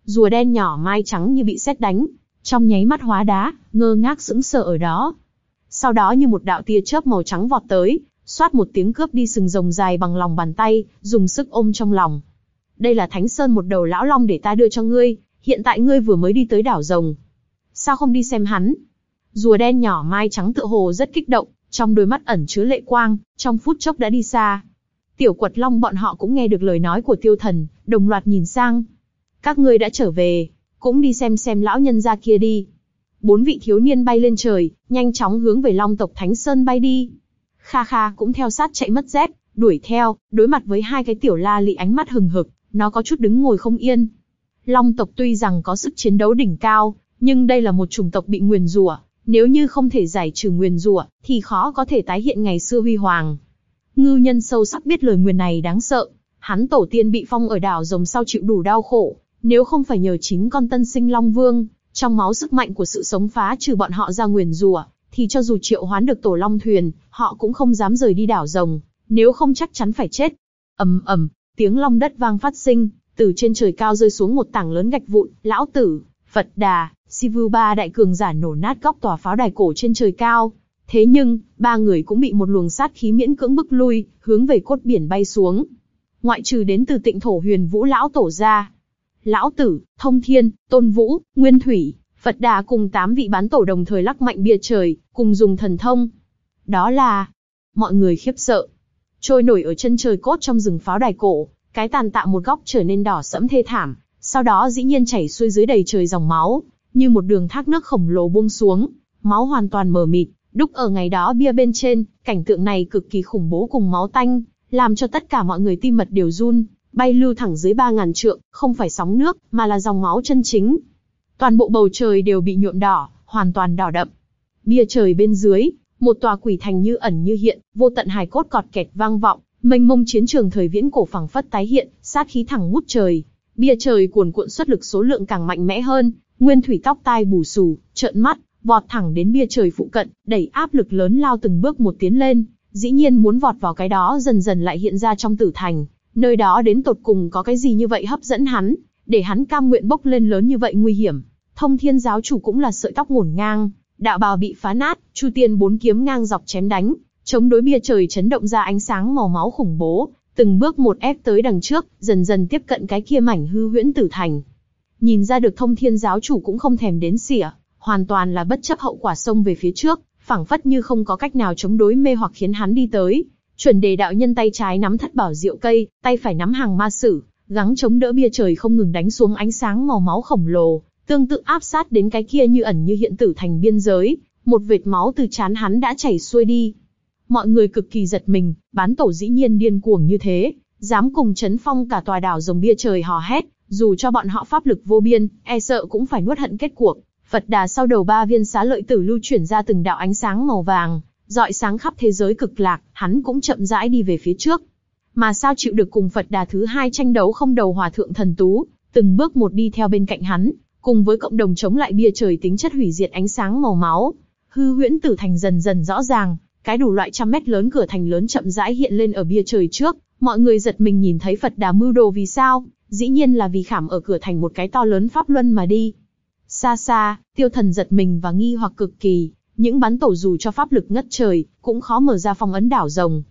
Rùa đen nhỏ mai trắng như bị sét đánh, trong nháy mắt hóa đá, ngơ ngác sững sờ ở đó. Sau đó như một đạo tia chớp màu trắng vọt tới, xoát một tiếng cướp đi sừng rồng dài bằng lòng bàn tay, dùng sức ôm trong lòng. Đây là Thánh Sơn một đầu lão long để ta đưa cho ngươi, hiện tại ngươi vừa mới đi tới đảo rồng. Sao không đi xem hắn? Rùa đen nhỏ mai trắng tựa hồ rất kích động, trong đôi mắt ẩn chứa lệ quang, trong phút chốc đã đi xa. Tiểu quật long bọn họ cũng nghe được lời nói của tiêu thần, đồng loạt nhìn sang. Các ngươi đã trở về, cũng đi xem xem lão nhân gia kia đi. Bốn vị thiếu niên bay lên trời, nhanh chóng hướng về long tộc Thánh Sơn bay đi. Kha Kha cũng theo sát chạy mất dép, đuổi theo, đối mặt với hai cái tiểu la lị ánh mắt hừng hực, nó có chút đứng ngồi không yên. Long tộc tuy rằng có sức chiến đấu đỉnh cao, nhưng đây là một chủng tộc bị nguyền rủa, nếu như không thể giải trừ nguyền rủa, thì khó có thể tái hiện ngày xưa huy hoàng. Ngư nhân sâu sắc biết lời nguyền này đáng sợ, hắn tổ tiên bị phong ở đảo rồng sau chịu đủ đau khổ, nếu không phải nhờ chính con tân sinh Long Vương, trong máu sức mạnh của sự sống phá trừ bọn họ ra nguyền rủa, thì cho dù triệu hoán được tổ Long thuyền, họ cũng không dám rời đi đảo rồng, nếu không chắc chắn phải chết. ầm ầm, tiếng long đất vang phát sinh, từ trên trời cao rơi xuống một tảng lớn gạch vụn, lão tử, Phật Đà, Sivu ba đại cường giả nổ nát góc tòa pháo đài cổ trên trời cao. Thế nhưng, ba người cũng bị một luồng sát khí miễn cưỡng bức lui, hướng về cốt biển bay xuống. Ngoại trừ đến từ tịnh thổ huyền vũ lão tổ ra. Lão tử, thông thiên, tôn vũ, nguyên thủy, Phật Đà cùng tám vị bán tổ đồng thời lắc mạnh bia trời, cùng dùng thần thông. Đó là... Mọi người khiếp sợ. Trôi nổi ở chân trời cốt trong rừng pháo đài cổ, cái tàn tạo một góc trở nên đỏ sẫm thê thảm, sau đó dĩ nhiên chảy xuôi dưới đầy trời dòng máu, như một đường thác nước khổng lồ buông xuống, máu hoàn toàn mờ mịt, đúc ở ngày đó bia bên trên, cảnh tượng này cực kỳ khủng bố cùng máu tanh, làm cho tất cả mọi người tim mật đều run, bay lưu thẳng dưới ba ngàn trượng, không phải sóng nước, mà là dòng máu chân chính. Toàn bộ bầu trời đều bị nhuộm đỏ, hoàn toàn đỏ đậm. Bia trời bên dưới, một tòa quỷ thành như ẩn như hiện, vô tận hài cốt cọt kẹt vang vọng, mênh mông chiến trường thời viễn cổ phẳng phất tái hiện, sát khí thẳng ngút trời. Bia trời cuồn cuộn xuất lực số lượng càng mạnh mẽ hơn, Nguyên Thủy tóc tai bù xù, trợn mắt, vọt thẳng đến bia trời phụ cận, đẩy áp lực lớn lao từng bước một tiến lên, dĩ nhiên muốn vọt vào cái đó dần dần lại hiện ra trong tử thành, nơi đó đến tột cùng có cái gì như vậy hấp dẫn hắn, để hắn cam nguyện bốc lên lớn như vậy nguy hiểm. Thông Thiên giáo chủ cũng là sợi tóc ngổn ngang, đạo bào bị phá nát, Chu Tiên bốn kiếm ngang dọc chém đánh, chống đối bia trời chấn động ra ánh sáng màu máu khủng bố, từng bước một ép tới đằng trước, dần dần tiếp cận cái kia mảnh hư huyễn tử thành. Nhìn ra được thông thiên giáo chủ cũng không thèm đến xỉa, hoàn toàn là bất chấp hậu quả xông về phía trước, phảng phất như không có cách nào chống đối mê hoặc khiến hắn đi tới. Chuẩn đề đạo nhân tay trái nắm thất bảo diệu cây, tay phải nắm hàng ma sử, gắng chống đỡ bia trời không ngừng đánh xuống ánh sáng màu máu khổng lồ, tương tự áp sát đến cái kia như ẩn như hiện tử thành biên giới, một vệt máu từ chán hắn đã chảy xuôi đi. Mọi người cực kỳ giật mình, bán tổ dĩ nhiên điên cuồng như thế, dám cùng chấn phong cả tòa đảo rồng bia trời hò hét, dù cho bọn họ pháp lực vô biên, e sợ cũng phải nuốt hận kết cuộc. Phật đà sau đầu ba viên xá lợi tử lưu chuyển ra từng đạo ánh sáng màu vàng, dọi sáng khắp thế giới cực lạc, hắn cũng chậm rãi đi về phía trước. Mà sao chịu được cùng Phật đà thứ hai tranh đấu không đầu hòa thượng thần tú, từng bước một đi theo bên cạnh hắn, cùng với cộng đồng chống lại bia trời tính chất hủy diệt ánh sáng màu máu. Hư huyễn tử thành dần dần rõ ràng, cái đủ loại trăm mét lớn cửa thành lớn chậm rãi hiện lên ở bia trời trước, mọi người giật mình nhìn thấy Phật đà mưu đồ vì sao, dĩ nhiên là vì khảm ở cửa thành một cái to lớn pháp luân mà đi. Xa xa, tiêu thần giật mình và nghi hoặc cực kỳ, những bắn tổ dù cho pháp lực ngất trời, cũng khó mở ra phong ấn đảo rồng.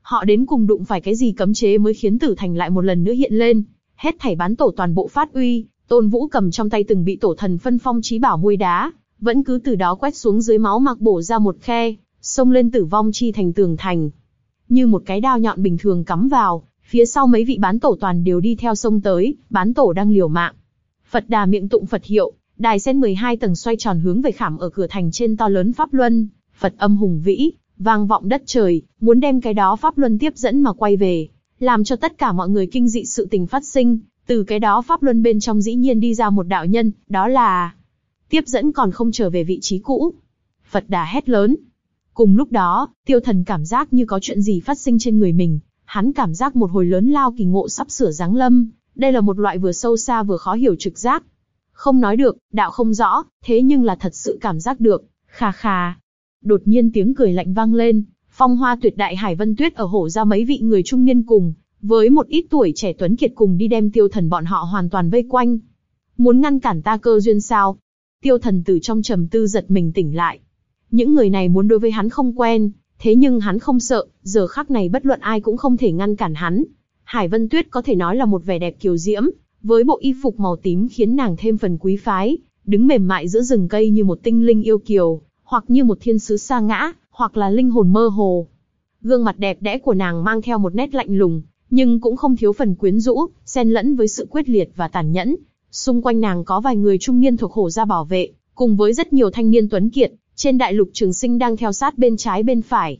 Họ đến cùng đụng phải cái gì cấm chế mới khiến tử thành lại một lần nữa hiện lên, hết thảy bán tổ toàn bộ phát uy, tôn vũ cầm trong tay từng bị tổ thần phân phong trí bảo muôi đá, vẫn cứ từ đó quét xuống dưới máu mặc bổ ra một khe, xông lên tử vong chi thành tường thành. Như một cái đao nhọn bình thường cắm vào, Phía sau mấy vị bán tổ toàn đều đi theo sông tới, bán tổ đang liều mạng. Phật đà miệng tụng Phật hiệu, đài sen 12 tầng xoay tròn hướng về khảm ở cửa thành trên to lớn Pháp Luân, Phật âm hùng vĩ, vang vọng đất trời, muốn đem cái đó Pháp Luân tiếp dẫn mà quay về, làm cho tất cả mọi người kinh dị sự tình phát sinh, từ cái đó Pháp Luân bên trong dĩ nhiên đi ra một đạo nhân, đó là tiếp dẫn còn không trở về vị trí cũ. Phật đà hét lớn. Cùng lúc đó, tiêu thần cảm giác như có chuyện gì phát sinh trên người mình, Hắn cảm giác một hồi lớn lao kỳ ngộ sắp sửa giáng lâm, đây là một loại vừa sâu xa vừa khó hiểu trực giác. Không nói được, đạo không rõ, thế nhưng là thật sự cảm giác được, khà khà. Đột nhiên tiếng cười lạnh vang lên, phong hoa tuyệt đại Hải Vân Tuyết ở hổ ra mấy vị người trung niên cùng, với một ít tuổi trẻ tuấn kiệt cùng đi đem tiêu thần bọn họ hoàn toàn vây quanh. Muốn ngăn cản ta cơ duyên sao? Tiêu thần từ trong trầm tư giật mình tỉnh lại. Những người này muốn đối với hắn không quen, Thế nhưng hắn không sợ, giờ khắc này bất luận ai cũng không thể ngăn cản hắn. Hải Vân Tuyết có thể nói là một vẻ đẹp kiều diễm, với bộ y phục màu tím khiến nàng thêm phần quý phái, đứng mềm mại giữa rừng cây như một tinh linh yêu kiều, hoặc như một thiên sứ sa ngã, hoặc là linh hồn mơ hồ. Gương mặt đẹp đẽ của nàng mang theo một nét lạnh lùng, nhưng cũng không thiếu phần quyến rũ, xen lẫn với sự quyết liệt và tàn nhẫn. Xung quanh nàng có vài người trung niên thuộc hổ gia bảo vệ, cùng với rất nhiều thanh niên tuấn kiệt, trên đại lục trường sinh đang theo sát bên trái bên phải.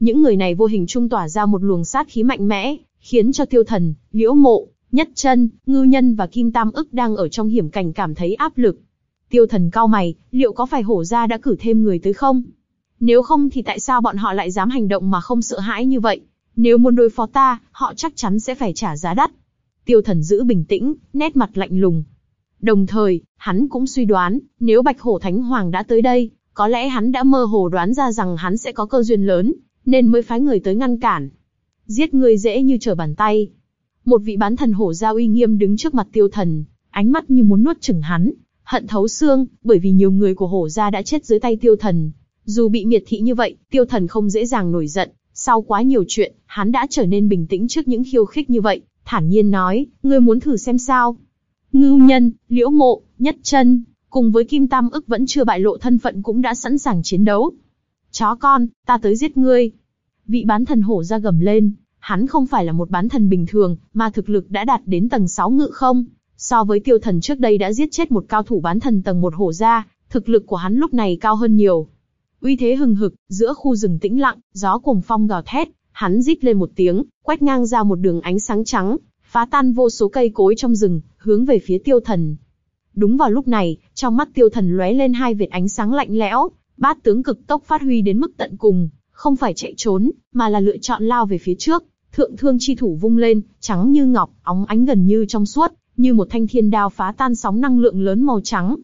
Những người này vô hình trung tỏa ra một luồng sát khí mạnh mẽ, khiến cho tiêu thần, liễu mộ, nhất chân, ngư nhân và kim tam ức đang ở trong hiểm cảnh cảm thấy áp lực. Tiêu thần cao mày, liệu có phải hổ gia đã cử thêm người tới không? Nếu không thì tại sao bọn họ lại dám hành động mà không sợ hãi như vậy? Nếu muốn đối phó ta, họ chắc chắn sẽ phải trả giá đắt. Tiêu thần giữ bình tĩnh, nét mặt lạnh lùng. Đồng thời, hắn cũng suy đoán, nếu Bạch Hổ Thánh Hoàng đã tới đây, có lẽ hắn đã mơ hồ đoán ra rằng hắn sẽ có cơ duyên lớn, nên mới phái người tới ngăn cản. Giết người dễ như trở bàn tay. Một vị bán thần hổ gia uy nghiêm đứng trước mặt tiêu thần, ánh mắt như muốn nuốt chửng hắn, hận thấu xương, bởi vì nhiều người của hổ gia đã chết dưới tay tiêu thần. Dù bị miệt thị như vậy, tiêu thần không dễ dàng nổi giận, sau quá nhiều chuyện, hắn đã trở nên bình tĩnh trước những khiêu khích như vậy, thản nhiên nói, ngươi muốn thử xem sao. Ngưu nhân, liễu mộ, nhất chân, cùng với kim tam ức vẫn chưa bại lộ thân phận cũng đã sẵn sàng chiến đấu. Chó con, ta tới giết ngươi. Vị bán thần hổ ra gầm lên, hắn không phải là một bán thần bình thường, mà thực lực đã đạt đến tầng 6 ngự không. So với tiêu thần trước đây đã giết chết một cao thủ bán thần tầng 1 hổ ra, thực lực của hắn lúc này cao hơn nhiều. Uy thế hừng hực, giữa khu rừng tĩnh lặng, gió cuồng phong gào thét, hắn rít lên một tiếng, quét ngang ra một đường ánh sáng trắng, phá tan vô số cây cối trong rừng, hướng về phía tiêu thần. Đúng vào lúc này, trong mắt tiêu thần lóe lên hai vệt ánh sáng lạnh lẽo, bát tướng cực tốc phát huy đến mức tận cùng, không phải chạy trốn, mà là lựa chọn lao về phía trước. Thượng thương chi thủ vung lên, trắng như ngọc, óng ánh gần như trong suốt, như một thanh thiên đao phá tan sóng năng lượng lớn màu trắng.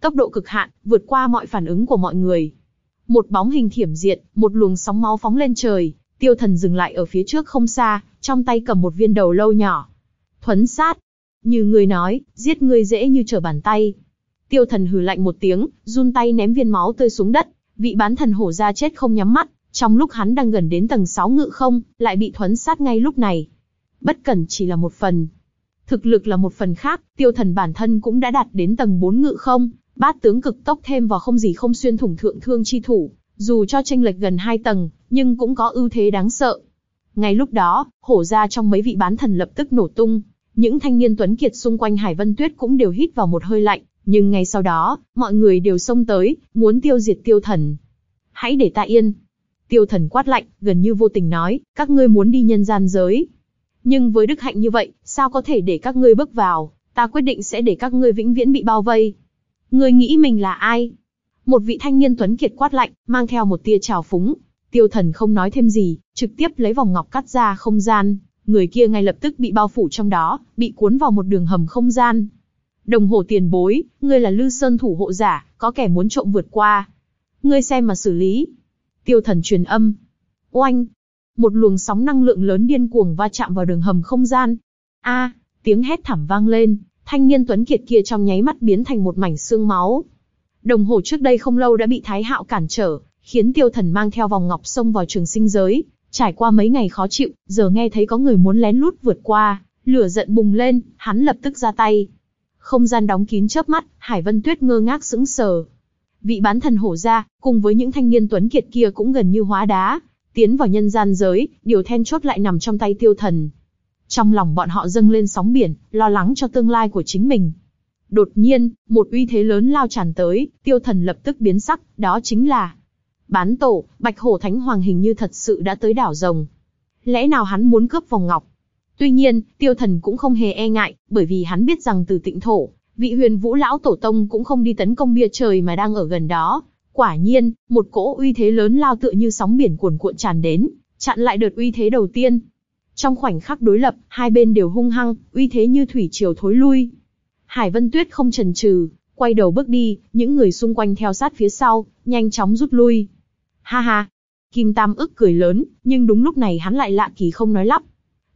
Tốc độ cực hạn, vượt qua mọi phản ứng của mọi người. Một bóng hình thiểm diệt, một luồng sóng máu phóng lên trời, tiêu thần dừng lại ở phía trước không xa, trong tay cầm một viên đầu lâu nhỏ. Thuấn sát. Như người nói, giết người dễ như trở bàn tay. Tiêu thần hừ lạnh một tiếng, run tay ném viên máu tươi xuống đất. Vị bán thần hổ ra chết không nhắm mắt, trong lúc hắn đang gần đến tầng 6 ngự không, lại bị thuấn sát ngay lúc này. Bất cẩn chỉ là một phần. Thực lực là một phần khác, tiêu thần bản thân cũng đã đạt đến tầng 4 ngự không, bát tướng cực tốc thêm vào không gì không xuyên thủng thượng thương chi thủ, dù cho tranh lệch gần hai tầng, nhưng cũng có ưu thế đáng sợ. Ngay lúc đó, hổ ra trong mấy vị bán thần lập tức nổ tung, những thanh niên tuấn kiệt xung quanh Hải Vân Tuyết cũng đều hít vào một hơi lạnh, nhưng ngay sau đó, mọi người đều xông tới, muốn tiêu diệt tiêu thần. Hãy để ta yên. Tiêu thần quát lạnh, gần như vô tình nói, các ngươi muốn đi nhân gian giới. Nhưng với đức hạnh như vậy, sao có thể để các ngươi bước vào, ta quyết định sẽ để các ngươi vĩnh viễn bị bao vây. Ngươi nghĩ mình là ai? Một vị thanh niên tuấn kiệt quát lạnh, mang theo một tia trào phúng. Tiêu thần không nói thêm gì, trực tiếp lấy vòng ngọc cắt ra không gian, người kia ngay lập tức bị bao phủ trong đó, bị cuốn vào một đường hầm không gian. Đồng hồ tiền bối, ngươi là Lư Sơn thủ hộ giả, có kẻ muốn trộm vượt qua. Ngươi xem mà xử lý. Tiêu thần truyền âm. Oanh! Một luồng sóng năng lượng lớn điên cuồng va chạm vào đường hầm không gian. A! tiếng hét thảm vang lên, thanh niên tuấn kiệt kia trong nháy mắt biến thành một mảnh xương máu. Đồng hồ trước đây không lâu đã bị Thái Hạo cản trở, khiến tiêu thần mang theo vòng ngọc xông vào trường sinh giới, Trải qua mấy ngày khó chịu, giờ nghe thấy có người muốn lén lút vượt qua, lửa giận bùng lên, hắn lập tức ra tay. Không gian đóng kín chớp mắt, Hải Vân Tuyết ngơ ngác sững sờ. Vị bán thần hổ ra, cùng với những thanh niên tuấn kiệt kia cũng gần như hóa đá, tiến vào nhân gian giới, điều then chốt lại nằm trong tay tiêu thần. Trong lòng bọn họ dâng lên sóng biển, lo lắng cho tương lai của chính mình. Đột nhiên, một uy thế lớn lao tràn tới, tiêu thần lập tức biến sắc, đó chính là Bán tổ, Bạch Hổ Thánh Hoàng hình như thật sự đã tới đảo rồng. Lẽ nào hắn muốn cướp vòng ngọc? Tuy nhiên, tiêu thần cũng không hề e ngại, bởi vì hắn biết rằng từ tịnh thổ, vị huyền vũ lão tổ tông cũng không đi tấn công bia trời mà đang ở gần đó. Quả nhiên, một cỗ uy thế lớn lao tựa như sóng biển cuồn cuộn tràn đến, chặn lại đợt uy thế đầu tiên. Trong khoảnh khắc đối lập, hai bên đều hung hăng, uy thế như thủy triều thối lui. Hải Vân Tuyết không chần chừ, quay đầu bước đi, những người xung quanh theo sát phía sau, nhanh chóng rút lui. Ha ha. Kim Tam ức cười lớn, nhưng đúng lúc này hắn lại lạ kỳ không nói lắp.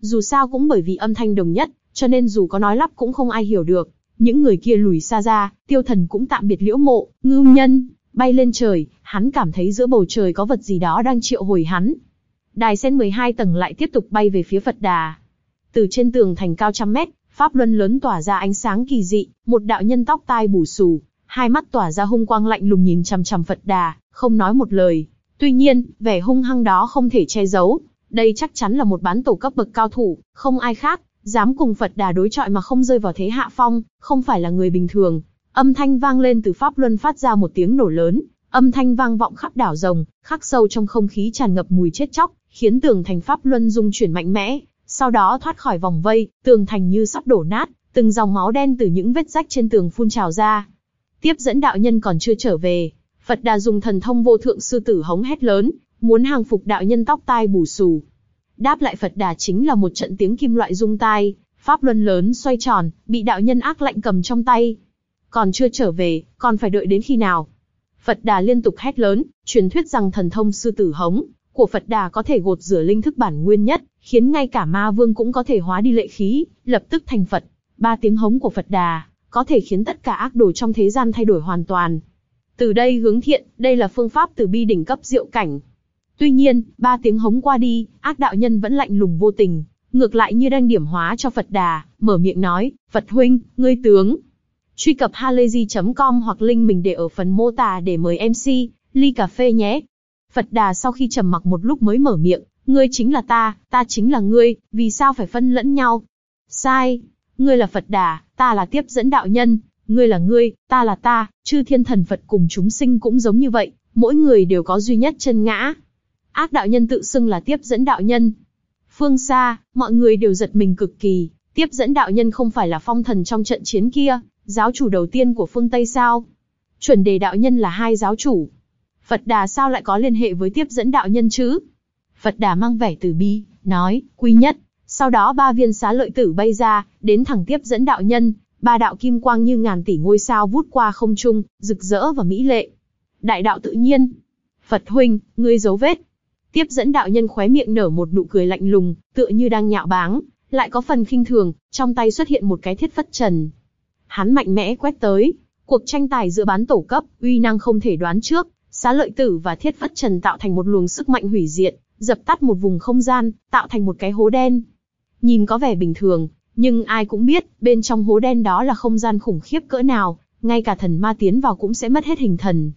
Dù sao cũng bởi vì âm thanh đồng nhất, cho nên dù có nói lắp cũng không ai hiểu được. Những người kia lùi xa ra, tiêu thần cũng tạm biệt liễu mộ, ngưu nhân, bay lên trời, hắn cảm thấy giữa bầu trời có vật gì đó đang triệu hồi hắn. Đài sen 12 tầng lại tiếp tục bay về phía Phật Đà. Từ trên tường thành cao trăm mét, pháp luân lớn tỏa ra ánh sáng kỳ dị, một đạo nhân tóc tai bù xù, hai mắt tỏa ra hung quang lạnh lùng nhìn chằm chằm Phật Đà, không nói một lời. Tuy nhiên, vẻ hung hăng đó không thể che giấu. Đây chắc chắn là một bán tổ cấp bậc cao thủ, không ai khác, dám cùng Phật Đà đối chọi mà không rơi vào thế hạ phong, không phải là người bình thường. Âm thanh vang lên từ Pháp Luân phát ra một tiếng nổ lớn, âm thanh vang vọng khắp đảo rồng, khắc sâu trong không khí tràn ngập mùi chết chóc, khiến tường thành Pháp Luân rung chuyển mạnh mẽ, sau đó thoát khỏi vòng vây, tường thành như sắp đổ nát, từng dòng máu đen từ những vết rách trên tường phun trào ra. Tiếp dẫn đạo nhân còn chưa trở về, Phật Đà dùng thần thông vô thượng sư tử hống hét lớn, muốn hàng phục đạo nhân tóc tai bù xù. Đáp lại Phật Đà chính là một trận tiếng kim loại rung tai, pháp luân lớn xoay tròn, bị đạo nhân ác lạnh cầm trong tay. Còn chưa trở về, còn phải đợi đến khi nào? Phật Đà liên tục hét lớn, truyền thuyết rằng thần thông sư tử hống của Phật Đà có thể gột rửa linh thức bản nguyên nhất, khiến ngay cả ma vương cũng có thể hóa đi lệ khí, lập tức thành Phật. Ba tiếng hống của Phật Đà có thể khiến tất cả ác đồ trong thế gian thay đổi hoàn toàn. Từ đây hướng thiện, đây là phương pháp từ bi đỉnh cấp diệu cảnh. Tuy nhiên, ba tiếng hống qua đi, ác đạo nhân vẫn lạnh lùng vô tình, ngược lại như đang điểm hóa cho Phật Đà, mở miệng nói, Phật huynh, ngươi tướng. Truy cập halayzi.com hoặc link mình để ở phần mô tả để mời MC, ly cà phê nhé. Phật Đà sau khi trầm mặc một lúc mới mở miệng, ngươi chính là ta, ta chính là ngươi, vì sao phải phân lẫn nhau? Sai, ngươi là Phật Đà, ta là tiếp dẫn đạo nhân, ngươi là ngươi, ta là ta, chư thiên thần Phật cùng chúng sinh cũng giống như vậy, mỗi người đều có duy nhất chân ngã. Ác đạo nhân tự xưng là tiếp dẫn đạo nhân. Phương xa, mọi người đều giật mình cực kỳ, tiếp dẫn đạo nhân không phải là phong thần trong trận chiến kia, giáo chủ đầu tiên của phương Tây sao? Chuẩn đề đạo nhân là hai giáo chủ. Phật Đà sao lại có liên hệ với tiếp dẫn đạo nhân chứ? Phật Đà mang vẻ từ bi, nói, quy nhất. Sau đó ba viên xá lợi tử bay ra, đến thẳng tiếp dẫn đạo nhân, ba đạo kim quang như ngàn tỷ ngôi sao vút qua không trung, rực rỡ và mỹ lệ. Đại đạo tự nhiên. Phật huynh, ngươi dấu vết. Tiếp dẫn đạo nhân khóe miệng nở một nụ cười lạnh lùng, tựa như đang nhạo báng, lại có phần khinh thường, trong tay xuất hiện một cái thiết phất trần. Hắn mạnh mẽ quét tới, cuộc tranh tài giữa bán tổ cấp, uy năng không thể đoán trước, xá lợi tử và thiết phất trần tạo thành một luồng sức mạnh hủy diệt, dập tắt một vùng không gian, tạo thành một cái hố đen. Nhìn có vẻ bình thường, nhưng ai cũng biết, bên trong hố đen đó là không gian khủng khiếp cỡ nào, ngay cả thần ma tiến vào cũng sẽ mất hết hình thần.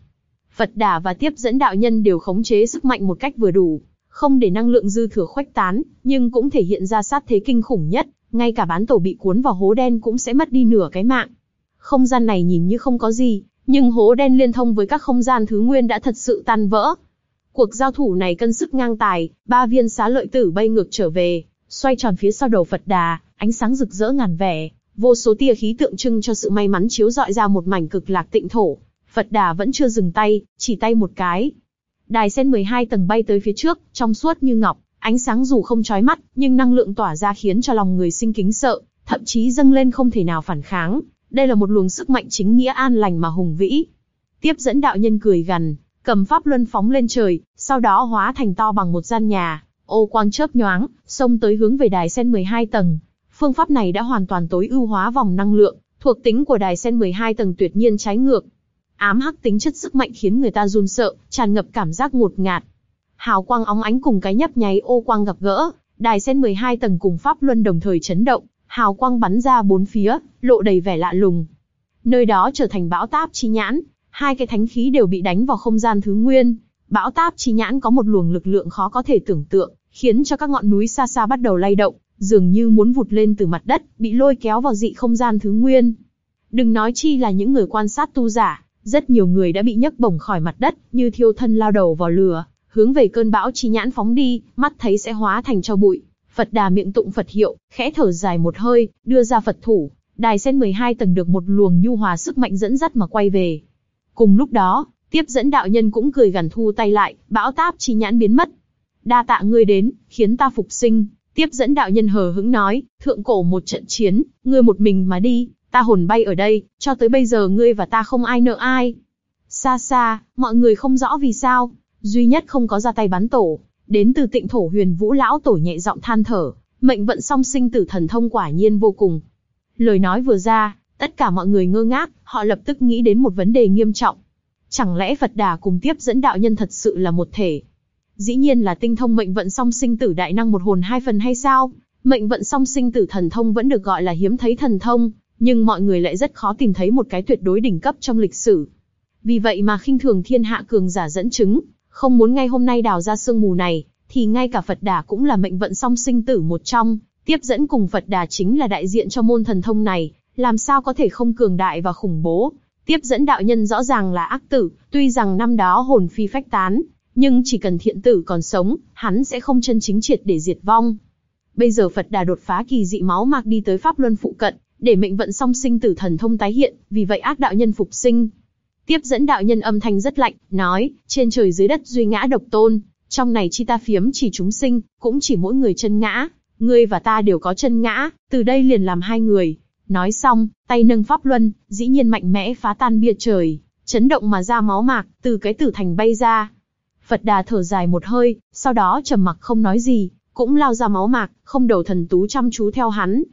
Phật Đà và tiếp dẫn đạo nhân đều khống chế sức mạnh một cách vừa đủ, không để năng lượng dư thừa khuếch tán, nhưng cũng thể hiện ra sát thế kinh khủng nhất, ngay cả bán tổ bị cuốn vào hố đen cũng sẽ mất đi nửa cái mạng. Không gian này nhìn như không có gì, nhưng hố đen liên thông với các không gian thứ nguyên đã thật sự tan vỡ. Cuộc giao thủ này cân sức ngang tài, ba viên xá lợi tử bay ngược trở về, xoay tròn phía sau đầu Phật Đà, ánh sáng rực rỡ ngàn vẻ, vô số tia khí tượng trưng cho sự may mắn chiếu rọi ra một mảnh cực lạc tịnh thổ. Phật Đà vẫn chưa dừng tay, chỉ tay một cái. Đài sen 12 tầng bay tới phía trước, trong suốt như ngọc, ánh sáng dù không chói mắt, nhưng năng lượng tỏa ra khiến cho lòng người sinh kính sợ, thậm chí dâng lên không thể nào phản kháng. Đây là một luồng sức mạnh chính nghĩa an lành mà hùng vĩ. Tiếp dẫn đạo nhân cười gằn, cầm pháp luân phóng lên trời, sau đó hóa thành to bằng một gian nhà, ô quang chớp nhoáng, xông tới hướng về đài sen 12 tầng. Phương pháp này đã hoàn toàn tối ưu hóa vòng năng lượng, thuộc tính của đài sen 12 tầng tuyệt nhiên trái ngược. Ám hắc tính chất sức mạnh khiến người ta run sợ, tràn ngập cảm giác ngột ngạt. Hào quang óng ánh cùng cái nhấp nháy ô quang gặp gỡ, đài sen 12 tầng cùng pháp luân đồng thời chấn động, hào quang bắn ra bốn phía, lộ đầy vẻ lạ lùng. Nơi đó trở thành bão táp chi nhãn, hai cái thánh khí đều bị đánh vào không gian thứ nguyên. Bão táp chi nhãn có một luồng lực lượng khó có thể tưởng tượng, khiến cho các ngọn núi xa xa bắt đầu lay động, dường như muốn vụt lên từ mặt đất, bị lôi kéo vào dị không gian thứ nguyên. Đừng nói chi là những người quan sát tu giả, rất nhiều người đã bị nhấc bổng khỏi mặt đất, như thiêu thân lao đầu vào lửa, hướng về cơn bão chi nhãn phóng đi, mắt thấy sẽ hóa thành cho bụi. Phật đà miệng tụng Phật hiệu, khẽ thở dài một hơi, đưa ra Phật thủ, đài sen 12 tầng được một luồng nhu hòa sức mạnh dẫn dắt mà quay về. Cùng lúc đó, tiếp dẫn đạo nhân cũng cười gằn thu tay lại, bão táp chi nhãn biến mất. Đa tạ ngươi đến, khiến ta phục sinh, Tiếp dẫn đạo nhân hờ hững nói, thượng cổ một trận chiến, ngươi một mình mà đi, ta hồn bay ở đây, cho tới bây giờ ngươi và ta không ai nợ ai. Xa xa, mọi người không rõ vì sao, duy nhất không có ra tay bắn tổ, đến từ tịnh thổ huyền vũ lão tổ nhẹ giọng than thở, mệnh vận song sinh tử thần thông quả nhiên vô cùng. Lời nói vừa ra, tất cả mọi người ngơ ngác, họ lập tức nghĩ đến một vấn đề nghiêm trọng. Chẳng lẽ Phật Đà cùng tiếp dẫn đạo nhân thật sự là một thể? Dĩ nhiên là tinh thông mệnh vận song sinh tử đại năng một hồn hai phần hay sao? Mệnh vận song sinh tử thần thông vẫn được gọi là hiếm thấy thần thông, nhưng mọi người lại rất khó tìm thấy một cái tuyệt đối đỉnh cấp trong lịch sử. Vì vậy mà khinh thường thiên hạ cường giả dẫn chứng, Không muốn ngay hôm nay đào ra sương mù này, thì ngay cả Phật Đà cũng là mệnh vận song sinh tử một trong, tiếp dẫn cùng Phật Đà chính là đại diện cho môn thần thông này, làm sao có thể không cường đại và khủng bố. Tiếp dẫn đạo nhân rõ ràng là ác tử, tuy rằng năm đó hồn phi phách tán, nhưng chỉ cần thiện tử còn sống, hắn sẽ không chân chính triệt để diệt vong. Bây giờ Phật Đà đột phá kỳ dị máu mạc đi tới Pháp Luân phụ cận, để mệnh vận song sinh tử thần thông tái hiện, vì vậy ác đạo nhân phục sinh. Tiếp dẫn đạo nhân âm thanh rất lạnh, nói, trên trời dưới đất duy ngã độc tôn, trong này chi ta phiếm chỉ chúng sinh, cũng chỉ mỗi người chân ngã, ngươi và ta đều có chân ngã, từ đây liền làm hai người. Nói xong, tay nâng pháp luân, dĩ nhiên mạnh mẽ phá tan bia trời, chấn động mà ra máu mạc, từ cái tử thành bay ra. Phật đà thở dài một hơi, sau đó trầm mặc không nói gì, cũng lao ra máu mạc, không đầu thần tú chăm chú theo hắn.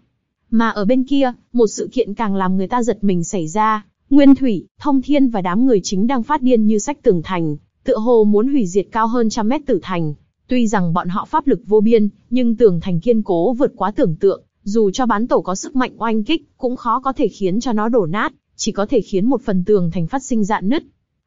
Mà ở bên kia, một sự kiện càng làm người ta giật mình xảy ra. Nguyên Thủy, Thông Thiên và đám người chính đang phát điên như sách tường thành, tựa hồ muốn hủy diệt cao hơn trăm mét tử thành. Tuy rằng bọn họ pháp lực vô biên, nhưng tường thành kiên cố vượt quá tưởng tượng, dù cho bán tổ có sức mạnh oanh kích, cũng khó có thể khiến cho nó đổ nát, chỉ có thể khiến một phần tường thành phát sinh dạn nứt.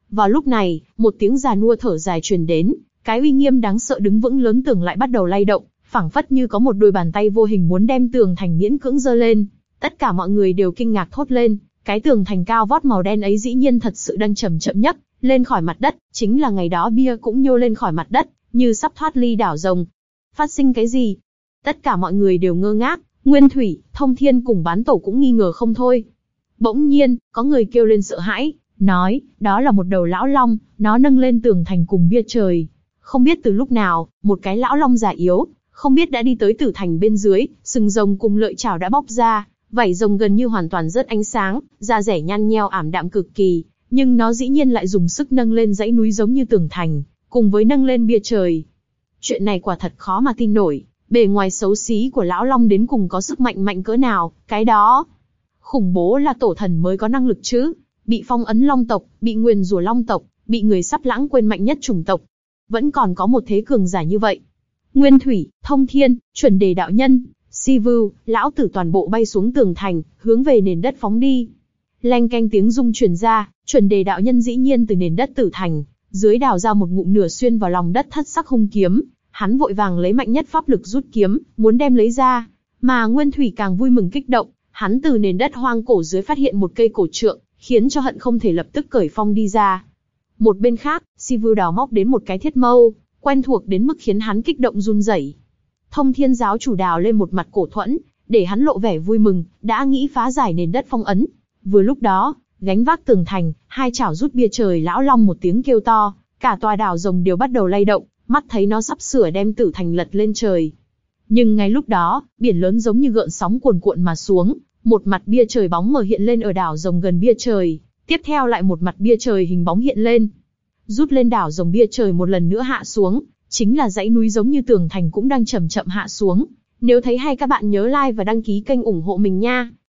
Vào lúc này, một tiếng già nua thở dài truyền đến, cái uy nghiêm đáng sợ đứng vững lớn tường lại bắt đầu lay động, phảng phất như có một đôi bàn tay vô hình muốn đem tường thành miễn cưỡng dơ lên. Tất cả mọi người đều kinh ngạc thốt lên, cái tường thành cao vót màu đen ấy dĩ nhiên thật sự đang chậm chậm nhất lên khỏi mặt đất, chính là ngày đó bia cũng nhô lên khỏi mặt đất, như sắp thoát ly đảo rồng. Phát sinh cái gì? Tất cả mọi người đều ngơ ngác, Nguyên Thủy, Thông Thiên cùng bán tổ cũng nghi ngờ không thôi. Bỗng nhiên, có người kêu lên sợ hãi, nói, đó là một đầu lão long, nó nâng lên tường thành cùng bia trời. Không biết từ lúc nào, một cái lão long già yếu, không biết đã đi tới tử thành bên dưới, sừng rồng cùng lợi chảo đã bóc ra, vảy rồng gần như hoàn toàn rớt ánh sáng, da rẻ nhăn nheo ảm đạm cực kỳ, nhưng nó dĩ nhiên lại dùng sức nâng lên dãy núi giống như tường thành, cùng với nâng lên bia trời. Chuyện này quả thật khó mà tin nổi, bề ngoài xấu xí của lão long đến cùng có sức mạnh mạnh cỡ nào, cái đó. Khủng bố là tổ thần mới có năng lực chứ, bị phong ấn long tộc, bị nguyền rủa long tộc, bị người sắp lãng quên mạnh nhất chủng tộc, vẫn còn có một thế cường giả như vậy. Nguyên Thủy, Thông Thiên, Chuẩn Đề Đạo Nhân, Si Vưu, lão tử toàn bộ bay xuống tường thành, hướng về nền đất phóng đi. Lanh canh tiếng rung truyền ra, Chuẩn Đề Đạo Nhân dĩ nhiên từ nền đất tử thành, dưới đào ra một ngụm nửa xuyên vào lòng đất thất sắc hung kiếm, hắn vội vàng lấy mạnh nhất pháp lực rút kiếm, muốn đem lấy ra. Mà Nguyên Thủy càng vui mừng kích động, hắn từ nền đất hoang cổ dưới phát hiện một cây cổ trượng, khiến cho hận không thể lập tức cởi phong đi ra. Một bên khác, Si Vưu đào móc đến một cái thiết mâu, quen thuộc đến mức khiến hắn kích động run rẩy. Thông Thiên giáo chủ đào lên một mặt cổ thuẫn, để hắn lộ vẻ vui mừng, đã nghĩ phá giải nền đất phong ấn. Vừa lúc đó, gánh vác tường thành, hai chảo rút bia trời lão long một tiếng kêu to, cả tòa đảo rồng đều bắt đầu lay động, mắt thấy nó sắp sửa đem tử thành lật lên trời. Nhưng ngay lúc đó, biển lớn giống như gợn sóng cuồn cuộn mà xuống, một mặt bia trời bóng mờ hiện lên ở đảo rồng gần bia trời, tiếp theo lại một mặt bia trời hình bóng hiện lên, rút lên đảo rồng bia trời một lần nữa hạ xuống, chính là dãy núi giống như tường thành cũng đang chậm chậm hạ xuống. Nếu thấy hay các bạn nhớ like và đăng ký kênh ủng hộ mình nha.